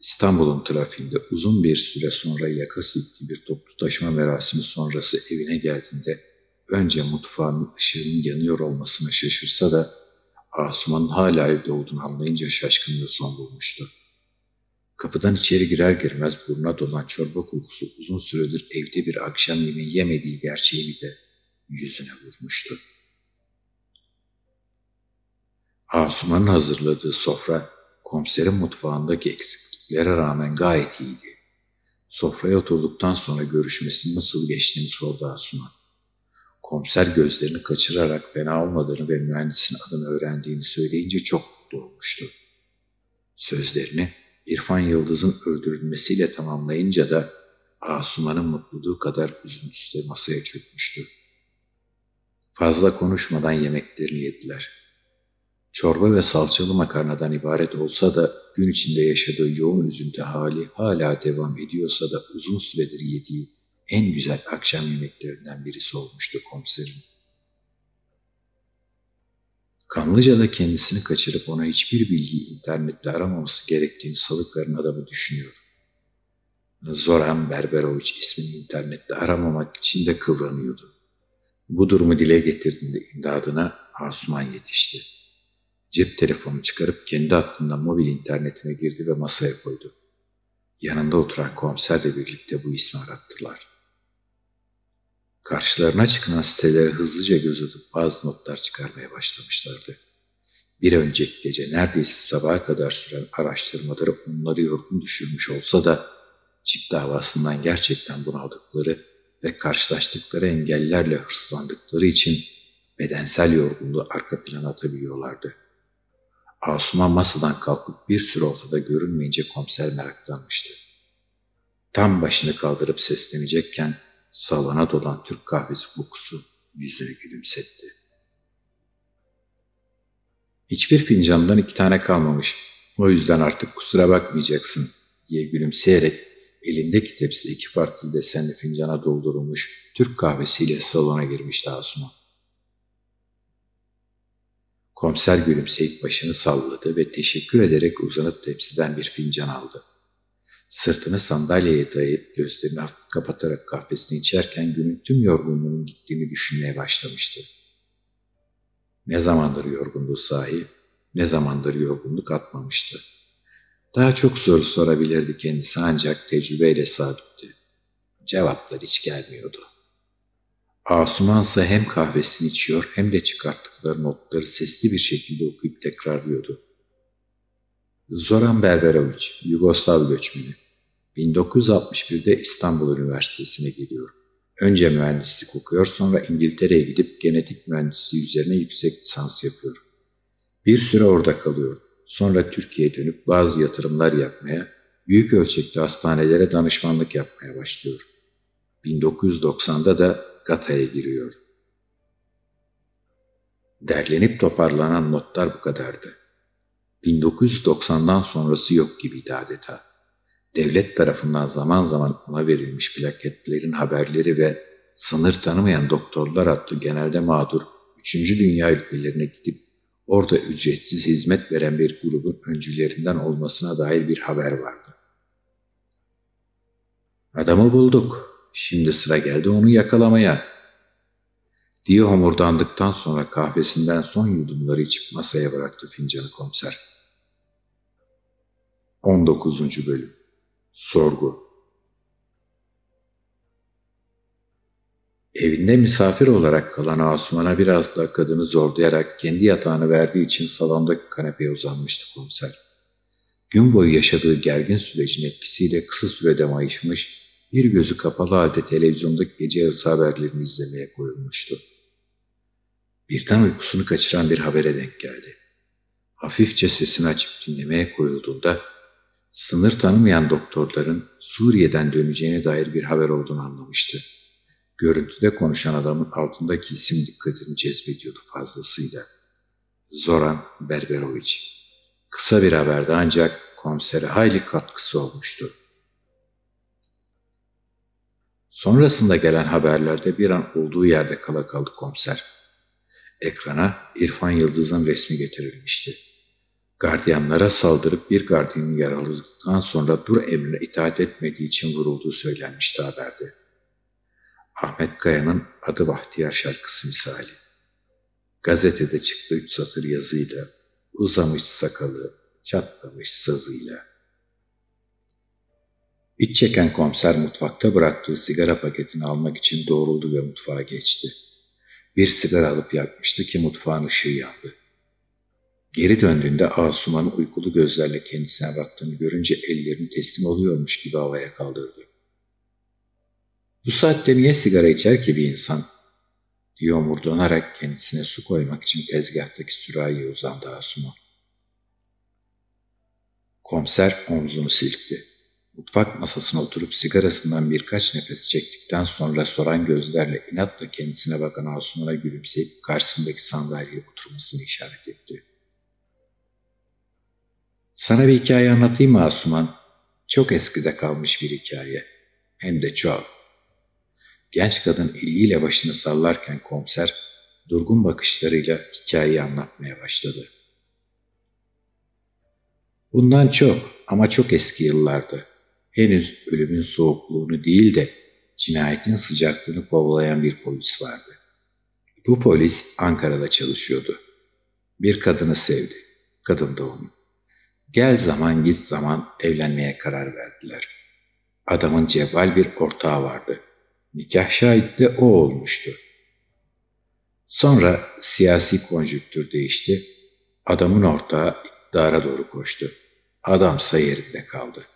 İstanbul'un trafiğinde uzun bir süre sonra yaka silktiği bir toplu taşıma merasimi sonrası evine geldiğinde önce mutfağının ışığının yanıyor olmasına şaşırsa da Asuman'ın hala evde olduğunu anlayınca şaşkınlığı son bulmuştu. Kapıdan içeri girer girmez burnuna dolan çorba kokusu uzun süredir evde bir akşam yemeği yemediği gerçeğini de yüzüne vurmuştu. Asuman'ın hazırladığı sofra komiserin mutfağındaki eksikliklere rağmen gayet iyiydi. Sofraya oturduktan sonra görüşmesinin nasıl geçtiğini sordu Asuman. Komiser gözlerini kaçırarak fena olmadığını ve mühendisin adını öğrendiğini söyleyince çok mutlu olmuştu. Sözlerini İrfan Yıldız'ın öldürülmesiyle tamamlayınca da Asuman'ın mutluluğu kadar üzüntüsü de masaya çökmüştü. Fazla konuşmadan yemeklerini yediler. Çorba ve salçalı makarnadan ibaret olsa da gün içinde yaşadığı yoğun üzüntü hali hala devam ediyorsa da uzun süredir yediği en güzel akşam yemeklerinden birisi olmuştu komiserin. Kanlıca'da kendisini kaçırıp ona hiçbir bilgiyi internette aramaması gerektiğini salıkların adamı düşünüyor. Zoran Berberoviç ismini internette aramamak için de kıvranıyordu. Bu durumu dile getirdiğinde imdadına Asuman yetişti. Cep telefonu çıkarıp kendi hattından mobil internetine girdi ve masaya koydu. Yanında oturan komiserle birlikte bu ismi arattılar. Karşılarına çıkan sitelere hızlıca göz atıp bazı notlar çıkarmaya başlamışlardı. Bir önceki gece neredeyse sabaha kadar süren araştırmaları onları yorgun düşürmüş olsa da çift davasından gerçekten bunaldıkları ve karşılaştıkları engellerle hırslandıkları için bedensel yorgunluğu arka plana atabiliyorlardı. Asuman masadan kalkıp bir süre ortada görünmeyince komiser meraklanmıştı. Tam başını kaldırıp seslenecekken salona dolan Türk kahvesi kokusu yüzünü gülümsetti. Hiçbir fincandan iki tane kalmamış. O yüzden artık kusura bakmayacaksın diye gülümseyerek elindeki tepside iki farklı desenli fincana doldurulmuş Türk kahvesiyle salona girmişti Asuman. Komiser gülümseyip başını salladı ve teşekkür ederek uzanıp tepsiden bir fincan aldı. Sırtını sandalyeye dayayıp gözlerini hafif kapatarak kahvesini içerken günün tüm yorgunluğunun gittiğini düşünmeye başlamıştı. Ne zamandır yorgunluğu sahi, ne zamandır yorgunluk atmamıştı. Daha çok soru sorabilirdi kendisi ancak tecrübeyle sabitti. Cevaplar hiç gelmiyordu. Asuman ise hem kahvesini içiyor hem de çıkarttıkları notları sesli bir şekilde okuyup tekrarlıyordu. Zoran Berberoviç, Yugoslav göçmeni. 1961'de İstanbul Üniversitesi'ne geliyor. Önce mühendislik okuyor, sonra İngiltere'ye gidip genetik mühendisliği üzerine yüksek lisans yapıyor. Bir süre orada kalıyor. Sonra Türkiye'ye dönüp bazı yatırımlar yapmaya, büyük ölçekli hastanelere danışmanlık yapmaya başlıyor. 1990'da da GATA'ya giriyor. Derlenip toparlanan notlar bu kadardı. 1990'dan sonrası yok gibiydi adeta. Devlet tarafından zaman zaman ona verilmiş plaketlerin haberleri ve sınır tanımayan doktorlar adlı genelde mağdur 3. Dünya ülkelerine gidip orada ücretsiz hizmet veren bir grubun öncülerinden olmasına dair bir haber vardı. Adamı bulduk. Şimdi sıra geldi onu yakalamaya. Diye homurdandıktan sonra kahvesinden son yudumları içip masaya bıraktı fincanı komiser. 19. Bölüm Sorgu Evinde misafir olarak kalan Asuman'a biraz da kadını zorlayarak kendi yatağını verdiği için salondaki kanepeye uzanmıştı komiser. Gün boyu yaşadığı gergin sürecin etkisiyle kısa sürede mayışmış, bir gözü kapalı halde televizyondaki gece yarısı haberlerini izlemeye koyulmuştu. Birden uykusunu kaçıran bir habere denk geldi. Hafifçe sesini açıp dinlemeye koyulduğunda Sınır tanımayan doktorların Suriye'den döneceğine dair bir haber olduğunu anlamıştı. Görüntüde konuşan adamın altındaki isim dikkatini cezbediyordu fazlasıyla. Zoran Berberoviç. Kısa bir haberde ancak komisere hayli katkısı olmuştu. Sonrasında gelen haberlerde bir an olduğu yerde kala kaldı komiser. Ekrana İrfan Yıldız'ın resmi getirilmişti. Gardiyanlara saldırıp bir gardiyanı yaraladıktan sonra dur emrine itaat etmediği için vurulduğu söylenmişti haberde. Ahmet Kaya'nın Adı Bahtiyar şarkısı misali. Gazetede çıktı üç satır yazıyla, uzamış sakalı, çatlamış sazıyla. İç çeken komiser mutfakta bıraktığı sigara paketini almak için doğruldu ve mutfağa geçti. Bir sigara alıp yakmıştı ki mutfağın ışığı yandı. Geri döndüğünde Asuman'ın uykulu gözlerle kendisine baktığını görünce ellerini teslim oluyormuş gibi havaya kaldırdı. Bu saatte niye sigara içer ki bir insan? diye omurdanarak kendisine su koymak için tezgahtaki sürahiye uzandı Asuman. Komiser omzunu silkti. Mutfak masasına oturup sigarasından birkaç nefes çektikten sonra soran gözlerle inatla kendisine bakan Asuman'a gülümseyip karşısındaki sandalyeye oturmasını işaret etti. Sana bir hikaye anlatayım mı Asuman? Çok eskide kalmış bir hikaye. Hem de çok. Genç kadın ilgiyle başını sallarken komiser durgun bakışlarıyla hikayeyi anlatmaya başladı. Bundan çok ama çok eski yıllarda henüz ölümün soğukluğunu değil de cinayetin sıcaklığını kovalayan bir polis vardı. Bu polis Ankara'da çalışıyordu. Bir kadını sevdi. Kadın da. Gel zaman git zaman evlenmeye karar verdiler. Adamın cevval bir ortağı vardı. Nikah şahit de o olmuştu. Sonra siyasi konjüktür değişti. Adamın ortağı iktidara doğru koştu. Adamsa yerinde kaldı.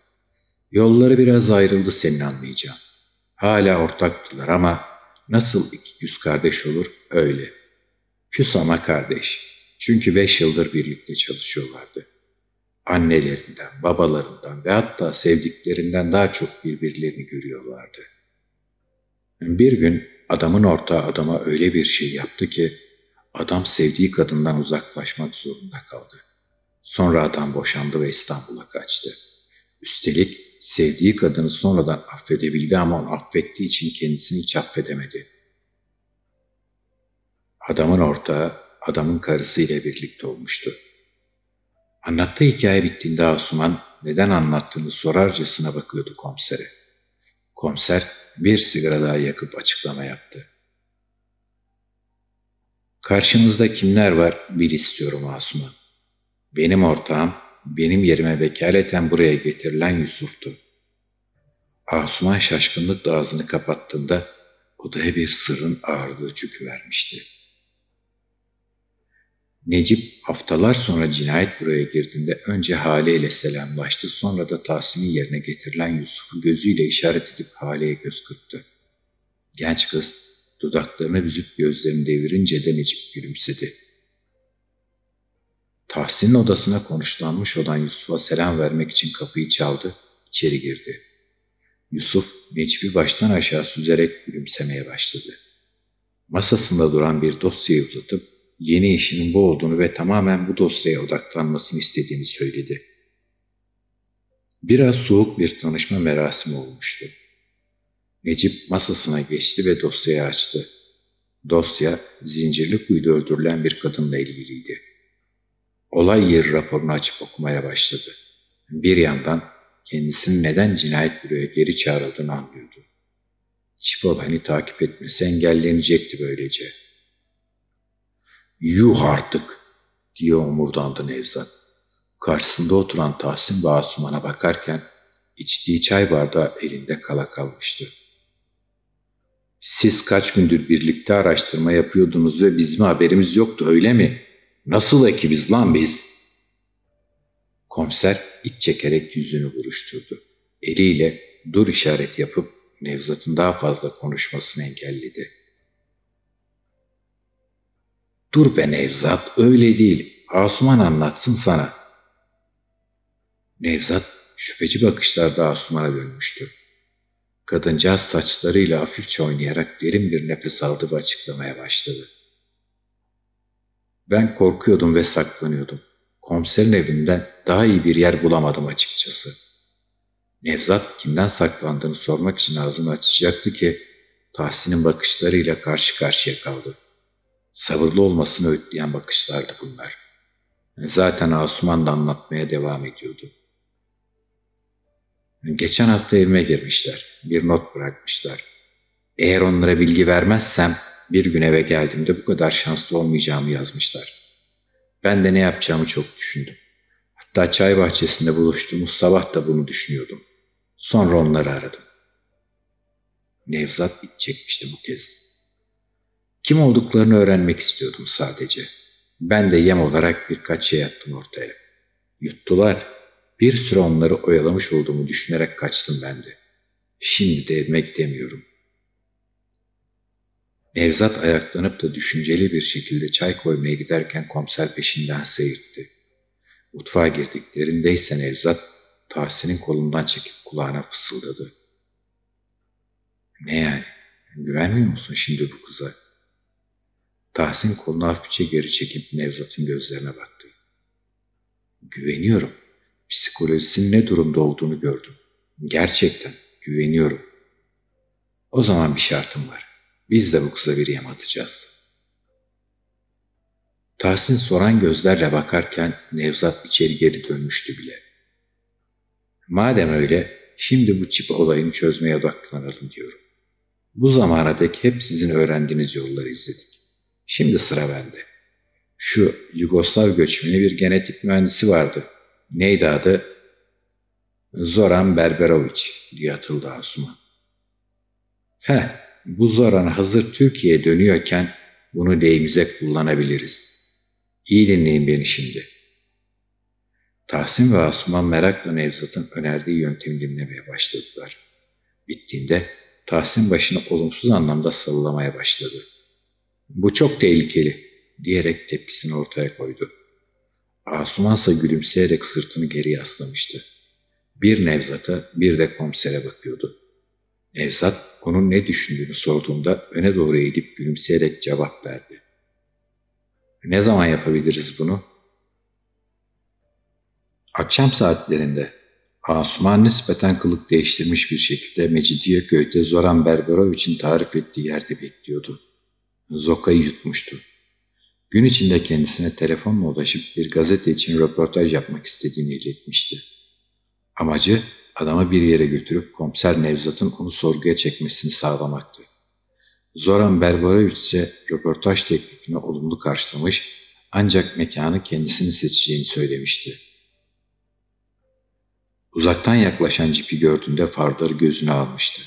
Yolları biraz ayrıldı senin anlayacağın. Hala ortaktılar ama nasıl iki küs kardeş olur öyle. Küs ama kardeş. Çünkü beş yıldır birlikte çalışıyorlardı. Annelerinden, babalarından ve hatta sevdiklerinden daha çok birbirlerini görüyorlardı. Bir gün adamın ortağı adama öyle bir şey yaptı ki adam sevdiği kadından uzaklaşmak zorunda kaldı. Sonra adam boşandı ve İstanbul'a kaçtı. Üstelik sevdiği kadını sonradan affedebildi ama onu affettiği için kendisini hiç affedemedi. Adamın ortağı adamın karısıyla birlikte olmuştu. Anlattığı hikaye bittiğinde Asuman neden anlattığını sorarcasına bakıyordu komisere. Komiser bir sigara daha yakıp açıklama yaptı. Karşınızda kimler var bil istiyorum Asuman. Benim ortağım benim yerime vekaleten buraya getirilen Yusuf'tu. Asuman şaşkınlıkla ağzını kapattığında odaya bir sırrın ağırlığı çöküvermişti. Necip haftalar sonra cinayet buraya girdiğinde önce Hale ile selamlaştı sonra da Tahsin'in yerine getirilen Yusuf'u gözüyle işaret edip Hale'ye göz kırptı. Genç kız dudaklarını büzüp gözlerini devirince de Necip gülümsedi. Tahsin'in odasına konuşlanmış olan Yusuf'a selam vermek için kapıyı çaldı, içeri girdi. Yusuf Necip'i baştan aşağı süzerek gülümsemeye başladı. Masasında duran bir dosyayı uzatıp yeni işinin bu olduğunu ve tamamen bu dosyaya odaklanmasını istediğini söyledi. Biraz soğuk bir tanışma merasimi olmuştu. Necip masasına geçti ve dosyayı açtı. Dosya zincirli kuyuda öldürülen bir kadınla ilgiliydi. Olay yeri raporunu açıp okumaya başladı. Bir yandan kendisinin neden cinayet büroya geri çağrıldığını anlıyordu. Çipolay'ını takip etmesi engellenecekti böylece. Yuh artık diye omurdandı Nevzat. Karşısında oturan Tahsin ve Asuman'a bakarken içtiği çay bardağı elinde kala kalmıştı. Siz kaç gündür birlikte araştırma yapıyordunuz ve bizim haberimiz yoktu öyle mi? Nasıl ekibiz lan biz? Komiser iç çekerek yüzünü buruşturdu. Eliyle dur işaret yapıp Nevzat'ın daha fazla konuşmasını engelledi. Dur be Nevzat, öyle değil. Asuman anlatsın sana. Nevzat şüpheci bakışlar da Asuman'a dönmüştü. Kadıncağız saçlarıyla hafifçe oynayarak derin bir nefes aldı ve açıklamaya başladı. Ben korkuyordum ve saklanıyordum. Komiserin evinden daha iyi bir yer bulamadım açıkçası. Nevzat kimden saklandığını sormak için ağzını açacaktı ki Tahsin'in bakışlarıyla karşı karşıya kaldı. Sabırlı olmasını ötleyen bakışlardı bunlar. Zaten Asuman da anlatmaya devam ediyordu. Geçen hafta evime girmişler. Bir not bırakmışlar. Eğer onlara bilgi vermezsem bir gün eve geldiğimde bu kadar şanslı olmayacağımı yazmışlar. Ben de ne yapacağımı çok düşündüm. Hatta çay bahçesinde buluştuğumuz sabah da bunu düşünüyordum. Sonra onları aradım. Nevzat iç çekmişti bu kez. Kim olduklarını öğrenmek istiyordum sadece. Ben de yem olarak birkaç şey attım ortaya. Yuttular. Bir süre onları oyalamış olduğumu düşünerek kaçtım ben de. Şimdi de evime gidemiyorum. Nevzat ayaklanıp da düşünceli bir şekilde çay koymaya giderken komiser peşinden seyirtti. Mutfağa girdiklerindeyse Nevzat Tahsin'in kolundan çekip kulağına fısıldadı. Ne yani? Güvenmiyor musun şimdi bu kıza? Tahsin kolunu hafifçe geri çekip Nevzat'ın gözlerine baktı. Güveniyorum. Psikolojisinin ne durumda olduğunu gördüm. Gerçekten güveniyorum. O zaman bir şartım var. Biz de bu kıza bir yem atacağız. Tahsin soran gözlerle bakarken Nevzat içeri geri dönmüştü bile. Madem öyle, şimdi bu çip olayını çözmeye odaklanalım diyorum. Bu zamana dek hep sizin öğrendiğiniz yolları izledik. Şimdi sıra bende. Şu Yugoslav göçmeni bir genetik mühendisi vardı. Neydi adı? Zoran Berberoviç diye atıldı Asuman. Heh, bu Zoran hazır Türkiye'ye dönüyorken bunu deyimize kullanabiliriz. İyi dinleyin beni şimdi. Tahsin ve Asuman merakla Nevzat'ın önerdiği yöntemi dinlemeye başladılar. Bittiğinde Tahsin başını olumsuz anlamda sallamaya başladı. Bu çok tehlikeli diyerek tepkisini ortaya koydu. Asuman ise gülümseyerek sırtını geri yaslamıştı. Bir Nevzat'a bir de komisere bakıyordu. Nevzat onun ne düşündüğünü sorduğunda öne doğru eğilip gülümseyerek cevap verdi. Ne zaman yapabiliriz bunu? Akşam saatlerinde Asuman nispeten kılık değiştirmiş bir şekilde Mecidiye köyde Zoran Berberoviç'in tarif ettiği yerde bekliyordu. Zoka'yı yutmuştu. Gün içinde kendisine telefonla ulaşıp bir gazete için röportaj yapmak istediğini iletmişti. Amacı adamı bir yere götürüp komiser Nevzat'ın onu sorguya çekmesini sağlamaktı. Zoran Berberoviç ise röportaj teklifini olumlu karşılamış ancak mekanı kendisini seçeceğini söylemişti. Uzaktan yaklaşan cipi gördüğünde farları gözüne almıştı.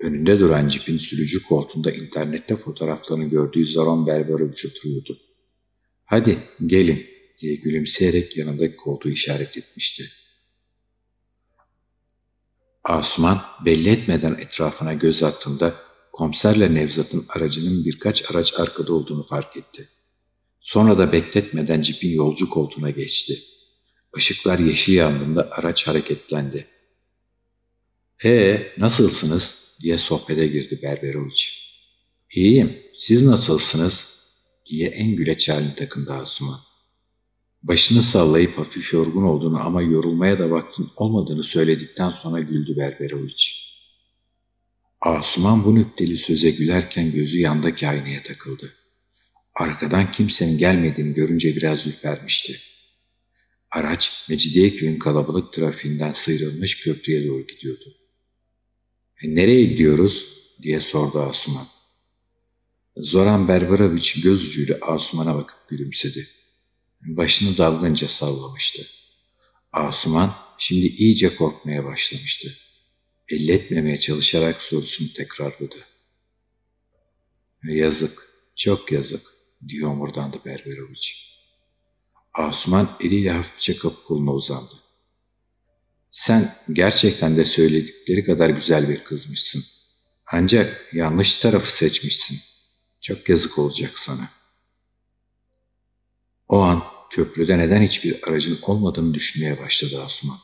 Önünde duran cipin sürücü koltuğunda internette fotoğraflarını gördüğü Zoran Berberoviç oturuyordu. Hadi gelin diye gülümseyerek yanındaki koltuğu işaret etmişti. Asuman belli etmeden etrafına göz attığında komiserle Nevzat'ın aracının birkaç araç arkada olduğunu fark etti. Sonra da bekletmeden cipin yolcu koltuğuna geçti. Işıklar yeşil yandığında araç hareketlendi. ''Ee, nasılsınız?'' Diye sohbete girdi Berberoviç. ''İyiyim, siz nasılsınız?'' diye en güleç halini takındı Asuman. Başını sallayıp hafif yorgun olduğunu ama yorulmaya da vaktin olmadığını söyledikten sonra güldü Berberoviç. Asuman bu nükteli söze gülerken gözü yandaki aynaya takıldı. Arkadan kimsenin gelmediğini görünce biraz ürpermişti. Araç Mecidiyeköy'ün kalabalık trafiğinden sıyrılmış köprüye doğru gidiyordu. E, ''Nereye gidiyoruz?'' diye sordu Asuman. Zoran Berberoviç göz ucuyla Asuman'a bakıp gülümsedi. Başını dalgınca sallamıştı. Asuman şimdi iyice korkmaya başlamıştı. Belli etmemeye çalışarak sorusunu tekrarladı. Yazık, çok yazık, diye omurdandı Berberoviç. Asuman eliyle hafifçe kapı koluna uzandı. Sen gerçekten de söyledikleri kadar güzel bir kızmışsın. Ancak yanlış tarafı seçmişsin. Çok yazık olacak sana.'' O an köprüde neden hiçbir aracın olmadığını düşünmeye başladı Asuman.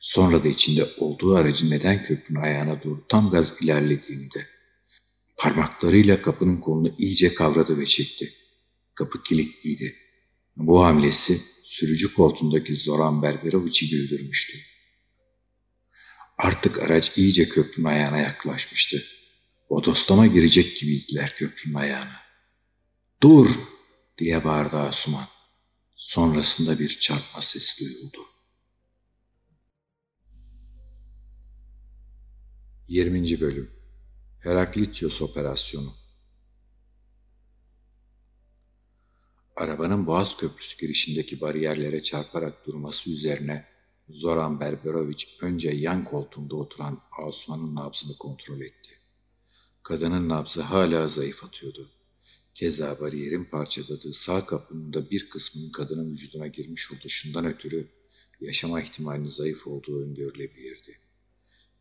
Sonra da içinde olduğu aracın neden köprünün ayağına doğru tam gaz ilerlediğini de. Parmaklarıyla kapının kolunu iyice kavradı ve çekti. Kapı kilitliydi. Bu hamlesi sürücü koltuğundaki Zoran Berberoviç'i güldürmüştü. Artık araç iyice köprünün ayağına yaklaşmıştı. Bodoslama girecek gibiydiler köprünün ayağına. ''Dur!'' diye bağırdı Asuman. Sonrasında bir çarpma sesi duyuldu. 20. Bölüm Heraklitios Operasyonu Arabanın Boğaz Köprüsü girişindeki bariyerlere çarparak durması üzerine Zoran Berberoviç önce yan koltuğunda oturan Asuman'ın nabzını kontrol etti. Kadının nabzı hala zayıf atıyordu. Keza bariyerin parçaladığı sağ kapının da bir kısmının kadının vücuduna girmiş oluşundan ötürü yaşama ihtimalinin zayıf olduğu öngörülebilirdi.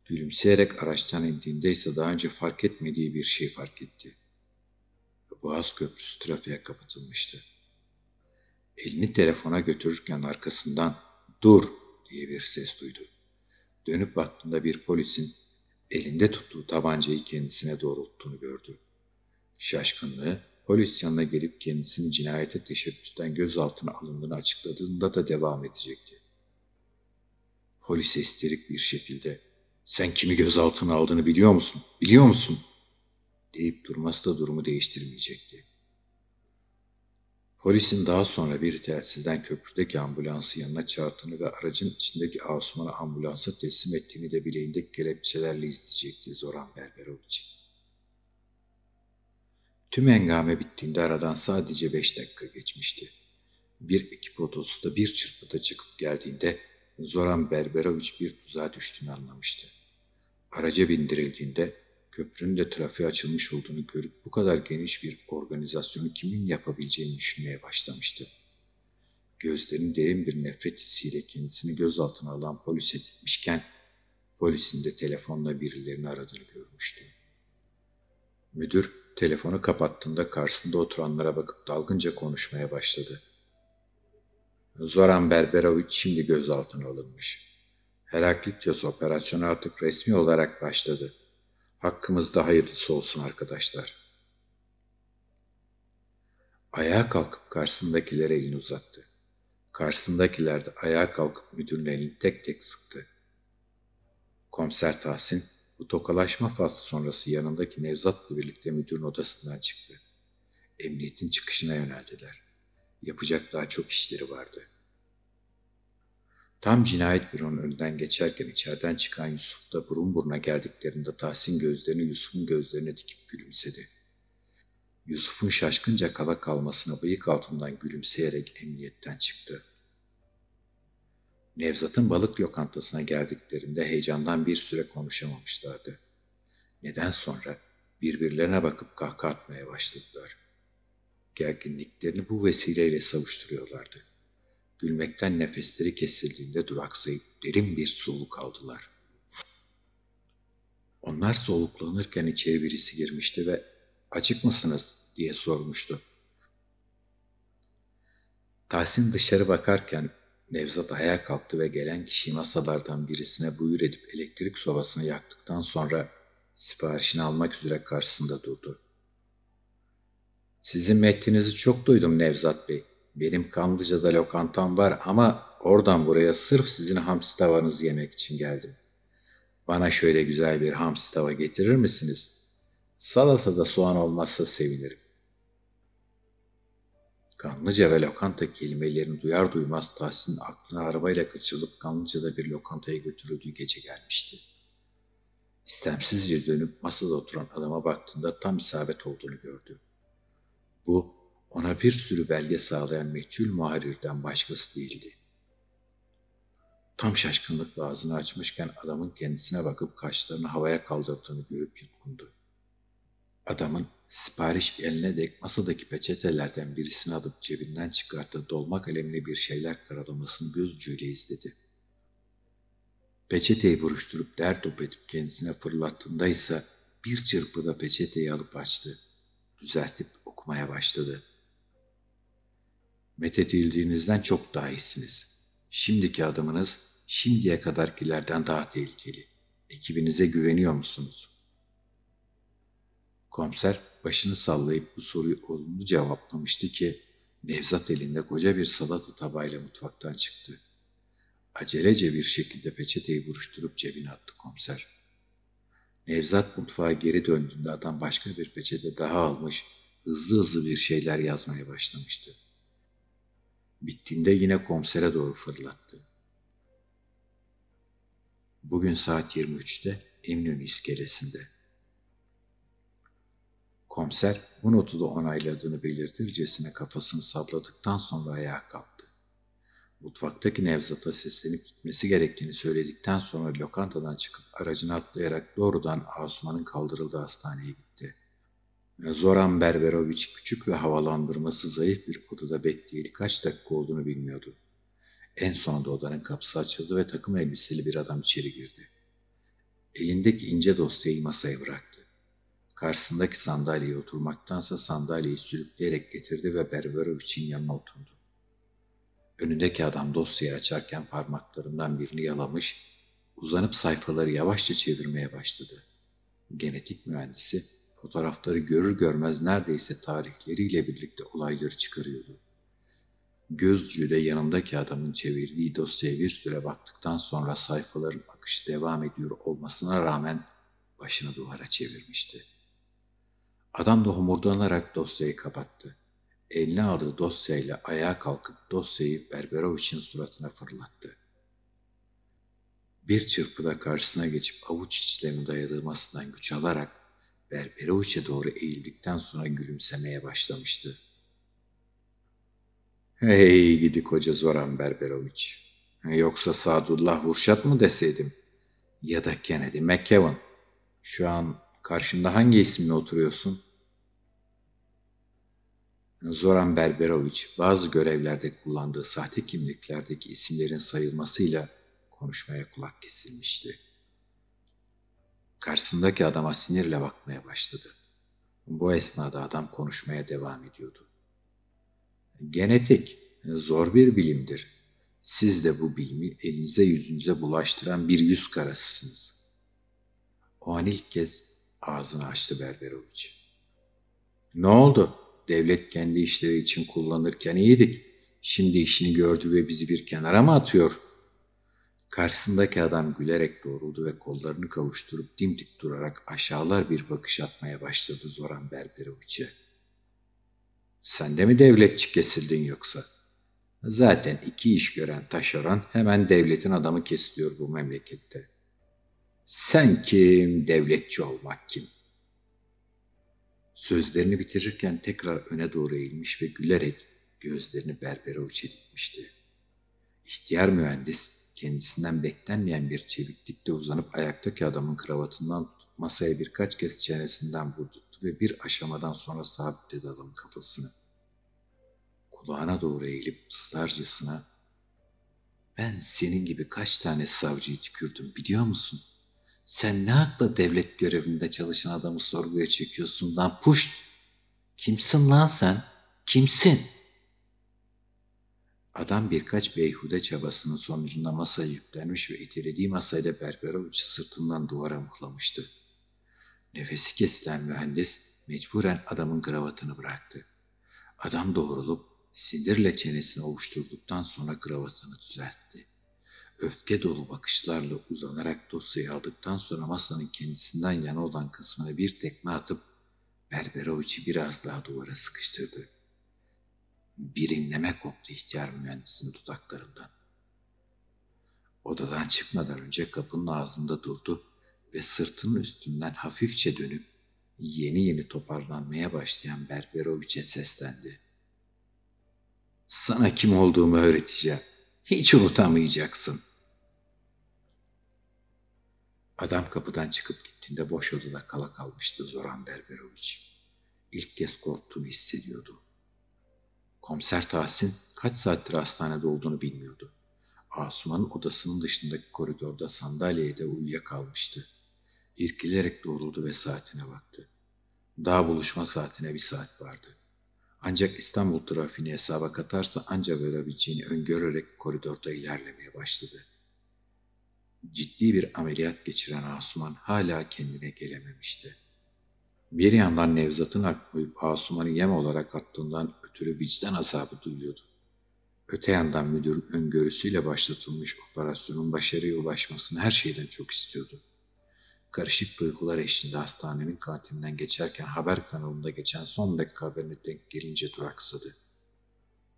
Gülümseyerek araçtan indiğinde ise daha önce fark etmediği bir şey fark etti. Boğaz Köprüsü trafiğe kapatılmıştı. Elini telefona götürürken arkasından ''Dur!'' Diye bir ses duydu. Dönüp baktığında bir polisin elinde tuttuğu tabancayı kendisine doğrulttuğunu gördü. Şaşkınlığı polis yanına gelip kendisini cinayete teşebbüsten gözaltına alındığını açıkladığında da devam edecekti. Polis esterik bir şekilde sen kimi gözaltına aldığını biliyor musun? Biliyor musun? deyip durması da durumu değiştirmeyecekti. Polisin daha sonra bir telsizden köprüdeki ambulansı yanına çağırdığını ve aracın içindeki Asuman'ı ambulansa teslim ettiğini de bileğindeki kelepçelerle isteyecekti Zoran Berberoviç. Tüm hengame bittiğinde aradan sadece beş dakika geçmişti. Bir ekip otosu da bir çırpıda çıkıp geldiğinde Zoran Berberoviç bir tuzağa düştüğünü anlamıştı. Araca bindirildiğinde köprünün de trafiğe açılmış olduğunu görüp bu kadar geniş bir organizasyonu kimin yapabileceğini düşünmeye başlamıştı. Gözlerini derin bir nefret hissiyle kendisini gözaltına alan polise dikmişken polisin de telefonla birilerini aradığını görmüştü. Müdür telefonu kapattığında karşısında oturanlara bakıp dalgınca konuşmaya başladı. Zoran Berberovic şimdi gözaltına alınmış. Heraklitios operasyonu artık resmi olarak başladı. Hakkımızda hayırlısı olsun arkadaşlar. Ayağa kalkıp karşısındakilere elini uzattı. Karşısındakiler de ayağa kalkıp müdürün elini tek tek sıktı. Komiser Tahsin bu tokalaşma faslı sonrası yanındaki Nevzat'la birlikte müdürün odasından çıktı. Emniyetin çıkışına yöneldiler. Yapacak daha çok işleri vardı. Tam cinayet büronun önünden geçerken içeriden çıkan Yusuf da burun buruna geldiklerinde Tahsin gözlerini Yusuf'un gözlerine dikip gülümsedi. Yusuf'un şaşkınca kala kalmasına bıyık altından gülümseyerek emniyetten çıktı. Nevzat'ın balık lokantasına geldiklerinde heyecandan bir süre konuşamamışlardı. Neden sonra birbirlerine bakıp kahkaha atmaya başladılar. Gerginliklerini bu vesileyle savuşturuyorlardı. Gülmekten nefesleri kesildiğinde duraksayıp derin bir soluk aldılar. Onlar soluklanırken içeri birisi girmişti ve açık mısınız diye sormuştu. Tahsin dışarı bakarken Nevzat ayağa kalktı ve gelen kişi masalardan birisine buyur edip elektrik sobasını yaktıktan sonra siparişini almak üzere karşısında durdu. Sizin metninizi çok duydum Nevzat Bey. Benim Kanlıca'da lokantam var ama oradan buraya sırf sizin hamsi tavanızı yemek için geldim. Bana şöyle güzel bir hamsi tava getirir misiniz? Salatada soğan olmazsa sevinirim. Kanlıca ve lokanta kelimelerini duyar duymaz Tahsin'in aklına arabayla kaçırılıp Kanlıca'da bir lokantaya götürüldüğü gece gelmişti. İstemsizce dönüp masada oturan adama baktığında tam isabet olduğunu gördü. Bu ona bir sürü belge sağlayan meçhul muharirden başkası değildi. Tam şaşkınlıkla ağzını açmışken adamın kendisine bakıp kaşlarını havaya kaldırdığını görüp yutkundu. Adamın sipariş eline dek masadaki peçetelerden birisini alıp cebinden çıkarttığı dolma kalemle bir şeyler karalamasını göz izledi. Peçeteyi buruşturup der top edip kendisine fırlattığında ise bir çırpıda peçeteyi alıp açtı. Düzeltip okumaya başladı. Methedildiğinizden çok daha iyisiniz. Şimdiki adımınız şimdiye kadarkilerden daha tehlikeli. Ekibinize güveniyor musunuz? Komiser başını sallayıp bu soruyu olumlu cevaplamıştı ki Nevzat elinde koca bir salata tabağıyla mutfaktan çıktı. Acelece bir şekilde peçeteyi buruşturup cebine attı komiser. Nevzat mutfağa geri döndüğünde adam başka bir peçete daha almış, hızlı hızlı bir şeyler yazmaya başlamıştı. Bittiğinde yine komisere doğru fırlattı. Bugün saat 23'te Eminönü iskelesinde. Komiser bu notu da onayladığını belirtircesine kafasını salladıktan sonra ayağa kalktı. Mutfaktaki Nevzat'a seslenip gitmesi gerektiğini söyledikten sonra lokantadan çıkıp aracına atlayarak doğrudan Asuman'ın kaldırıldığı hastaneye gitti. Zoran Berberoviç küçük ve havalandırması zayıf bir odada bekleyeli kaç dakika olduğunu bilmiyordu. En sonunda odanın kapısı açıldı ve takım elbiseli bir adam içeri girdi. Elindeki ince dosyayı masaya bıraktı. Karşısındaki sandalyeye oturmaktansa sandalyeyi sürükleyerek getirdi ve Berberoviç'in yanına oturdu. Önündeki adam dosyayı açarken parmaklarından birini yalamış, uzanıp sayfaları yavaşça çevirmeye başladı. Genetik mühendisi fotoğrafları görür görmez neredeyse tarihleriyle birlikte olayları çıkarıyordu. Gözcüyle yanındaki adamın çevirdiği dosyaya bir süre baktıktan sonra sayfaların akışı devam ediyor olmasına rağmen başını duvara çevirmişti. Adam da homurdanarak dosyayı kapattı. Eline aldığı dosyayla ayağa kalkıp dosyayı Berberoviç'in suratına fırlattı. Bir çırpıda karşısına geçip avuç içlerini dayadığı masadan güç alarak Berberoviç'e doğru eğildikten sonra gülümsemeye başlamıştı. Hey gidi koca Zoran Berberoviç. Yoksa Sadullah Hurşat mı deseydim? Ya da Kennedy McKevan. Şu an karşında hangi isimle oturuyorsun? Zoran Berberoviç bazı görevlerde kullandığı sahte kimliklerdeki isimlerin sayılmasıyla konuşmaya kulak kesilmişti. Karşısındaki adama sinirle bakmaya başladı. Bu esnada adam konuşmaya devam ediyordu. Genetik zor bir bilimdir. Siz de bu bilimi elinize yüzünüze bulaştıran bir yüz karasısınız. O an ilk kez ağzını açtı Berberoviç. Ne oldu? Devlet kendi işleri için kullanırken iyiydik. Şimdi işini gördü ve bizi bir kenara mı atıyor? Karşısındaki adam gülerek doğruldu ve kollarını kavuşturup dimdik durarak aşağılar bir bakış atmaya başladı Zoran Berberoviç'e. Sen de mi devletçi kesildin yoksa? Zaten iki iş gören taşeron hemen devletin adamı kesiliyor bu memlekette. Sen kim, devletçi olmak kim? Sözlerini bitirirken tekrar öne doğru eğilmiş ve gülerek gözlerini Berberoviç'e dikmişti. İhtiyar mühendis kendisinden beklenmeyen bir çeviklikle uzanıp ayaktaki adamın kravatından tutup masaya birkaç kez çenesinden vurdurttu ve bir aşamadan sonra sabitledi adamın kafasını. Kulağına doğru eğilip ısrarcasına ben senin gibi kaç tane savcıyı tükürdüm biliyor musun? Sen ne hakla devlet görevinde çalışan adamı sorguya çekiyorsun lan puşt. Kimsin lan sen? Kimsin? Adam birkaç beyhude çabasının sonucunda masaya yüklenmiş ve itelediği masayla Berberoviç'i sırtından duvara muhlamıştı. Nefesi kesilen mühendis mecburen adamın kravatını bıraktı. Adam doğrulup sindirle çenesini ovuşturduktan sonra kravatını düzeltti. Öfke dolu bakışlarla uzanarak dosyayı aldıktan sonra masanın kendisinden yana olan kısmına bir tekme atıp Berberoviç'i biraz daha duvara sıkıştırdı. Bir inleme koptu ihtiyar mühendisin dudaklarından. Odadan çıkmadan önce kapının ağzında durdu ve sırtının üstünden hafifçe dönüp yeni yeni toparlanmaya başlayan Berberoviç'e seslendi. Sana kim olduğumu öğreteceğim. Hiç unutamayacaksın. Adam kapıdan çıkıp gittiğinde boş odada kala kalmıştı Zoran Berberoviç. İlk kez korktuğunu hissediyordu. Komiser Tahsin kaç saattir hastanede olduğunu bilmiyordu. Asuman'ın odasının dışındaki koridorda sandalyede uyuyakalmıştı. İrkilerek doğruldu ve saatine baktı. Daha buluşma saatine bir saat vardı. Ancak İstanbul trafiğini hesaba katarsa ancak verebileceğini öngörerek koridorda ilerlemeye başladı. ciddi bir ameliyat geçiren Asuman hala kendine gelememişti. Bir yandan Nevzat'ın akmayıp Asuman'ı yem olarak attığından ötürü vicdan azabı duyuyordu. Öte yandan müdürün öngörüsüyle başlatılmış operasyonun başarıya ulaşmasını her şeyden çok istiyordu. Karışık duygular eşliğinde hastanenin kantininden geçerken haber kanalında geçen son dakika haberine denk gelince duraksadı.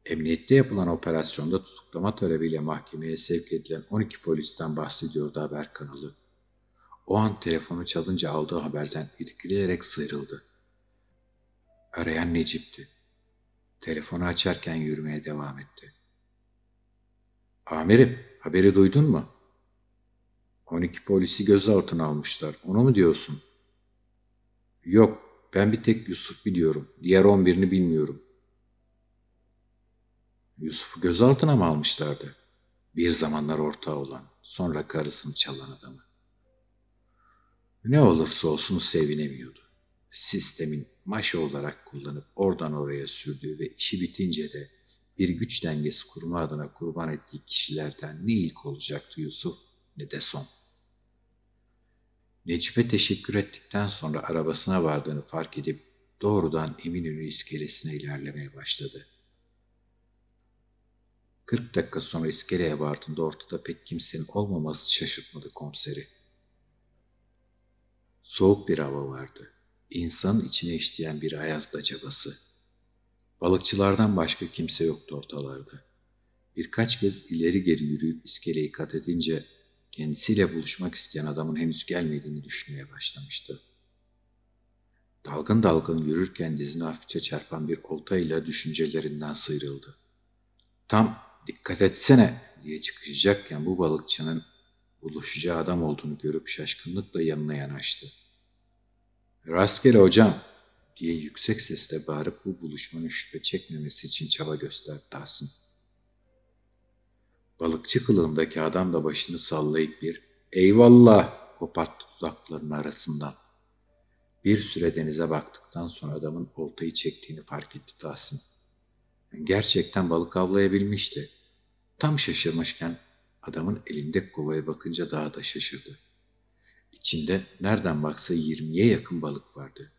Emniyette yapılan operasyonda tutuklama talebiyle mahkemeye sevk edilen 12 polisten bahsediyordu haber kanalı. O an telefonu çalınca aldığı haberden irkileyerek sıyrıldı. Arayan Necip'ti. Telefonu açarken yürümeye devam etti. Amirim, haberi duydun mu? 12 polisi gözaltına almışlar. Onu mu diyorsun? Yok, ben bir tek Yusuf biliyorum. Diğer 11'ini bilmiyorum. Yusuf'u gözaltına mı almışlardı? Bir zamanlar ortağı olan, sonra karısını çalan adamı. Ne olursa olsun sevinemiyordu. Sistemin maşa olarak kullanıp oradan oraya sürdüğü ve işi bitince de bir güç dengesi kurma adına kurban ettiği kişilerden ne ilk olacaktı Yusuf ne de son. Necip'e teşekkür ettikten sonra arabasına vardığını fark edip doğrudan Eminönü iskelesine ilerlemeye başladı. 40 dakika sonra iskeleye vardığında ortada pek kimsenin olmaması şaşırtmadı komiseri. Soğuk bir hava vardı. İnsanın içine işleyen bir ayazda cabası. Balıkçılardan başka kimse yoktu ortalarda. Birkaç kez ileri geri yürüyüp iskeleyi kat edince kendisiyle buluşmak isteyen adamın henüz gelmediğini düşünmeye başlamıştı. Dalgın dalgın yürürken dizine hafifçe çarpan bir oltayla düşüncelerinden sıyrıldı. Tam dikkat etsene diye çıkışacakken bu balıkçının buluşacağı adam olduğunu görüp şaşkınlıkla yanına yanaştı. Rastgele hocam diye yüksek sesle bağırıp bu buluşmanın şüphe çekmemesi için çaba gösterdi Tahsin. Balıkçı kılığındaki adam da başını sallayıp bir eyvallah koparttı tuzakların arasından. Bir süre denize baktıktan sonra adamın oltayı çektiğini fark etti Tahsin. Gerçekten balık avlayabilmişti. Tam şaşırmışken adamın elinde kovaya bakınca daha da şaşırdı. İçinde nereden baksa yirmiye yakın balık vardı.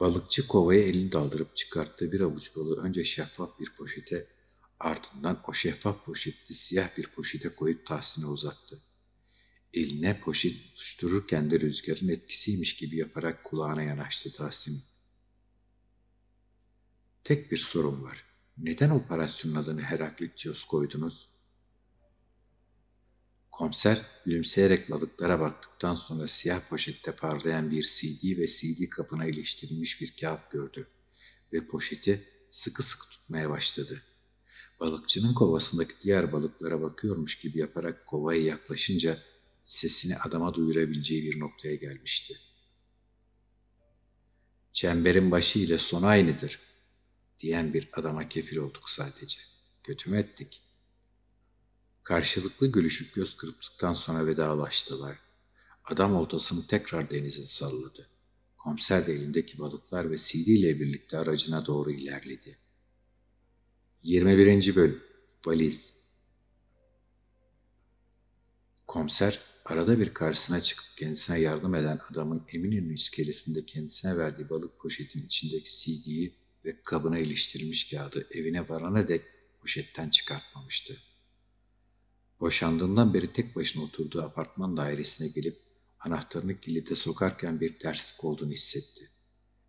Balıkçı kovaya elini daldırıp çıkarttığı bir avuç balığı önce şeffaf bir poşete ardından o şeffaf poşeti siyah bir poşete koyup Tahsin'e uzattı. Eline poşet tutuştururken de rüzgarın etkisiymiş gibi yaparak kulağına yanaştı Tahsin. Tek bir sorun var. Neden operasyonun adını Heraklitios koydunuz? Komiser gülümseyerek balıklara baktıktan sonra siyah poşette parlayan bir CD ve CD kapına iliştirilmiş bir kağıt gördü ve poşeti sıkı sıkı tutmaya başladı. Balıkçının kovasındaki diğer balıklara bakıyormuş gibi yaparak kovaya yaklaşınca sesini adama duyurabileceği bir noktaya gelmişti. Çemberin başı ile sonu aynıdır diyen bir adama kefil olduk sadece. Kötü mü ettik? Karşılıklı gülüşüp göz kırptıktan sonra vedalaştılar. Adam oltasını tekrar denize salladı. Komiser de elindeki balıklar ve CD ile birlikte aracına doğru ilerledi. 21. Bölüm Valiz Komiser arada bir karşısına çıkıp kendisine yardım eden adamın Eminönü iskelesinde kendisine verdiği balık poşetin içindeki CD'yi ve kabına iliştirilmiş kağıdı evine varana dek poşetten çıkartmamıştı. Boşandığından beri tek başına oturduğu apartman dairesine gelip anahtarını kilite sokarken bir terslik olduğunu hissetti.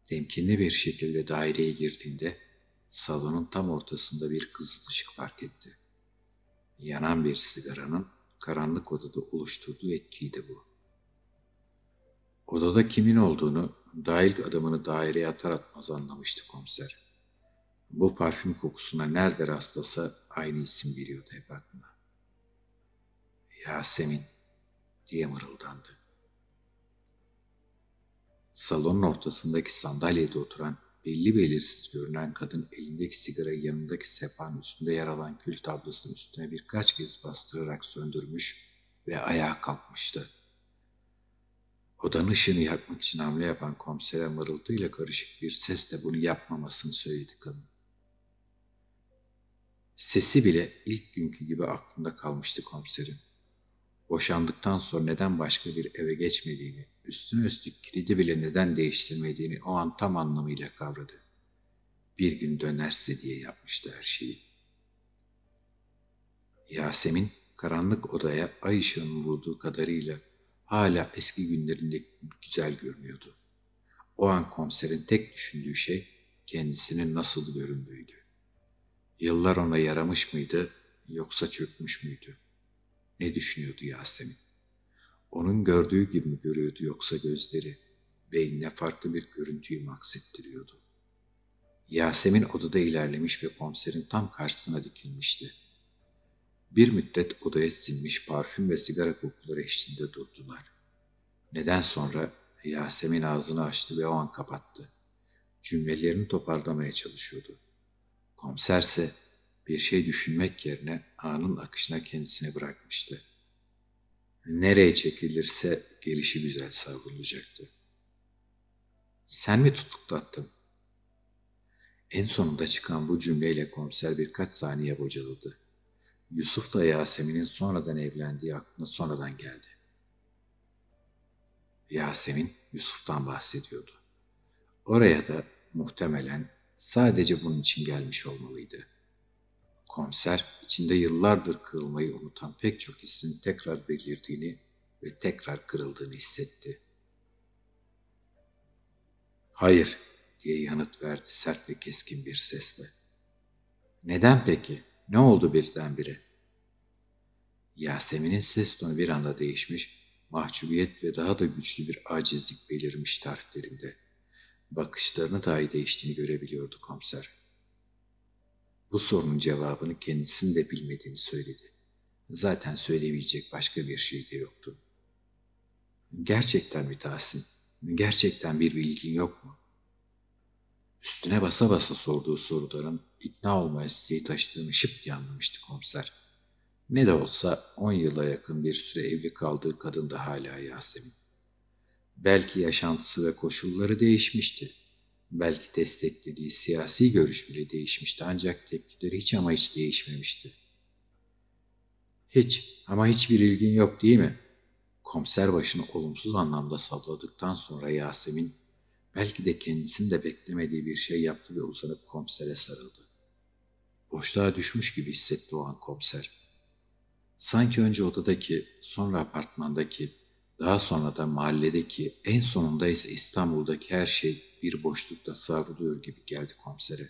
Temkinli bir şekilde daireye girdiğinde salonun tam ortasında bir kızıl ışık fark etti. Yanan bir sigaranın karanlık odada oluşturduğu etkiydi bu. Odada kimin olduğunu dahil adamını daireye atar atmaz anlamıştı komiser. Bu parfüm kokusuna nerede rastlasa aynı isim geliyordu hep aklına. Yasemin diye mırıldandı. Salonun ortasındaki sandalyede oturan belli belirsiz görünen kadın elindeki sigarayı yanındaki sehpanın üstünde yer alan kül tablasının üstüne birkaç kez bastırarak söndürmüş ve ayağa kalkmıştı. Odanın ışığını yakmak için hamle yapan komisere mırıltıyla karışık bir sesle bunu yapmamasını söyledi kadın. Sesi bile ilk günkü gibi aklında kalmıştı komiserin. Boşandıktan sonra neden başka bir eve geçmediğini, üstüne üstlük kilidi bile neden değiştirmediğini o an tam anlamıyla kavradı. Bir gün dönerse diye yapmıştı her şeyi. Yasemin karanlık odaya ay ışığının vurduğu kadarıyla hala eski günlerinde güzel görünüyordu. O an komiserin tek düşündüğü şey kendisinin nasıl göründüğüydü. Yıllar ona yaramış mıydı yoksa çökmüş müydü? Ne düşünüyordu Yasemin? Onun gördüğü gibi mi görüyordu yoksa gözleri beynine farklı bir görüntüyü mü aksettiriyordu? Yasemin odada ilerlemiş ve komiserin tam karşısına dikilmişti. Bir müddet odaya sinmiş parfüm ve sigara kokuları eşliğinde durdular. Neden sonra Yasemin ağzını açtı ve o an kapattı. Cümlelerini toparlamaya çalışıyordu. Komiserse bir şey düşünmek yerine anın akışına kendisini bırakmıştı. Nereye çekilirse gelişi güzel savrulacaktı. Sen mi tutuklattın? En sonunda çıkan bu cümleyle komiser birkaç saniye bocaladı. Yusuf da Yasemin'in sonradan evlendiği aklına sonradan geldi. Yasemin Yusuf'tan bahsediyordu. Oraya da muhtemelen sadece bunun için gelmiş olmalıydı. Komiser içinde yıllardır kırılmayı unutan pek çok hissin tekrar belirdiğini ve tekrar kırıldığını hissetti. Hayır diye yanıt verdi sert ve keskin bir sesle. Neden peki? Ne oldu birdenbire? Yasemin'in ses tonu bir anda değişmiş, mahcubiyet ve daha da güçlü bir acizlik belirmiş tariflerinde. Bakışlarını dahi değiştiğini görebiliyordu komiser. Bu sorunun cevabını kendisinin de bilmediğini söyledi. Zaten söyleyebilecek başka bir şey de yoktu. Gerçekten mi Tahsin? Gerçekten bir bilgin yok mu? Üstüne basa basa sorduğu soruların ikna olma isteği taşıdığını şıp diye anlamıştı komiser. Ne de olsa on yıla yakın bir süre evli kaldığı kadın da hala Yasemin. Belki yaşantısı ve koşulları değişmişti. Belki desteklediği siyasi görüş bile değişmişti ancak tepkileri hiç ama hiç değişmemişti. Hiç ama hiçbir ilgin yok değil mi? Komiser başını olumsuz anlamda salladıktan sonra Yasemin belki de kendisinin de beklemediği bir şey yaptı ve uzanıp komisere sarıldı. Boşluğa düşmüş gibi hissetti o an komiser. Sanki önce odadaki, sonra apartmandaki, daha sonra da mahalledeki, en sonunda ise İstanbul'daki her şey bir boşlukta savruluyor gibi geldi komisere.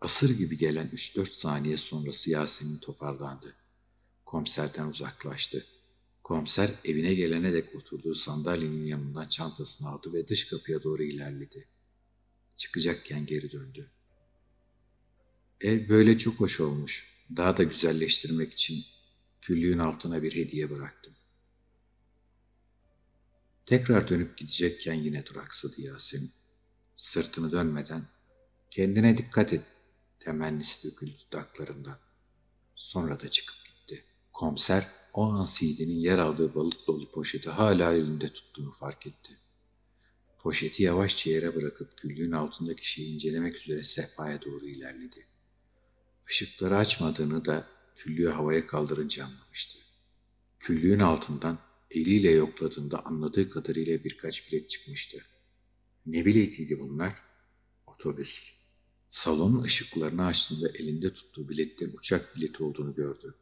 Asır gibi gelen 3-4 saniye sonrası Yasemin toparlandı. Komiserden uzaklaştı. Komiser evine gelene dek oturduğu sandalyenin yanından çantasını aldı ve dış kapıya doğru ilerledi. Çıkacakken geri döndü. Ev böyle çok hoş olmuş. Daha da güzelleştirmek için küllüğün altına bir hediye bıraktım. Tekrar dönüp gidecekken yine duraksadı Yasemin. Sırtını dönmeden kendine dikkat et temennisi döküldü dudaklarından. Sonra da çıkıp gitti. Komiser o an Sidi'nin yer aldığı balık dolu poşeti hala elinde tuttuğunu fark etti. Poşeti yavaşça yere bırakıp küllüğün altındaki şeyi incelemek üzere sehpaya doğru ilerledi. Işıkları açmadığını da küllüğü havaya kaldırınca anlamıştı. Küllüğün altından eliyle yokladığında anladığı kadarıyla birkaç bilet çıkmıştı. Ne biletiydi bunlar? Otobüs. Salonun ışıklarını açtığında elinde tuttuğu biletlerin uçak bileti olduğunu gördü.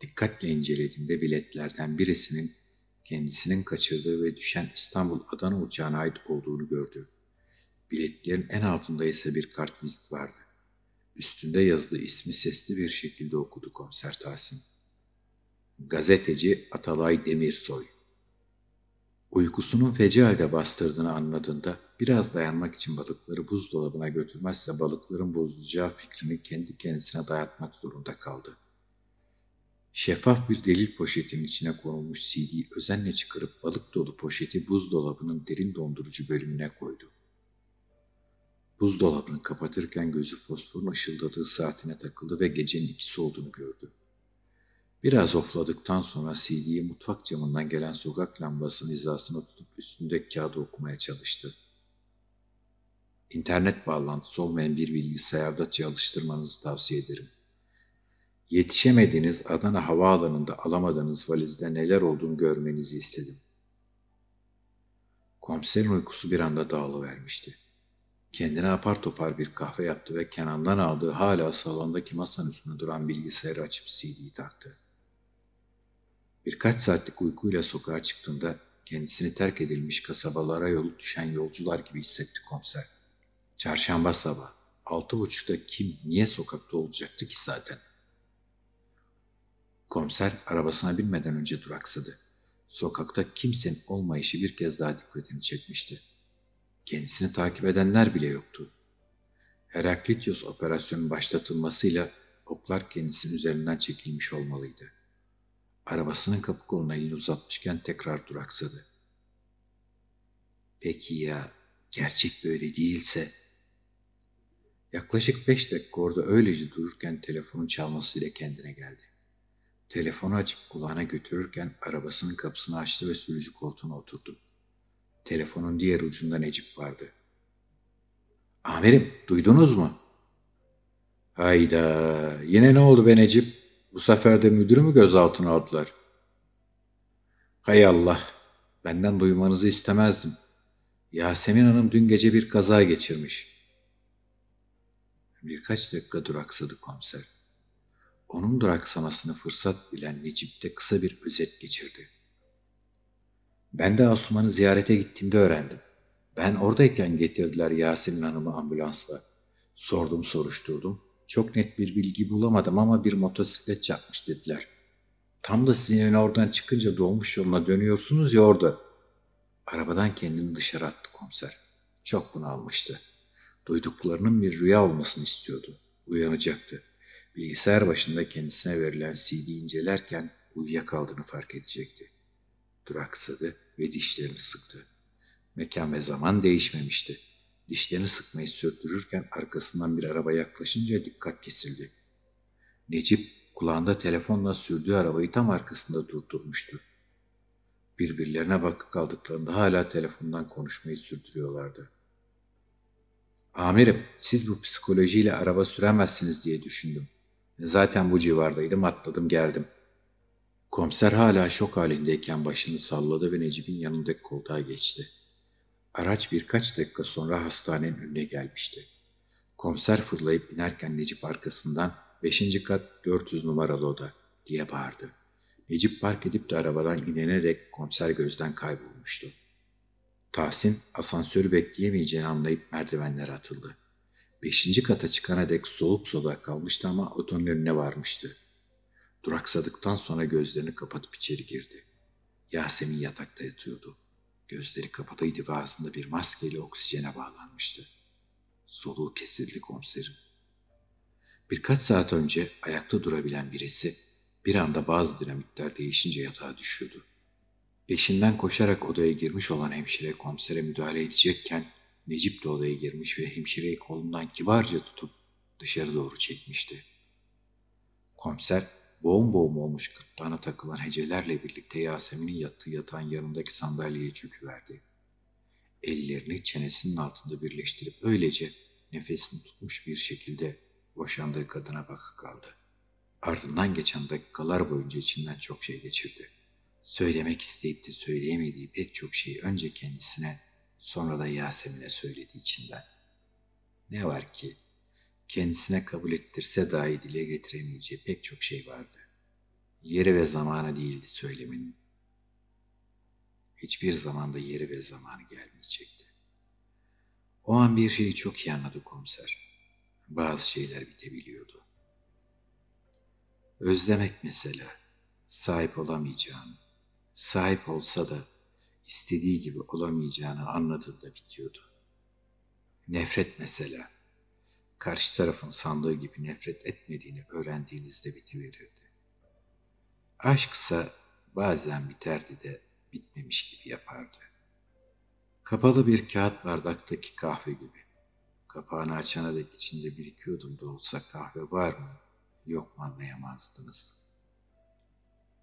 Dikkatle incelediğinde biletlerden birisinin kendisinin kaçırdığı ve düşen İstanbul Adana uçağına ait olduğunu gördü. Biletlerin en altında ise bir kartvizit vardı. Üstünde yazılı ismi sesli bir şekilde okudu komiser Tahsin. Gazeteci Atalay Demirsoy. Uykusunun feci halde bastırdığını anladığında biraz dayanmak için balıkları buzdolabına götürmezse balıkların bozulacağı fikrini kendi kendisine dayatmak zorunda kaldı. Şeffaf bir delil poşetinin içine konulmuş CD'yi özenle çıkarıp balık dolu poşeti buzdolabının derin dondurucu bölümüne koydu. Buzdolabını kapatırken gözü fosforun ışıldadığı saatine takıldı ve gecenin ikisi olduğunu gördü. Biraz ofladıktan sonra CD'yi mutfak camından gelen sokak lambasının hizasına tutup üstündeki kağıdı okumaya çalıştı. İnternet bağlantısı olmayan bir bilgisayarda çalıştırmanızı tavsiye ederim. Yetişemediğiniz Adana havaalanında alamadığınız valizde neler olduğunu görmenizi istedim. Komiserin uykusu bir anda dağılıvermişti. Kendine apar topar bir kahve yaptı ve Kenan'dan aldığı hala salondaki masanın üstünde duran bilgisayarı açıp CD'yi taktı. Birkaç saatlik uykuyla sokağa çıktığında kendisini terk edilmiş kasabalara yolu düşen yolcular gibi hissetti komiser. Çarşamba sabah, altı buçukta kim, niye sokakta olacaktı ki zaten? Komiser arabasına binmeden önce duraksadı. Sokakta kimsenin olmayışı bir kez daha dikkatini çekmişti. Kendisini takip edenler bile yoktu. Heraklitios operasyonun başlatılmasıyla oklar kendisinin üzerinden çekilmiş olmalıydı. Arabasının kapı koluna elini uzatmışken tekrar duraksadı. Peki ya gerçek böyle değilse? Yaklaşık beş dakika orada öylece dururken telefonun çalmasıyla kendine geldi. Telefonu açıp kulağına götürürken arabasının kapısını açtı ve sürücü koltuğuna oturdu. Telefonun diğer ucunda Necip vardı. Amirim duydunuz mu? Hayda yine ne oldu be Necip? Bu sefer de müdürü mü gözaltına aldılar? Hay Allah benden duymanızı istemezdim. Yasemin Hanım dün gece bir kaza geçirmiş. Birkaç dakika duraksadı komiser. Onun duraksamasını fırsat bilen Necip de kısa bir özet geçirdi. Ben de Asuman'ı ziyarete gittiğimde öğrendim. Ben oradayken getirdiler Yasemin Hanım'ı ambulansla. Sordum soruşturdum. Çok net bir bilgi bulamadım ama bir motosiklet çarpmış dediler. Tam da sizin evine oradan çıkınca dolmuş yoluna dönüyorsunuz ya orada. Arabadan kendini dışarı attı komiser. Çok bunalmıştı. Duyduklarının bir rüya olmasını istiyordu. Uyanacaktı. Bilgisayar başında kendisine verilen CD incelerken uyuyakaldığını fark edecekti. Duraksadı ve dişlerini sıktı. Mekan ve zaman değişmemişti. Dişlerini sıkmayı sürdürürken arkasından bir araba yaklaşınca dikkat kesildi. Necip kulağında telefonla sürdüğü arabayı tam arkasında durdurmuştu. Birbirlerine bakıp kaldıklarında hala telefondan konuşmayı sürdürüyorlardı. Amirim, siz bu psikolojiyle araba süremezsiniz diye düşündüm. Zaten bu civardaydım, atladım geldim. Komiser hala şok halindeyken başını salladı ve Necip'in yanındaki koltuğa geçti. Araç birkaç dakika sonra hastanenin önüne gelmişti. Komiser fırlayıp inerken Necip arkasından 5. kat 400 numaralı oda diye bağırdı. Necip park edip de arabadan inene dek komiser gözden kaybolmuştu. Tahsin asansörü bekleyemeyeceğini anlayıp merdivenlere atıldı. Beşinci kata çıkana dek soluk soluğa kalmıştı ama otonun önüne varmıştı. Duraksadıktan sonra gözlerini kapatıp içeri girdi. Yasemin yatakta yatıyordu. Gözleri kapalıydı ve ağzında bir maskeyle oksijene bağlanmıştı. Soluğu kesildi komiserin. Birkaç saat önce ayakta durabilen birisi bir anda bazı dinamitler değişince yatağa düşüyordu. Peşinden koşarak odaya girmiş olan hemşire komisere müdahale edecekken Necip de odaya girmiş ve hemşireyi kolundan kibarca tutup dışarı doğru çekmişti. Komiser boğum boğum olmuş gırtlağına takılan hecelerle birlikte Yasemin'in yattığı yatağın yanındaki sandalyeye çöküverdi. Ellerini çenesinin altında birleştirip öylece nefesini tutmuş bir şekilde boşandığı kadına bakıp kaldı. Ardından geçen dakikalar boyunca içinden çok şey geçirdi. Söylemek isteyip de söyleyemediği pek çok şeyi önce kendisine sonra da Yasemin'e söyledi içinden. Ne var ki kendisine kabul ettirse dahi dile getiremeyeceği pek çok şey vardı. Yeri ve zamanı değildi söylemenin. Hiçbir zamanda yeri ve zamanı gelmeyecekti. O an bir şeyi çok iyi anladı komiser. Bazı şeyler bitebiliyordu. Özlemek mesela, sahip olamayacağını, sahip olsa da istediği gibi olamayacağını anladığında bitiyordu. Nefret mesela, karşı tarafın sandığı gibi nefret etmediğini öğrendiğinizde bitiverirdi. Aşksa bazen biterdi de bitmemiş gibi yapardı. Kapalı bir kağıt bardaktaki kahve gibi. Kapağını açana dek içinde birikiyordum da olsa kahve var mı yok mu anlayamazdınız.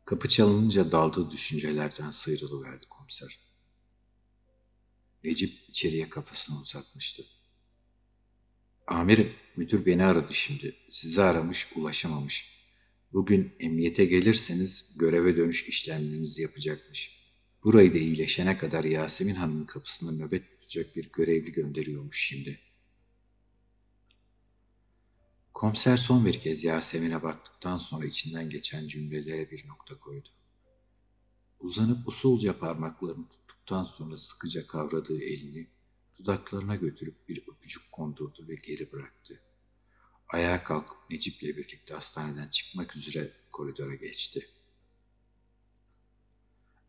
Kapı çalınınca daldığı düşüncelerden sıyrılıverdi komiser. Necip içeriye kafasını uzatmıştı. Amirim, müdür beni aradı şimdi. Sizi aramış, ulaşamamış. Bugün emniyete gelirseniz göreve dönüş işlemlerinizi yapacakmış. Burayı da iyileşene kadar Yasemin Hanım'ın kapısında nöbet tutacak bir görevli gönderiyormuş şimdi. Komiser son bir kez Yasemin'e baktıktan sonra içinden geçen cümlelere bir nokta koydu. Uzanıp usulca parmaklarını tuttuktan sonra sıkıca kavradığı elini dudaklarına götürüp bir öpücük kondurdu ve geri bıraktı. Ayağa kalkıp Necip'le birlikte hastaneden çıkmak üzere koridora geçti.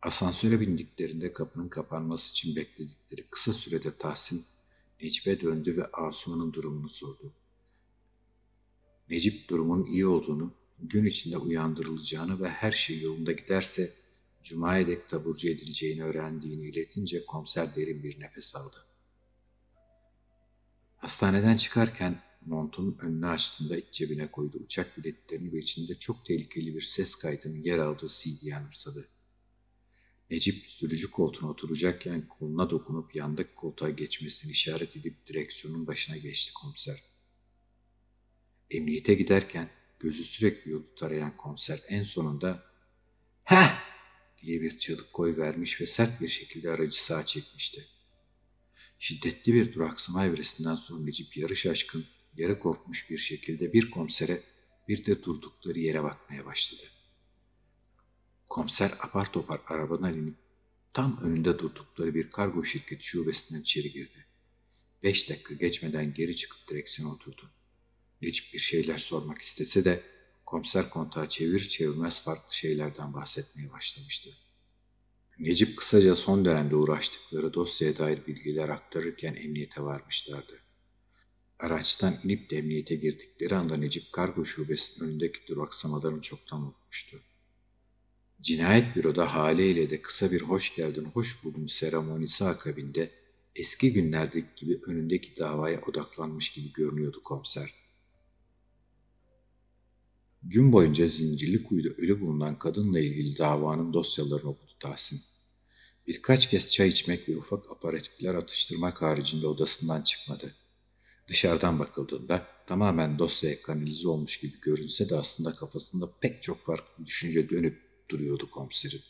Asansöre bindiklerinde kapının kapanması için bekledikleri kısa sürede Tahsin Necip'e döndü ve Asuman'ın durumunu sordu. Necip durumun iyi olduğunu, gün içinde uyandırılacağını ve her şey yolunda giderse Cuma'ya dek taburcu edileceğini öğrendiğini iletince komiser derin bir nefes aldı. Hastaneden çıkarken montunun önüne açtığında iç cebine koydu uçak biletlerini ve içinde çok tehlikeli bir ses kaydının yer aldığı CD'yi anımsadı. Necip sürücü koltuğuna oturacakken koluna dokunup yandaki koltuğa geçmesini işaret edip direksiyonun başına geçti komiser. Emniyete giderken gözü sürekli yolu tarayan komiser en sonunda ''Heh!'' diye bir çığlık koy vermiş ve sert bir şekilde aracı sağa çekmişti. Şiddetli bir duraksama evresinden sonra Necip yarı şaşkın, yarı korkmuş bir şekilde bir komisere bir de durdukları yere bakmaya başladı. Komiser apar topar arabadan inip tam önünde durdukları bir kargo şirketi şubesinden içeri girdi. Beş dakika geçmeden geri çıkıp direksiyona oturdu. Necip bir şeyler sormak istese de komiser kontağı çevir çevirmez farklı şeylerden bahsetmeye başlamıştı. Necip kısaca son dönemde uğraştıkları dosyaya dair bilgiler aktarırken emniyete varmışlardı. Araçtan inip de emniyete girdikleri anda Necip kargo şubesinin önündeki duraksamalarını çoktan unutmuştu. Cinayet büroda haliyle de kısa bir hoş geldin hoş buldun seremonisi akabinde eski günlerdeki gibi önündeki davaya odaklanmış gibi görünüyordu komiser. Gün boyunca zincirli kuyuda ölü bulunan kadınla ilgili davanın dosyalarını okudu Tahsin. Birkaç kez çay içmek ve ufak aparatifler atıştırmak haricinde odasından çıkmadı. Dışarıdan bakıldığında tamamen dosyaya kanalize olmuş gibi görünse de aslında kafasında pek çok farklı düşünce dönüp duruyordu komiserin.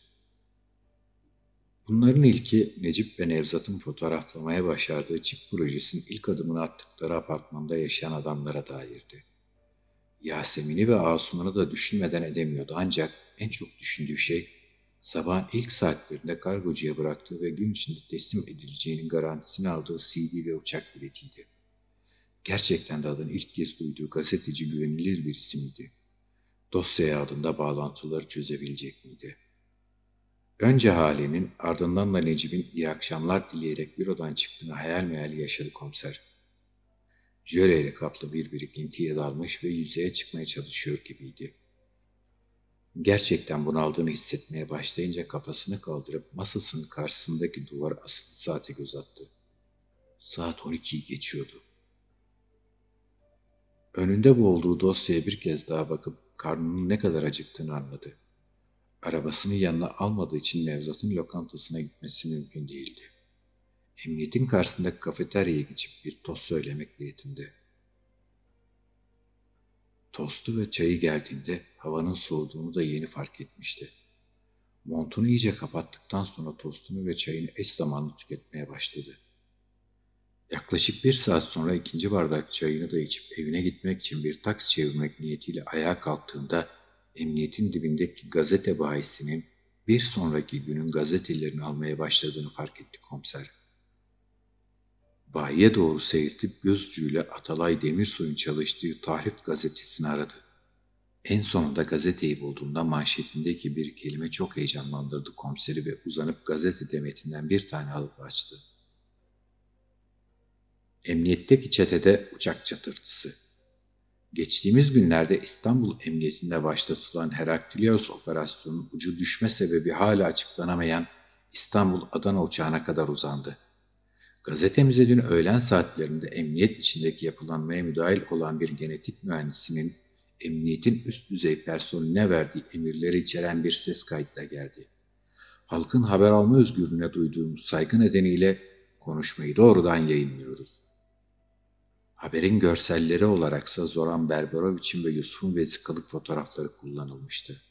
Bunların ilki Necip ve Nevzat'ın fotoğraflamaya başardığı çift projesinin ilk adımını attıkları apartmanda yaşayan adamlara dairdi. Yasemin'i ve Asuman'ı da düşünmeden edemiyordu ancak en çok düşündüğü şey sabahın ilk saatlerinde kargocuya bıraktığı ve gün içinde teslim edileceğinin garantisini aldığı CD ve uçak biletiydi. Gerçekten de adını ilk kez duyduğu gazeteci güvenilir bir isimdi. Dosyaya adında bağlantıları çözebilecek miydi? Önce Hali'nin ardından da Necip'in iyi akşamlar dileyerek bürodan çıktığını hayal meyal yaşadı komiser. Jöleyle kaplı bir birikintiye dalmış ve yüzeye çıkmaya çalışıyor gibiydi. Gerçekten bunaldığını hissetmeye başlayınca kafasını kaldırıp masasının karşısındaki duvar asılı saate göz attı. Saat 12'yi geçiyordu. Önünde bulduğu dosyaya bir kez daha bakıp karnının ne kadar acıktığını anladı. Arabasını yanına almadığı için Nevzat'ın lokantasına gitmesi mümkün değildi. Emniyetin karşısındaki kafeteryaya geçip bir tost söylemekle yetindi. Tostu ve çayı geldiğinde havanın soğuduğunu da yeni fark etmişti. Montunu iyice kapattıktan sonra tostunu ve çayını eş zamanlı tüketmeye başladı. Yaklaşık bir saat sonra ikinci bardak çayını da içip evine gitmek için bir taksi çevirmek niyetiyle ayağa kalktığında emniyetin dibindeki gazete bahisinin bir sonraki günün gazetelerini almaya başladığını fark etti komiser. Bayiye doğru seyirtip göz Atalay Demirsoy'un çalıştığı Tahrif gazetesini aradı. En sonunda gazeteyi bulduğunda manşetindeki bir kelime çok heyecanlandırdı komiseri ve uzanıp gazete demetinden bir tane alıp açtı. Emniyetteki çetede uçak çatırtısı. Geçtiğimiz günlerde İstanbul Emniyetinde başlatılan Heraklios operasyonunun ucu düşme sebebi hala açıklanamayan İstanbul-Adana uçağına kadar uzandı. Gazetemize dün öğlen saatlerinde emniyet içindeki yapılanmaya müdahil olan bir genetik mühendisinin emniyetin üst düzey personeline verdiği emirleri içeren bir ses kayıtta geldi. Halkın haber alma özgürlüğüne duyduğumuz saygı nedeniyle konuşmayı doğrudan yayınlıyoruz. Haberin görselleri olaraksa Zoran Berberoviç'in ve Yusuf'un vesikalık fotoğrafları kullanılmıştı.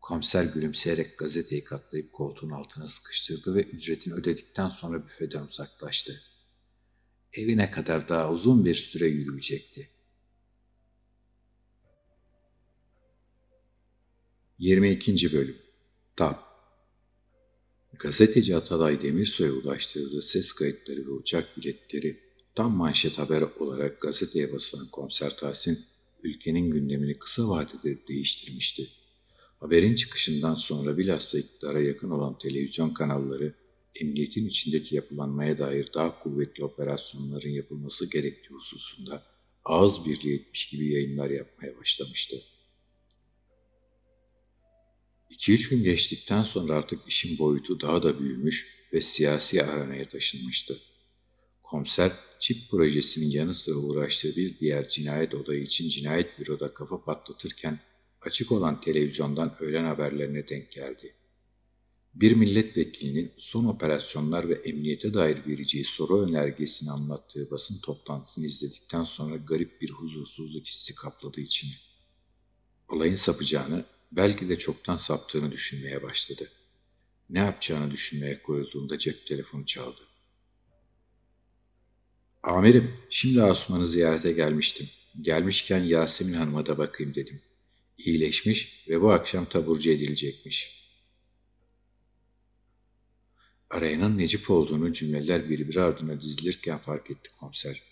Komiser gülümseyerek gazeteyi katlayıp koltuğun altına sıkıştırdı ve ücretini ödedikten sonra büfeden uzaklaştı. Evine kadar daha uzun bir süre yürüyecekti. 22. Bölüm Tab Gazeteci Atalay Demirsoy'a ulaştırdığı ses kayıtları ve uçak biletleri tam manşet haber olarak gazeteye basılan komiser Tahsin, ülkenin gündemini kısa vadede değiştirmişti. Haberin çıkışından sonra bilhassa iktidara yakın olan televizyon kanalları, emniyetin içindeki yapılanmaya dair daha kuvvetli operasyonların yapılması gerektiği hususunda ağız birliği etmiş gibi yayınlar yapmaya başlamıştı. 2-3 gün geçtikten sonra artık işin boyutu daha da büyümüş ve siyasi aranaya taşınmıştı. Komiser, çip projesinin yanı sıra uğraştığı bir diğer cinayet odayı için cinayet büroda kafa patlatırken açık olan televizyondan öğlen haberlerine denk geldi. Bir milletvekilinin son operasyonlar ve emniyete dair vereceği soru önergesini anlattığı basın toplantısını izledikten sonra garip bir huzursuzluk hissi kapladı içini. Olayın sapacağını, belki de çoktan saptığını düşünmeye başladı. Ne yapacağını düşünmeye koyulduğunda cep telefonu çaldı. Amirim, şimdi Asuman'ı ziyarete gelmiştim. Gelmişken Yasemin Hanım'a da bakayım dedim. İyileşmiş ve bu akşam taburcu edilecekmiş. Arayanın Necip olduğunu cümleler birbiri ardına dizilirken fark etti komiser.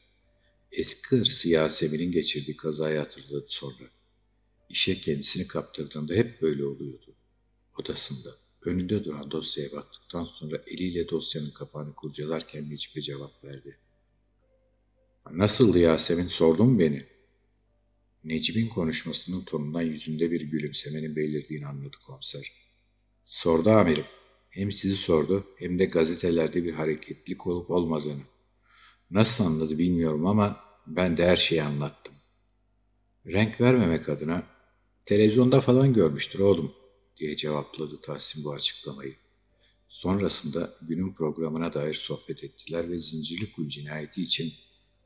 Eski karısı Yasemin'in geçirdiği kazayı hatırladı sonra. İşe kendisini kaptırdığında hep böyle oluyordu. Odasında, önünde duran dosyaya baktıktan sonra eliyle dosyanın kapağını kurcalarken Necip'e cevap verdi. Nasıldı Yasemin sordun beni? Necip'in konuşmasının tonundan yüzünde bir gülümsemenin belirdiğini anladı komiser. Sordu amirim. Hem sizi sordu hem de gazetelerde bir hareketlilik olup olmadığını. Nasıl anladı bilmiyorum ama ben de her şeyi anlattım. Renk vermemek adına televizyonda falan görmüştür oğlum diye cevapladı Tahsin bu açıklamayı. Sonrasında günün programına dair sohbet ettiler ve Zincirlikuyu cinayeti için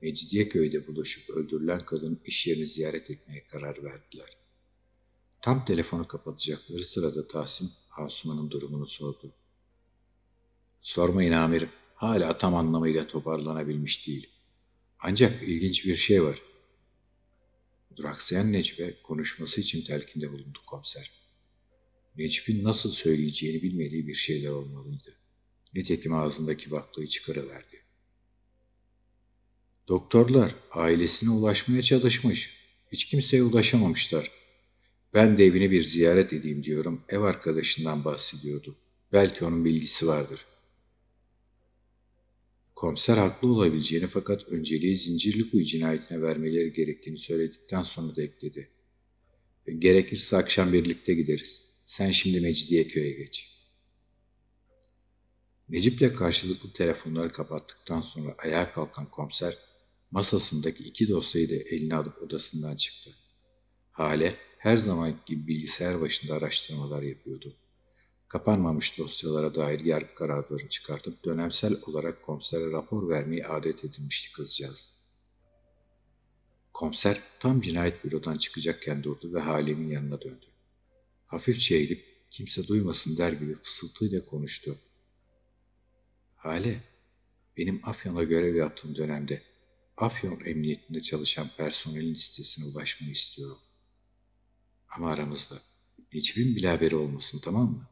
Mecidiyeköy'de buluşup öldürülen kadın iş yerini ziyaret etmeye karar verdiler. Tam telefonu kapatacakları sırada Tahsin Asuman'ın durumunu sordu. Sormayın amirim, hala tam anlamıyla toparlanabilmiş değil. Ancak ilginç bir şey var. Duraksayan Necip'e konuşması için telkinde bulundu komiser. Necip'in nasıl söyleyeceğini bilmediği bir şeyler olmalıydı. Nitekim ağzındaki baklayı çıkarıverdi. Doktorlar ailesine ulaşmaya çalışmış. Hiç kimseye ulaşamamışlar. Ben de evini bir ziyaret edeyim diyorum. Ev arkadaşından bahsediyordu. Belki onun bilgisi vardır. Komiser haklı olabileceğini fakat önceliği Zincirlikuyu cinayetine vermeleri gerektiğini söyledikten sonra da ekledi. Gerekirse akşam birlikte gideriz. Sen şimdi Mecidiyeköy'e geç. Necip'le karşılıklı telefonları kapattıktan sonra ayağa kalkan komiser Masasındaki iki dosyayı da eline alıp odasından çıktı. Hale her zaman gibi bilgisayar başında araştırmalar yapıyordu. Kapanmamış dosyalara dair yargı kararlarını çıkartıp dönemsel olarak komisere rapor vermeyi adet edinmişti kızcağız. Komiser tam cinayet bürodan çıkacakken durdu ve Hale'nin yanına döndü. Hafifçe eğilip kimse duymasın der gibi fısıltıyla konuştu. Hale, benim Afyon'a görev yaptığım dönemde Afyon Emniyetinde çalışan personelin listesine ulaşmanı istiyorum. Ama aramızda hiçbir bile haberi olmasın tamam mı?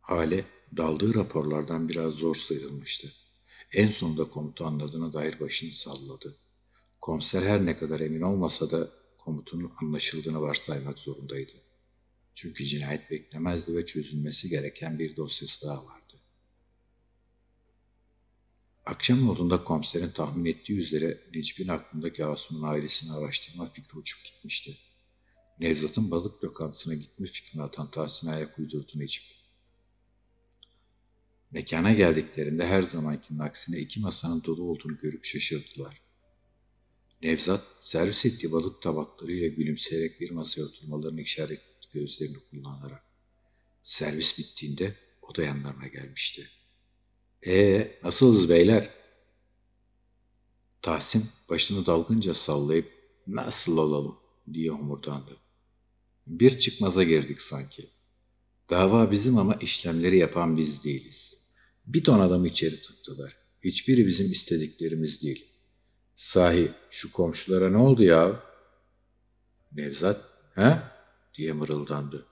Hale daldığı raporlardan biraz zor sıyrılmıştı. En sonunda komutu anladığına dair başını salladı. Komiser her ne kadar emin olmasa da komutunun anlaşıldığını varsaymak zorundaydı. Çünkü cinayet beklemezdi ve çözülmesi gereken bir dosyası daha vardı. Akşam yolunda komiserin tahmin ettiği üzere Necip'in aklındaki Asuman ailesini araştırma fikri uçup gitmişti. Nevzat'ın balık lokantasına gitme fikrini atan Tahsin'e ayak uydurdu Necip. Mekana geldiklerinde her zamankinin aksine iki masanın dolu olduğunu görüp şaşırdılar. Nevzat servis ettiği balık tabaklarıyla gülümseyerek bir masaya oturmalarını işaret gözlerini kullanarak. Servis bittiğinde o da yanlarına gelmişti. Ee, nasılsınız beyler? Tahsin başını dalgınca sallayıp nasıl olalım diye homurdandı. Bir çıkmaza girdik sanki. Dava bizim ama işlemleri yapan biz değiliz. Bir ton adamı içeri tıktılar. Hiçbiri bizim istediklerimiz değil. Sahi şu komşulara ne oldu ya? Nevzat, he? diye mırıldandı.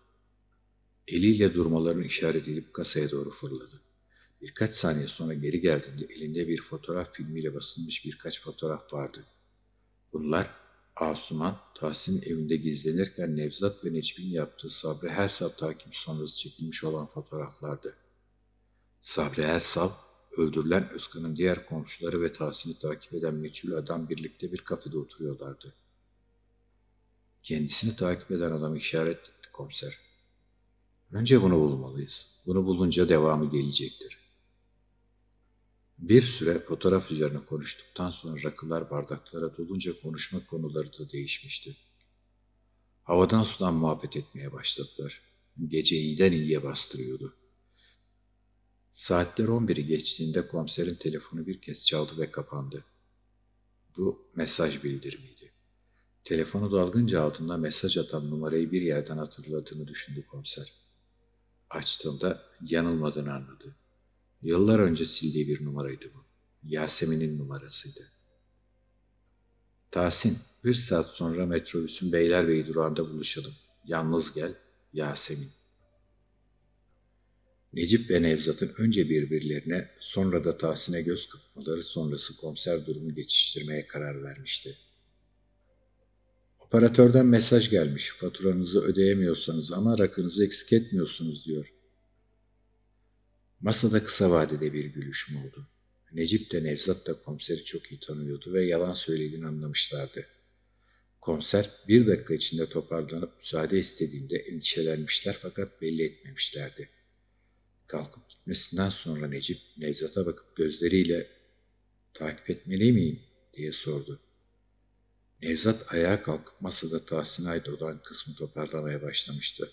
Eliyle durmalarını işaret edip kasaya doğru fırladı. Birkaç saniye sonra geri geldiğinde elinde bir fotoğraf filmiyle basılmış birkaç fotoğraf vardı. Bunlar Asuman, Tahsin evinde gizlenirken Nevzat ve Necmi'nin yaptığı Sabri Ersal takip sonrası çekilmiş olan fotoğraflardı. Sabri Ersal, öldürülen Özkan'ın diğer komşuları ve Tahsin'i takip eden meçhul adam birlikte bir kafede oturuyorlardı. Kendisini takip eden adamı işaret etti komiser. Önce bunu bulmalıyız. Bunu bulunca devamı gelecektir. Bir süre fotoğraf üzerine konuştuktan sonra rakılar bardaklara dolunca konuşma konuları da değişmişti. Havadan sudan muhabbet etmeye başladılar. Gece iyiden iyiye bastırıyordu. Saatler 11'i geçtiğinde komiserin telefonu bir kez çaldı ve kapandı. Bu mesaj bildirimiydi. Telefonu dalgınca altında mesaj atan numarayı bir yerden hatırladığını düşündü komiser. Açtığında yanılmadığını anladı. Yıllar önce sildiği bir numaraydı bu. Yasemin'in numarasıydı. Tahsin, bir saat sonra metrobüsün Beylerbeyi durağında buluşalım. Yalnız gel, Yasemin. Necip ve Nevzat'ın önce birbirlerine sonra da Tahsin'e göz kırpmaları sonrası komiser durumu geçiştirmeye karar vermişti. Operatörden mesaj gelmiş. Faturanızı ödeyemiyorsanız ama rakınızı eksik etmiyorsunuz diyor. Masada kısa vadede bir gülüşme oldu. Necip de Nevzat da komiseri çok iyi tanıyordu ve yalan söylediğini anlamışlardı. Komiser bir dakika içinde toparlanıp müsaade istediğinde endişelenmişler fakat belli etmemişlerdi. Kalkıp gitmesinden sonra Necip Nevzat'a bakıp gözleriyle takip etmeli miyim diye sordu. Nevzat ayağa kalkıp masada Tahsin Aydoğan kısmı toparlamaya başlamıştı.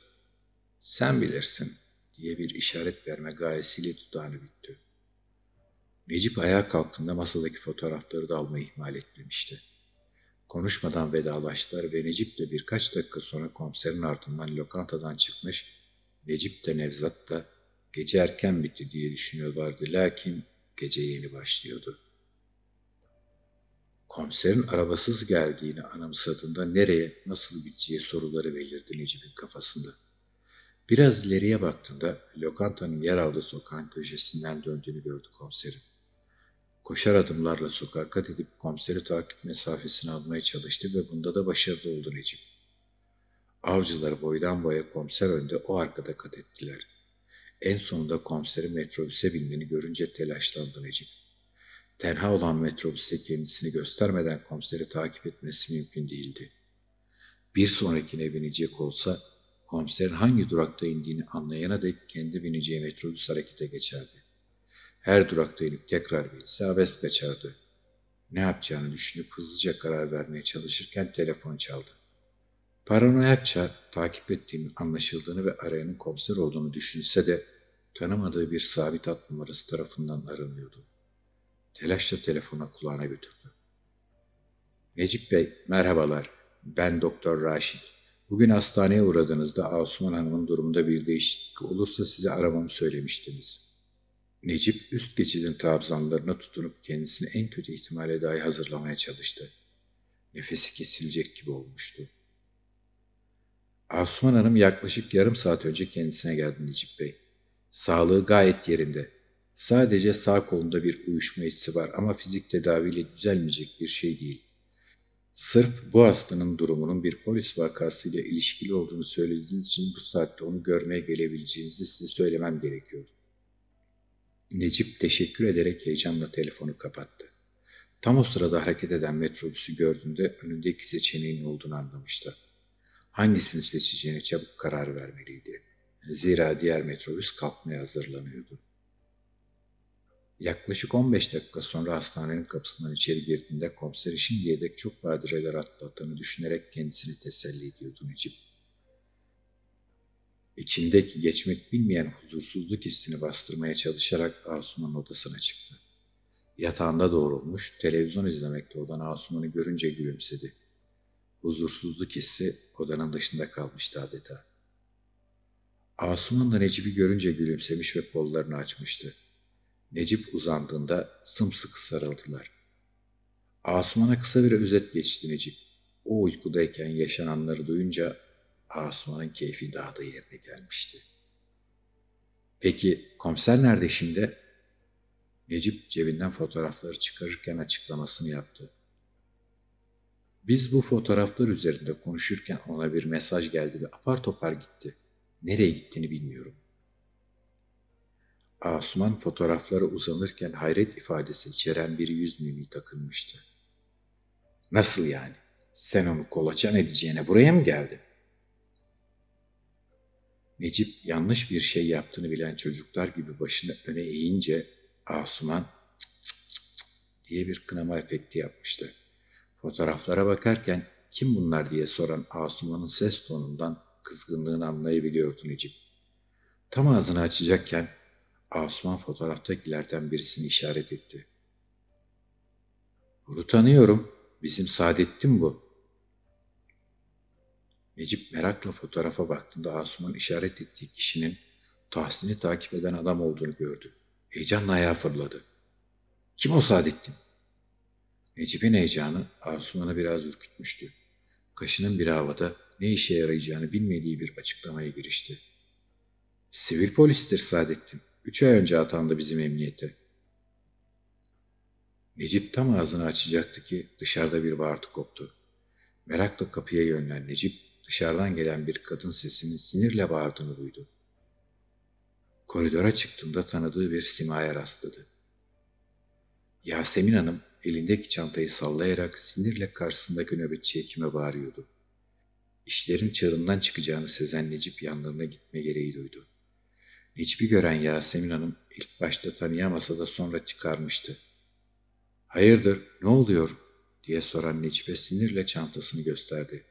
Sen bilirsin diye bir işaret verme gayesiyle dudağını büktü. Necip ayağa kalktığında masadaki fotoğrafları da almayı ihmal etmemişti. Konuşmadan vedalaştılar ve Necip de birkaç dakika sonra komiserin ardından lokantadan çıkmış, Necip de Nevzat da gece erken bitti diye düşünüyorlardı lakin gece yeni başlıyordu. Komiserin arabasız geldiğini anımsadığında nereye, nasıl gideceği soruları belirdi Necip'in kafasında. Biraz ileriye baktığında lokantanın yer aldığı sokağın köşesinden döndüğünü gördü komiserin. Koşar adımlarla sokağa kat edip komiseri takip mesafesini almaya çalıştı ve bunda da başarılı oldu Necip. Avcılar boydan boya komiser önde o arkada kat ettiler. En sonunda komiserin metrobüse bindiğini görünce telaşlandı Necip. Tenha olan metrobüste kendisini göstermeden komiseri takip etmesi mümkün değildi. Bir sonrakine binecek olsa komiserin hangi durakta indiğini anlayana dek kendi bineceği metrobüs harekete geçerdi. Her durakta inip tekrar binse serbest kaçardı. Ne yapacağını düşünüp hızlıca karar vermeye çalışırken telefon çaldı. Paranoyakça takip ettiğinin anlaşıldığını ve arayanın komiser olduğunu düşünse de tanımadığı bir sabit hat numarası tarafından aranıyordu. Telaşla telefona kulağına götürdü. Necip Bey, merhabalar. Ben Doktor Raşit. Bugün hastaneye uğradığınızda Asuman Hanım'ın durumunda bir değişiklik olursa size aramamı söylemiştiniz. Necip üst geçidin trabzanlarına tutunup kendisini en kötü ihtimale dahi hazırlamaya çalıştı. Nefesi kesilecek gibi olmuştu. Asuman Hanım yaklaşık yarım saat önce kendisine geldi Necip Bey. Sağlığı gayet yerinde. Sadece sağ kolunda bir uyuşma hissi var ama fizik tedaviyle düzelmeyecek bir şey değil. Sırf bu hastanın durumunun bir polis vakasıyla ilişkili olduğunu söylediğiniz için bu saatte onu görmeye gelebileceğinizi size söylemem gerekiyor. Necip teşekkür ederek heyecanla telefonu kapattı. Tam o sırada hareket eden metrobüsü gördüğünde önündeki seçeneğin olduğunu anlamıştı. Hangisini seçeceğine çabuk karar vermeliydi. Zira diğer metrobüs kalkmaya hazırlanıyordu. Yaklaşık 15 dakika sonra hastanenin kapısından içeri girdiğinde komiseri şimdiye dek çok badireler atlattığını düşünerek kendisini teselli ediyordu Necip. İçindeki geçmek bilmeyen huzursuzluk hissini bastırmaya çalışarak Asuman odasına çıktı. Yatağında doğrulmuş, televizyon izlemekte olan Asuman'ı görünce gülümsedi. Huzursuzluk hissi odanın dışında kalmıştı adeta. Asuman da Necip'i görünce gülümsemiş ve kollarını açmıştı. Necip uzandığında sımsıkı sarıldılar. Asuman'a kısa bir özet geçti Necip. O uykudayken yaşananları duyunca Asuman'ın keyfi daha da yerine gelmişti. Peki komiser nerede şimdi? Necip cebinden fotoğrafları çıkarırken açıklamasını yaptı. Biz bu fotoğraflar üzerinde konuşurken ona bir mesaj geldi ve apar topar gitti. Nereye gittiğini bilmiyorum. Asuman fotoğraflara uzanırken hayret ifadesi içeren bir yüz mimi takılmıştı. Nasıl yani? Sen onu kolaçan edeceğine buraya mı geldin? Necip yanlış bir şey yaptığını bilen çocuklar gibi başını öne eğince Asuman diye bir kınama efekti yapmıştı. Fotoğraflara bakarken kim bunlar diye soran Asuman'ın ses tonundan kızgınlığını anlayabiliyordu Necip. Tam ağzını açacakken Asuman fotoğraftakilerden birisini işaret etti. Bunu tanıyorum. Bizim Saadettin bu. Necip merakla fotoğrafa baktığında Asuman işaret ettiği kişinin Tahsin'i takip eden adam olduğunu gördü. Heyecanla ayağa fırladı. Kim o Saadettin? Necip'in heyecanı Asuman'ı biraz ürkütmüştü. Kaşının bir havada ne işe yarayacağını bilmediği bir açıklamaya girişti. Sivil polistir Saadettin. Üç ay önce atandı bizim emniyete. Necip tam ağzını açacaktı ki dışarıda bir bağırtı koptu. Merakla kapıya yönelen Necip dışarıdan gelen bir kadın sesinin sinirle bağırdığını duydu. Koridora çıktığında tanıdığı bir simaya rastladı. Yasemin Hanım elindeki çantayı sallayarak sinirle karşısındaki nöbetçi hekime bağırıyordu. İşlerin çığırından çıkacağını sezen Necip yanlarına gitme gereği duydu. Necip'i gören Yasemin Hanım ilk başta tanıyamasa da sonra çıkarmıştı. Hayırdır, ne oluyor? diye soran Necip'e sinirle çantasını gösterdi.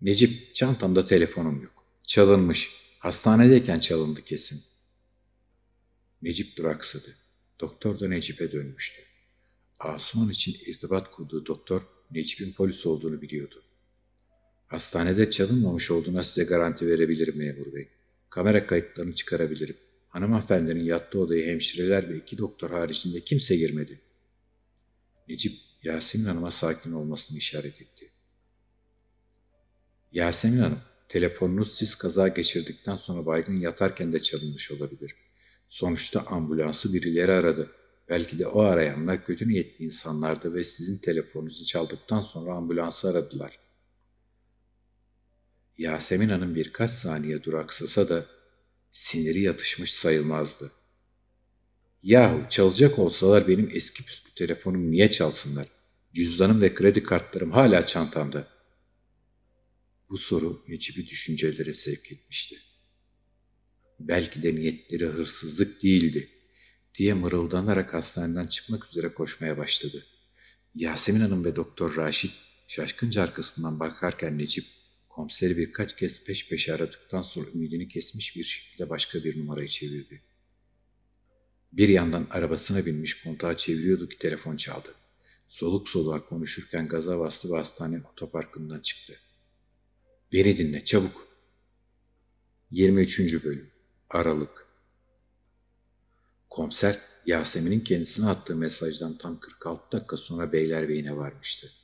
Necip, çantamda telefonum yok. Çalınmış. Hastanedeyken çalındı kesin. Necip duraksadı. Doktor da Necip'e dönmüştü. Asuman için irtibat kurduğu doktor Necip'in polis olduğunu biliyordu. Hastanede çalınmamış olduğuna size garanti verebilirim memur bey. Kamera kayıtlarını çıkarabilirim. Hanımefendinin yattığı odaya hemşireler ve iki doktor haricinde kimse girmedi. Necip, Yasemin Hanım'a sakin olmasını işaret etti. Yasemin Hanım, telefonunuz siz kaza geçirdikten sonra baygın yatarken de çalınmış olabilir. Sonuçta ambulansı birileri aradı. Belki de o arayanlar kötü niyetli insanlardı ve sizin telefonunuzu çaldıktan sonra ambulansı aradılar. Yasemin Hanım birkaç saniye duraksasa da siniri yatışmış sayılmazdı. Yahu çalacak olsalar benim eski püskü telefonum niye çalsınlar? Cüzdanım ve kredi kartlarım hala çantamda. Bu soru Necip'i düşüncelere sevk etmişti. Belki de niyetleri hırsızlık değildi diye mırıldanarak hastaneden çıkmak üzere koşmaya başladı. Yasemin Hanım ve Doktor Raşit şaşkınca arkasından bakarken Necip komiseri birkaç kez peş peşe aradıktan sonra ümidini kesmiş bir şekilde başka bir numarayı çevirdi. Bir yandan arabasına binmiş kontağı çeviriyordu ki telefon çaldı. Soluk soluğa konuşurken gaza bastı ve hastanenin otoparkından çıktı. Beni dinle çabuk. 23. Bölüm Aralık Komiser Yasemin'in kendisine attığı mesajdan tam 46 dakika sonra Beylerbeyi'ne varmıştı.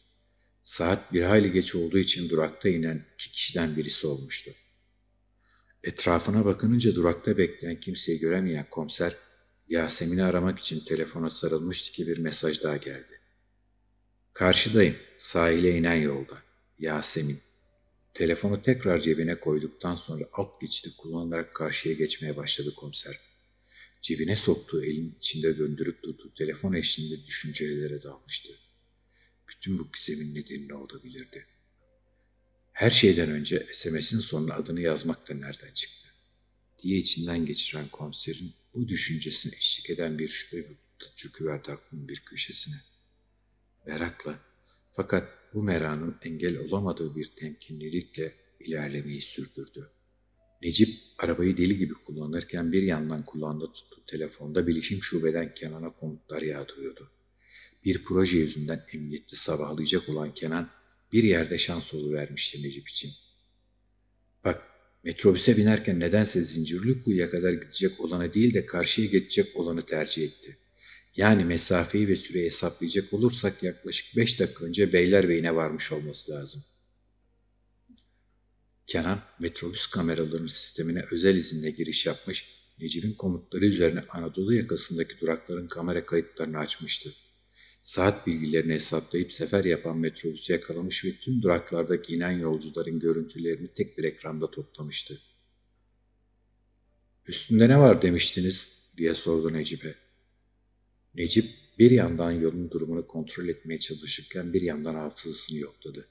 Saat bir hayli geç olduğu için durakta inen iki kişiden birisi olmuştu. Etrafına bakınınca durakta bekleyen kimseyi göremeyen komiser Yasemin'i aramak için telefona sarılmıştı ki bir mesaj daha geldi. Karşıdayım, sahile inen yolda. Yasemin. Telefonu tekrar cebine koyduktan sonra alt geçidi kullanarak karşıya geçmeye başladı komiser. Cebine soktuğu elin içinde döndürüp durduğu telefon eşliğinde düşüncelere dalmıştı. Bütün bu gizemin nedeni ne olabilirdi? Her şeyden önce SMS'in sonuna adını yazmak da nereden çıktı? diye içinden geçiren komiserin bu düşüncesine eşlik eden bir şüphe çöküverdi aklının bir köşesine. Merakla fakat bu meranın engel olamadığı bir temkinlilikle ilerlemeyi sürdürdü. Necip arabayı deli gibi kullanırken bir yandan kulağında tuttuğu telefonda bilişim şubeden Kenan'a komutlar yağdırıyordu. Bir proje yüzünden emniyette sabahlayacak olan Kenan bir yerde şans vermişti Necip için. Bak metrobüse binerken nedense Zincirlikuyu'ya kadar gidecek olanı değil de karşıya geçecek olanı tercih etti. Yani mesafeyi ve süreyi hesaplayacak olursak yaklaşık 5 dakika önce Beylerbeyi'ne varmış olması lazım. Kenan metrobüs kameralarının sistemine özel izinle giriş yapmış, Necip'in komutları üzerine Anadolu yakasındaki durakların kamera kayıtlarını açmıştı. Saat bilgilerini hesaplayıp sefer yapan metrobüsü yakalamış ve tüm duraklardaki inen yolcuların görüntülerini tek bir ekranda toplamıştı. Üstünde ne var demiştiniz diye sordu Necip'e. Necip bir yandan yolun durumunu kontrol etmeye çalışırken bir yandan hafızasını yokladı.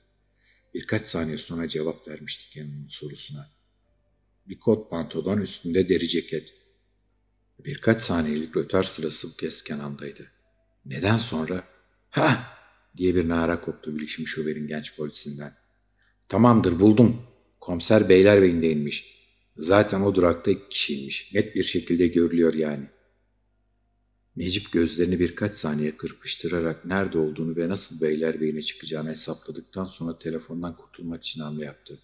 Birkaç saniye sonra cevap vermişti Kenan'ın sorusuna. Bir kot pantolon üstünde deri ceket. Birkaç saniyelik rötar sırası bu kez Kenan'daydı. Neden sonra? Ha! diye bir nara koptu bilişim şuberin genç polisinden. Tamamdır buldum. Komiser Beylerbeyi'nde inmiş. Zaten o durakta iki kişiymiş. Net bir şekilde görülüyor yani. Necip gözlerini birkaç saniye kırpıştırarak nerede olduğunu ve nasıl Beylerbeyi'ne çıkacağını hesapladıktan sonra telefondan kurtulmak için hamle yaptı.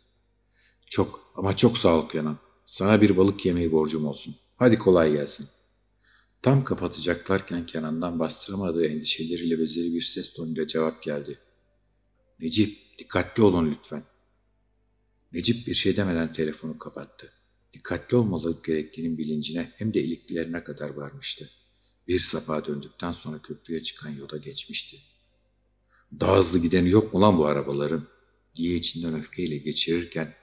Çok ama çok sağ ol Kenan. Sana bir balık yemeği borcum olsun. Hadi kolay gelsin.'' Tam kapatacaklarken Kenan'dan bastıramadığı endişeleriyle veziri bir ses tonuyla cevap geldi. Necip, dikkatli olun lütfen. Necip bir şey demeden telefonu kapattı. Dikkatli olmalı gerektiğinin bilincine hem de iliklerine kadar varmıştı. Bir sapağa döndükten sonra köprüye çıkan yola geçmişti. Daha hızlı gideni yok mu lan bu arabaların? diye içinden öfkeyle geçirirken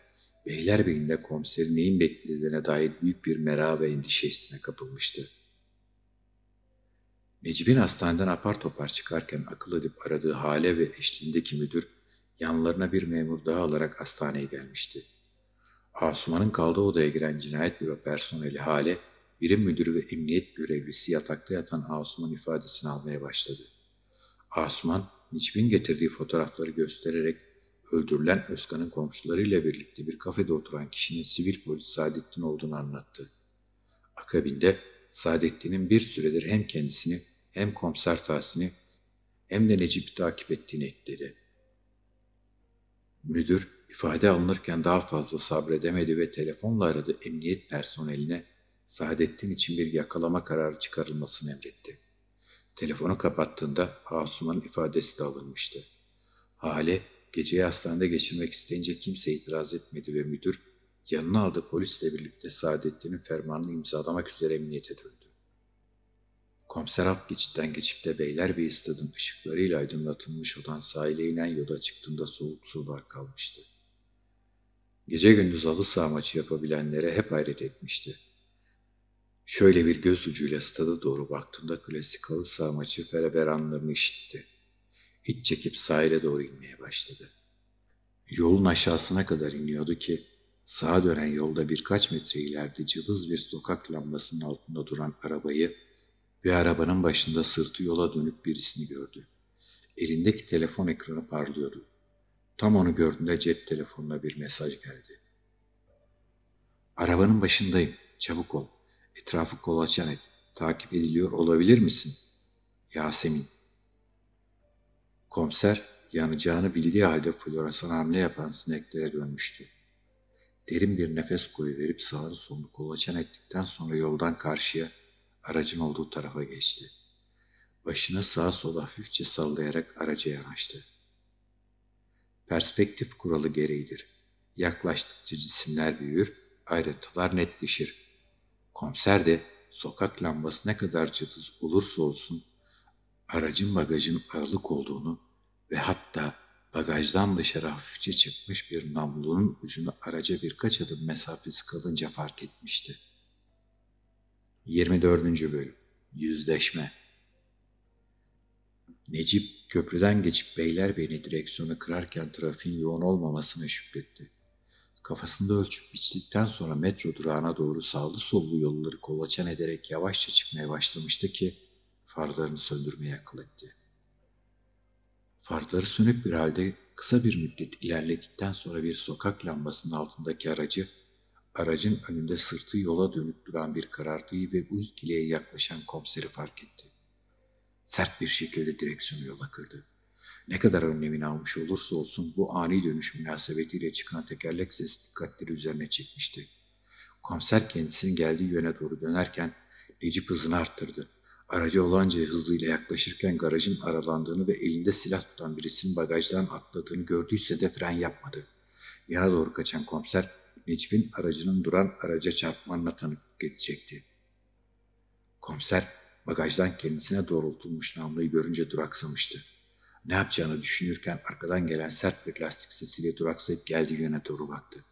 Beylerbeyi'nde komiserin neyin beklediğine dair büyük bir merak ve endişe hissine kapılmıştı. Necip'in hastaneden apar topar çıkarken akıl edip aradığı hale ve eşliğindeki müdür yanlarına bir memur daha alarak hastaneye gelmişti. Asuman'ın kaldığı odaya giren cinayet büro personeli hale, birim müdürü ve emniyet görevlisi yatakta yatan Asuman ifadesini almaya başladı. Asuman, Necip'in getirdiği fotoğrafları göstererek öldürülen Özkan'ın komşularıyla birlikte bir kafede oturan kişinin sivil polis Saadettin olduğunu anlattı. Akabinde Saadettin'in bir süredir hem kendisini hem komiser Tahsin'i hem de Necip'i takip ettiğini ekledi. Müdür ifade alınırken daha fazla sabredemedi ve telefonla aradı emniyet personeline Saadettin için bir yakalama kararı çıkarılmasını emretti. Telefonu kapattığında Asuman'ın ifadesi de alınmıştı. Hale geceyi hastanede geçirmek isteyince kimse itiraz etmedi ve müdür yanına aldığı polisle birlikte Saadettin'in fermanını imzalamak üzere emniyete döndü. Komiser alt geçitten geçip de Beylerbeyi stadın ışıklarıyla aydınlatılmış olan sahile inen yola çıktığında soğuk sular kalmıştı. Gece gündüz halı saha maçı yapabilenlere hep hayret etmişti. Şöyle bir göz ucuyla stada doğru baktığında klasik halı saha maçı fereveranlarını işitti. İç çekip sahile doğru inmeye başladı. Yolun aşağısına kadar iniyordu ki sağa dönen yolda birkaç metre ileride cılız bir sokak lambasının altında duran arabayı ve arabanın başında sırtı yola dönük birisini gördü. Elindeki telefon ekranı parlıyordu. Tam onu gördüğünde cep telefonuna bir mesaj geldi. Arabanın başındayım. Çabuk ol. Etrafı kolaçan et. Takip ediliyor olabilir misin? Yasemin. Komiser yanacağını bildiği halde floresan hamle yapan sineklere dönmüştü. Derin bir nefes koyuverip sağını solunu kolaçan ettikten sonra yoldan karşıya aracın olduğu tarafa geçti. Başını sağa sola hafifçe sallayarak araca yanaştı. Perspektif kuralı gereğidir. Yaklaştıkça cisimler büyür, ayrıntılar netleşir. Komiser de sokak lambası ne kadar cılız olursa olsun aracın bagajın aralık olduğunu ve hatta bagajdan dışarı hafifçe çıkmış bir namlunun ucunu araca birkaç adım mesafesi kalınca fark etmişti. 24. Bölüm Yüzleşme Necip köprüden geçip Beylerbeyi direksiyonu kırarken trafiğin yoğun olmamasına şükretti. Kafasında ölçüp biçtikten sonra metro durağına doğru sağlı sollu yolları kolaçan ederek yavaşça çıkmaya başlamıştı ki farlarını söndürmeye akıl etti. Farları sönük bir halde kısa bir müddet ilerledikten sonra bir sokak lambasının altındaki aracı aracın önünde sırtı yola dönük duran bir karartıyı ve bu ikiliye yaklaşan komiseri fark etti. Sert bir şekilde direksiyonu yola kırdı. Ne kadar önlemini almış olursa olsun bu ani dönüş münasebetiyle çıkan tekerlek sesi dikkatleri üzerine çekmişti. Komiser kendisinin geldiği yöne doğru dönerken Necip hızını arttırdı. Aracı olanca hızıyla yaklaşırken garajın aralandığını ve elinde silah tutan birisinin bagajdan atladığını gördüyse de fren yapmadı. Yana doğru kaçan komiser Necip'in aracının duran araca çarpmanına tanıklık edecekti. Komiser bagajdan kendisine doğrultulmuş namluyu görünce duraksamıştı. Ne yapacağını düşünürken arkadan gelen sert bir lastik sesiyle duraksayıp geldiği yöne doğru baktı.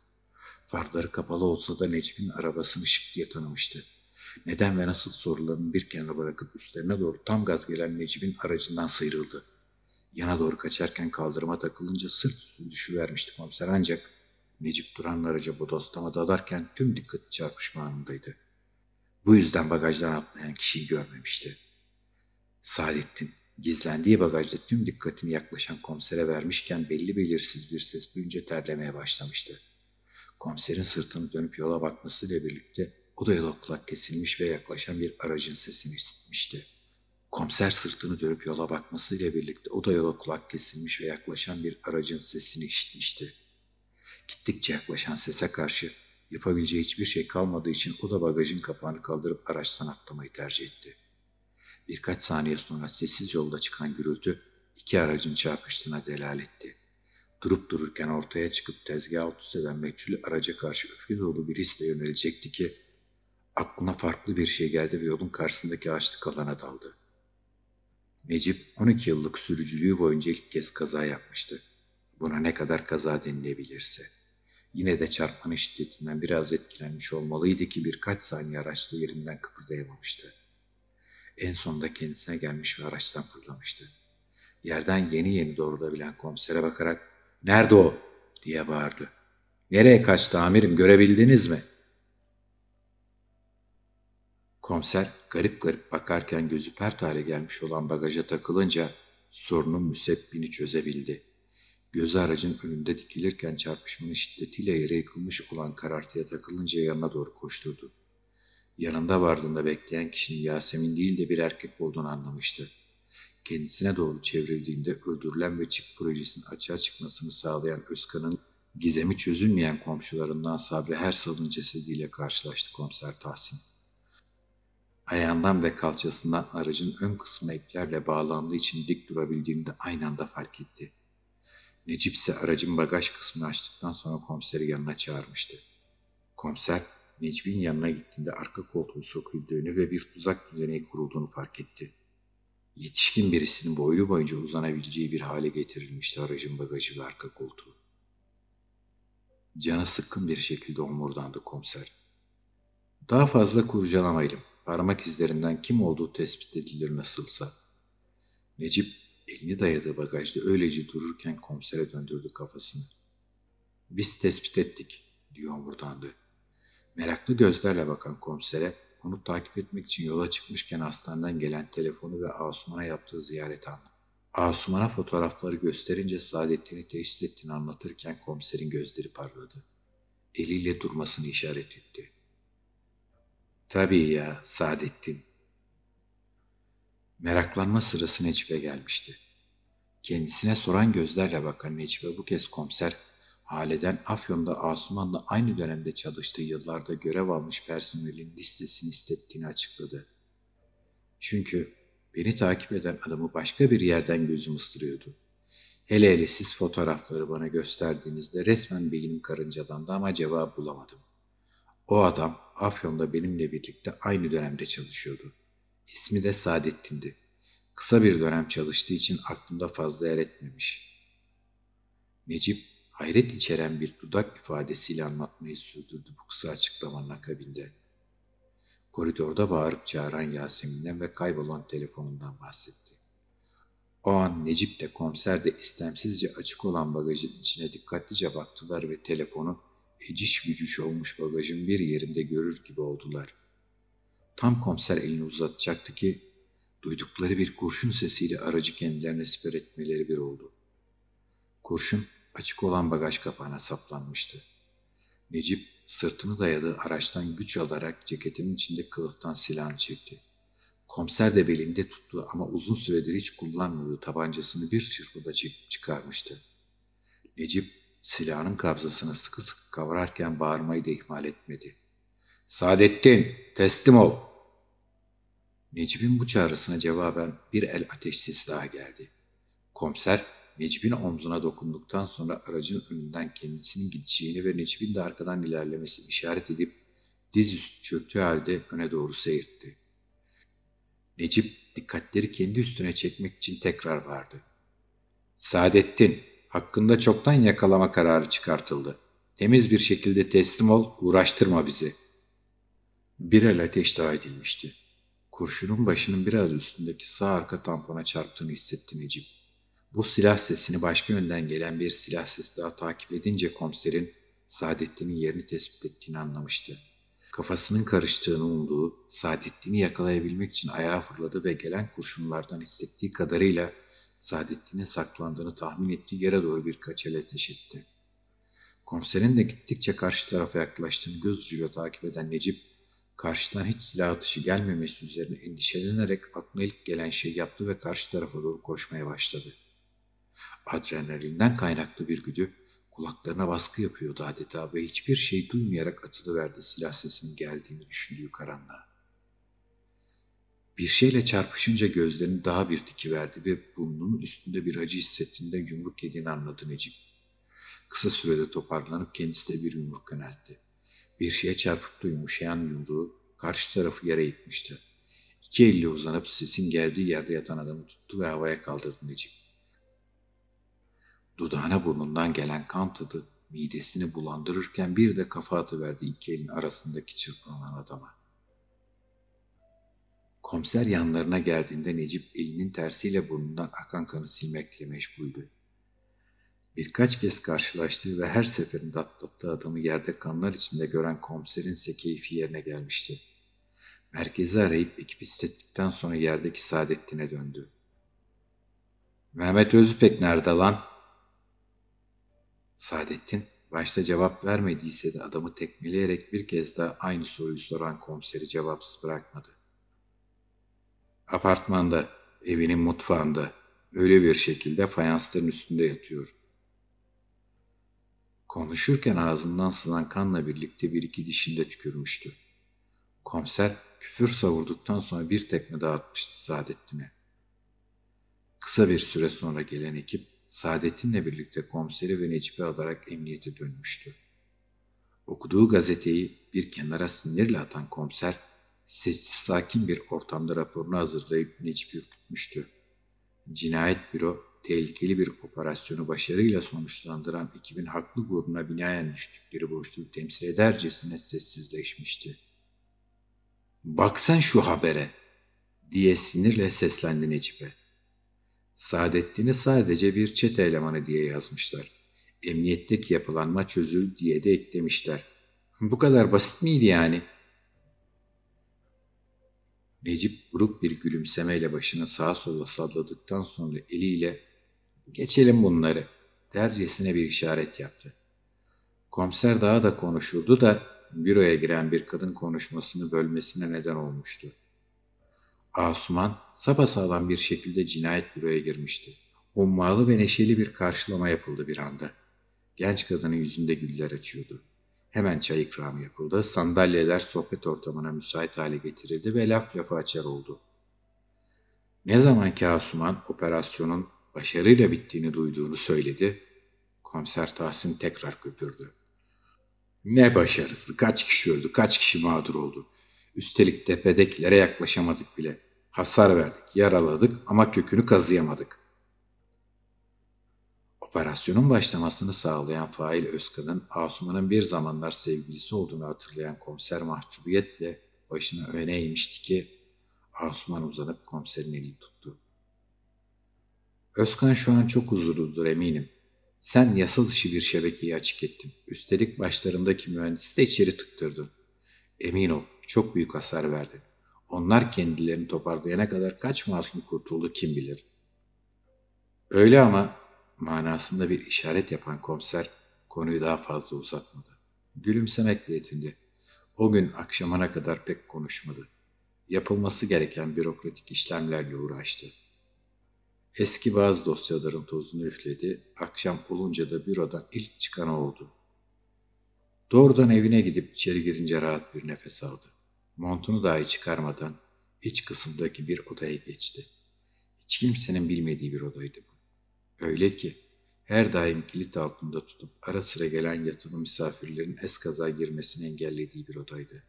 Farları kapalı olsa da Necip'in arabasını şık diye tanımıştı. Neden ve nasıl sorularını bir kenara bırakıp üstlerine doğru tam gaz gelen Necip'in aracından sıyrıldı. Yana doğru kaçarken kaldırıma takılınca sırt üstü düşüvermişti komiser ancak Necip duran araca bodoslama dalarken tüm dikkati çarpışma anındaydı. Bu yüzden bagajdan atlayan kişiyi görmemişti. Saadettin gizlendiği bagajda tüm dikkatini yaklaşan komisere vermişken belli belirsiz bir ses duyunca terlemeye başlamıştı. Komiserin sırtını dönüp yola bakmasıyla birlikte o da yola kulak kesilmiş ve yaklaşan bir aracın sesini işitmişti. Komiser sırtını dönüp yola bakmasıyla birlikte o da yola kulak kesilmiş ve yaklaşan bir aracın sesini işitmişti. Gittikçe yaklaşan sese karşı yapabileceği hiçbir şey kalmadığı için o da bagajın kapağını kaldırıp araçtan atlamayı tercih etti. Birkaç saniye sonra sessiz yolda çıkan gürültü iki aracın çarpıştığına delaletti. Durup dururken ortaya çıkıp tezgah alt üst eden meçhul araca karşı öfke dolu bir hisle yönelecekti ki aklına farklı bir şey geldi ve yolun karşısındaki ağaçlık alana daldı. Necip 12 yıllık sürücülüğü boyunca ilk kez kaza yapmıştı. Buna ne kadar kaza denilebilirse. Yine de çarpmanın şiddetinden biraz etkilenmiş olmalıydı ki birkaç saniye araçta yerinden kıpırdayamamıştı. En sonunda kendisine gelmiş ve araçtan fırlamıştı. Yerden yeni yeni doğrulabilen komisere bakarak ''Nerede o?'' diye bağırdı. ''Nereye kaçtı amirim görebildiniz mi?'' Komiser garip garip bakarken gözü pert hale gelmiş olan bagaja takılınca sorunun müsebbini çözebildi. Gözü aracın önünde dikilirken çarpışmanın şiddetiyle yere yıkılmış olan karartıya takılınca yanına doğru koşturdu. Yanında vardığında bekleyen kişinin Yasemin değil de bir erkek olduğunu anlamıştı. Kendisine doğru çevrildiğinde öldürülen ve çift projesinin açığa çıkmasını sağlayan Özkan'ın gizemi çözülmeyen komşularından Sabri her salın cesediyle karşılaştı komiser Tahsin. Ayağından ve kalçasından aracın ön kısmına iplerle bağlandığı için dik durabildiğini de aynı anda fark etti. Necip ise aracın bagaj kısmını açtıktan sonra komiseri yanına çağırmıştı. Komiser, Necip'in yanına gittiğinde arka koltuğu söküldüğünü ve bir tuzak düzeneği kurulduğunu fark etti. Yetişkin birisinin boylu boyunca uzanabileceği bir hale getirilmişti aracın bagajı ve arka koltuğu. Canı sıkkın bir şekilde omurdandı komiser. Daha fazla kurcalamayalım. Parmak izlerinden kim olduğu tespit edilir nasılsa. Necip elini dayadığı bagajda öylece dururken komisere döndürdü kafasını. Biz tespit ettik diyor omurdandı. Meraklı gözlerle bakan komisere onu takip etmek için yola çıkmışken hastaneden gelen telefonu ve Asuman'a yaptığı ziyaret anlattı. Asuman'a fotoğrafları gösterince Saadettin'i teşhis ettiğini anlatırken komiserin gözleri parladı. Eliyle durmasını işaret etti. Tabii ya Saadettin. Meraklanma sırası Necip'e gelmişti. Kendisine soran gözlerle bakan Necip'e bu kez komiser Hale'den Afyon'da Asuman'la aynı dönemde çalıştığı yıllarda görev almış personelin listesini istettiğini açıkladı. Çünkü beni takip eden adamı başka bir yerden gözüm ıstırıyordu. Hele hele siz fotoğrafları bana gösterdiğinizde resmen beynim karıncalandı ama cevap bulamadım. O adam Afyon'da benimle birlikte aynı dönemde çalışıyordu. İsmi de Saadettin'di. Kısa bir dönem çalıştığı için aklımda fazla yer etmemiş. Necip hayret içeren bir dudak ifadesiyle anlatmayı sürdürdü bu kısa açıklamanın akabinde. Koridorda bağırıp çağıran Yasemin'den ve kaybolan telefonundan bahsetti. O an Necip de komiser de istemsizce açık olan bagajın içine dikkatlice baktılar ve telefonu eciş gücüş olmuş bagajın bir yerinde görür gibi oldular. Tam komiser elini uzatacaktı ki duydukları bir kurşun sesiyle aracı kendilerine siper etmeleri bir oldu. Kurşun açık olan bagaj kapağına saplanmıştı. Necip sırtını dayadığı araçtan güç alarak ceketinin içinde kılıftan silahını çekti. Komiser de belinde tuttuğu ama uzun süredir hiç kullanmadığı tabancasını bir çırpıda çekip çıkarmıştı. Necip silahının kabzasını sıkı sıkı kavrarken bağırmayı da ihmal etmedi. Saadettin teslim ol. Necip'in bu çağrısına cevaben bir el ateşsiz daha geldi. Komiser Necip'in omzuna dokunduktan sonra aracın önünden kendisinin gideceğini ve Necip'in de arkadan ilerlemesini işaret edip dizüstü çöktüğü halde öne doğru seyirtti. Necip dikkatleri kendi üstüne çekmek için tekrar vardı. Saadettin, hakkında çoktan yakalama kararı çıkartıldı. Temiz bir şekilde teslim ol, uğraştırma bizi. Bir el ateş daha edilmişti. Kurşunun başının biraz üstündeki sağ arka tampona çarptığını hissetti Necip. Bu silah sesini başka yönden gelen bir silah sesi daha takip edince komiserin Saadettin'in yerini tespit ettiğini anlamıştı. Kafasının karıştığını umduğu, Saadettin'i yakalayabilmek için ayağa fırladı ve gelen kurşunlardan hissettiği kadarıyla Saadettin'in saklandığını tahmin ettiği yere doğru birkaç el ateş etti. Komiserin de gittikçe karşı tarafa yaklaştığını göz ucuyla takip eden Necip, karşıdan hiç silah atışı gelmemesi üzerine endişelenerek aklına ilk gelen şey yaptı ve karşı tarafa doğru koşmaya başladı. Adrenalinden kaynaklı bir güdü kulaklarına baskı yapıyordu adeta ve hiçbir şey duymayarak atılıverdi silah sesinin geldiğini düşündüğü karanlığa. Bir şeyle çarpışınca gözlerini daha bir dikiverdi ve burnunun üstünde bir acı hissettiğinde yumruk yediğini anladı Necip. Kısa sürede toparlanıp kendisine bir yumruk yöneltti. Bir şeye çarpıp da yumuşayan yumruğu karşı tarafı yere yıkmıştı. İki elle uzanıp sesin geldiği yerde yatan adamı tuttu ve havaya kaldırdı Necip. Dudağına burnundan gelen kan tadı midesini bulandırırken bir de kafa atıverdi iki elin arasındaki çırpınan adama. Komiser yanlarına geldiğinde Necip elinin tersiyle burnundan akan kanı silmekle meşguldü. Birkaç kez karşılaştığı ve her seferinde atlattığı adamı yerde kanlar içinde gören komiserin ise keyfi yerine gelmişti. Merkezi arayıp ekip istettikten sonra yerdeki Saadettin'e döndü. Mehmet Özüpek nerede lan? Saadettin başta cevap vermediyse de adamı tekmeleyerek bir kez daha aynı soruyu soran komiseri cevapsız bırakmadı. Apartmanda, evinin mutfağında, öyle bir şekilde fayansların üstünde yatıyor. Konuşurken ağzından sızan kanla birlikte bir iki dişinde tükürmüştü. Komiser küfür savurduktan sonra bir tekme daha atmıştı Saadettin'e. Kısa bir süre sonra gelen ekip Saadettin'le birlikte komiseri ve Necip'i alarak emniyete dönmüştü. Okuduğu gazeteyi bir kenara sinirle atan komiser, sessiz sakin bir ortamda raporunu hazırlayıp Necip'i ürkütmüştü. Cinayet büro, tehlikeli bir operasyonu başarıyla sonuçlandıran ekibin haklı gururuna binaen düştükleri boşluğu temsil edercesine sessizleşmişti. ''Bak sen şu habere!'' diye sinirle seslendi Necip'e. Saadettin'i sadece bir çete elemanı diye yazmışlar. Emniyetteki yapılanma çözül diye de eklemişler. Bu kadar basit miydi yani? Necip buruk bir gülümsemeyle başını sağa sola salladıktan sonra eliyle geçelim bunları dercesine bir işaret yaptı. Komiser daha da konuşurdu da büroya giren bir kadın konuşmasını bölmesine neden olmuştu. Asuman sapasağlam bir şekilde cinayet büroya girmişti. Ummalı ve neşeli bir karşılama yapıldı bir anda. Genç kadının yüzünde güller açıyordu. Hemen çay ikramı yapıldı, sandalyeler sohbet ortamına müsait hale getirildi ve laf lafı açar oldu. Ne zaman ki Asuman operasyonun başarıyla bittiğini duyduğunu söyledi, komiser Tahsin tekrar köpürdü. Ne başarısı, kaç kişi öldü, kaç kişi mağdur oldu. Üstelik tepedekilere yaklaşamadık bile. Hasar verdik, yaraladık ama kökünü kazıyamadık. Operasyonun başlamasını sağlayan fail Özkan'ın Asuman'ın bir zamanlar sevgilisi olduğunu hatırlayan komiser mahcubiyetle başını öne eğmişti ki Asuman uzanıp komiserin elini tuttu. Özkan şu an çok huzurludur eminim. Sen yasal dışı bir şebekeyi açık ettin. Üstelik başlarındaki mühendisi de içeri tıktırdın. Emin ol çok büyük hasar verdin. Onlar kendilerini toparlayana kadar kaç masum kurtuldu kim bilir. Öyle ama manasında bir işaret yapan komiser konuyu daha fazla uzatmadı. Gülümsemekle yetindi. O gün akşamına kadar pek konuşmadı. Yapılması gereken bürokratik işlemlerle uğraştı. Eski bazı dosyaların tozunu üfledi, akşam olunca da bürodan ilk çıkan oldu. Doğrudan evine gidip içeri girince rahat bir nefes aldı. Montunu dahi çıkarmadan iç kısımdaki bir odaya geçti. Hiç kimsenin bilmediği bir odaydı. Öyle ki her daim kilit altında tutup ara sıra gelen yatılı misafirlerin eskaza girmesini engellediği bir odaydı.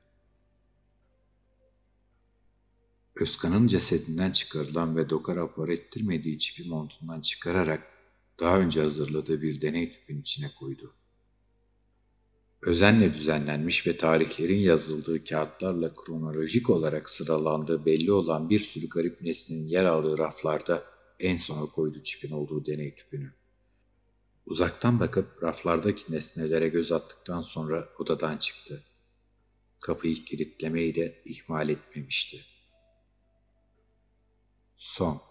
Özkan'ın cesedinden çıkarılan ve doka rapor ettirmediği çipi montundan çıkararak daha önce hazırladığı bir deney tüpün içine koydu. Özenle düzenlenmiş ve tarihlerin yazıldığı kağıtlarla kronolojik olarak sıralandığı belli olan bir sürü garip nesnenin yer aldığı raflarda en sona koydu çipin olduğu deney tüpünü. Uzaktan bakıp raflardaki nesnelere göz attıktan sonra odadan çıktı. Kapıyı kilitlemeyi de ihmal etmemişti. Son